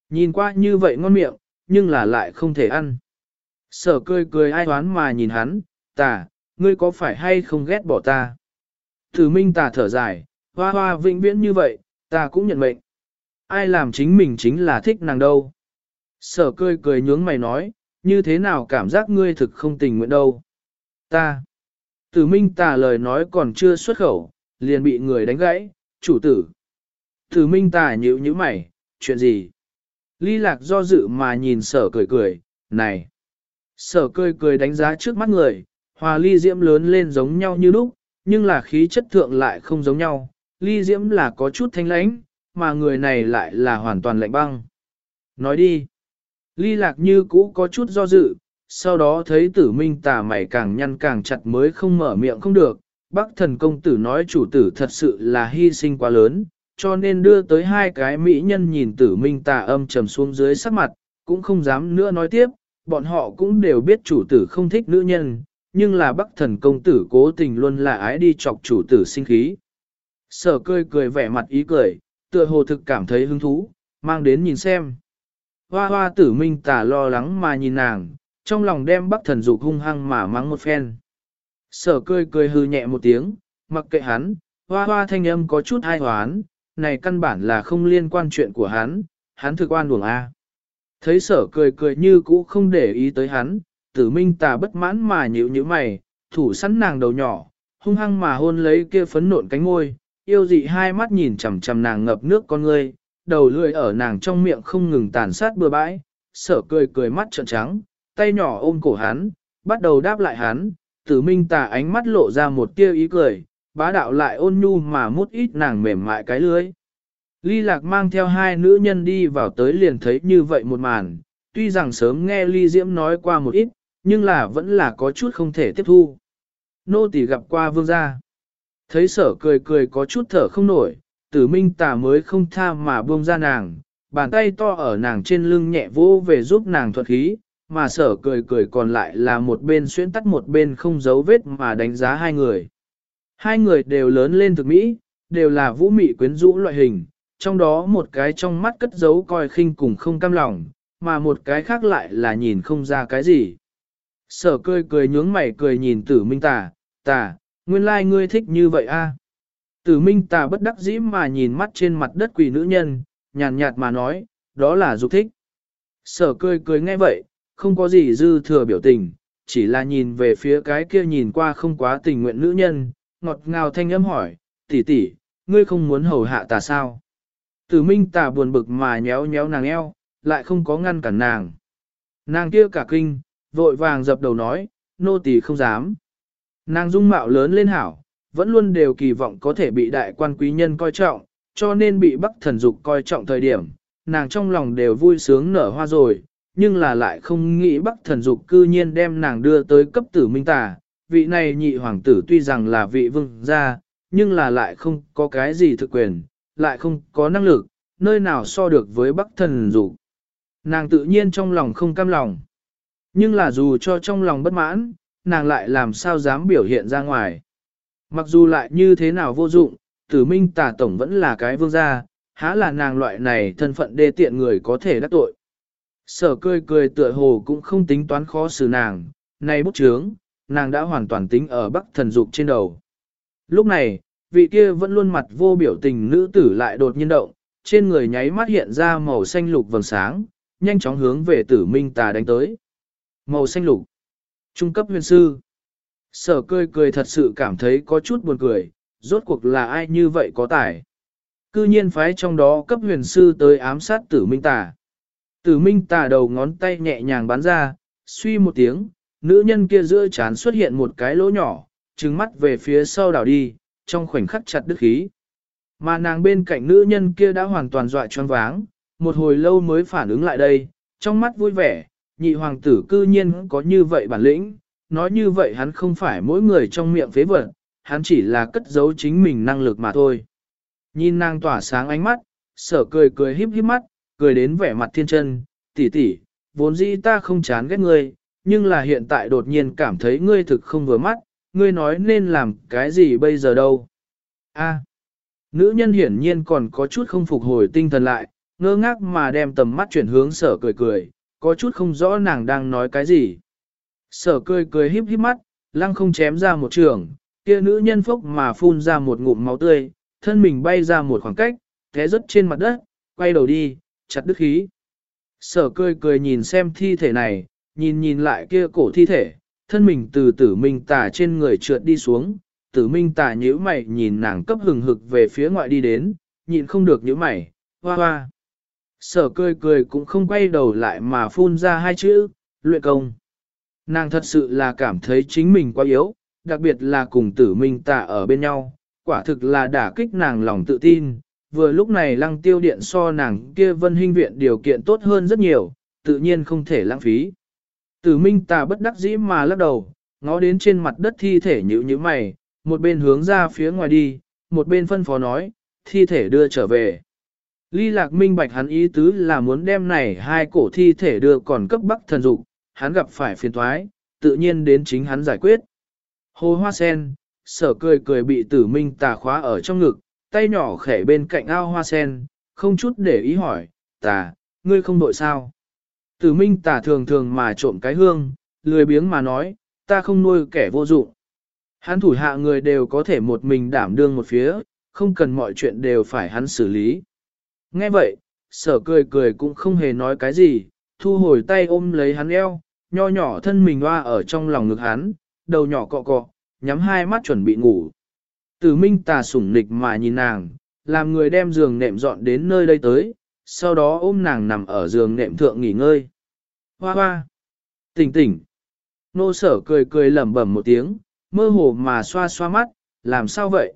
Nhìn qua như vậy ngon miệng, nhưng là lại không thể ăn. Sở cười cười ai toán mà nhìn hắn, tà, ngươi có phải hay không ghét bỏ ta? thử minh tà thở dài, hoa hoa vĩnh viễn như vậy, ta cũng nhận mệnh. Ai làm chính mình chính là thích nàng đâu. Sở cười cười nhướng mày nói, như thế nào cảm giác ngươi thực không tình nguyện đâu. Ta. Tử minh tà lời nói còn chưa xuất khẩu, liền bị người đánh gãy, chủ tử. Tử minh tà nhíu nhíu mày, chuyện gì? Ly lạc do dự mà nhìn sở cười cười, này. Sở cười cười đánh giá trước mắt người, hòa ly diễm lớn lên giống nhau như lúc, nhưng là khí chất thượng lại không giống nhau. Ly diễm là có chút thanh lãnh, mà người này lại là hoàn toàn lạnh băng. Nói đi. Ly lạc như cũ có chút do dự, sau đó thấy tử minh tà mày càng nhăn càng chặt mới không mở miệng không được. Bắc thần công tử nói chủ tử thật sự là hy sinh quá lớn, cho nên đưa tới hai cái mỹ nhân nhìn tử minh tà âm trầm xuống dưới sắc mặt, cũng không dám nữa nói tiếp, bọn họ cũng đều biết chủ tử không thích nữ nhân, nhưng là bắc thần công tử cố tình luôn là ái đi chọc chủ tử sinh khí. Sở cười cười vẻ mặt ý cười, tựa hồ thực cảm thấy hứng thú, mang đến nhìn xem. Hoa hoa tử minh tà lo lắng mà nhìn nàng, trong lòng đem bắc thần dục hung hăng mà mắng một phen. Sở cười cười hư nhẹ một tiếng, mặc kệ hắn, hoa hoa thanh âm có chút ai hoán, này căn bản là không liên quan chuyện của hắn, hắn thực oan uổng A. Thấy sở cười cười như cũ không để ý tới hắn, tử minh tà bất mãn mà nhíu như mày, thủ sẵn nàng đầu nhỏ, hung hăng mà hôn lấy kia phấn nộn cánh môi, yêu dị hai mắt nhìn chằm chằm nàng ngập nước con ngươi, đầu lưỡi ở nàng trong miệng không ngừng tàn sát bừa bãi, sở cười cười mắt trợn trắng, tay nhỏ ôm cổ hắn, bắt đầu đáp lại hắn, tử minh tà ánh mắt lộ ra một tia ý cười, bá đạo lại ôn nhu mà mút ít nàng mềm mại cái lưới. Ly lạc mang theo hai nữ nhân đi vào tới liền thấy như vậy một màn, tuy rằng sớm nghe ly diễm nói qua một ít, nhưng là vẫn là có chút không thể tiếp thu. Nô tỳ gặp qua vương gia. Thấy sở cười cười có chút thở không nổi, tử minh tà mới không tha mà buông ra nàng, bàn tay to ở nàng trên lưng nhẹ vỗ về giúp nàng thuật khí, mà sở cười cười còn lại là một bên xuyên tắt một bên không giấu vết mà đánh giá hai người. Hai người đều lớn lên thực mỹ, đều là vũ mị quyến rũ loại hình, trong đó một cái trong mắt cất giấu coi khinh cùng không cam lòng, mà một cái khác lại là nhìn không ra cái gì. Sở cười cười nhướng mày cười nhìn tử minh tà, tà, nguyên lai like ngươi thích như vậy a? Tử minh tà bất đắc dĩ mà nhìn mắt trên mặt đất quỷ nữ nhân, nhàn nhạt mà nói, đó là dục thích. Sở cười cười nghe vậy, không có gì dư thừa biểu tình, chỉ là nhìn về phía cái kia nhìn qua không quá tình nguyện nữ nhân, ngọt ngào thanh âm hỏi, tỷ tỷ, ngươi không muốn hầu hạ ta sao? Tử minh tà buồn bực mà nhéo nhéo nàng eo, lại không có ngăn cản nàng. Nàng kia cả kinh, vội vàng dập đầu nói, nô tỳ không dám. Nàng dung mạo lớn lên hảo, vẫn luôn đều kỳ vọng có thể bị đại quan quý nhân coi trọng, cho nên bị bắc thần dục coi trọng thời điểm, nàng trong lòng đều vui sướng nở hoa rồi, nhưng là lại không nghĩ bắc thần dục cư nhiên đem nàng đưa tới cấp tử minh tà. Vị này nhị hoàng tử tuy rằng là vị vương gia, nhưng là lại không có cái gì thực quyền, lại không có năng lực, nơi nào so được với bắc thần dục. Nàng tự nhiên trong lòng không cam lòng. Nhưng là dù cho trong lòng bất mãn, nàng lại làm sao dám biểu hiện ra ngoài. Mặc dù lại như thế nào vô dụng, tử minh tà tổng vẫn là cái vương gia, há là nàng loại này thân phận đê tiện người có thể đắc tội. Sở cười cười tựa hồ cũng không tính toán khó xử nàng, nay bút chướng, nàng đã hoàn toàn tính ở bắc thần dục trên đầu. Lúc này, vị kia vẫn luôn mặt vô biểu tình nữ tử lại đột nhiên động, trên người nháy mắt hiện ra màu xanh lục vầng sáng, nhanh chóng hướng về tử minh tà đánh tới. Màu xanh lục. Trung cấp huyền sư. Sở cười cười thật sự cảm thấy có chút buồn cười, rốt cuộc là ai như vậy có tài. Cư nhiên phái trong đó cấp huyền sư tới ám sát tử minh tà. Tử minh tà đầu ngón tay nhẹ nhàng bắn ra, suy một tiếng, nữ nhân kia giữa chán xuất hiện một cái lỗ nhỏ, trừng mắt về phía sau đảo đi, trong khoảnh khắc chặt đứt khí. Mà nàng bên cạnh nữ nhân kia đã hoàn toàn dọa choáng váng, một hồi lâu mới phản ứng lại đây, trong mắt vui vẻ, nhị hoàng tử cư nhiên có như vậy bản lĩnh, nói như vậy hắn không phải mỗi người trong miệng phế vật, hắn chỉ là cất giấu chính mình năng lực mà thôi. Nhìn nàng tỏa sáng ánh mắt, sở cười cười híp híp mắt, cười đến vẻ mặt thiên chân, tỷ tỷ, vốn dĩ ta không chán ghét ngươi, nhưng là hiện tại đột nhiên cảm thấy ngươi thực không vừa mắt, ngươi nói nên làm cái gì bây giờ đâu. A. nữ nhân hiển nhiên còn có chút không phục hồi tinh thần lại, ngơ ngác mà đem tầm mắt chuyển hướng sở cười cười, có chút không rõ nàng đang nói cái gì. Sở cười cười híp híp mắt, lăng không chém ra một trường, kia nữ nhân phốc mà phun ra một ngụm máu tươi, thân mình bay ra một khoảng cách, té rớt trên mặt đất, quay đầu đi, chặt đứt khí. Sở cười cười nhìn xem thi thể này, nhìn nhìn lại kia cổ thi thể, thân mình từ tử minh tà trên người trượt đi xuống, tử minh tà nhíu mày nhìn nàng cấp hừng hực về phía ngoại đi đến, nhìn không được nhíu mày, hoa hoa. Sở cười cười cũng không quay đầu lại mà phun ra hai chữ, luyện công. Nàng thật sự là cảm thấy chính mình quá yếu, đặc biệt là cùng tử minh tà ở bên nhau, quả thực là đả kích nàng lòng tự tin. Vừa lúc này lăng tiêu điện so nàng kia vân hình viện điều kiện tốt hơn rất nhiều, tự nhiên không thể lãng phí. Tử minh tà bất đắc dĩ mà lắc đầu, ngó đến trên mặt đất thi thể nhữ như mày, một bên hướng ra phía ngoài đi, một bên phân phó nói, thi thể đưa trở về. Ly lạc minh bạch hắn ý tứ là muốn đem này hai cổ thi thể đưa còn cấp bắc thần dục, hắn gặp phải phiền thoái, tự nhiên đến chính hắn giải quyết. Hồ hoa sen, sở cười cười bị tử minh tà khóa ở trong ngực, tay nhỏ khẽ bên cạnh ao hoa sen, không chút để ý hỏi, tà, ngươi không nội sao? Tử minh tà thường thường mà trộm cái hương, lười biếng mà nói, ta không nuôi kẻ vô dụng. Hắn thủ hạ người đều có thể một mình đảm đương một phía, không cần mọi chuyện đều phải hắn xử lý. Nghe vậy, sở cười cười cũng không hề nói cái gì, thu hồi tay ôm lấy hắn eo, nho nhỏ thân mình hoa ở trong lòng ngực hắn, đầu nhỏ cọ cọ, nhắm hai mắt chuẩn bị ngủ. Tử minh tà sủng nịch mà nhìn nàng, làm người đem giường nệm dọn đến nơi đây tới, sau đó ôm nàng nằm ở giường nệm thượng nghỉ ngơi. Hoa hoa! Tỉnh tỉnh! Nô sở cười cười lẩm bẩm một tiếng, mơ hồ mà xoa xoa mắt, làm sao vậy?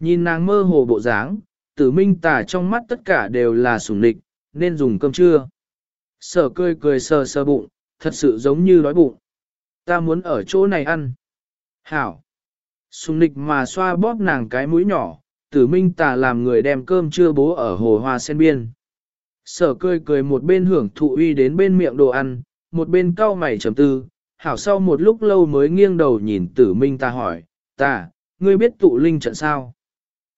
Nhìn nàng mơ hồ bộ dáng, tử minh tà trong mắt tất cả đều là sủng nịch, nên dùng cơm trưa. Sở cười cười sờ sờ bụng, thật sự giống như đói bụng. Ta muốn ở chỗ này ăn. Hảo. Sùng nịch mà xoa bóp nàng cái mũi nhỏ, tử minh tà làm người đem cơm trưa bố ở hồ hoa sen biên. Sở cười cười một bên hưởng thụ uy đến bên miệng đồ ăn, một bên cau mày trầm tư, hảo sau một lúc lâu mới nghiêng đầu nhìn tử minh ta hỏi, ta, ngươi biết tụ linh trận sao?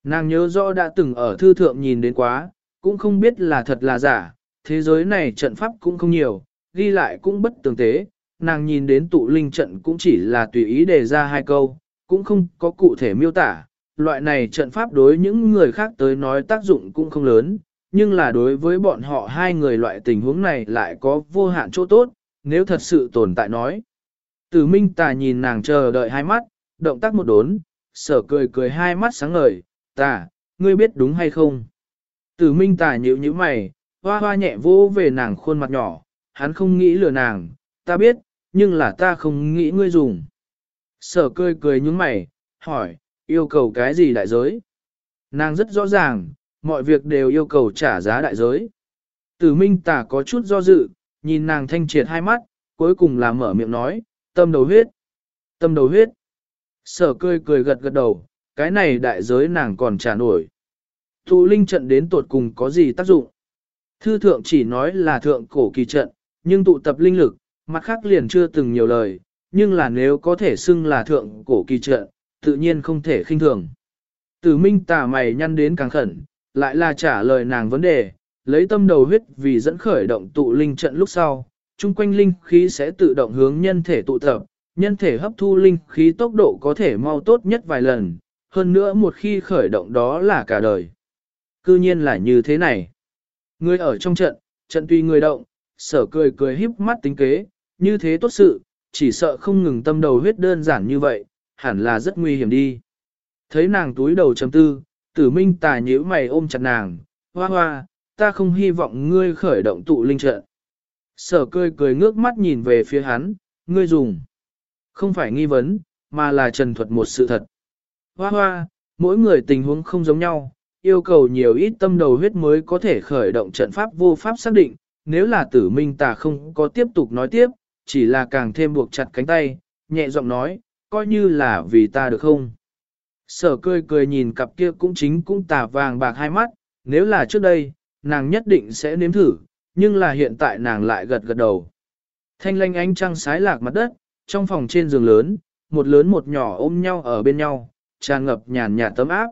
Nàng nhớ rõ đã từng ở thư thượng nhìn đến quá, cũng không biết là thật là giả, thế giới này trận pháp cũng không nhiều, ghi lại cũng bất tường tế, nàng nhìn đến tụ linh trận cũng chỉ là tùy ý đề ra hai câu, cũng không có cụ thể miêu tả, loại này trận pháp đối những người khác tới nói tác dụng cũng không lớn, nhưng là đối với bọn họ hai người loại tình huống này lại có vô hạn chỗ tốt, nếu thật sự tồn tại nói. Tử Minh Tà nhìn nàng chờ đợi hai mắt, động tác một đốn, sở cười cười hai mắt sáng ngời, Tà, ngươi biết đúng hay không? Tử Minh Tà nhíu nhíu mày, hoa hoa nhẹ vô về nàng khuôn mặt nhỏ, hắn không nghĩ lừa nàng, ta biết, nhưng là ta không nghĩ ngươi dùng. Sở cười cười nhúng mày, hỏi, yêu cầu cái gì đại giới? Nàng rất rõ ràng, mọi việc đều yêu cầu trả giá đại giới. Tử Minh Tả có chút do dự, nhìn nàng thanh triệt hai mắt, cuối cùng là mở miệng nói, tâm đầu huyết, tâm đầu huyết. Sở cười cười gật gật đầu, cái này đại giới nàng còn trả nổi. Thụ linh trận đến tột cùng có gì tác dụng? Thư thượng chỉ nói là thượng cổ kỳ trận, nhưng tụ tập linh lực, mặt khác liền chưa từng nhiều lời, nhưng là nếu có thể xưng là thượng cổ kỳ trận, tự nhiên không thể khinh thường. Tử minh tà mày nhăn đến càng khẩn, lại là trả lời nàng vấn đề, lấy tâm đầu huyết vì dẫn khởi động tụ linh trận lúc sau, chung quanh linh khí sẽ tự động hướng nhân thể tụ tập, nhân thể hấp thu linh khí tốc độ có thể mau tốt nhất vài lần, hơn nữa một khi khởi động đó là cả đời. Cư nhiên là như thế này. Người ở trong trận, trận tùy người động, sở cười cười híp mắt tính kế, như thế tốt sự, chỉ sợ không ngừng tâm đầu huyết đơn giản như vậy, hẳn là rất nguy hiểm đi. Thấy nàng túi đầu chấm tư, tử minh tà nhíu mày ôm chặt nàng, hoa hoa, ta không hy vọng ngươi khởi động tụ linh trận. Sở cười cười ngước mắt nhìn về phía hắn, ngươi dùng. Không phải nghi vấn, mà là trần thuật một sự thật. Hoa hoa, mỗi người tình huống không giống nhau, yêu cầu nhiều ít tâm đầu huyết mới có thể khởi động trận pháp vô pháp xác định, nếu là tử minh tà không có tiếp tục nói tiếp, chỉ là càng thêm buộc chặt cánh tay, nhẹ giọng nói, coi như là vì ta được không. Sở cười cười nhìn cặp kia cũng chính cũng tà vàng bạc hai mắt, nếu là trước đây, nàng nhất định sẽ nếm thử, nhưng là hiện tại nàng lại gật gật đầu. Thanh lanh ánh trăng sái lạc mặt đất, trong phòng trên giường lớn, một lớn một nhỏ ôm nhau ở bên nhau, tràn ngập nhàn nhạt tấm áp.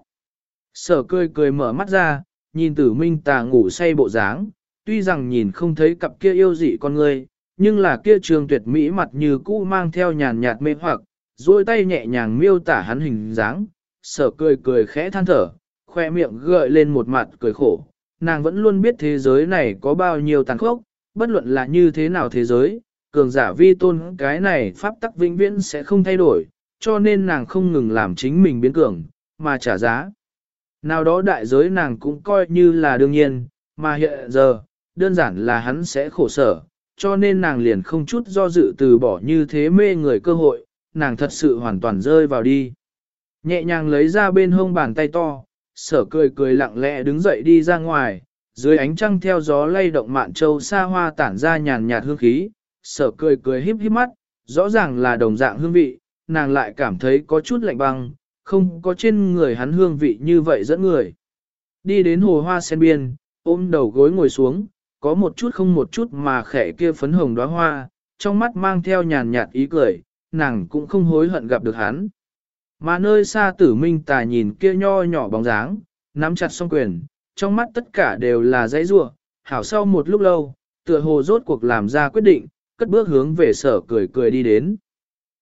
Sở cười cười mở mắt ra, nhìn tử minh tà ngủ say bộ dáng, tuy rằng nhìn không thấy cặp kia yêu dị con người, nhưng là kia trường tuyệt mỹ mặt như cũ mang theo nhàn nhạt mê hoặc, duỗi tay nhẹ nhàng miêu tả hắn hình dáng, sở cười cười khẽ than thở, khoe miệng gợi lên một mặt cười khổ, nàng vẫn luôn biết thế giới này có bao nhiêu tàn khốc, bất luận là như thế nào thế giới, cường giả vi tôn cái này pháp tắc vĩnh viễn sẽ không thay đổi, cho nên nàng không ngừng làm chính mình biến cường, mà trả giá. Nào đó đại giới nàng cũng coi như là đương nhiên, mà hiện giờ, đơn giản là hắn sẽ khổ sở, cho nên nàng liền không chút do dự từ bỏ như thế mê người cơ hội, nàng thật sự hoàn toàn rơi vào đi. Nhẹ nhàng lấy ra bên hông bàn tay to, sở cười cười lặng lẽ đứng dậy đi ra ngoài, dưới ánh trăng theo gió lay động mạn châu xa hoa tản ra nhàn nhạt hương khí, sở cười cười híp híp mắt, rõ ràng là đồng dạng hương vị, nàng lại cảm thấy có chút lạnh băng, không có trên người hắn hương vị như vậy dẫn người. Đi đến hồ hoa sen biên, ôm đầu gối ngồi xuống, có một chút không một chút mà khẽ kia phấn hồng đóa hoa, trong mắt mang theo nhàn nhạt ý cười, nàng cũng không hối hận gặp được hắn. Mà nơi xa tử minh tà nhìn kia nho nhỏ bóng dáng, nắm chặt song quyền, trong mắt tất cả đều là dãy rua, hảo sau một lúc lâu, tựa hồ rốt cuộc làm ra quyết định, cất bước hướng về sở cười cười đi đến.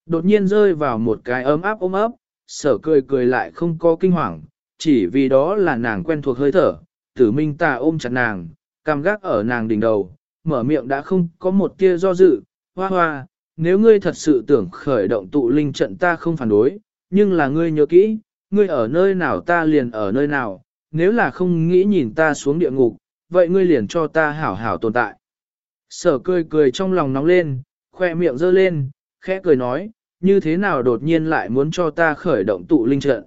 Đột nhiên rơi vào một cái ấm áp ôm ấp, sở cười cười lại không có kinh hoàng, chỉ vì đó là nàng quen thuộc hơi thở, tử minh tà ôm chặt nàng, cằm gác ở nàng đỉnh đầu, mở miệng đã không có một tia do dự, hoa hoa, nếu ngươi thật sự tưởng khởi động tụ linh trận ta không phản đối, nhưng là ngươi nhớ kỹ, ngươi ở nơi nào ta liền ở nơi nào, nếu là không nghĩ nhìn ta xuống địa ngục, vậy ngươi liền cho ta hảo hảo tồn tại. Sở cười cười trong lòng nóng lên, khoe miệng giơ lên, khẽ cười nói, như thế nào đột nhiên lại muốn cho ta khởi động tụ linh trận.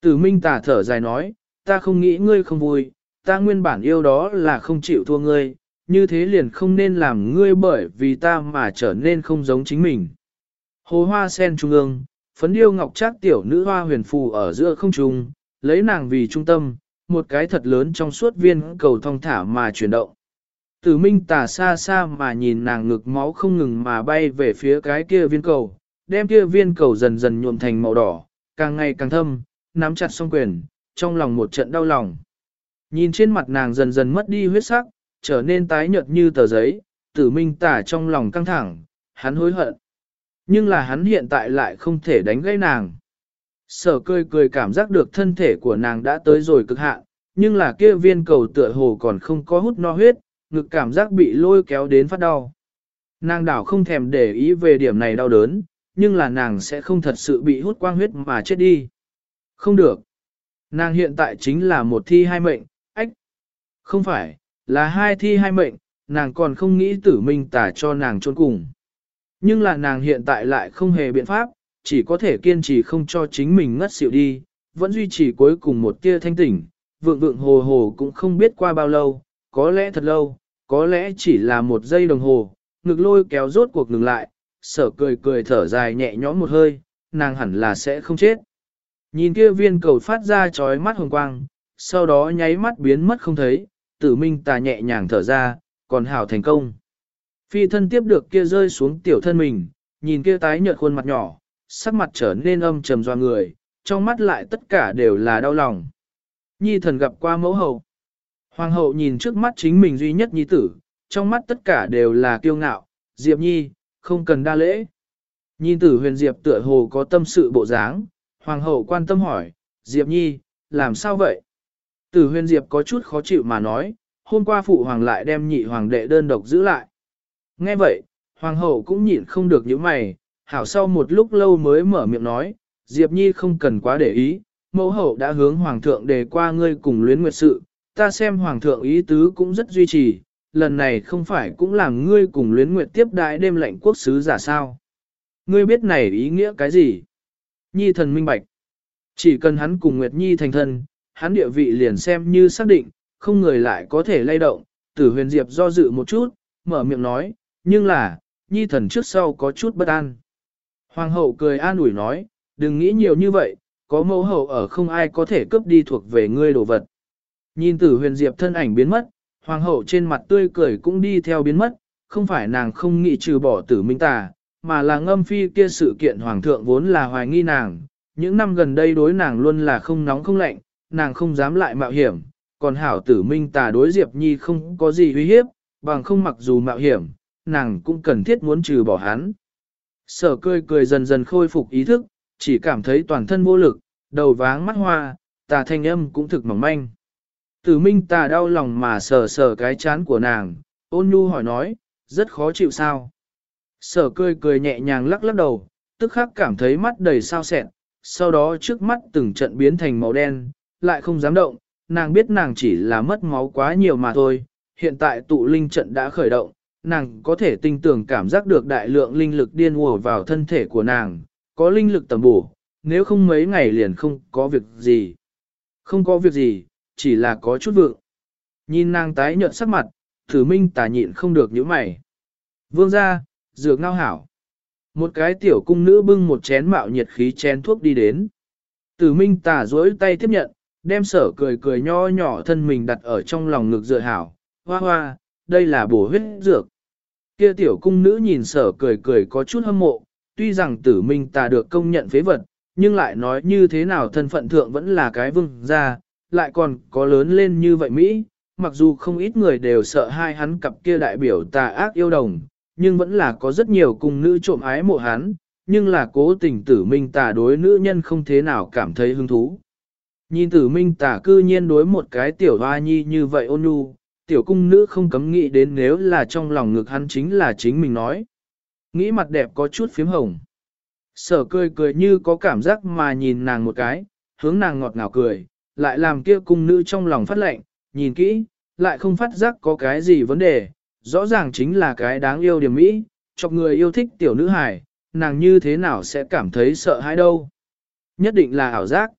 Tử Minh tả thở dài nói, ta không nghĩ ngươi không vui, ta nguyên bản yêu đó là không chịu thua ngươi, như thế liền không nên làm ngươi bởi vì ta mà trở nên không giống chính mình. Hồ hoa sen trung ương, phấn điêu ngọc trác tiểu nữ hoa huyền phù ở giữa không trung, lấy nàng vì trung tâm, một cái thật lớn trong suốt viên cầu thong thả mà chuyển động. Tử minh tà xa xa mà nhìn nàng ngực máu không ngừng mà bay về phía cái kia viên cầu, đem kia viên cầu dần dần nhuộm thành màu đỏ, càng ngày càng thâm, nắm chặt song quyền, trong lòng một trận đau lòng. Nhìn trên mặt nàng dần dần mất đi huyết sắc, trở nên tái nhợt như tờ giấy, tử minh tả trong lòng căng thẳng, hắn hối hận. Nhưng là hắn hiện tại lại không thể đánh gây nàng. Sở cười cười cảm giác được thân thể của nàng đã tới rồi cực hạn, nhưng là kia viên cầu tựa hồ còn không có hút no huyết, ngực cảm giác bị lôi kéo đến phát đau. Nàng đảo không thèm để ý về điểm này đau đớn, nhưng là nàng sẽ không thật sự bị hút quang huyết mà chết đi. Không được. Nàng hiện tại chính là một thi hai mệnh. Không phải, là hai thi hai mệnh, nàng còn không nghĩ tử minh tả cho nàng trốn cùng. Nhưng là nàng hiện tại lại không hề biện pháp, chỉ có thể kiên trì không cho chính mình ngất xỉu đi, vẫn duy trì cuối cùng một tia thanh tỉnh, vượng vượng hồ hồ cũng không biết qua bao lâu, có lẽ thật lâu, có lẽ chỉ là một giây đồng hồ, ngực lôi kéo rốt cuộc ngừng lại, sở cười cười thở dài nhẹ nhõm một hơi, nàng hẳn là sẽ không chết. Nhìn kia viên cầu phát ra chói mắt hồng quang, sau đó nháy mắt biến mất không thấy, tử minh tà nhẹ nhàng thở ra, còn hảo thành công. Phi thân tiếp được kia rơi xuống tiểu thân mình, nhìn kia tái nhợt khuôn mặt nhỏ, sắc mặt trở nên âm trầm doa người, trong mắt lại tất cả đều là đau lòng. Nhi thần gặp qua mẫu hậu. Hoàng hậu nhìn trước mắt chính mình duy nhất nhi tử, trong mắt tất cả đều là kiêu ngạo, Diệp Nhi, không cần đa lễ. Nhìn tử huyền Diệp tựa hồ có tâm sự bộ dáng, Hoàng hậu quan tâm hỏi, Diệp Nhi, làm sao vậy? Tử huyền Diệp có chút khó chịu mà nói, hôm qua phụ hoàng lại đem nhị hoàng đệ đơn độc giữ lại. Nghe vậy, hoàng hậu cũng nhịn không được những mày, hảo sau một lúc lâu mới mở miệng nói, Diệp Nhi không cần quá để ý, mẫu hậu đã hướng hoàng thượng đề qua ngươi cùng luyến nguyệt sự, ta xem hoàng thượng ý tứ cũng rất duy trì, lần này không phải cũng làm ngươi cùng luyến nguyệt tiếp đại đêm lệnh quốc sứ giả sao. Ngươi biết này ý nghĩa cái gì? Nhi thần minh bạch. Chỉ cần hắn cùng Nguyệt Nhi thành thân, hắn địa vị liền xem như xác định, không người lại có thể lay động, tử huyền diệp do dự một chút, mở miệng nói, nhưng là, Nhi thần trước sau có chút bất an. Hoàng hậu cười an ủi nói, đừng nghĩ nhiều như vậy, có mẫu hậu ở không ai có thể cướp đi thuộc về ngươi đồ vật. Nhìn tử huyền diệp thân ảnh biến mất, hoàng hậu trên mặt tươi cười cũng đi theo biến mất, không phải nàng không nghĩ trừ bỏ tử minh tà, mà là ngâm phi kia sự kiện hoàng thượng vốn là hoài nghi nàng, những năm gần đây đối nàng luôn là không nóng không lạnh, nàng không dám lại mạo hiểm, còn hảo tử minh tà đối Diệp Nhi không có gì uy hiếp, bằng không mặc dù mạo hiểm, nàng cũng cần thiết muốn trừ bỏ hắn. Sở cười cười dần dần khôi phục ý thức, chỉ cảm thấy toàn thân vô lực, đầu váng mắt hoa, tà thanh âm cũng thực mỏng manh. Tử minh tà đau lòng mà sờ sờ cái chán của nàng, ôn nhu hỏi nói, rất khó chịu sao. Sở cười cười nhẹ nhàng lắc lắc đầu, tức khắc cảm thấy mắt đầy sao sẹn, sau đó trước mắt từng trận biến thành màu đen, lại không dám động, nàng biết nàng chỉ là mất máu quá nhiều mà thôi, hiện tại tụ linh trận đã khởi động, nàng có thể tinh tưởng cảm giác được đại lượng linh lực điên ùa vào thân thể của nàng, có linh lực tầm bổ, nếu không mấy ngày liền không có việc gì. Không có việc gì, chỉ là có chút vượng. Nhìn nàng tái nhợt sắc mặt, thử minh tà nhịn không được những mày. Vương ra, dược ngao hảo. Một cái tiểu cung nữ bưng một chén mạo nhiệt khí chén thuốc đi đến. Tử minh tà dối tay tiếp nhận, đem sở cười cười nho nhỏ thân mình đặt ở trong lòng ngực dựa hảo. Hoa hoa, đây là bổ huyết dược. Kia tiểu cung nữ nhìn sở cười cười có chút hâm mộ, tuy rằng tử minh ta được công nhận phế vật, nhưng lại nói như thế nào thân phận thượng vẫn là cái vương gia, lại còn có lớn lên như vậy Mỹ, mặc dù không ít người đều sợ hai hắn cặp kia đại biểu tà ác yêu đồng, nhưng vẫn là có rất nhiều cung nữ trộm ái mộ hắn, nhưng là cố tình tử minh tà đối nữ nhân không thế nào cảm thấy hứng thú. Nhìn tử minh tả cư nhiên đối một cái tiểu hoa nhi như vậy ôn nhu, tiểu cung nữ không cấm nghĩ đến nếu là trong lòng ngực hắn chính là chính mình nói. Nghĩ mặt đẹp có chút phím hồng. Sở cười cười như có cảm giác mà nhìn nàng một cái, hướng nàng ngọt ngào cười, lại làm kia cung nữ trong lòng phát lệnh, nhìn kỹ, lại không phát giác có cái gì vấn đề, rõ ràng chính là cái đáng yêu điểm mỹ, chọc người yêu thích tiểu nữ hài, nàng như thế nào sẽ cảm thấy sợ hãi đâu. Nhất định là ảo giác.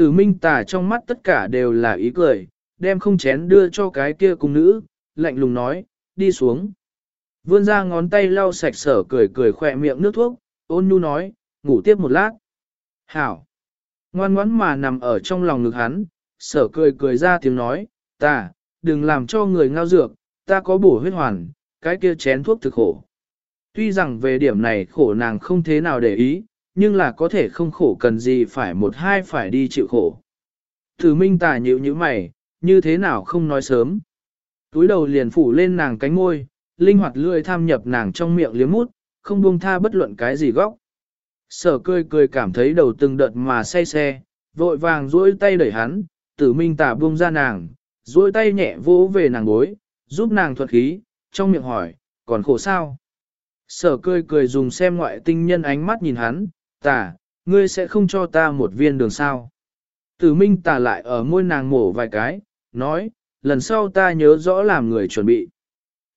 Tử minh tà trong mắt tất cả đều là ý cười, đem không chén đưa cho cái kia cung nữ, lạnh lùng nói, đi xuống. Vươn ra ngón tay lau sạch sở cười cười khỏe miệng nước thuốc, ôn nhu nói, ngủ tiếp một lát. Hảo. Ngoan ngoãn mà nằm ở trong lòng ngực hắn, sở cười cười ra tiếng nói, ta, đừng làm cho người ngao dược, ta có bổ huyết hoàn, cái kia chén thuốc thực khổ. Tuy rằng về điểm này khổ nàng không thế nào để ý, nhưng là có thể không khổ cần gì phải một hai phải đi chịu khổ. Thử minh tà nhịu như mày, như thế nào không nói sớm. Túi đầu liền phủ lên nàng cánh môi, linh hoạt lươi tham nhập nàng trong miệng liếm mút, không buông tha bất luận cái gì góc. Sở cười cười cảm thấy đầu từng đợt mà say xe, vội vàng duỗi tay đẩy hắn, tử minh tà buông ra nàng, duỗi tay nhẹ vỗ về nàng gối, giúp nàng thuật khí, trong miệng hỏi, còn khổ sao? Sở cười cười dùng xem ngoại tinh nhân ánh mắt nhìn hắn, tà, ngươi sẽ không cho ta một viên đường sao. Tử minh tà lại ở môi nàng mổ vài cái, nói, lần sau ta nhớ rõ làm người chuẩn bị.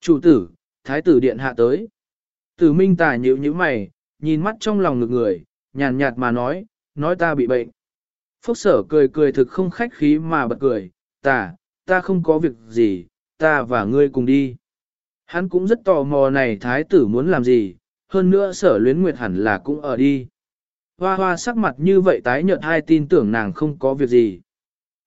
Chủ tử, thái tử điện hạ tới. Tử minh tà nhíu nhíu mày, nhìn mắt trong lòng ngực người, nhàn nhạt mà nói, nói ta bị bệnh. Phúc sở cười cười thực không khách khí mà bật cười, tà, ta không có việc gì, ta và ngươi cùng đi. Hắn cũng rất tò mò này thái tử muốn làm gì, hơn nữa sở luyến nguyệt hẳn là cũng ở đi. Hoa hoa sắc mặt như vậy tái nhợt hai tin tưởng nàng không có việc gì.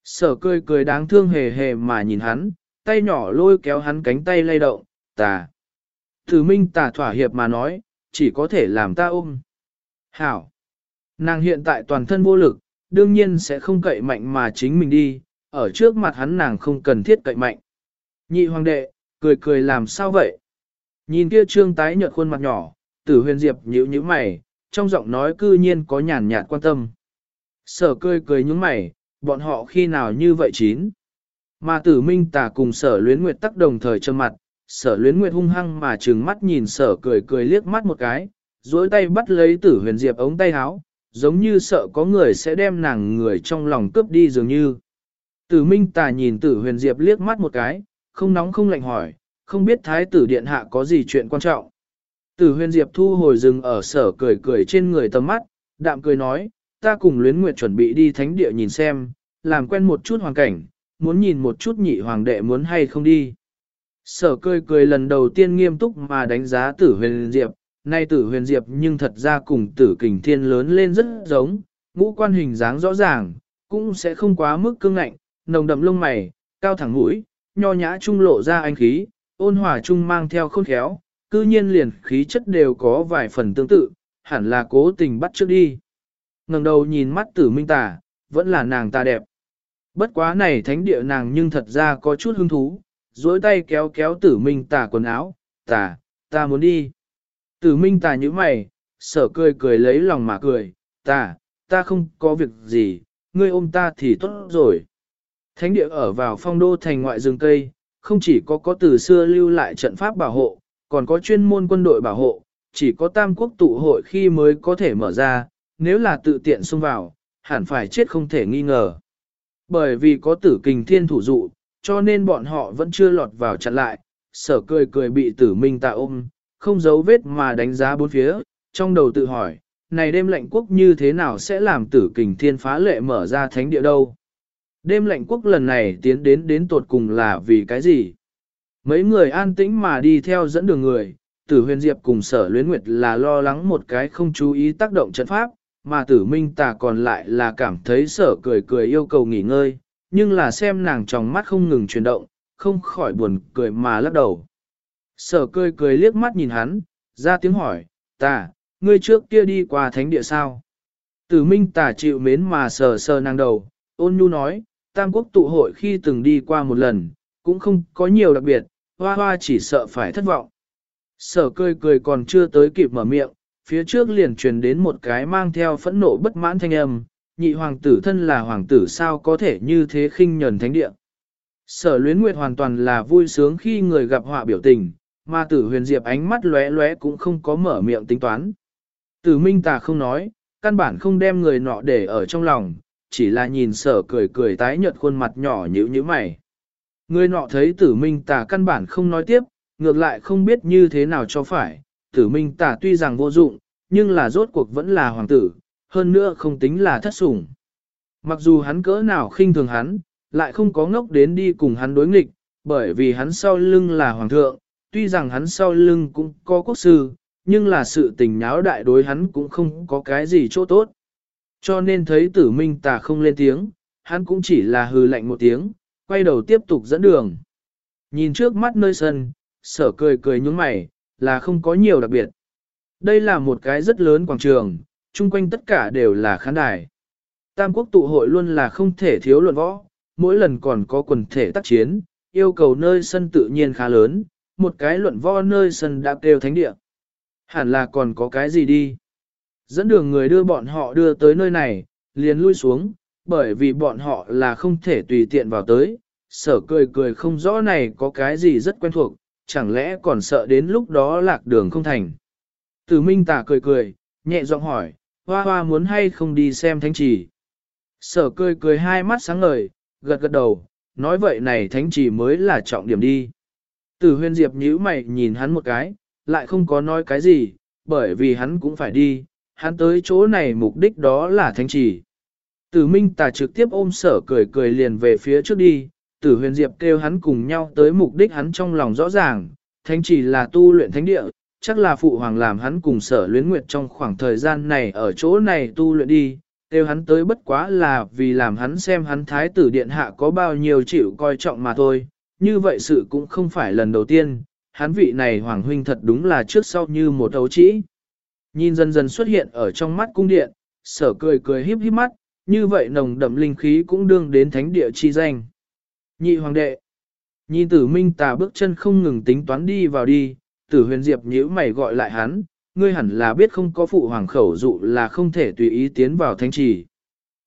Sở cười cười đáng thương hề hề mà nhìn hắn, tay nhỏ lôi kéo hắn cánh tay lay động, tà. Thử minh tà thỏa hiệp mà nói, chỉ có thể làm ta ôm. Hảo. Nàng hiện tại toàn thân vô lực, đương nhiên sẽ không cậy mạnh mà chính mình đi, ở trước mặt hắn nàng không cần thiết cậy mạnh. Nhị hoàng đệ, cười cười làm sao vậy? Nhìn kia trương tái nhợt khuôn mặt nhỏ, tử huyền diệp nhíu nhíu mày, trong giọng nói cư nhiên có nhàn nhạt quan tâm. Sở cười cười những mày, bọn họ khi nào như vậy chín. Mà tử minh tà cùng sở luyến nguyệt tắc đồng thời trầm mặt, sở luyến nguyệt hung hăng mà trừng mắt nhìn sở cười cười liếc mắt một cái, duỗi tay bắt lấy tử huyền diệp ống tay áo, giống như sợ có người sẽ đem nàng người trong lòng cướp đi dường như. Tử minh tà nhìn tử huyền diệp liếc mắt một cái, không nóng không lạnh hỏi, không biết thái tử điện hạ có gì chuyện quan trọng. Tử huyền diệp thu hồi rừng ở sở cười cười trên người tầm mắt, đạm cười nói, ta cùng luyến nguyệt chuẩn bị đi thánh địa nhìn xem, làm quen một chút hoàn cảnh, muốn nhìn một chút nhị hoàng đệ muốn hay không đi. Sở cười cười lần đầu tiên nghiêm túc mà đánh giá tử huyền diệp, nay tử huyền diệp nhưng thật ra cùng tử kình thiên lớn lên rất giống, ngũ quan hình dáng rõ ràng, cũng sẽ không quá mức cương ngạnh, nồng đậm lông mày, cao thẳng mũi, nho nhã trung lộ ra anh khí, ôn hòa trung mang theo khôn khéo, cư nhiên liền khí chất đều có vài phần tương tự, hẳn là cố tình bắt trước đi. ngẩng đầu nhìn mắt tử minh tà, vẫn là nàng ta đẹp. Bất quá này thánh địa nàng nhưng thật ra có chút hứng thú, duỗi tay kéo kéo tử minh tà quần áo, tà, ta muốn đi. Tử minh tà như mày, sở cười cười lấy lòng mà cười, tà, ta không có việc gì, ngươi ôm ta thì tốt rồi. Thánh địa ở vào phong đô thành ngoại rừng cây, không chỉ có có từ xưa lưu lại trận pháp bảo hộ, còn có chuyên môn quân đội bảo hộ, chỉ có tam quốc tụ hội khi mới có thể mở ra, nếu là tự tiện xông vào, hẳn phải chết không thể nghi ngờ. Bởi vì có tử kình thiên thủ dụ, cho nên bọn họ vẫn chưa lọt vào chặn lại, sở cười cười bị tử minh tạ ôm, không giấu vết mà đánh giá bốn phía, trong đầu tự hỏi, này đêm lệnh quốc như thế nào sẽ làm tử kình thiên phá lệ mở ra thánh địa đâu? Đêm lệnh quốc lần này tiến đến đến tột cùng là vì cái gì? Mấy người an tĩnh mà đi theo dẫn đường người, tử huyền diệp cùng sở luyến nguyệt là lo lắng một cái không chú ý tác động trận pháp, mà tử minh tà còn lại là cảm thấy sở cười cười yêu cầu nghỉ ngơi, nhưng là xem nàng trong mắt không ngừng chuyển động, không khỏi buồn cười mà lắc đầu. Sở cười cười liếc mắt nhìn hắn, ra tiếng hỏi, tà, ngươi trước kia đi qua thánh địa sao? Tử minh tả chịu mến mà sờ sờ nàng đầu, ôn nhu nói, tam quốc tụ hội khi từng đi qua một lần, cũng không có nhiều đặc biệt, hoa hoa chỉ sợ phải thất vọng. Sở cười cười còn chưa tới kịp mở miệng, phía trước liền truyền đến một cái mang theo phẫn nộ bất mãn thanh âm, nhị hoàng tử thân là hoàng tử sao có thể như thế khinh nhẫn thánh địa. Sở luyến nguyệt hoàn toàn là vui sướng khi người gặp họa biểu tình, mà tử huyền diệp ánh mắt lóe lóe cũng không có mở miệng tính toán. Tử minh tà không nói, căn bản không đem người nọ để ở trong lòng, chỉ là nhìn sở cười cười tái nhợt khuôn mặt nhỏ nhíu như mày. Người nọ thấy tử minh tà căn bản không nói tiếp, ngược lại không biết như thế nào cho phải, tử minh tà tuy rằng vô dụng, nhưng là rốt cuộc vẫn là hoàng tử, hơn nữa không tính là thất sủng. Mặc dù hắn cỡ nào khinh thường hắn, lại không có ngốc đến đi cùng hắn đối nghịch, bởi vì hắn sau lưng là hoàng thượng, tuy rằng hắn sau lưng cũng có quốc sư, nhưng là sự tình nháo đại đối hắn cũng không có cái gì chỗ tốt. Cho nên thấy tử minh tà không lên tiếng, hắn cũng chỉ là hừ lạnh một tiếng, quay đầu tiếp tục dẫn đường. Nhìn trước mắt nơi sân, sở cười cười nhúng mày, là không có nhiều đặc biệt. Đây là một cái rất lớn quảng trường, chung quanh tất cả đều là khán đài. Tam quốc tụ hội luôn là không thể thiếu luận võ, mỗi lần còn có quần thể tác chiến, yêu cầu nơi sân tự nhiên khá lớn, một cái luận võ nơi sân đã kêu thánh địa. Hẳn là còn có cái gì đi. Dẫn đường người đưa bọn họ đưa tới nơi này, liền lui xuống, bởi vì bọn họ là không thể tùy tiện vào tới. Sở cười cười không rõ này có cái gì rất quen thuộc, chẳng lẽ còn sợ đến lúc đó lạc đường không thành. Tử Minh Tả cười cười, nhẹ giọng hỏi, hoa hoa muốn hay không đi xem thánh trì. Sở cười cười hai mắt sáng ngời, gật gật đầu, nói vậy này thánh trì mới là trọng điểm đi. Tử huyên diệp nhíu mày nhìn hắn một cái, lại không có nói cái gì, bởi vì hắn cũng phải đi, hắn tới chỗ này mục đích đó là thánh trì. Tử Minh Tà trực tiếp ôm sở cười cười liền về phía trước đi, Tử Huyền Diệp kêu hắn cùng nhau tới mục đích hắn trong lòng rõ ràng, thánh chỉ là tu luyện thánh địa, chắc là phụ hoàng làm hắn cùng sở luyến nguyệt trong khoảng thời gian này ở chỗ này tu luyện đi, kêu hắn tới bất quá là vì làm hắn xem hắn thái tử điện hạ có bao nhiêu chịu coi trọng mà thôi, như vậy sự cũng không phải lần đầu tiên, hắn vị này hoàng huynh thật đúng là trước sau như một ấu trĩ. Nhìn dần dần xuất hiện ở trong mắt cung điện, sở cười cười híp híp mắt, như vậy nồng đậm linh khí cũng đương đến thánh địa chi danh. Nhị hoàng đệ, nhìn tử minh tà bước chân không ngừng tính toán đi vào đi, tử huyền diệp nhíu mày gọi lại hắn, ngươi hẳn là biết không có phụ hoàng khẩu dụ là không thể tùy ý tiến vào thánh trì.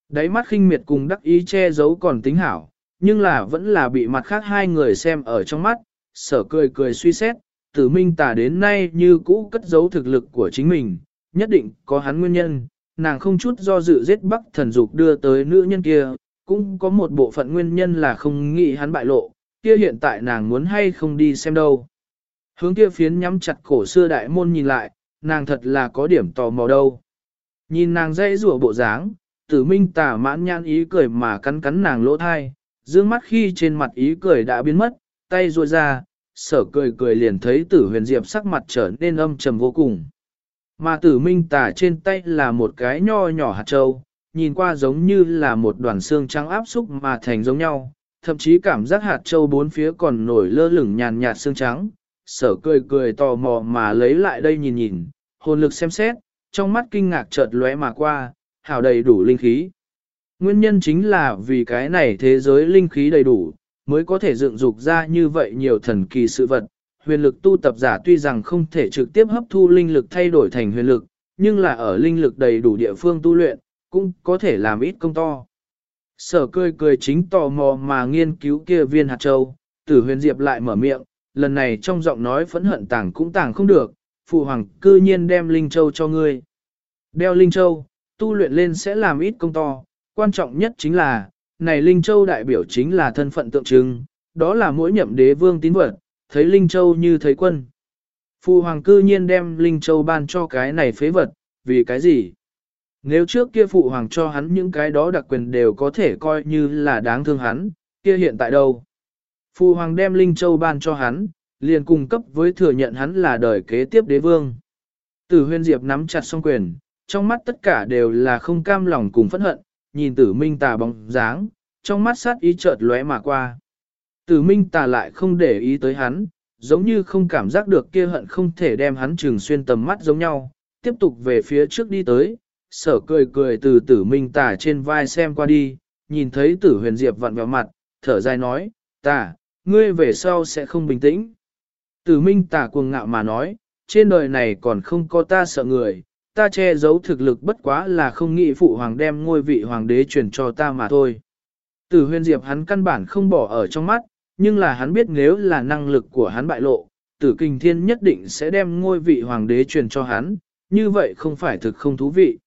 Đáy mắt khinh miệt cùng đắc ý che giấu còn tính hảo, nhưng là vẫn là bị mặt khác hai người xem ở trong mắt, sở cười cười suy xét, tử minh tả đến nay như cũ cất giấu thực lực của chính mình, nhất định có hắn nguyên nhân, nàng không chút do dự giết bắc thần dục đưa tới nữ nhân kia, cũng có một bộ phận nguyên nhân là không nghĩ hắn bại lộ, kia hiện tại nàng muốn hay không đi xem đâu. Hướng kia phiến nhắm chặt cổ xưa đại môn nhìn lại, nàng thật là có điểm tò mò đâu. Nhìn nàng dây rủa bộ dáng, tử minh tả mãn nhan ý cười mà cắn cắn nàng lỗ thai, dương mắt khi trên mặt ý cười đã biến mất, tay ruôi ra, sở cười cười liền thấy tử huyền diệp sắc mặt trở nên âm trầm vô cùng. Mà tử minh tả trên tay là một cái nho nhỏ hạt trâu, nhìn qua giống như là một đoàn xương trắng áp xúc mà thành giống nhau, thậm chí cảm giác hạt trâu bốn phía còn nổi lơ lửng nhàn nhạt xương trắng. Sở cười cười tò mò mà lấy lại đây nhìn nhìn, hồn lực xem xét, trong mắt kinh ngạc chợt lóe mà qua, hảo đầy đủ linh khí. Nguyên nhân chính là vì cái này thế giới linh khí đầy đủ, mới có thể dựng dục ra như vậy nhiều thần kỳ sự vật. Huyền lực tu tập giả tuy rằng không thể trực tiếp hấp thu linh lực thay đổi thành huyền lực, nhưng là ở linh lực đầy đủ địa phương tu luyện, cũng có thể làm ít công to. Sở cười cười chính tò mò mà nghiên cứu kia viên hạt châu, tử huyền diệp lại mở miệng, lần này trong giọng nói phẫn hận tàng cũng tàng không được, phụ hoàng cư nhiên đem linh châu cho ngươi. Đeo linh châu, tu luyện lên sẽ làm ít công to, quan trọng nhất chính là, này Linh Châu đại biểu chính là thân phận tượng trưng, đó là mỗi nhậm đế vương tín vật, thấy Linh Châu như thấy quân. phu hoàng cư nhiên đem Linh Châu ban cho cái này phế vật, vì cái gì? Nếu trước kia phụ hoàng cho hắn những cái đó đặc quyền đều có thể coi như là đáng thương hắn, kia hiện tại đâu? Phụ hoàng đem Linh Châu ban cho hắn, liền cung cấp với thừa nhận hắn là đời kế tiếp đế vương. Tử huyên diệp nắm chặt song quyền, trong mắt tất cả đều là không cam lòng cùng phẫn hận, nhìn tử minh tà bóng dáng, trong mắt sát ý chợt lóe mà qua. Tử minh tà lại không để ý tới hắn, giống như không cảm giác được kia hận không thể đem hắn trừng xuyên tầm mắt giống nhau, tiếp tục về phía trước đi tới, sở cười cười từ tử minh tả trên vai xem qua đi, nhìn thấy tử huyền diệp vặn vào mặt, thở dài nói, tả, ngươi về sau sẽ không bình tĩnh. Tử minh tả cuồng ngạo mà nói, trên đời này còn không có ta sợ người, ta che giấu thực lực bất quá là không nghĩ phụ hoàng đem ngôi vị hoàng đế truyền cho ta mà thôi. Tử huyền diệp hắn căn bản không bỏ ở trong mắt, nhưng là hắn biết nếu là năng lực của hắn bại lộ, tử kinh thiên nhất định sẽ đem ngôi vị hoàng đế truyền cho hắn, như vậy không phải thực không thú vị.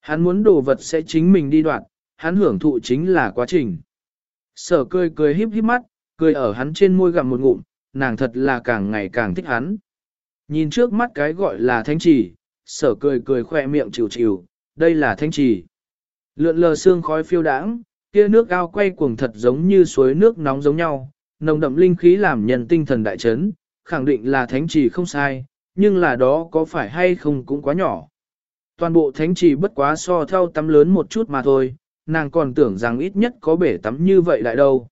Hắn muốn đồ vật sẽ chính mình đi đoạt, hắn hưởng thụ chính là quá trình. Sở cười cười híp híp mắt, cười ở hắn trên môi gặm một ngụm, nàng thật là càng ngày càng thích hắn. Nhìn trước mắt cái gọi là thanh trì, sở cười cười khoe miệng chịu chịu, đây là thanh trì. Lượn lờ xương khói phiêu đãng, kia nước ao quay cuồng thật giống như suối nước nóng giống nhau, nồng đậm linh khí làm nhân tinh thần đại chấn, khẳng định là thánh trì không sai, nhưng là đó có phải hay không cũng quá nhỏ. Toàn bộ thánh trì bất quá so theo tắm lớn một chút mà thôi, nàng còn tưởng rằng ít nhất có bể tắm như vậy lại đâu.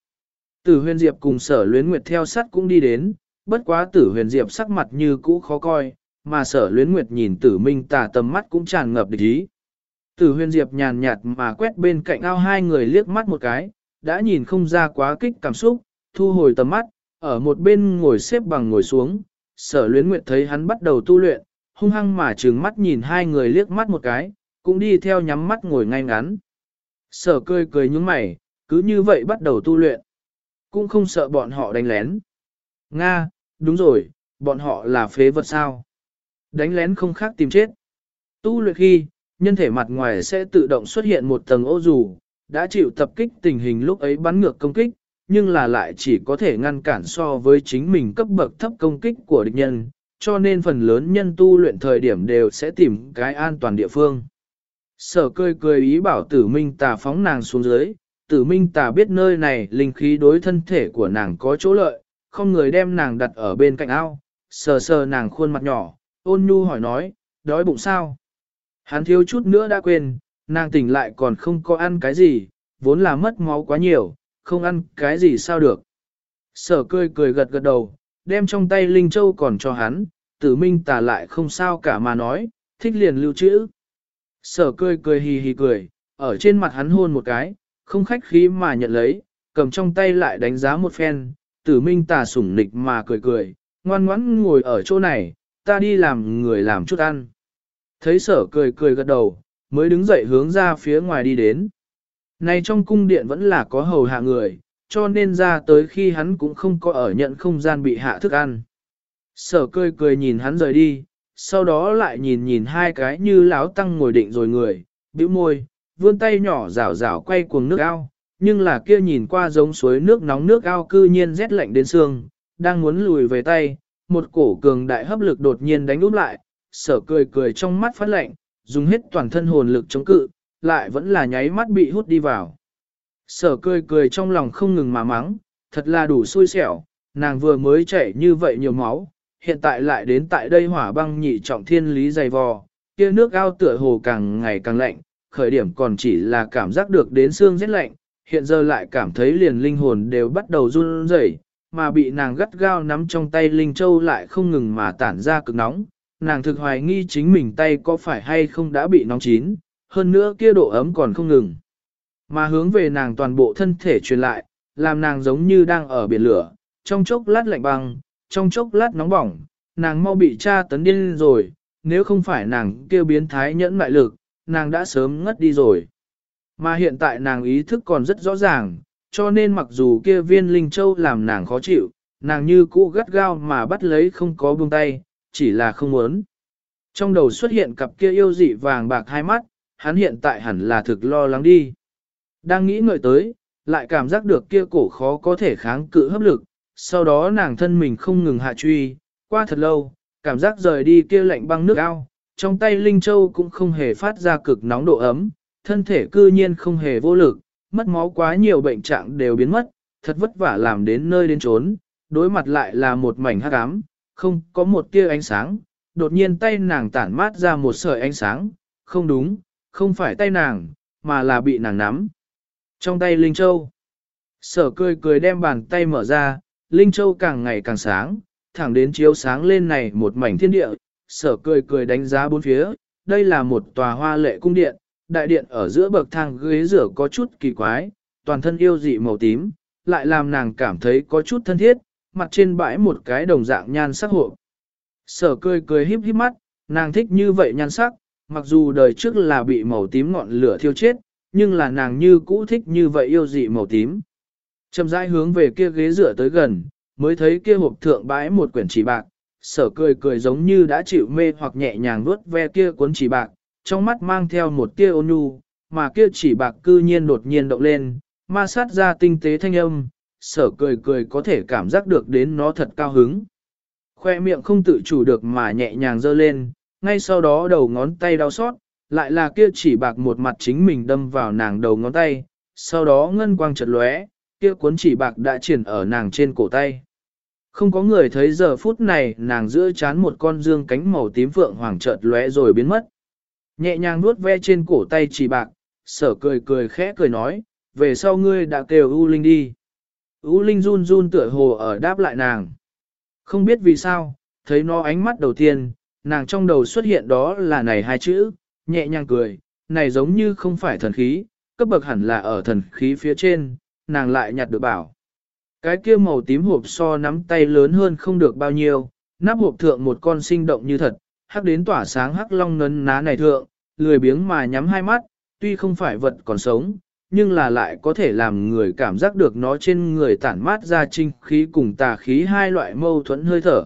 Tử huyền diệp cùng sở luyến nguyệt theo sắt cũng đi đến, bất quá tử huyền diệp sắc mặt như cũ khó coi, mà sở luyến nguyệt nhìn tử minh tà tầm mắt cũng tràn ngập địch ý. Tử huyền diệp nhàn nhạt mà quét bên cạnh ao hai người liếc mắt một cái, đã nhìn không ra quá kích cảm xúc, thu hồi tầm mắt, ở một bên ngồi xếp bằng ngồi xuống, sở luyến nguyệt thấy hắn bắt đầu tu luyện, hung hăng mà trừng mắt nhìn hai người liếc mắt một cái, cũng đi theo nhắm mắt ngồi ngay ngắn. Sở cười cười nhúng mày, cứ như vậy bắt đầu tu luyện. Cũng không sợ bọn họ đánh lén. Nga, đúng rồi, bọn họ là phế vật sao. Đánh lén không khác tìm chết. Tu luyện khi, nhân thể mặt ngoài sẽ tự động xuất hiện một tầng ô dù, đã chịu tập kích tình hình lúc ấy bắn ngược công kích, nhưng là lại chỉ có thể ngăn cản so với chính mình cấp bậc thấp công kích của địch nhân, cho nên phần lớn nhân tu luyện thời điểm đều sẽ tìm cái an toàn địa phương. Sở cười cười ý bảo tử minh tà phóng nàng xuống dưới, tử minh tà biết nơi này linh khí đối thân thể của nàng có chỗ lợi, không người đem nàng đặt ở bên cạnh ao, sờ sờ nàng khuôn mặt nhỏ, ôn nhu hỏi nói, đói bụng sao? Hắn thiếu chút nữa đã quên, nàng tỉnh lại còn không có ăn cái gì, vốn là mất máu quá nhiều, không ăn cái gì sao được. Sở cười cười gật gật đầu, đem trong tay Linh Châu còn cho hắn, tử minh tà lại không sao cả mà nói, thích liền lưu trữ. Sở cười cười hì hì cười, ở trên mặt hắn hôn một cái, không khách khí mà nhận lấy, cầm trong tay lại đánh giá một phen, tử minh tà sủng nịch mà cười cười, ngoan ngoãn ngồi ở chỗ này, ta đi làm người làm chút ăn. Thấy sở cười cười gật đầu, mới đứng dậy hướng ra phía ngoài đi đến. Này trong cung điện vẫn là có hầu hạ người, cho nên ra tới khi hắn cũng không có ở nhận không gian bị hạ thức ăn. Sở cười cười nhìn hắn rời đi, sau đó lại nhìn nhìn hai cái như láo tăng ngồi định rồi người, bĩu môi, vươn tay nhỏ rảo rảo quay cuồng nước ao, nhưng là kia nhìn qua giống suối nước nóng nước ao cư nhiên rét lạnh đến xương, đang muốn lùi về tay, một cổ cường đại hấp lực đột nhiên đánh úp lại, sở cười cười trong mắt phát lạnh, dùng hết toàn thân hồn lực chống cự, lại vẫn là nháy mắt bị hút đi vào. Sở cười cười trong lòng không ngừng mà mắng, thật là đủ xui xẻo, nàng vừa mới chảy như vậy nhiều máu, hiện tại lại đến tại đây hỏa băng nhị trọng thiên lý dày vò, kia nước ao tựa hồ càng ngày càng lạnh, khởi điểm còn chỉ là cảm giác được đến xương rét lạnh, hiện giờ lại cảm thấy liền linh hồn đều bắt đầu run rẩy, mà bị nàng gắt gao nắm trong tay linh châu lại không ngừng mà tản ra cực nóng, nàng thực hoài nghi chính mình tay có phải hay không đã bị nóng chín, hơn nữa kia độ ấm còn không ngừng. Mà hướng về nàng toàn bộ thân thể truyền lại, làm nàng giống như đang ở biển lửa, trong chốc lát lạnh băng, trong chốc lát nóng bỏng, nàng mau bị tra tấn điên rồi, nếu không phải nàng kêu biến thái nhẫn mại lực, nàng đã sớm ngất đi rồi. Mà hiện tại nàng ý thức còn rất rõ ràng, cho nên mặc dù kia viên linh châu làm nàng khó chịu, nàng như cũ gắt gao mà bắt lấy không có buông tay, chỉ là không muốn. Trong đầu xuất hiện cặp kia yêu dị vàng bạc hai mắt, hắn hiện tại hẳn là thực lo lắng đi. Đang nghĩ ngợi tới, lại cảm giác được kia cổ khó có thể kháng cự hấp lực, sau đó nàng thân mình không ngừng hạ truy, qua thật lâu, cảm giác rời đi kia lạnh băng nước ao, trong tay Linh Châu cũng không hề phát ra cực nóng độ ấm, thân thể cư nhiên không hề vô lực, mất máu quá nhiều bệnh trạng đều biến mất, thật vất vả làm đến nơi đến trốn, đối mặt lại là một mảnh hắc ám, không có một tia ánh sáng, đột nhiên tay nàng tản mát ra một sợi ánh sáng, không đúng, không phải tay nàng, mà là bị nàng nắm. Trong tay Linh Châu, sở cười cười đem bàn tay mở ra, Linh Châu càng ngày càng sáng, thẳng đến chiếu sáng lên này một mảnh thiên địa, sở cười cười đánh giá bốn phía, đây là một tòa hoa lệ cung điện, đại điện ở giữa bậc thang ghế rửa có chút kỳ quái, toàn thân yêu dị màu tím, lại làm nàng cảm thấy có chút thân thiết, mặt trên bãi một cái đồng dạng nhan sắc hộ. Sở cười cười híp híp mắt, nàng thích như vậy nhan sắc, mặc dù đời trước là bị màu tím ngọn lửa thiêu chết, nhưng là nàng như cũ thích như vậy yêu dị màu tím. Chậm rãi hướng về kia ghế rửa tới gần, mới thấy kia hộp thượng bãi một quyển chỉ bạc, sở cười cười giống như đã chịu mê hoặc nhẹ nhàng vuốt ve kia cuốn chỉ bạc, trong mắt mang theo một tia ôn nhu, mà kia chỉ bạc cư nhiên đột nhiên động lên, ma sát ra tinh tế thanh âm, sở cười cười có thể cảm giác được đến nó thật cao hứng. Khoe miệng không tự chủ được mà nhẹ nhàng dơ lên, ngay sau đó đầu ngón tay đau xót, lại là kia chỉ bạc một mặt chính mình đâm vào nàng đầu ngón tay, sau đó ngân quang chợt lóe, kia cuốn chỉ bạc đã triển ở nàng trên cổ tay. Không có người thấy giờ phút này nàng giữa chán một con dương cánh màu tím phượng hoàng chợt lóe rồi biến mất. Nhẹ nhàng nuốt ve trên cổ tay chỉ bạc, sở cười cười khẽ cười nói, về sau ngươi đã kêu U Linh đi. U Linh run run tựa hồ ở đáp lại nàng. Không biết vì sao, thấy nó ánh mắt đầu tiên, nàng trong đầu xuất hiện đó là này hai chữ, nhẹ nhàng cười, này giống như không phải thần khí, cấp bậc hẳn là ở thần khí phía trên, nàng lại nhặt được bảo. Cái kia màu tím hộp so nắm tay lớn hơn không được bao nhiêu, nắp hộp thượng một con sinh động như thật, hắc đến tỏa sáng hắc long nấn ná này thượng, lười biếng mà nhắm hai mắt, tuy không phải vật còn sống, nhưng là lại có thể làm người cảm giác được nó trên người tản mát ra trinh khí cùng tà khí hai loại mâu thuẫn hơi thở.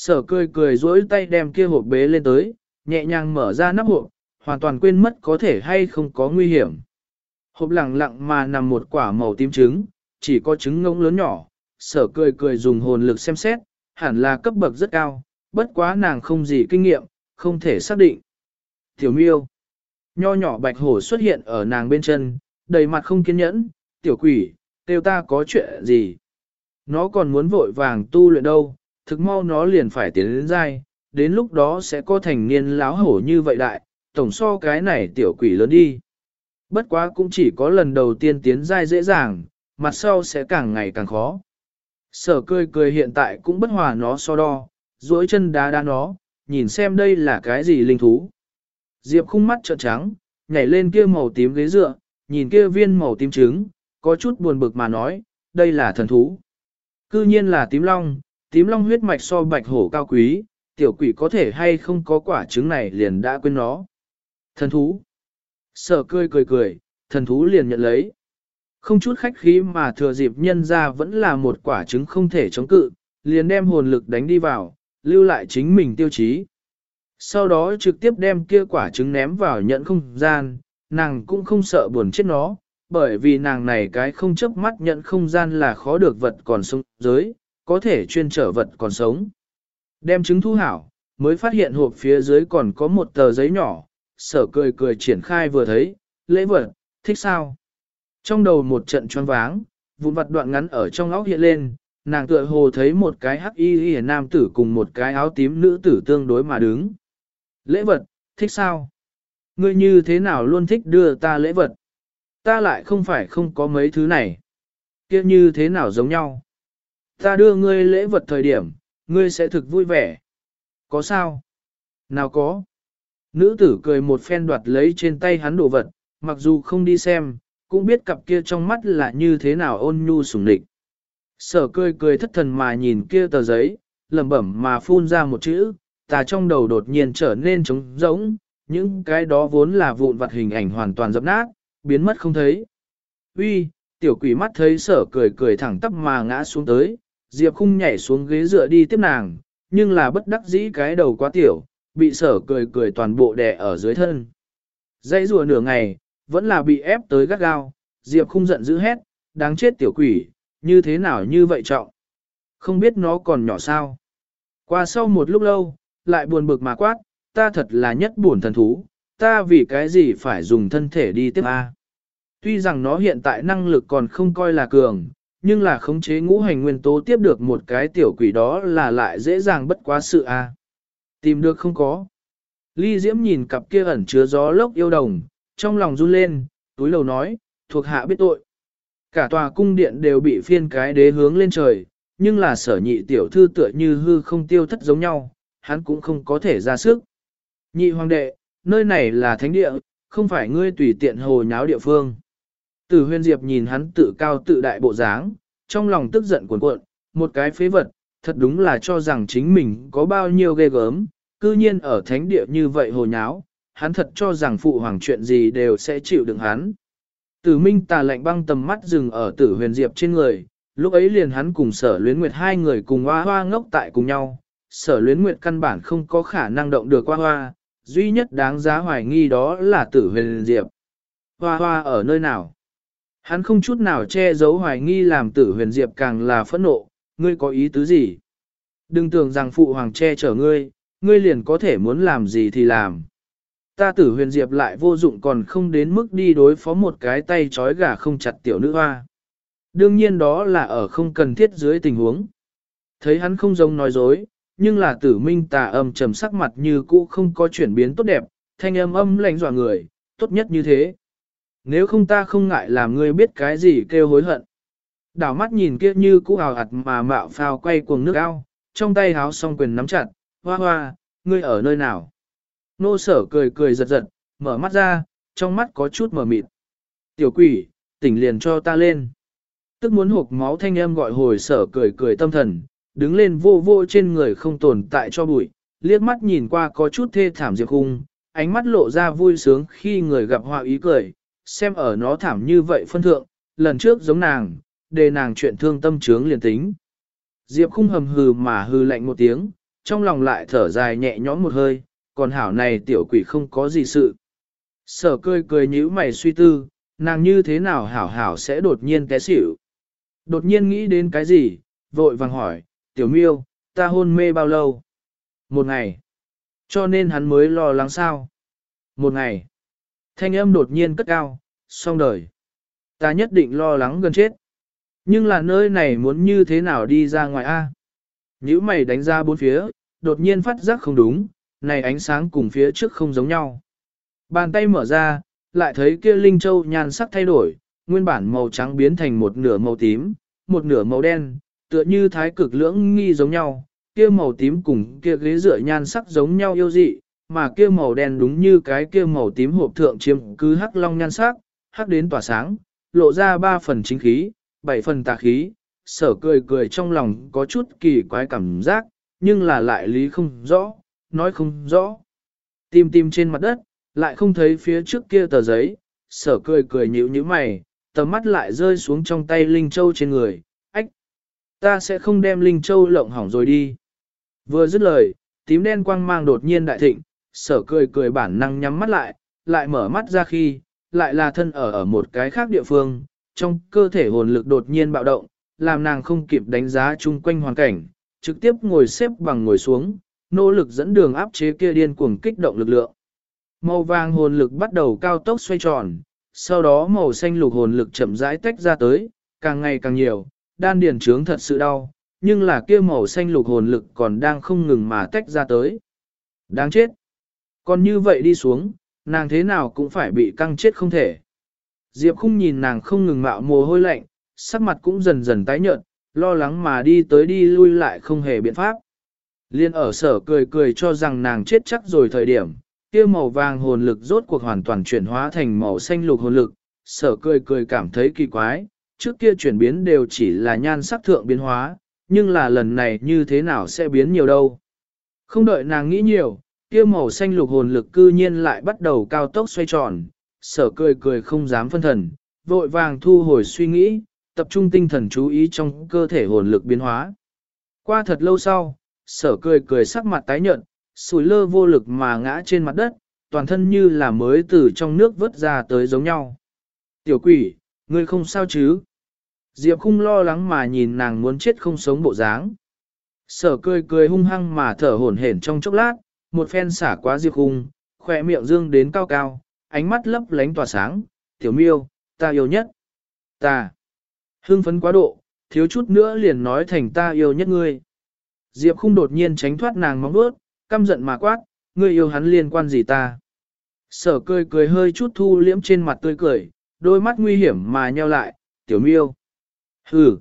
Sở cười cười duỗi tay đem kia hộp bế lên tới, nhẹ nhàng mở ra nắp hộp, hoàn toàn quên mất có thể hay không có nguy hiểm. Hộp lặng lặng mà nằm một quả màu tím trứng, chỉ có trứng ngỗng lớn nhỏ, sở cười cười dùng hồn lực xem xét, hẳn là cấp bậc rất cao, bất quá nàng không gì kinh nghiệm, không thể xác định. Tiểu miêu, nho nhỏ bạch hổ xuất hiện ở nàng bên chân, đầy mặt không kiên nhẫn, tiểu quỷ, tiêu ta có chuyện gì. Nó còn muốn vội vàng tu luyện đâu, thực mau nó liền phải tiến đến dai, đến lúc đó sẽ có thành niên láo hổ như vậy đại, tổng so cái này tiểu quỷ lớn đi. Bất quá cũng chỉ có lần đầu tiên tiến dai dễ dàng, mặt sau sẽ càng ngày càng khó. Sở cười cười hiện tại cũng bất hòa nó so đo, duỗi chân đá đá nó, nhìn xem đây là cái gì linh thú. Diệp khung mắt trợn trắng, nhảy lên kia màu tím ghế dựa, nhìn kia viên màu tím trứng, có chút buồn bực mà nói, đây là thần thú. Cư nhiên là tím long, tím long huyết mạch so bạch hổ cao quý, tiểu quỷ có thể hay không có quả trứng này liền đã quên nó. Thần thú. Sở cười cười cười, thần thú liền nhận lấy. Không chút khách khí mà thừa dịp nhân ra vẫn là một quả trứng không thể chống cự, liền đem hồn lực đánh đi vào, lưu lại chính mình tiêu chí. Sau đó trực tiếp đem kia quả trứng ném vào nhận không gian, nàng cũng không sợ buồn chết nó, bởi vì nàng này cái không chấp mắt nhận không gian là khó được vật còn sống giới, có thể chuyên trở vật còn sống. Đem trứng thu hảo, mới phát hiện hộp phía dưới còn có một tờ giấy nhỏ, sở cười cười triển khai vừa thấy, lễ vật, thích sao? Trong đầu một trận choáng váng, vụn vặt đoạn ngắn ở trong óc hiện lên, nàng tựa hồ thấy một cái hắc y y nam tử cùng một cái áo tím nữ tử tương đối mà đứng. Lễ vật, thích sao? Ngươi như thế nào luôn thích đưa ta lễ vật? Ta lại không phải không có mấy thứ này. kia như thế nào giống nhau? Ta đưa ngươi lễ vật thời điểm, ngươi sẽ thực vui vẻ. Có sao? Nào có? Nữ tử cười một phen đoạt lấy trên tay hắn đồ vật, mặc dù không đi xem, cũng biết cặp kia trong mắt là như thế nào ôn nhu sủng địch. Sở cười cười thất thần mà nhìn kia tờ giấy, lẩm bẩm mà phun ra một chữ, ta trong đầu đột nhiên trở nên trống rỗng, những cái đó vốn là vụn vặt hình ảnh hoàn toàn dập nát, biến mất không thấy. Uy, tiểu quỷ mắt thấy sở cười cười thẳng tắp mà ngã xuống tới, Diệp khung nhảy xuống ghế dựa đi tiếp nàng, nhưng là bất đắc dĩ cái đầu quá tiểu, bị sở cười cười toàn bộ đè ở dưới thân. Dãy rùa nửa ngày, vẫn là bị ép tới gắt gao, Diệp khung giận dữ hét, đáng chết tiểu quỷ, như thế nào như vậy trọng. Không biết nó còn nhỏ sao. Qua sau một lúc lâu, lại buồn bực mà quát, ta thật là nhất buồn thần thú, ta vì cái gì phải dùng thân thể đi tiếp A. Tuy rằng nó hiện tại năng lực còn không coi là cường, nhưng là khống chế ngũ hành nguyên tố tiếp được một cái tiểu quỷ đó là lại dễ dàng bất quá sự A. Tìm được không có. Ly Diễm nhìn cặp kia ẩn chứa gió lốc yêu đồng, trong lòng run lên, túi lầu nói, thuộc hạ biết tội. Cả tòa cung điện đều bị phiên cái đế hướng lên trời, nhưng là sở nhị tiểu thư tựa như hư không tiêu thất giống nhau, hắn cũng không có thể ra sức. Nhị hoàng đệ, nơi này là thánh địa, không phải ngươi tùy tiện hồ nháo địa phương. Tử huyền diệp nhìn hắn tự cao tự đại bộ dáng, trong lòng tức giận cuồn cuộn, một cái phế vật, thật đúng là cho rằng chính mình có bao nhiêu ghê gớm, cư nhiên ở thánh địa như vậy hồ nháo, hắn thật cho rằng phụ hoàng chuyện gì đều sẽ chịu đựng hắn. Tử minh tà lạnh băng tầm mắt dừng ở tử huyền diệp trên người, lúc ấy liền hắn cùng sở luyến nguyệt hai người cùng hoa hoa ngốc tại cùng nhau, sở luyến nguyệt căn bản không có khả năng động được hoa hoa, duy nhất đáng giá hoài nghi đó là tử huyền diệp. Hoa hoa ở nơi nào? Hắn không chút nào che giấu hoài nghi làm tử huyền diệp càng là phẫn nộ, ngươi có ý tứ gì? Đừng tưởng rằng phụ hoàng che chở ngươi, ngươi liền có thể muốn làm gì thì làm. Ta tử huyền diệp lại vô dụng còn không đến mức đi đối phó một cái tay trói gà không chặt tiểu nữ hoa. Đương nhiên đó là ở không cần thiết dưới tình huống. Thấy hắn không giống nói dối, nhưng là tử minh tà âm trầm sắc mặt như cũ không có chuyển biến tốt đẹp, thanh âm âm lãnh dọa người, tốt nhất như thế. Nếu không ta không ngại làm ngươi biết cái gì kêu hối hận. Đảo mắt nhìn kia như cũ hào hạt mà mạo phao quay cuồng nước ao, trong tay háo song quyền nắm chặt, hoa hoa, ngươi ở nơi nào? Nô sở cười cười giật giật, mở mắt ra, trong mắt có chút mở mịt. Tiểu quỷ, tỉnh liền cho ta lên. Tức muốn hộp máu thanh âm gọi hồi sở cười cười tâm thần, đứng lên vô vô trên người không tồn tại cho bụi, liếc mắt nhìn qua có chút thê thảm diệp khung, ánh mắt lộ ra vui sướng khi người gặp họa ý cười, xem ở nó thảm như vậy phân thượng, lần trước giống nàng, đề nàng chuyện thương tâm trướng liền tính. Diệp khung hầm hừ mà hừ lạnh một tiếng, trong lòng lại thở dài nhẹ nhõm một hơi, còn hảo này tiểu quỷ không có gì sự. Sở cười cười nhíu mày suy tư, nàng như thế nào hảo hảo sẽ đột nhiên té xỉu. Đột nhiên nghĩ đến cái gì, vội vàng hỏi, tiểu miêu, ta hôn mê bao lâu? Một ngày. Cho nên hắn mới lo lắng sao? Một ngày. Thanh âm đột nhiên cất cao, xong đời. Ta nhất định lo lắng gần chết. Nhưng là nơi này muốn như thế nào đi ra ngoài A? Nhữ mày đánh ra bốn phía, đột nhiên phát giác không đúng, này ánh sáng cùng phía trước không giống nhau. Bàn tay mở ra, lại thấy kia Linh Châu nhan sắc thay đổi, nguyên bản màu trắng biến thành một nửa màu tím, một nửa màu đen, tựa như thái cực lưỡng nghi giống nhau, kia màu tím cùng kia ghế dựa nhan sắc giống nhau yêu dị, mà kia màu đen đúng như cái kia màu tím hộp thượng chiếm cứ hắc long nhan sắc, hắc đến tỏa sáng, lộ ra ba phần chính khí, bảy phần tà khí, sở cười cười trong lòng có chút kỳ quái cảm giác, nhưng là lại lý không rõ, nói không rõ. Tìm tìm trên mặt đất, lại không thấy phía trước kia tờ giấy, sở cười cười nhíu nhíu mày, tầm mắt lại rơi xuống trong tay Linh Châu trên người, ách, ta sẽ không đem Linh Châu lộng hỏng rồi đi. Vừa dứt lời, tím đen quang mang đột nhiên đại thịnh, sở cười cười bản năng nhắm mắt lại, lại mở mắt ra khi, lại là thân ở ở một cái khác địa phương, trong cơ thể hồn lực đột nhiên bạo động, làm nàng không kịp đánh giá chung quanh hoàn cảnh, trực tiếp ngồi xếp bằng ngồi xuống, nỗ lực dẫn đường áp chế kia điên cuồng kích động lực lượng. Màu vàng hồn lực bắt đầu cao tốc xoay tròn, sau đó màu xanh lục hồn lực chậm rãi tách ra tới, càng ngày càng nhiều, đan điền trướng thật sự đau, nhưng là kia màu xanh lục hồn lực còn đang không ngừng mà tách ra tới. Đáng chết! Còn như vậy đi xuống, nàng thế nào cũng phải bị căng chết không thể. Diệp khung nhìn nàng không ngừng mạo mồ hôi lạnh, sắc mặt cũng dần dần tái nhợt, lo lắng mà đi tới đi lui lại không hề biện pháp. Liên ở sở cười cười cho rằng nàng chết chắc rồi thời điểm, kia màu vàng hồn lực rốt cuộc hoàn toàn chuyển hóa thành màu xanh lục hồn lực, sở cười cười cảm thấy kỳ quái, trước kia chuyển biến đều chỉ là nhan sắc thượng biến hóa, nhưng là lần này như thế nào sẽ biến nhiều đâu. Không đợi nàng nghĩ nhiều, kia màu xanh lục hồn lực cư nhiên lại bắt đầu cao tốc xoay tròn, sở cười cười không dám phân thần, vội vàng thu hồi suy nghĩ, tập trung tinh thần chú ý trong cơ thể hồn lực biến hóa. Qua thật lâu sau, sở cười cười sắc mặt tái nhợt, sùi lơ vô lực mà ngã trên mặt đất, toàn thân như là mới từ trong nước vớt ra tới giống nhau. Tiểu quỷ, ngươi không sao chứ? Diệp khung lo lắng mà nhìn nàng muốn chết không sống bộ dáng. Sở cười cười hung hăng mà thở hổn hển trong chốc lát, một phen xả quá Diệp khung, khỏe miệng dương đến cao cao, ánh mắt lấp lánh tỏa sáng, tiểu miêu, ta yêu nhất. Ta. Hưng phấn quá độ, thiếu chút nữa liền nói thành ta yêu nhất ngươi. Diệp khung đột nhiên tránh thoát nàng móng vuốt, căm giận mà quát, ngươi yêu hắn liên quan gì ta. Sở cười cười hơi chút thu liễm trên mặt tươi cười, đôi mắt nguy hiểm mà nheo lại, tiểu miêu. Hừ.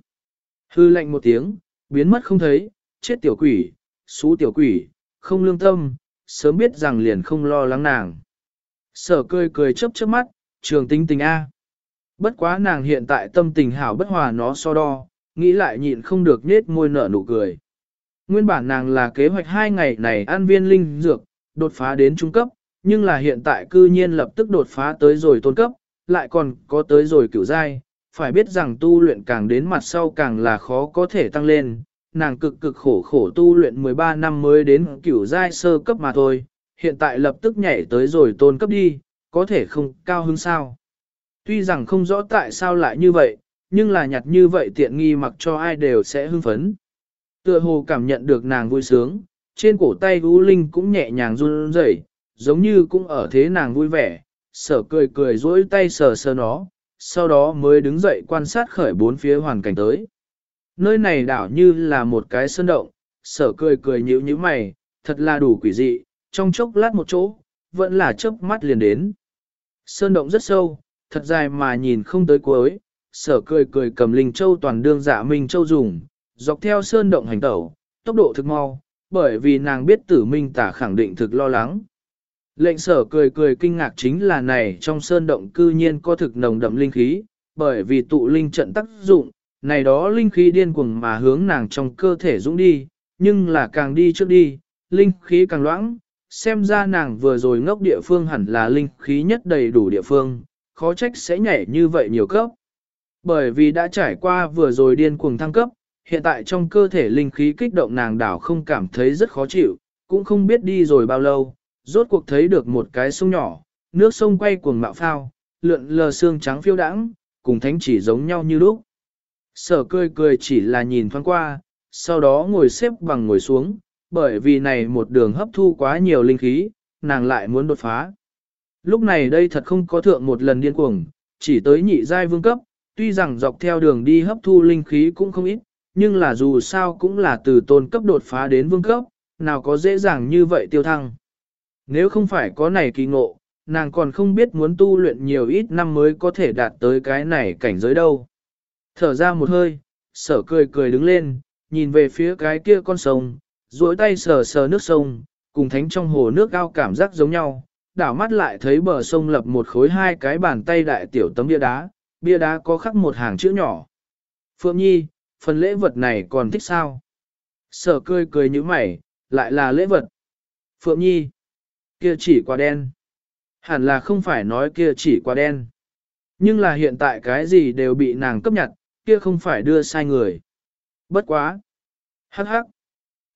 Hư lạnh một tiếng, biến mất không thấy, chết tiểu quỷ, xú tiểu quỷ, không lương tâm, sớm biết rằng liền không lo lắng nàng. Sở cười cười chớp chớp mắt, trường tính tình A. Bất quá nàng hiện tại tâm tình hảo bất hòa nó so đo, nghĩ lại nhịn không được nết môi nở nụ cười. Nguyên bản nàng là kế hoạch hai ngày này ăn viên linh dược, đột phá đến trung cấp, nhưng là hiện tại cư nhiên lập tức đột phá tới rồi tôn cấp, lại còn có tới rồi cửu giai, phải biết rằng tu luyện càng đến mặt sau càng là khó có thể tăng lên, nàng cực cực khổ khổ tu luyện 13 năm mới đến cửu giai sơ cấp mà thôi, hiện tại lập tức nhảy tới rồi tôn cấp đi, có thể không cao hơn sao. Tuy rằng không rõ tại sao lại như vậy, nhưng là nhặt như vậy tiện nghi mặc cho ai đều sẽ hưng phấn. Tựa hồ cảm nhận được nàng vui sướng, trên cổ tay U Linh cũng nhẹ nhàng run rẩy, giống như cũng ở thế nàng vui vẻ, sở cười cười dỗi tay sờ sờ nó, sau đó mới đứng dậy quan sát khởi bốn phía hoàn cảnh tới. Nơi này đảo như là một cái sơn động, sở cười cười nhíu nhíu mày, thật là đủ quỷ dị, trong chốc lát một chỗ, vẫn là chớp mắt liền đến. Sơn động rất sâu, thật dài mà nhìn không tới cuối, sở cười cười cầm linh châu toàn đương dạ minh châu dùng, dọc theo sơn động hành tẩu, tốc độ thực mau, bởi vì nàng biết tử minh tả khẳng định thực lo lắng. Lệnh sở cười cười kinh ngạc chính là này trong sơn động cư nhiên có thực nồng đậm linh khí, bởi vì tụ linh trận tác dụng, này đó linh khí điên cuồng mà hướng nàng trong cơ thể dũng đi, nhưng là càng đi trước đi, linh khí càng loãng, xem ra nàng vừa rồi ngốc địa phương hẳn là linh khí nhất đầy đủ địa phương, khó trách sẽ nhảy như vậy nhiều cấp. Bởi vì đã trải qua vừa rồi điên cuồng thăng cấp, hiện tại trong cơ thể linh khí kích động nàng đảo không cảm thấy rất khó chịu, cũng không biết đi rồi bao lâu, rốt cuộc thấy được một cái sông nhỏ, nước sông quay cuồng mạo phao, lượn lờ xương trắng phiêu đãng, cùng thánh chỉ giống nhau như lúc. Sở cười cười chỉ là nhìn thoáng qua, sau đó ngồi xếp bằng ngồi xuống, bởi vì này một đường hấp thu quá nhiều linh khí, nàng lại muốn đột phá. Lúc này đây thật không có thượng một lần điên cuồng, chỉ tới nhị giai vương cấp, tuy rằng dọc theo đường đi hấp thu linh khí cũng không ít, nhưng là dù sao cũng là từ tôn cấp đột phá đến vương cấp, nào có dễ dàng như vậy tiêu thăng. Nếu không phải có này kỳ ngộ, nàng còn không biết muốn tu luyện nhiều ít năm mới có thể đạt tới cái này cảnh giới đâu. Thở ra một hơi, sở cười cười đứng lên, nhìn về phía cái kia con sông, duỗi tay sờ sờ nước sông, cùng thánh trong hồ nước ao cảm giác giống nhau, đảo mắt lại thấy bờ sông lập một khối hai cái bàn tay đại tiểu tấm bia đá, bia đá có khắc một hàng chữ nhỏ. Phượng Nhi, phần lễ vật này còn thích sao? Sở cười cười như mày, lại là lễ vật. Phượng Nhi, kia chỉ quả đen. Hẳn là không phải nói kia chỉ quả đen. Nhưng là hiện tại cái gì đều bị nàng cấp nhặt, kia không phải đưa sai người. Bất quá. Hắc hắc.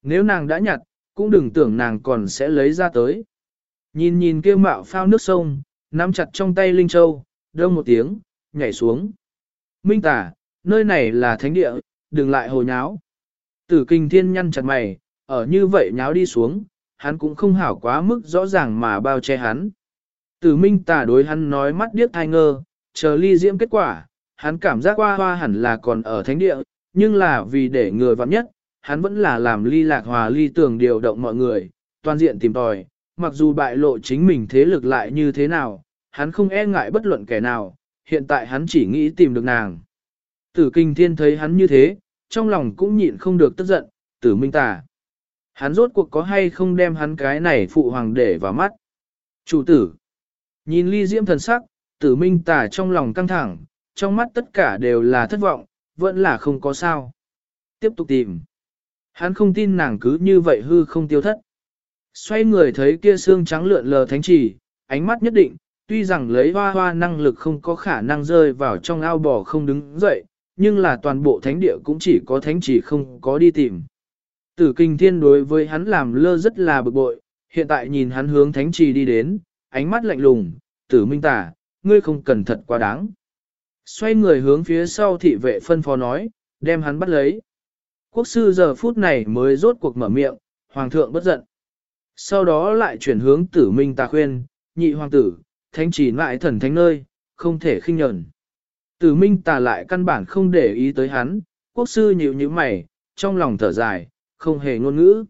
Nếu nàng đã nhặt, cũng đừng tưởng nàng còn sẽ lấy ra tới. Nhìn nhìn kia mạo phao nước sông, nắm chặt trong tay Linh Châu, đông một tiếng, nhảy xuống. Minh tả, nơi này là thánh địa, đừng lại hồ nháo. Tử kinh thiên nhăn chặt mày, ở như vậy nháo đi xuống, hắn cũng không hảo quá mức rõ ràng mà bao che hắn. Tử minh tả đối hắn nói mắt điếc thai ngơ, chờ ly diễm kết quả, hắn cảm giác hoa hoa hẳn là còn ở thánh địa, nhưng là vì để người vặn nhất, hắn vẫn là làm ly lạc hòa ly tưởng điều động mọi người, toàn diện tìm tòi, mặc dù bại lộ chính mình thế lực lại như thế nào, hắn không e ngại bất luận kẻ nào, hiện tại hắn chỉ nghĩ tìm được nàng. Tử kinh thiên thấy hắn như thế, trong lòng cũng nhịn không được tức giận, tử minh tà. Hắn rốt cuộc có hay không đem hắn cái này phụ hoàng để vào mắt. Chủ tử. Nhìn ly diễm thần sắc, tử minh tà trong lòng căng thẳng, trong mắt tất cả đều là thất vọng, vẫn là không có sao. Tiếp tục tìm. Hắn không tin nàng cứ như vậy hư không tiêu thất. Xoay người thấy kia xương trắng lượn lờ thánh chỉ, ánh mắt nhất định, tuy rằng lấy hoa hoa năng lực không có khả năng rơi vào trong ao bò không đứng dậy, nhưng là toàn bộ thánh địa cũng chỉ có thánh chỉ không có đi tìm. Tử kinh thiên đối với hắn làm lơ rất là bực bội, hiện tại nhìn hắn hướng thánh trì đi đến, ánh mắt lạnh lùng, tử minh tả, ngươi không cần thật quá đáng. Xoay người hướng phía sau thị vệ phân phó nói, đem hắn bắt lấy. Quốc sư giờ phút này mới rốt cuộc mở miệng, hoàng thượng bất giận. Sau đó lại chuyển hướng tử minh tà khuyên, nhị hoàng tử, thánh chỉ lại thần thánh nơi, không thể khinh nhẫn. Tử minh tà lại căn bản không để ý tới hắn, quốc sư nhíu nhíu mày, trong lòng thở dài, không hề ngôn ngữ.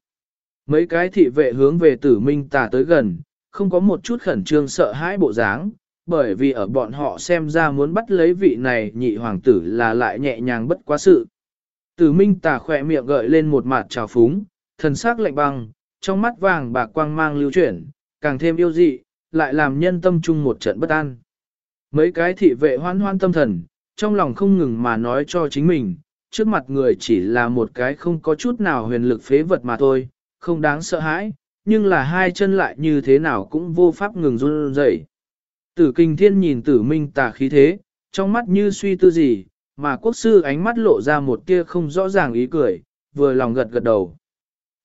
Mấy cái thị vệ hướng về tử minh tà tới gần, không có một chút khẩn trương sợ hãi bộ dáng, bởi vì ở bọn họ xem ra muốn bắt lấy vị này nhị hoàng tử là lại nhẹ nhàng bất quá sự. Tử minh tà khỏe miệng gợi lên một mặt trào phúng, thần sắc lạnh băng, trong mắt vàng bạc quang mang lưu chuyển, càng thêm yêu dị, lại làm nhân tâm chung một trận bất an. Mấy cái thị vệ hoan hoan tâm thần, trong lòng không ngừng mà nói cho chính mình, trước mặt người chỉ là một cái không có chút nào huyền lực phế vật mà thôi, không đáng sợ hãi, nhưng là hai chân lại như thế nào cũng vô pháp ngừng run rẩy. Tử kinh thiên nhìn tử minh tà khí thế, trong mắt như suy tư gì, mà quốc sư ánh mắt lộ ra một tia không rõ ràng ý cười, vừa lòng gật gật đầu.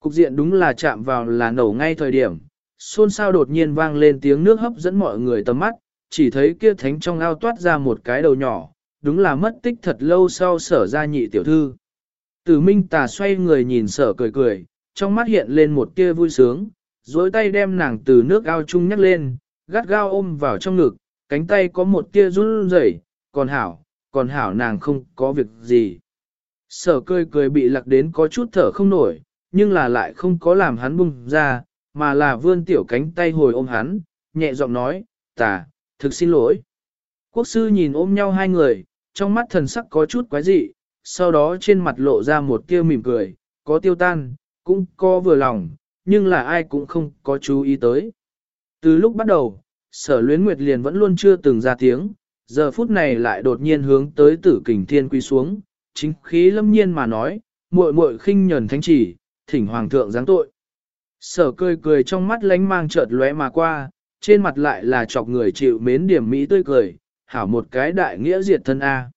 Cục diện đúng là chạm vào là nổ ngay thời điểm, xôn xao đột nhiên vang lên tiếng nước hấp dẫn mọi người tầm mắt, chỉ thấy kia thánh trong ao toát ra một cái đầu nhỏ, đúng là mất tích thật lâu sau sở ra nhị tiểu thư. Tử minh tà xoay người nhìn sở cười cười, trong mắt hiện lên một tia vui sướng, dối tay đem nàng từ nước ao chung nhắc lên, gắt gao ôm vào trong ngực, cánh tay có một tia run rẩy, còn hảo, còn hảo nàng không có việc gì. Sở cười cười bị lạc đến có chút thở không nổi, nhưng là lại không có làm hắn bung ra, mà là vươn tiểu cánh tay hồi ôm hắn, nhẹ giọng nói, tà, thực xin lỗi. Quốc sư nhìn ôm nhau hai người, trong mắt thần sắc có chút quái dị, sau đó trên mặt lộ ra một tia mỉm cười, có tiêu tan, cũng có vừa lòng, nhưng là ai cũng không có chú ý tới. Từ lúc bắt đầu, sở luyến nguyệt liền vẫn luôn chưa từng ra tiếng, giờ phút này lại đột nhiên hướng tới tử kình thiên quy xuống, chính khí lâm nhiên mà nói, muội muội khinh nhẫn thánh chỉ, thỉnh hoàng thượng giáng tội. Sở cười cười trong mắt lánh mang chợt lóe mà qua, trên mặt lại là chọc người chịu mến điểm mỹ tươi cười, hảo một cái đại nghĩa diệt thân A.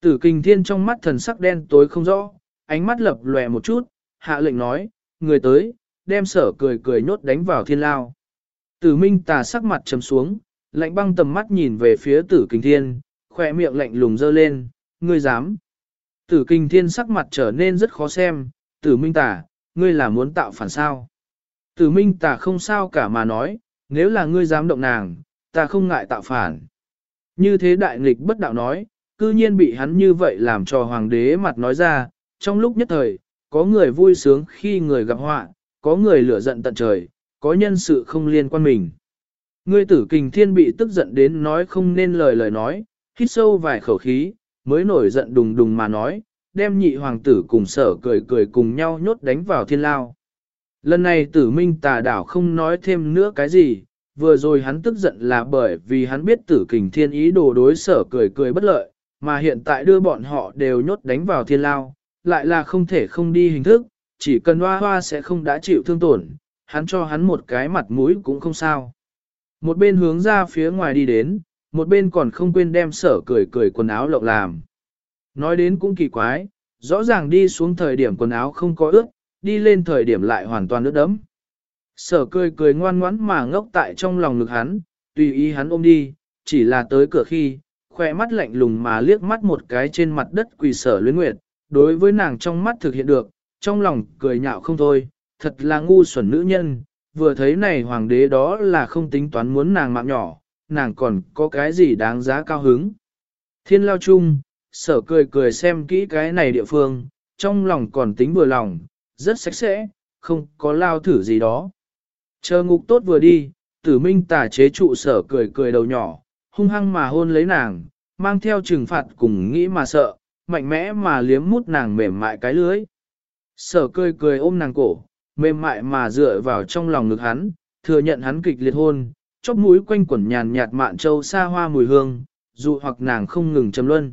Tử kình thiên trong mắt thần sắc đen tối không rõ, ánh mắt lập lòe một chút, hạ lệnh nói, người tới, đem sở cười cười nhốt đánh vào thiên lao. Tử minh tà sắc mặt trầm xuống, lạnh băng tầm mắt nhìn về phía tử kinh thiên, khỏe miệng lạnh lùng dơ lên, ngươi dám. Tử kinh thiên sắc mặt trở nên rất khó xem, tử minh tà, ngươi là muốn tạo phản sao. Tử minh tà không sao cả mà nói, nếu là ngươi dám động nàng, ta không ngại tạo phản. Như thế đại nghịch bất đạo nói, cư nhiên bị hắn như vậy làm cho hoàng đế mặt nói ra, trong lúc nhất thời, có người vui sướng khi người gặp họa, có người lửa giận tận trời, có nhân sự không liên quan mình. Ngươi tử kình thiên bị tức giận đến nói không nên lời lời nói, hít sâu vài khẩu khí, mới nổi giận đùng đùng mà nói, đem nhị hoàng tử cùng sở cười cười cùng nhau nhốt đánh vào thiên lao. Lần này tử minh tà đảo không nói thêm nữa cái gì, vừa rồi hắn tức giận là bởi vì hắn biết tử kình thiên ý đồ đối sở cười cười bất lợi, mà hiện tại đưa bọn họ đều nhốt đánh vào thiên lao, lại là không thể không đi hình thức, chỉ cần hoa hoa sẽ không đã chịu thương tổn, hắn cho hắn một cái mặt mũi cũng không sao. Một bên hướng ra phía ngoài đi đến, một bên còn không quên đem sở cười cười quần áo lộng làm. Nói đến cũng kỳ quái, rõ ràng đi xuống thời điểm quần áo không có ướt, đi lên thời điểm lại hoàn toàn ướt đẫm. Sở cười cười ngoan ngoãn mà ngốc tại trong lòng ngực hắn, tùy ý hắn ôm đi, chỉ là tới cửa khi, khỏe mắt lạnh lùng mà liếc mắt một cái trên mặt đất quỳ sở luyến nguyệt, đối với nàng trong mắt thực hiện được, trong lòng cười nhạo không thôi, thật là ngu xuẩn nữ nhân, vừa thấy này hoàng đế đó là không tính toán muốn nàng mạng nhỏ, nàng còn có cái gì đáng giá cao hứng. Thiên lao chung, sở cười cười xem kỹ cái này địa phương, trong lòng còn tính vừa lòng, rất sạch sẽ, không có lao thử gì đó. Chờ ngục tốt vừa đi, tử minh tả chế trụ sở cười cười đầu nhỏ, hung hăng mà hôn lấy nàng, mang theo trừng phạt cùng nghĩ mà sợ, mạnh mẽ mà liếm mút nàng mềm mại cái lưới. Sở cười cười ôm nàng cổ, mềm mại mà dựa vào trong lòng ngực hắn, thừa nhận hắn kịch liệt hôn, chóp mũi quanh quẩn nhàn nhạt mạn châu xa hoa mùi hương, dù hoặc nàng không ngừng châm luân.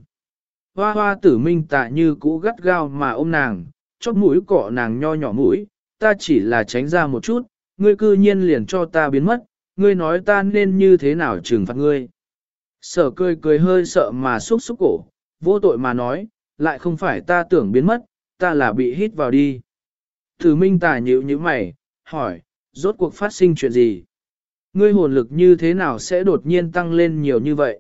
Hoa hoa tử minh tạ như cũ gắt gao mà ôm nàng, chóp mũi cọ nàng nho nhỏ mũi, ta chỉ là tránh ra một chút, ngươi cư nhiên liền cho ta biến mất, ngươi nói ta nên như thế nào trừng phạt ngươi. Sở cười cười hơi sợ mà xúc xúc cổ, vô tội mà nói, lại không phải ta tưởng biến mất, ta là bị hít vào đi. Thử minh tà nhíu như mày, hỏi, rốt cuộc phát sinh chuyện gì? Ngươi hồn lực như thế nào sẽ đột nhiên tăng lên nhiều như vậy?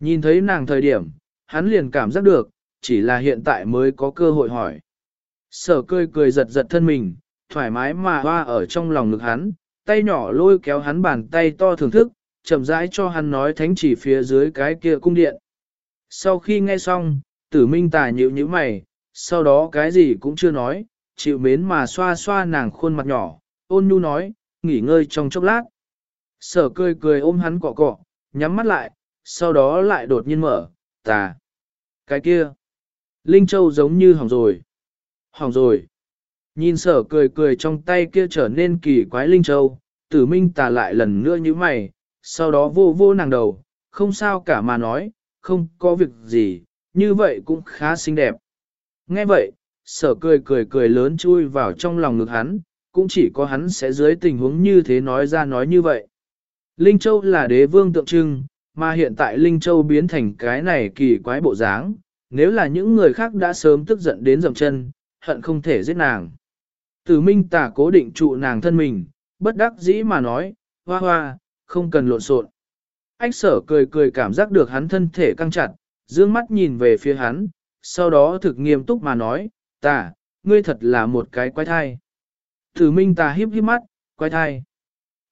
Nhìn thấy nàng thời điểm, hắn liền cảm giác được, chỉ là hiện tại mới có cơ hội hỏi. Sở cười cười giật giật thân mình, thoải mái mà hoa ở trong lòng ngực hắn, tay nhỏ lôi kéo hắn bàn tay to thưởng thức, chậm rãi cho hắn nói thánh chỉ phía dưới cái kia cung điện. Sau khi nghe xong, tử minh tà nhịu như mày, sau đó cái gì cũng chưa nói, chịu mến mà xoa xoa nàng khuôn mặt nhỏ, ôn nhu nói, nghỉ ngơi trong chốc lát. Sở cười cười ôm hắn cọ cọ, nhắm mắt lại, sau đó lại đột nhiên mở, tà. Cái kia, Linh Châu giống như hỏng rồi. Hỏng rồi. Nhìn sở cười cười trong tay kia trở nên kỳ quái Linh Châu, tử minh tà lại lần nữa như mày, sau đó vô vô nàng đầu, không sao cả mà nói, không có việc gì, như vậy cũng khá xinh đẹp. Nghe vậy, sở cười cười cười lớn chui vào trong lòng ngực hắn, cũng chỉ có hắn sẽ dưới tình huống như thế nói ra nói như vậy. Linh Châu là đế vương tượng trưng, mà hiện tại Linh Châu biến thành cái này kỳ quái bộ dáng, nếu là những người khác đã sớm tức giận đến dầm chân, hận không thể giết nàng. Tử Minh tả cố định trụ nàng thân mình, bất đắc dĩ mà nói, hoa hoa, không cần lộn xộn. Ách sở cười cười cảm giác được hắn thân thể căng chặt, dương mắt nhìn về phía hắn, sau đó thực nghiêm túc mà nói, ta, ngươi thật là một cái quái thai. Tử Minh tà híp híp mắt, quái thai.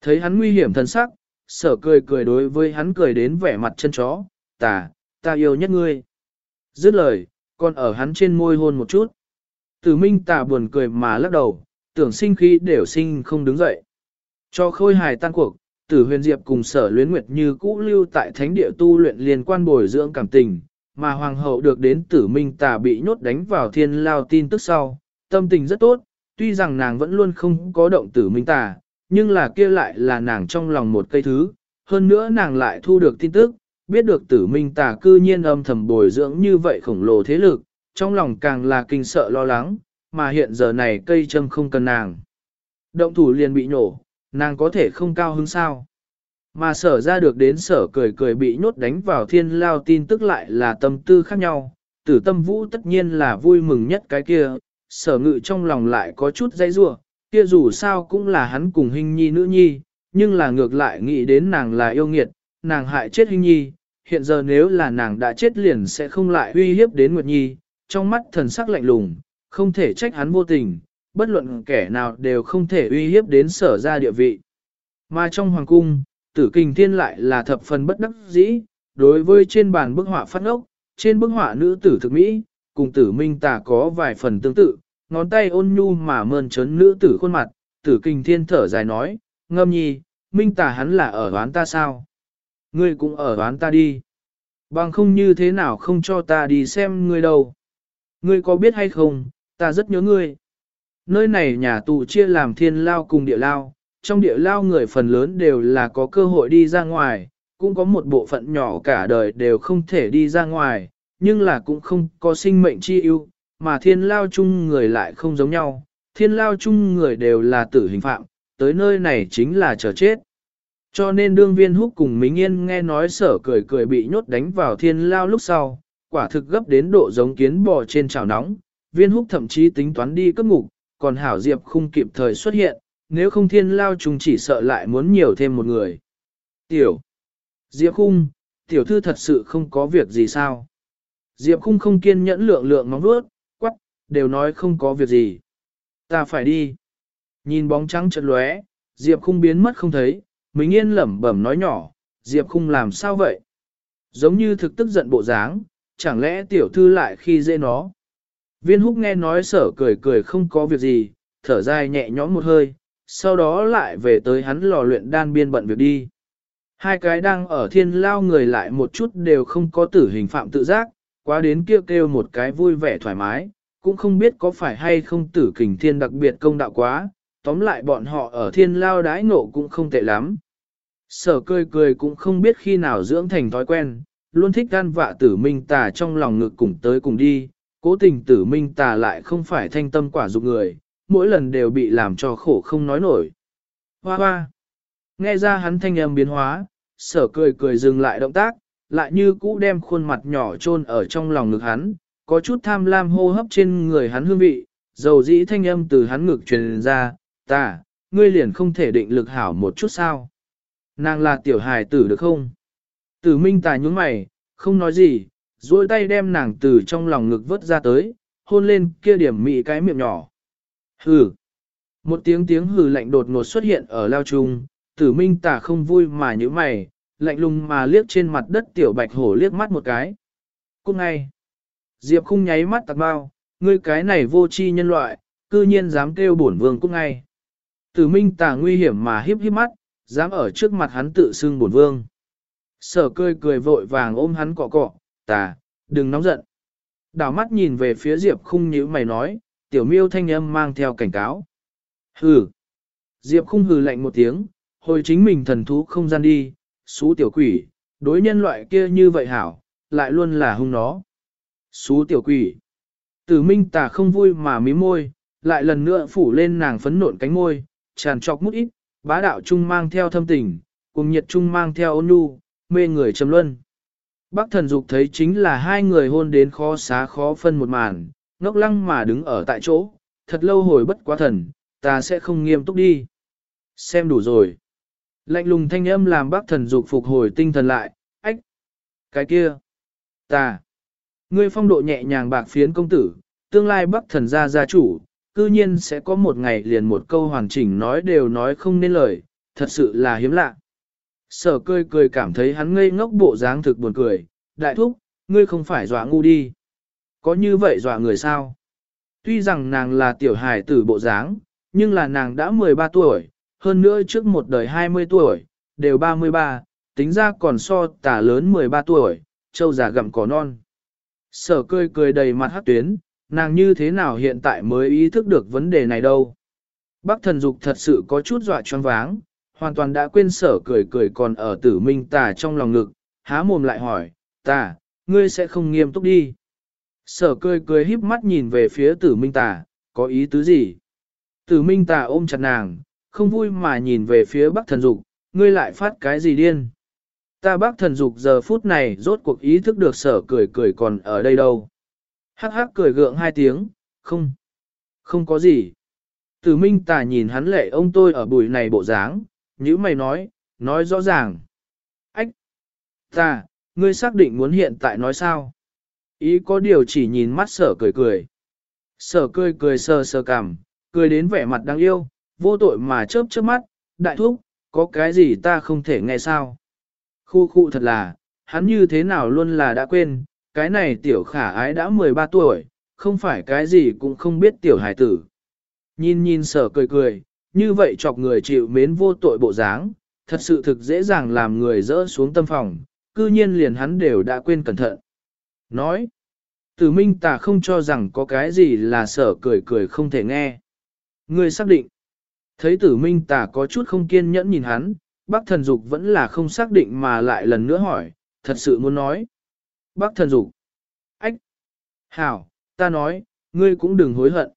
Thấy hắn nguy hiểm thân sắc, sở cười cười đối với hắn cười đến vẻ mặt chân chó, ta, ta yêu nhất ngươi. Dứt lời, còn ở hắn trên môi hôn một chút. Tử Minh tà buồn cười mà lắc đầu, tưởng sinh khí đều sinh không đứng dậy. Cho khôi hài tan cuộc, tử huyền diệp cùng sở luyến nguyệt như cũ lưu tại thánh địa tu luyện liên quan bồi dưỡng cảm tình, mà hoàng hậu được đến tử minh tà bị nhốt đánh vào thiên lao tin tức sau, tâm tình rất tốt, tuy rằng nàng vẫn luôn không có động tử minh tà, nhưng là kia lại là nàng trong lòng một cây thứ, hơn nữa nàng lại thu được tin tức, biết được tử minh tà cư nhiên âm thầm bồi dưỡng như vậy khổng lồ thế lực, trong lòng càng là kinh sợ lo lắng, mà hiện giờ này cây châm không cần nàng. Động thủ liền bị nổ, nàng có thể không cao hứng sao. Mà sở ra được đến sở cười cười bị nhốt đánh vào thiên lao tin tức lại là tâm tư khác nhau, tử tâm vũ tất nhiên là vui mừng nhất cái kia, sở ngự trong lòng lại có chút dây rua, kia dù sao cũng là hắn cùng hình nhi nữ nhi, nhưng là ngược lại nghĩ đến nàng là yêu nghiệt, nàng hại chết hình nhi, hiện giờ nếu là nàng đã chết liền sẽ không lại uy hiếp đến Nguyệt Nhi, trong mắt thần sắc lạnh lùng, không thể trách hắn vô tình, bất luận kẻ nào đều không thể uy hiếp đến sở ra địa vị. Mà trong hoàng cung, tử Kình thiên lại là thập phần bất đắc dĩ, đối với trên bàn bức họa phát ngốc, trên bức họa nữ tử thực mỹ, cùng tử minh tà có vài phần tương tự, ngón tay ôn nhu mà mơn trớn nữ tử khuôn mặt, tử Kình thiên thở dài nói, ngâm nhi, minh tà hắn là ở đoán ta sao? Ngươi cũng ở đoán ta đi. Bằng không như thế nào không cho ta đi xem ngươi đâu. Ngươi có biết hay không, ta rất nhớ ngươi. Nơi này nhà tù chia làm thiên lao cùng địa lao, trong địa lao người phần lớn đều là có cơ hội đi ra ngoài, cũng có một bộ phận nhỏ cả đời đều không thể đi ra ngoài, nhưng là cũng không có sinh mệnh chi ưu, mà thiên lao chung người lại không giống nhau, thiên lao chung người đều là tử hình phạm, tới nơi này chính là chờ chết. Cho nên đương viên húc cùng Mính Yên nghe nói sở cười cười bị nhốt đánh vào thiên lao lúc sau, quả thực gấp đến độ giống kiến bò trên chảo nóng, viên húc thậm chí tính toán đi cấp ngục, còn hảo diệp không kịp thời xuất hiện, nếu không thiên lao trùng chỉ sợ lại muốn nhiều thêm một người. Tiểu. Diệp khung, tiểu thư thật sự không có việc gì sao. Diệp khung không kiên nhẫn lượng lượng móng vuốt, quắc, đều nói không có việc gì. Ta phải đi. Nhìn bóng trắng chật lóe, Diệp khung biến mất không thấy, mình yên lẩm bẩm nói nhỏ, Diệp khung làm sao vậy? Giống như thực tức giận bộ dáng, chẳng lẽ tiểu thư lại khi dễ nó? Viên húc nghe nói sở cười cười không có việc gì, thở dài nhẹ nhõm một hơi, sau đó lại về tới hắn lò luyện đan biên bận việc đi. Hai cái đang ở thiên lao người lại một chút đều không có tử hình phạm tự giác, quá đến kêu kêu một cái vui vẻ thoải mái, cũng không biết có phải hay không tử kình thiên đặc biệt công đạo quá, tóm lại bọn họ ở thiên lao đái nộ cũng không tệ lắm. Sở cười cười cũng không biết khi nào dưỡng thành thói quen, luôn thích gan vạ tử minh tà trong lòng ngực cùng tới cùng đi, cố tình tử minh tà lại không phải thanh tâm quả dục người, mỗi lần đều bị làm cho khổ không nói nổi. Hoa hoa! Nghe ra hắn thanh âm biến hóa, sở cười cười dừng lại động tác, lại như cũ đem khuôn mặt nhỏ chôn ở trong lòng ngực hắn, có chút tham lam hô hấp trên người hắn hương vị, dầu dĩ thanh âm từ hắn ngực truyền ra, ta, ngươi liền không thể định lực hảo một chút sao. Nàng là tiểu hài tử được không? Tử minh tài nhúng mày, không nói gì, duỗi tay đem nàng từ trong lòng ngực vớt ra tới, hôn lên kia điểm mị cái miệng nhỏ. Hừ. Một tiếng tiếng hừ lạnh đột ngột xuất hiện ở lao trung, tử minh tả không vui mà như mày, lạnh lùng mà liếc trên mặt đất tiểu bạch hổ liếc mắt một cái. Cũng ngay. Diệp không nháy mắt tạc bao, ngươi cái này vô tri nhân loại, cư nhiên dám kêu bổn vương cũng ngay. Tử minh tả nguy hiểm mà hiếp hiếp mắt, dám ở trước mặt hắn tự xưng bổn vương. Sở cười cười vội vàng ôm hắn cọ cọ, tà, đừng nóng giận. Đảo mắt nhìn về phía Diệp khung như mày nói, tiểu miêu thanh âm mang theo cảnh cáo. Hừ. Diệp khung hừ lạnh một tiếng, hồi chính mình thần thú không gian đi, xú tiểu quỷ, đối nhân loại kia như vậy hảo, lại luôn là hung nó. Xú tiểu quỷ. Tử minh tà không vui mà mí môi, lại lần nữa phủ lên nàng phấn nộn cánh môi, tràn trọc mút ít, bá đạo trung mang theo thâm tình, cùng nhiệt trung mang theo ôn nhu, mê người trầm luân. Bác thần dục thấy chính là hai người hôn đến khó xá khó phân một màn, ngốc lăng mà đứng ở tại chỗ, thật lâu hồi bất quá thần, ta sẽ không nghiêm túc đi. Xem đủ rồi. Lạnh lùng thanh âm làm bác thần dục phục hồi tinh thần lại, ách. Cái kia. Ta. Ngươi phong độ nhẹ nhàng bạc phiến công tử, tương lai bác thần gia gia chủ, cư nhiên sẽ có một ngày liền một câu hoàn chỉnh nói đều nói không nên lời, thật sự là hiếm lạ. Sở cười cười cảm thấy hắn ngây ngốc bộ dáng thực buồn cười, đại thúc, ngươi không phải dọa ngu đi. Có như vậy dọa người sao? Tuy rằng nàng là tiểu hài tử bộ dáng, nhưng là nàng đã 13 tuổi, hơn nữa trước một đời 20 tuổi, đều 33, tính ra còn so tả lớn 13 tuổi, châu già gặm cỏ non. Sở cười cười đầy mặt hát tuyến, nàng như thế nào hiện tại mới ý thức được vấn đề này đâu. Bác thần dục thật sự có chút dọa choáng váng, hoàn toàn đã quên sở cười cười còn ở tử minh tà trong lòng ngực, há mồm lại hỏi, tà, ngươi sẽ không nghiêm túc đi. Sở cười cười híp mắt nhìn về phía tử minh tà, có ý tứ gì? Tử minh tà ôm chặt nàng, không vui mà nhìn về phía bác thần dục, ngươi lại phát cái gì điên? Ta bác thần dục giờ phút này rốt cuộc ý thức được sở cười cười còn ở đây đâu. Hắc hắc cười gượng hai tiếng, không, không có gì. Tử minh tà nhìn hắn lệ ông tôi ở bụi này bộ dáng, như mày nói, nói rõ ràng. Ách! Ta, ngươi xác định muốn hiện tại nói sao? Ý có điều chỉ nhìn mắt sở cười cười. Sở cười cười sờ sờ cằm, cười đến vẻ mặt đáng yêu, vô tội mà chớp chớp mắt, đại thúc, có cái gì ta không thể nghe sao? Khu khu thật là, hắn như thế nào luôn là đã quên, cái này tiểu khả ái đã 13 tuổi, không phải cái gì cũng không biết tiểu hải tử. Nhìn nhìn sở cười cười, như vậy chọc người chịu mến vô tội bộ dáng, thật sự thực dễ dàng làm người rỡ xuống tâm phòng, cư nhiên liền hắn đều đã quên cẩn thận. Nói, tử minh tà không cho rằng có cái gì là sở cười cười không thể nghe. Ngươi xác định, thấy tử minh tà có chút không kiên nhẫn nhìn hắn, bác thần dục vẫn là không xác định mà lại lần nữa hỏi, thật sự muốn nói. Bác thần dục, ách, hảo, ta nói, ngươi cũng đừng hối hận.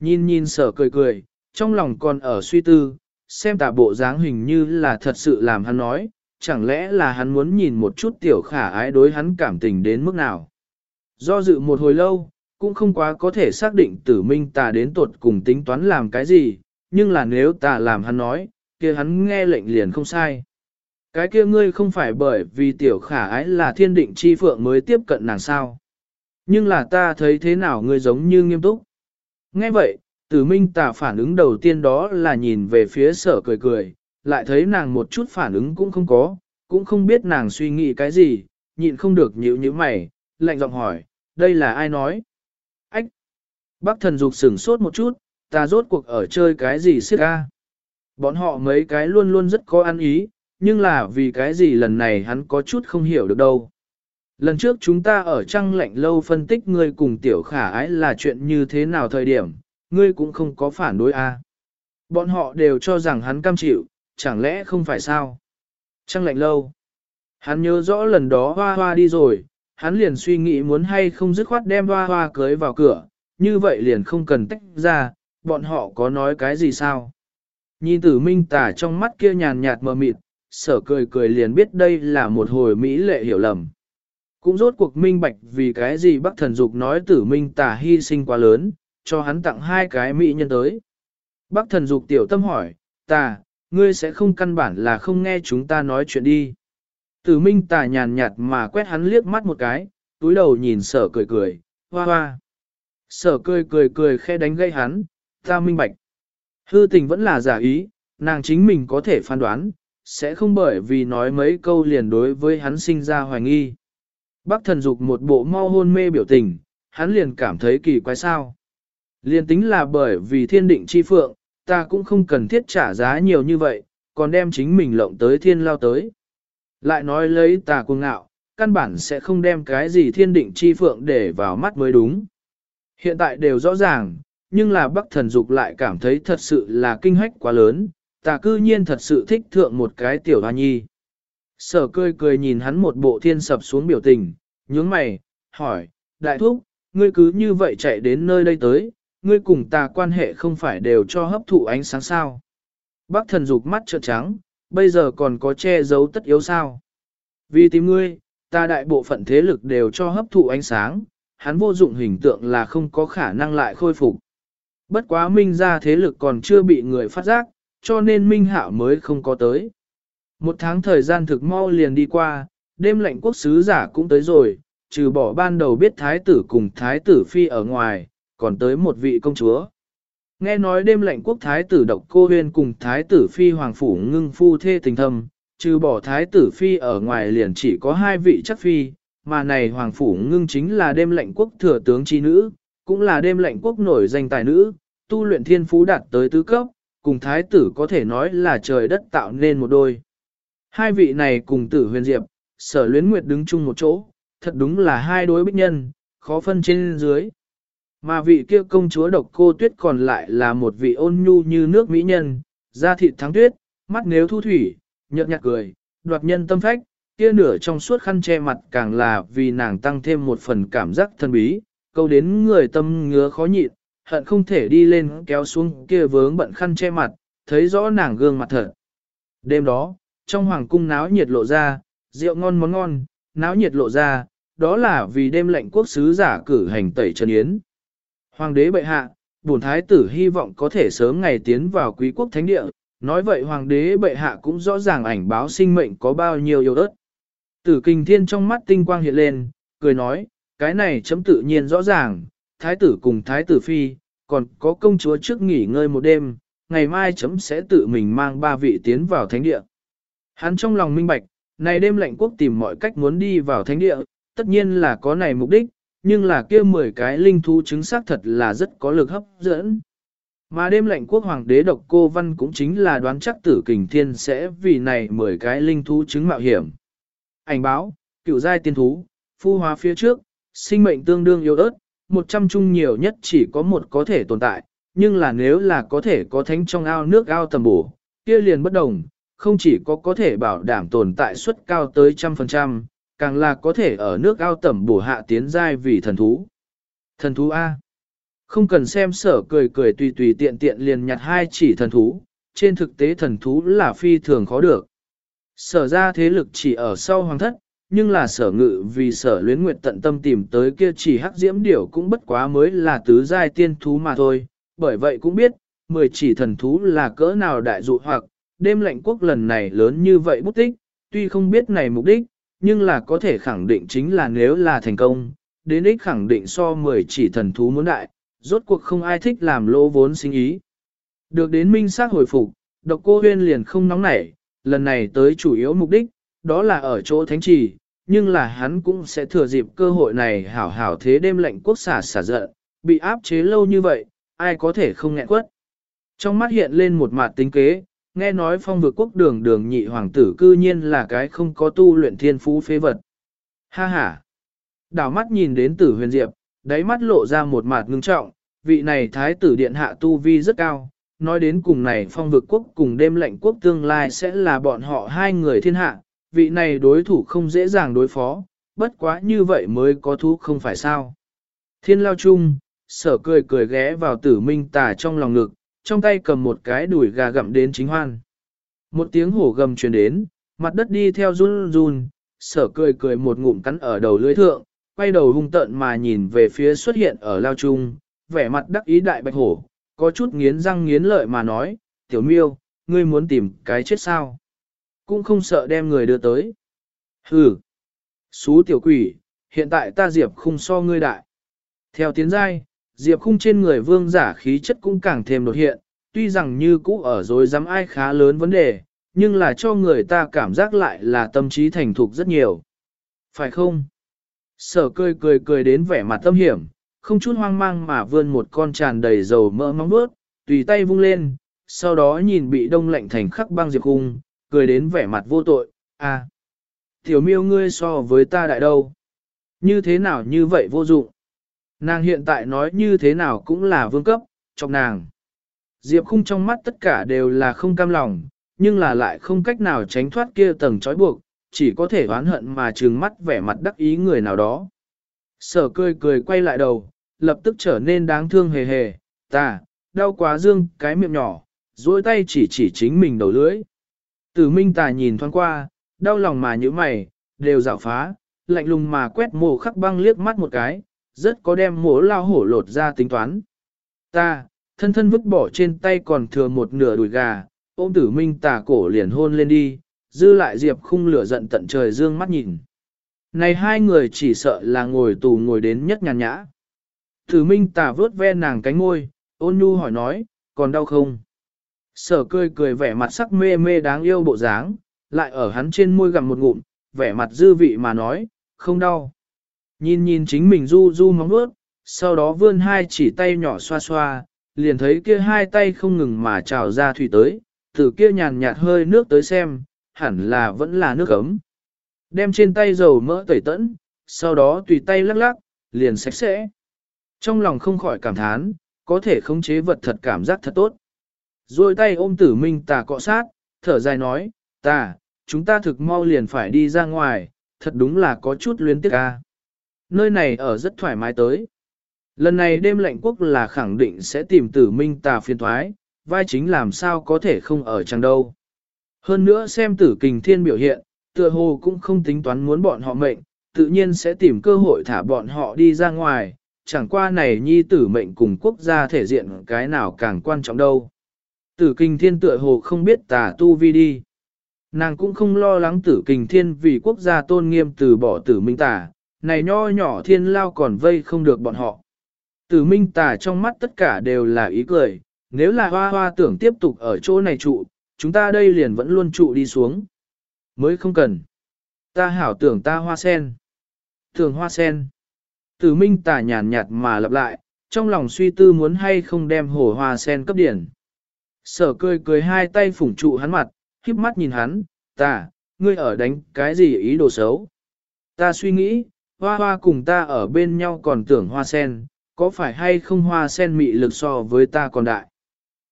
Nhìn nhìn sở cười cười, trong lòng còn ở suy tư, xem tà bộ dáng hình như là thật sự làm hắn nói, chẳng lẽ là hắn muốn nhìn một chút tiểu khả ái đối hắn cảm tình đến mức nào. Do dự một hồi lâu, cũng không quá có thể xác định tử minh tà đến tột cùng tính toán làm cái gì, nhưng là nếu tà làm hắn nói, kia hắn nghe lệnh liền không sai. Cái kia ngươi không phải bởi vì tiểu khả ái là thiên định chi phượng mới tiếp cận nàng sao. Nhưng là ta thấy thế nào ngươi giống như nghiêm túc. Nghe vậy, Tử minh tà phản ứng đầu tiên đó là nhìn về phía sở cười cười, lại thấy nàng một chút phản ứng cũng không có, cũng không biết nàng suy nghĩ cái gì, nhịn không được nhíu nhíu mày, lạnh giọng hỏi, đây là ai nói? Ách! Bác thần dục sửng sốt một chút, ta rốt cuộc ở chơi cái gì siết ca? Bọn họ mấy cái luôn luôn rất có ăn ý, nhưng là vì cái gì lần này hắn có chút không hiểu được đâu. Lần trước chúng ta ở trăng lạnh lâu phân tích ngươi cùng tiểu khả ái là chuyện như thế nào thời điểm, ngươi cũng không có phản đối a. À. Bọn họ đều cho rằng hắn cam chịu, chẳng lẽ không phải sao? Trăng lạnh lâu. Hắn nhớ rõ lần đó hoa hoa đi rồi, hắn liền suy nghĩ muốn hay không dứt khoát đem hoa hoa cưới vào cửa, như vậy liền không cần tách ra, bọn họ có nói cái gì sao? Nhìn tử minh tả trong mắt kia nhàn nhạt mờ mịt, sở cười cười liền biết đây là một hồi mỹ lệ hiểu lầm. Cũng rốt cuộc minh bạch vì cái gì bác thần dục nói tử minh tả hy sinh quá lớn, cho hắn tặng hai cái mỹ nhân tới. Bác thần dục tiểu tâm hỏi, ta, ngươi sẽ không căn bản là không nghe chúng ta nói chuyện đi. Tử minh tà nhàn nhạt mà quét hắn liếc mắt một cái, túi đầu nhìn sở cười cười, hoa hoa. Sở cười cười cười khe đánh gây hắn, ta minh bạch. Hư tình vẫn là giả ý, nàng chính mình có thể phán đoán, sẽ không bởi vì nói mấy câu liền đối với hắn sinh ra hoài nghi. Bác thần dục một bộ mau hôn mê biểu tình, hắn liền cảm thấy kỳ quái sao. Liên tính là bởi vì thiên định chi phượng, ta cũng không cần thiết trả giá nhiều như vậy, còn đem chính mình lộng tới thiên lao tới. Lại nói lấy ta cuồng ngạo, căn bản sẽ không đem cái gì thiên định chi phượng để vào mắt mới đúng. Hiện tại đều rõ ràng, nhưng là bắc thần dục lại cảm thấy thật sự là kinh hách quá lớn, ta cư nhiên thật sự thích thượng một cái tiểu hoa nhi. Sở cười cười nhìn hắn một bộ thiên sập xuống biểu tình, nhướng mày, hỏi, đại thúc, ngươi cứ như vậy chạy đến nơi đây tới, ngươi cùng ta quan hệ không phải đều cho hấp thụ ánh sáng sao. Bác thần dục mắt trợn trắng, bây giờ còn có che giấu tất yếu sao. Vì tìm ngươi, ta đại bộ phận thế lực đều cho hấp thụ ánh sáng, hắn vô dụng hình tượng là không có khả năng lại khôi phục. Bất quá minh ra thế lực còn chưa bị người phát giác, cho nên minh hạo mới không có tới. Một tháng thời gian thực mau liền đi qua, đêm lệnh quốc sứ giả cũng tới rồi, trừ bỏ ban đầu biết thái tử cùng thái tử phi ở ngoài, còn tới một vị công chúa. Nghe nói đêm lệnh quốc thái tử độc cô huyên cùng thái tử phi hoàng phủ ngưng phu thê tình thâm, trừ bỏ thái tử phi ở ngoài liền chỉ có hai vị chắc phi, mà này hoàng phủ ngưng chính là đêm lệnh quốc thừa tướng chi nữ, cũng là đêm lệnh quốc nổi danh tài nữ, tu luyện thiên phú đạt tới tứ cấp, cùng thái tử có thể nói là trời đất tạo nên một đôi. Hai vị này cùng tử huyền diệp, sở luyến nguyệt đứng chung một chỗ, thật đúng là hai đối bích nhân, khó phân trên dưới. Mà vị kia công chúa độc cô tuyết còn lại là một vị ôn nhu như nước mỹ nhân, da thịt thắng tuyết, mắt nếu thu thủy, nhợt nhạt cười, đoạt nhân tâm phách, kia nửa trong suốt khăn che mặt càng là vì nàng tăng thêm một phần cảm giác thân bí, câu đến người tâm ngứa khó nhịn, hận không thể đi lên kéo xuống kia vướng bận khăn che mặt, thấy rõ nàng gương mặt thật. Đêm đó, trong hoàng cung náo nhiệt lộ ra, rượu ngon món ngon, náo nhiệt lộ ra, đó là vì đêm lệnh quốc sứ giả cử hành tẩy trần yến. Hoàng đế bệ hạ, bổn thái tử hy vọng có thể sớm ngày tiến vào quý quốc thánh địa, nói vậy hoàng đế bệ hạ cũng rõ ràng ảnh báo sinh mệnh có bao nhiêu yêu đất. Tử kinh thiên trong mắt tinh quang hiện lên, cười nói, cái này chấm tự nhiên rõ ràng, thái tử cùng thái tử phi, còn có công chúa trước nghỉ ngơi một đêm, ngày mai chấm sẽ tự mình mang ba vị tiến vào thánh địa. Hắn trong lòng minh bạch, này đêm lệnh quốc tìm mọi cách muốn đi vào thánh địa, tất nhiên là có này mục đích, nhưng là kia 10 cái linh thú chứng xác thật là rất có lực hấp dẫn. Mà đêm lệnh quốc hoàng đế độc cô văn cũng chính là đoán chắc tử kình thiên sẽ vì này 10 cái linh thú chứng mạo hiểm. Ảnh báo, cựu giai tiên thú, phu hóa phía trước, sinh mệnh tương đương yếu ớt, 100 chung nhiều nhất chỉ có một có thể tồn tại, nhưng là nếu là có thể có thánh trong ao nước ao tầm bổ, kia liền bất đồng, không chỉ có có thể bảo đảm tồn tại suất cao tới trăm phần trăm, càng là có thể ở nước ao tẩm bổ hạ tiến giai vì thần thú. Thần thú A. Không cần xem sở cười cười tùy tùy tiện tiện liền nhặt hai chỉ thần thú, trên thực tế thần thú là phi thường khó được. Sở ra thế lực chỉ ở sau hoàng thất, nhưng là sở ngự vì sở luyến nguyện tận tâm tìm tới kia chỉ hắc diễm điểu cũng bất quá mới là tứ giai tiên thú mà thôi, bởi vậy cũng biết, mười chỉ thần thú là cỡ nào đại dụ hoặc, đêm lệnh quốc lần này lớn như vậy bút tích, tuy không biết này mục đích, nhưng là có thể khẳng định chính là nếu là thành công, đến ích khẳng định so 10 chỉ thần thú muốn đại, rốt cuộc không ai thích làm lỗ vốn sinh ý. Được đến minh xác hồi phục, độc cô huyên liền không nóng nảy, lần này tới chủ yếu mục đích, đó là ở chỗ thánh trì, nhưng là hắn cũng sẽ thừa dịp cơ hội này hảo hảo thế đêm lệnh quốc xả xả giận, bị áp chế lâu như vậy, ai có thể không nghẹn quất. Trong mắt hiện lên một mặt tính kế, nghe nói phong vực quốc đường đường nhị hoàng tử cư nhiên là cái không có tu luyện thiên phú phế vật. Ha ha! Đảo mắt nhìn đến tử huyền diệp, đáy mắt lộ ra một mặt ngưng trọng, vị này thái tử điện hạ tu vi rất cao, nói đến cùng này phong vực quốc cùng đêm lệnh quốc tương lai sẽ là bọn họ hai người thiên hạ, vị này đối thủ không dễ dàng đối phó, bất quá như vậy mới có thú không phải sao. Thiên lao chung, sở cười cười ghé vào tử minh tà trong lòng ngực, trong tay cầm một cái đùi gà gặm đến chính hoan. Một tiếng hổ gầm truyền đến, mặt đất đi theo run run, sở cười cười một ngụm cắn ở đầu lưỡi thượng, quay đầu hung tợn mà nhìn về phía xuất hiện ở lao trung, vẻ mặt đắc ý đại bạch hổ, có chút nghiến răng nghiến lợi mà nói, tiểu miêu, ngươi muốn tìm cái chết sao? Cũng không sợ đem người đưa tới. Hừ, xú tiểu quỷ, hiện tại ta diệp không so ngươi đại. Theo tiến giai, Diệp khung trên người vương giả khí chất cũng càng thêm đột hiện, tuy rằng như cũ ở dối dám ai khá lớn vấn đề, nhưng là cho người ta cảm giác lại là tâm trí thành thục rất nhiều. Phải không? Sở cười cười cười đến vẻ mặt tâm hiểm, không chút hoang mang mà vươn một con tràn đầy dầu mỡ móng bước, tùy tay vung lên, sau đó nhìn bị đông lạnh thành khắc băng Diệp khung, cười đến vẻ mặt vô tội, à. Tiểu miêu ngươi so với ta đại đâu. Như thế nào như vậy vô dụng. Nàng hiện tại nói như thế nào cũng là vương cấp, trong nàng. Diệp khung trong mắt tất cả đều là không cam lòng, nhưng là lại không cách nào tránh thoát kia tầng trói buộc, chỉ có thể oán hận mà trừng mắt vẻ mặt đắc ý người nào đó. Sở cười cười quay lại đầu, lập tức trở nên đáng thương hề hề, ta, đau quá dương cái miệng nhỏ, duỗi tay chỉ chỉ chính mình đầu lưỡi. Tử minh tà nhìn thoáng qua, đau lòng mà như mày, đều dạo phá, lạnh lùng mà quét mồ khắc băng liếc mắt một cái, rất có đem mổ lao hổ lột ra tính toán. Ta, thân thân vứt bỏ trên tay còn thừa một nửa đùi gà, ôm tử minh tà cổ liền hôn lên đi, dư lại diệp khung lửa giận tận trời dương mắt nhìn. Này hai người chỉ sợ là ngồi tù ngồi đến nhất nhàn nhã. Tử minh tà vớt ve nàng cánh ngôi, ôn nhu hỏi nói, còn đau không? Sở cười cười vẻ mặt sắc mê mê đáng yêu bộ dáng, lại ở hắn trên môi gặm một ngụm, vẻ mặt dư vị mà nói, không đau. Nhìn nhìn chính mình du du móng vuốt, sau đó vươn hai chỉ tay nhỏ xoa xoa, liền thấy kia hai tay không ngừng mà trào ra thủy tới, từ kia nhàn nhạt hơi nước tới xem, hẳn là vẫn là nước ấm. Đem trên tay dầu mỡ tẩy tẫn, sau đó tùy tay lắc lắc, liền sạch sẽ. Trong lòng không khỏi cảm thán, có thể khống chế vật thật cảm giác thật tốt. Rồi tay ôm tử minh tà cọ sát, thở dài nói, ta, chúng ta thực mau liền phải đi ra ngoài, thật đúng là có chút luyến tiếc ca. Nơi này ở rất thoải mái tới. Lần này đêm lệnh quốc là khẳng định sẽ tìm tử minh tà phiên thoái, vai chính làm sao có thể không ở chẳng đâu. Hơn nữa xem tử kình thiên biểu hiện, tựa hồ cũng không tính toán muốn bọn họ mệnh, tự nhiên sẽ tìm cơ hội thả bọn họ đi ra ngoài, chẳng qua này nhi tử mệnh cùng quốc gia thể diện cái nào càng quan trọng đâu. Tử kình thiên tựa hồ không biết tà tu vi đi. Nàng cũng không lo lắng tử kình thiên vì quốc gia tôn nghiêm từ bỏ tử minh tà, này nho nhỏ thiên lao còn vây không được bọn họ. Tử minh tà trong mắt tất cả đều là ý cười, nếu là hoa hoa tưởng tiếp tục ở chỗ này trụ, chúng ta đây liền vẫn luôn trụ đi xuống. Mới không cần. Ta hảo tưởng ta hoa sen. Tưởng hoa sen. Tử minh tà nhàn nhạt mà lặp lại, trong lòng suy tư muốn hay không đem hồ hoa sen cấp điển. Sở cười cười hai tay phủng trụ hắn mặt, khiếp mắt nhìn hắn, ta, ngươi ở đánh cái gì ý đồ xấu. Ta suy nghĩ, hoa hoa cùng ta ở bên nhau còn tưởng hoa sen, có phải hay không hoa sen mị lực so với ta còn đại?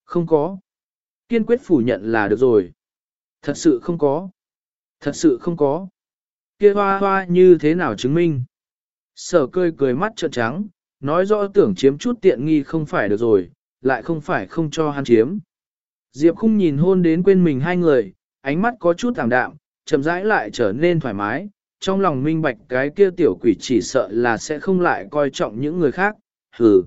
Không có. Kiên quyết phủ nhận là được rồi. Thật sự không có. Thật sự không có. Kia hoa hoa như thế nào chứng minh? Sở cười cười mắt trợn trắng, nói rõ tưởng chiếm chút tiện nghi không phải được rồi, lại không phải không cho hắn chiếm. Diệp khung nhìn hôn đến quên mình hai người, ánh mắt có chút tạm đạm, chậm rãi lại trở nên thoải mái, trong lòng minh bạch cái kia tiểu quỷ chỉ sợ là sẽ không lại coi trọng những người khác, hừ.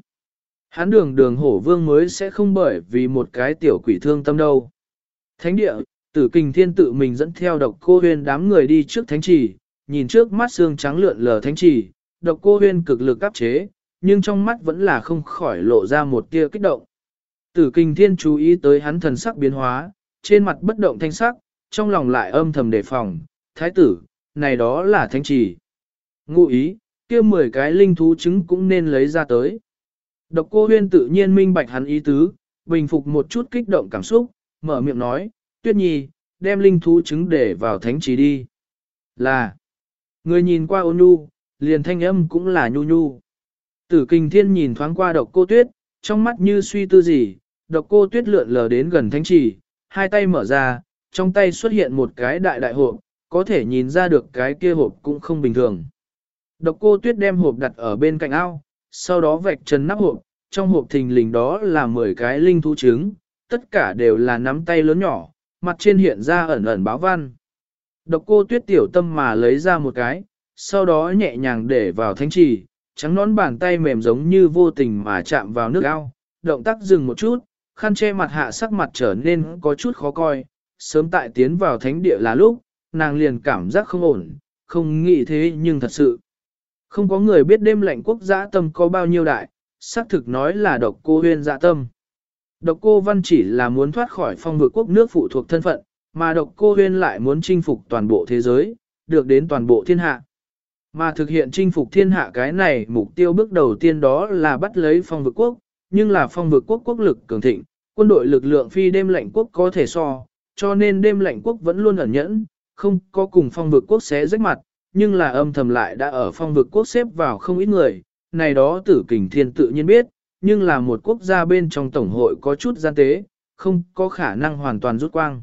Hắn đường đường hổ vương mới sẽ không bởi vì một cái tiểu quỷ thương tâm đâu. Thánh địa, tử kình thiên tự mình dẫn theo độc cô huyên đám người đi trước thánh trì, nhìn trước mắt xương trắng lượn lờ thánh trì, độc cô huyên cực lực áp chế, nhưng trong mắt vẫn là không khỏi lộ ra một tia kích động. Tử kình thiên chú ý tới hắn thần sắc biến hóa, trên mặt bất động thanh sắc, trong lòng lại âm thầm đề phòng, thái tử, này đó là thánh trì. Ngụ ý, kia 10 cái linh thú trứng cũng nên lấy ra tới. Độc cô huyên tự nhiên minh bạch hắn ý tứ, bình phục một chút kích động cảm xúc, mở miệng nói, tuyết nhi, đem linh thú trứng để vào thánh trì đi. Là, người nhìn qua ôn nhu, liền thanh âm cũng là nhu nhu. Tử kinh thiên nhìn thoáng qua độc cô tuyết, trong mắt như suy tư gì, độc cô tuyết lượn lờ đến gần thánh trì, hai tay mở ra, trong tay xuất hiện một cái đại đại hộp, có thể nhìn ra được cái kia hộp cũng không bình thường. Độc cô tuyết đem hộp đặt ở bên cạnh ao, sau đó vạch chân nắp hộp, trong hộp thình lình đó là 10 cái linh thú trứng, tất cả đều là nắm tay lớn nhỏ, mặt trên hiện ra ẩn ẩn báo văn. Độc cô tuyết tiểu tâm mà lấy ra một cái, sau đó nhẹ nhàng để vào thánh trì, trắng nón bàn tay mềm giống như vô tình mà chạm vào nước ao, động tác dừng một chút, khăn che mặt hạ sắc mặt trở nên có chút khó coi, sớm tại tiến vào thánh địa là lúc, nàng liền cảm giác không ổn, không nghĩ thế nhưng thật sự. Không có người biết đêm lạnh quốc giã tâm có bao nhiêu đại, xác thực nói là độc cô huyên dạ tâm. Độc cô văn chỉ là muốn thoát khỏi phong vực quốc nước phụ thuộc thân phận, mà độc cô huyên lại muốn chinh phục toàn bộ thế giới, được đến toàn bộ thiên hạ. Mà thực hiện chinh phục thiên hạ cái này mục tiêu bước đầu tiên đó là bắt lấy phong vực quốc, nhưng là phong vực quốc quốc lực cường thịnh, quân đội lực lượng phi đêm lạnh quốc có thể so, cho nên đêm lạnh quốc vẫn luôn ẩn nhẫn, không có cùng phong vực quốc xé rách mặt, nhưng là âm thầm lại đã ở phong vực quốc xếp vào không ít người, này đó tử kình thiên tự nhiên biết, nhưng là một quốc gia bên trong tổng hội có chút gian tế, không có khả năng hoàn toàn rút quang.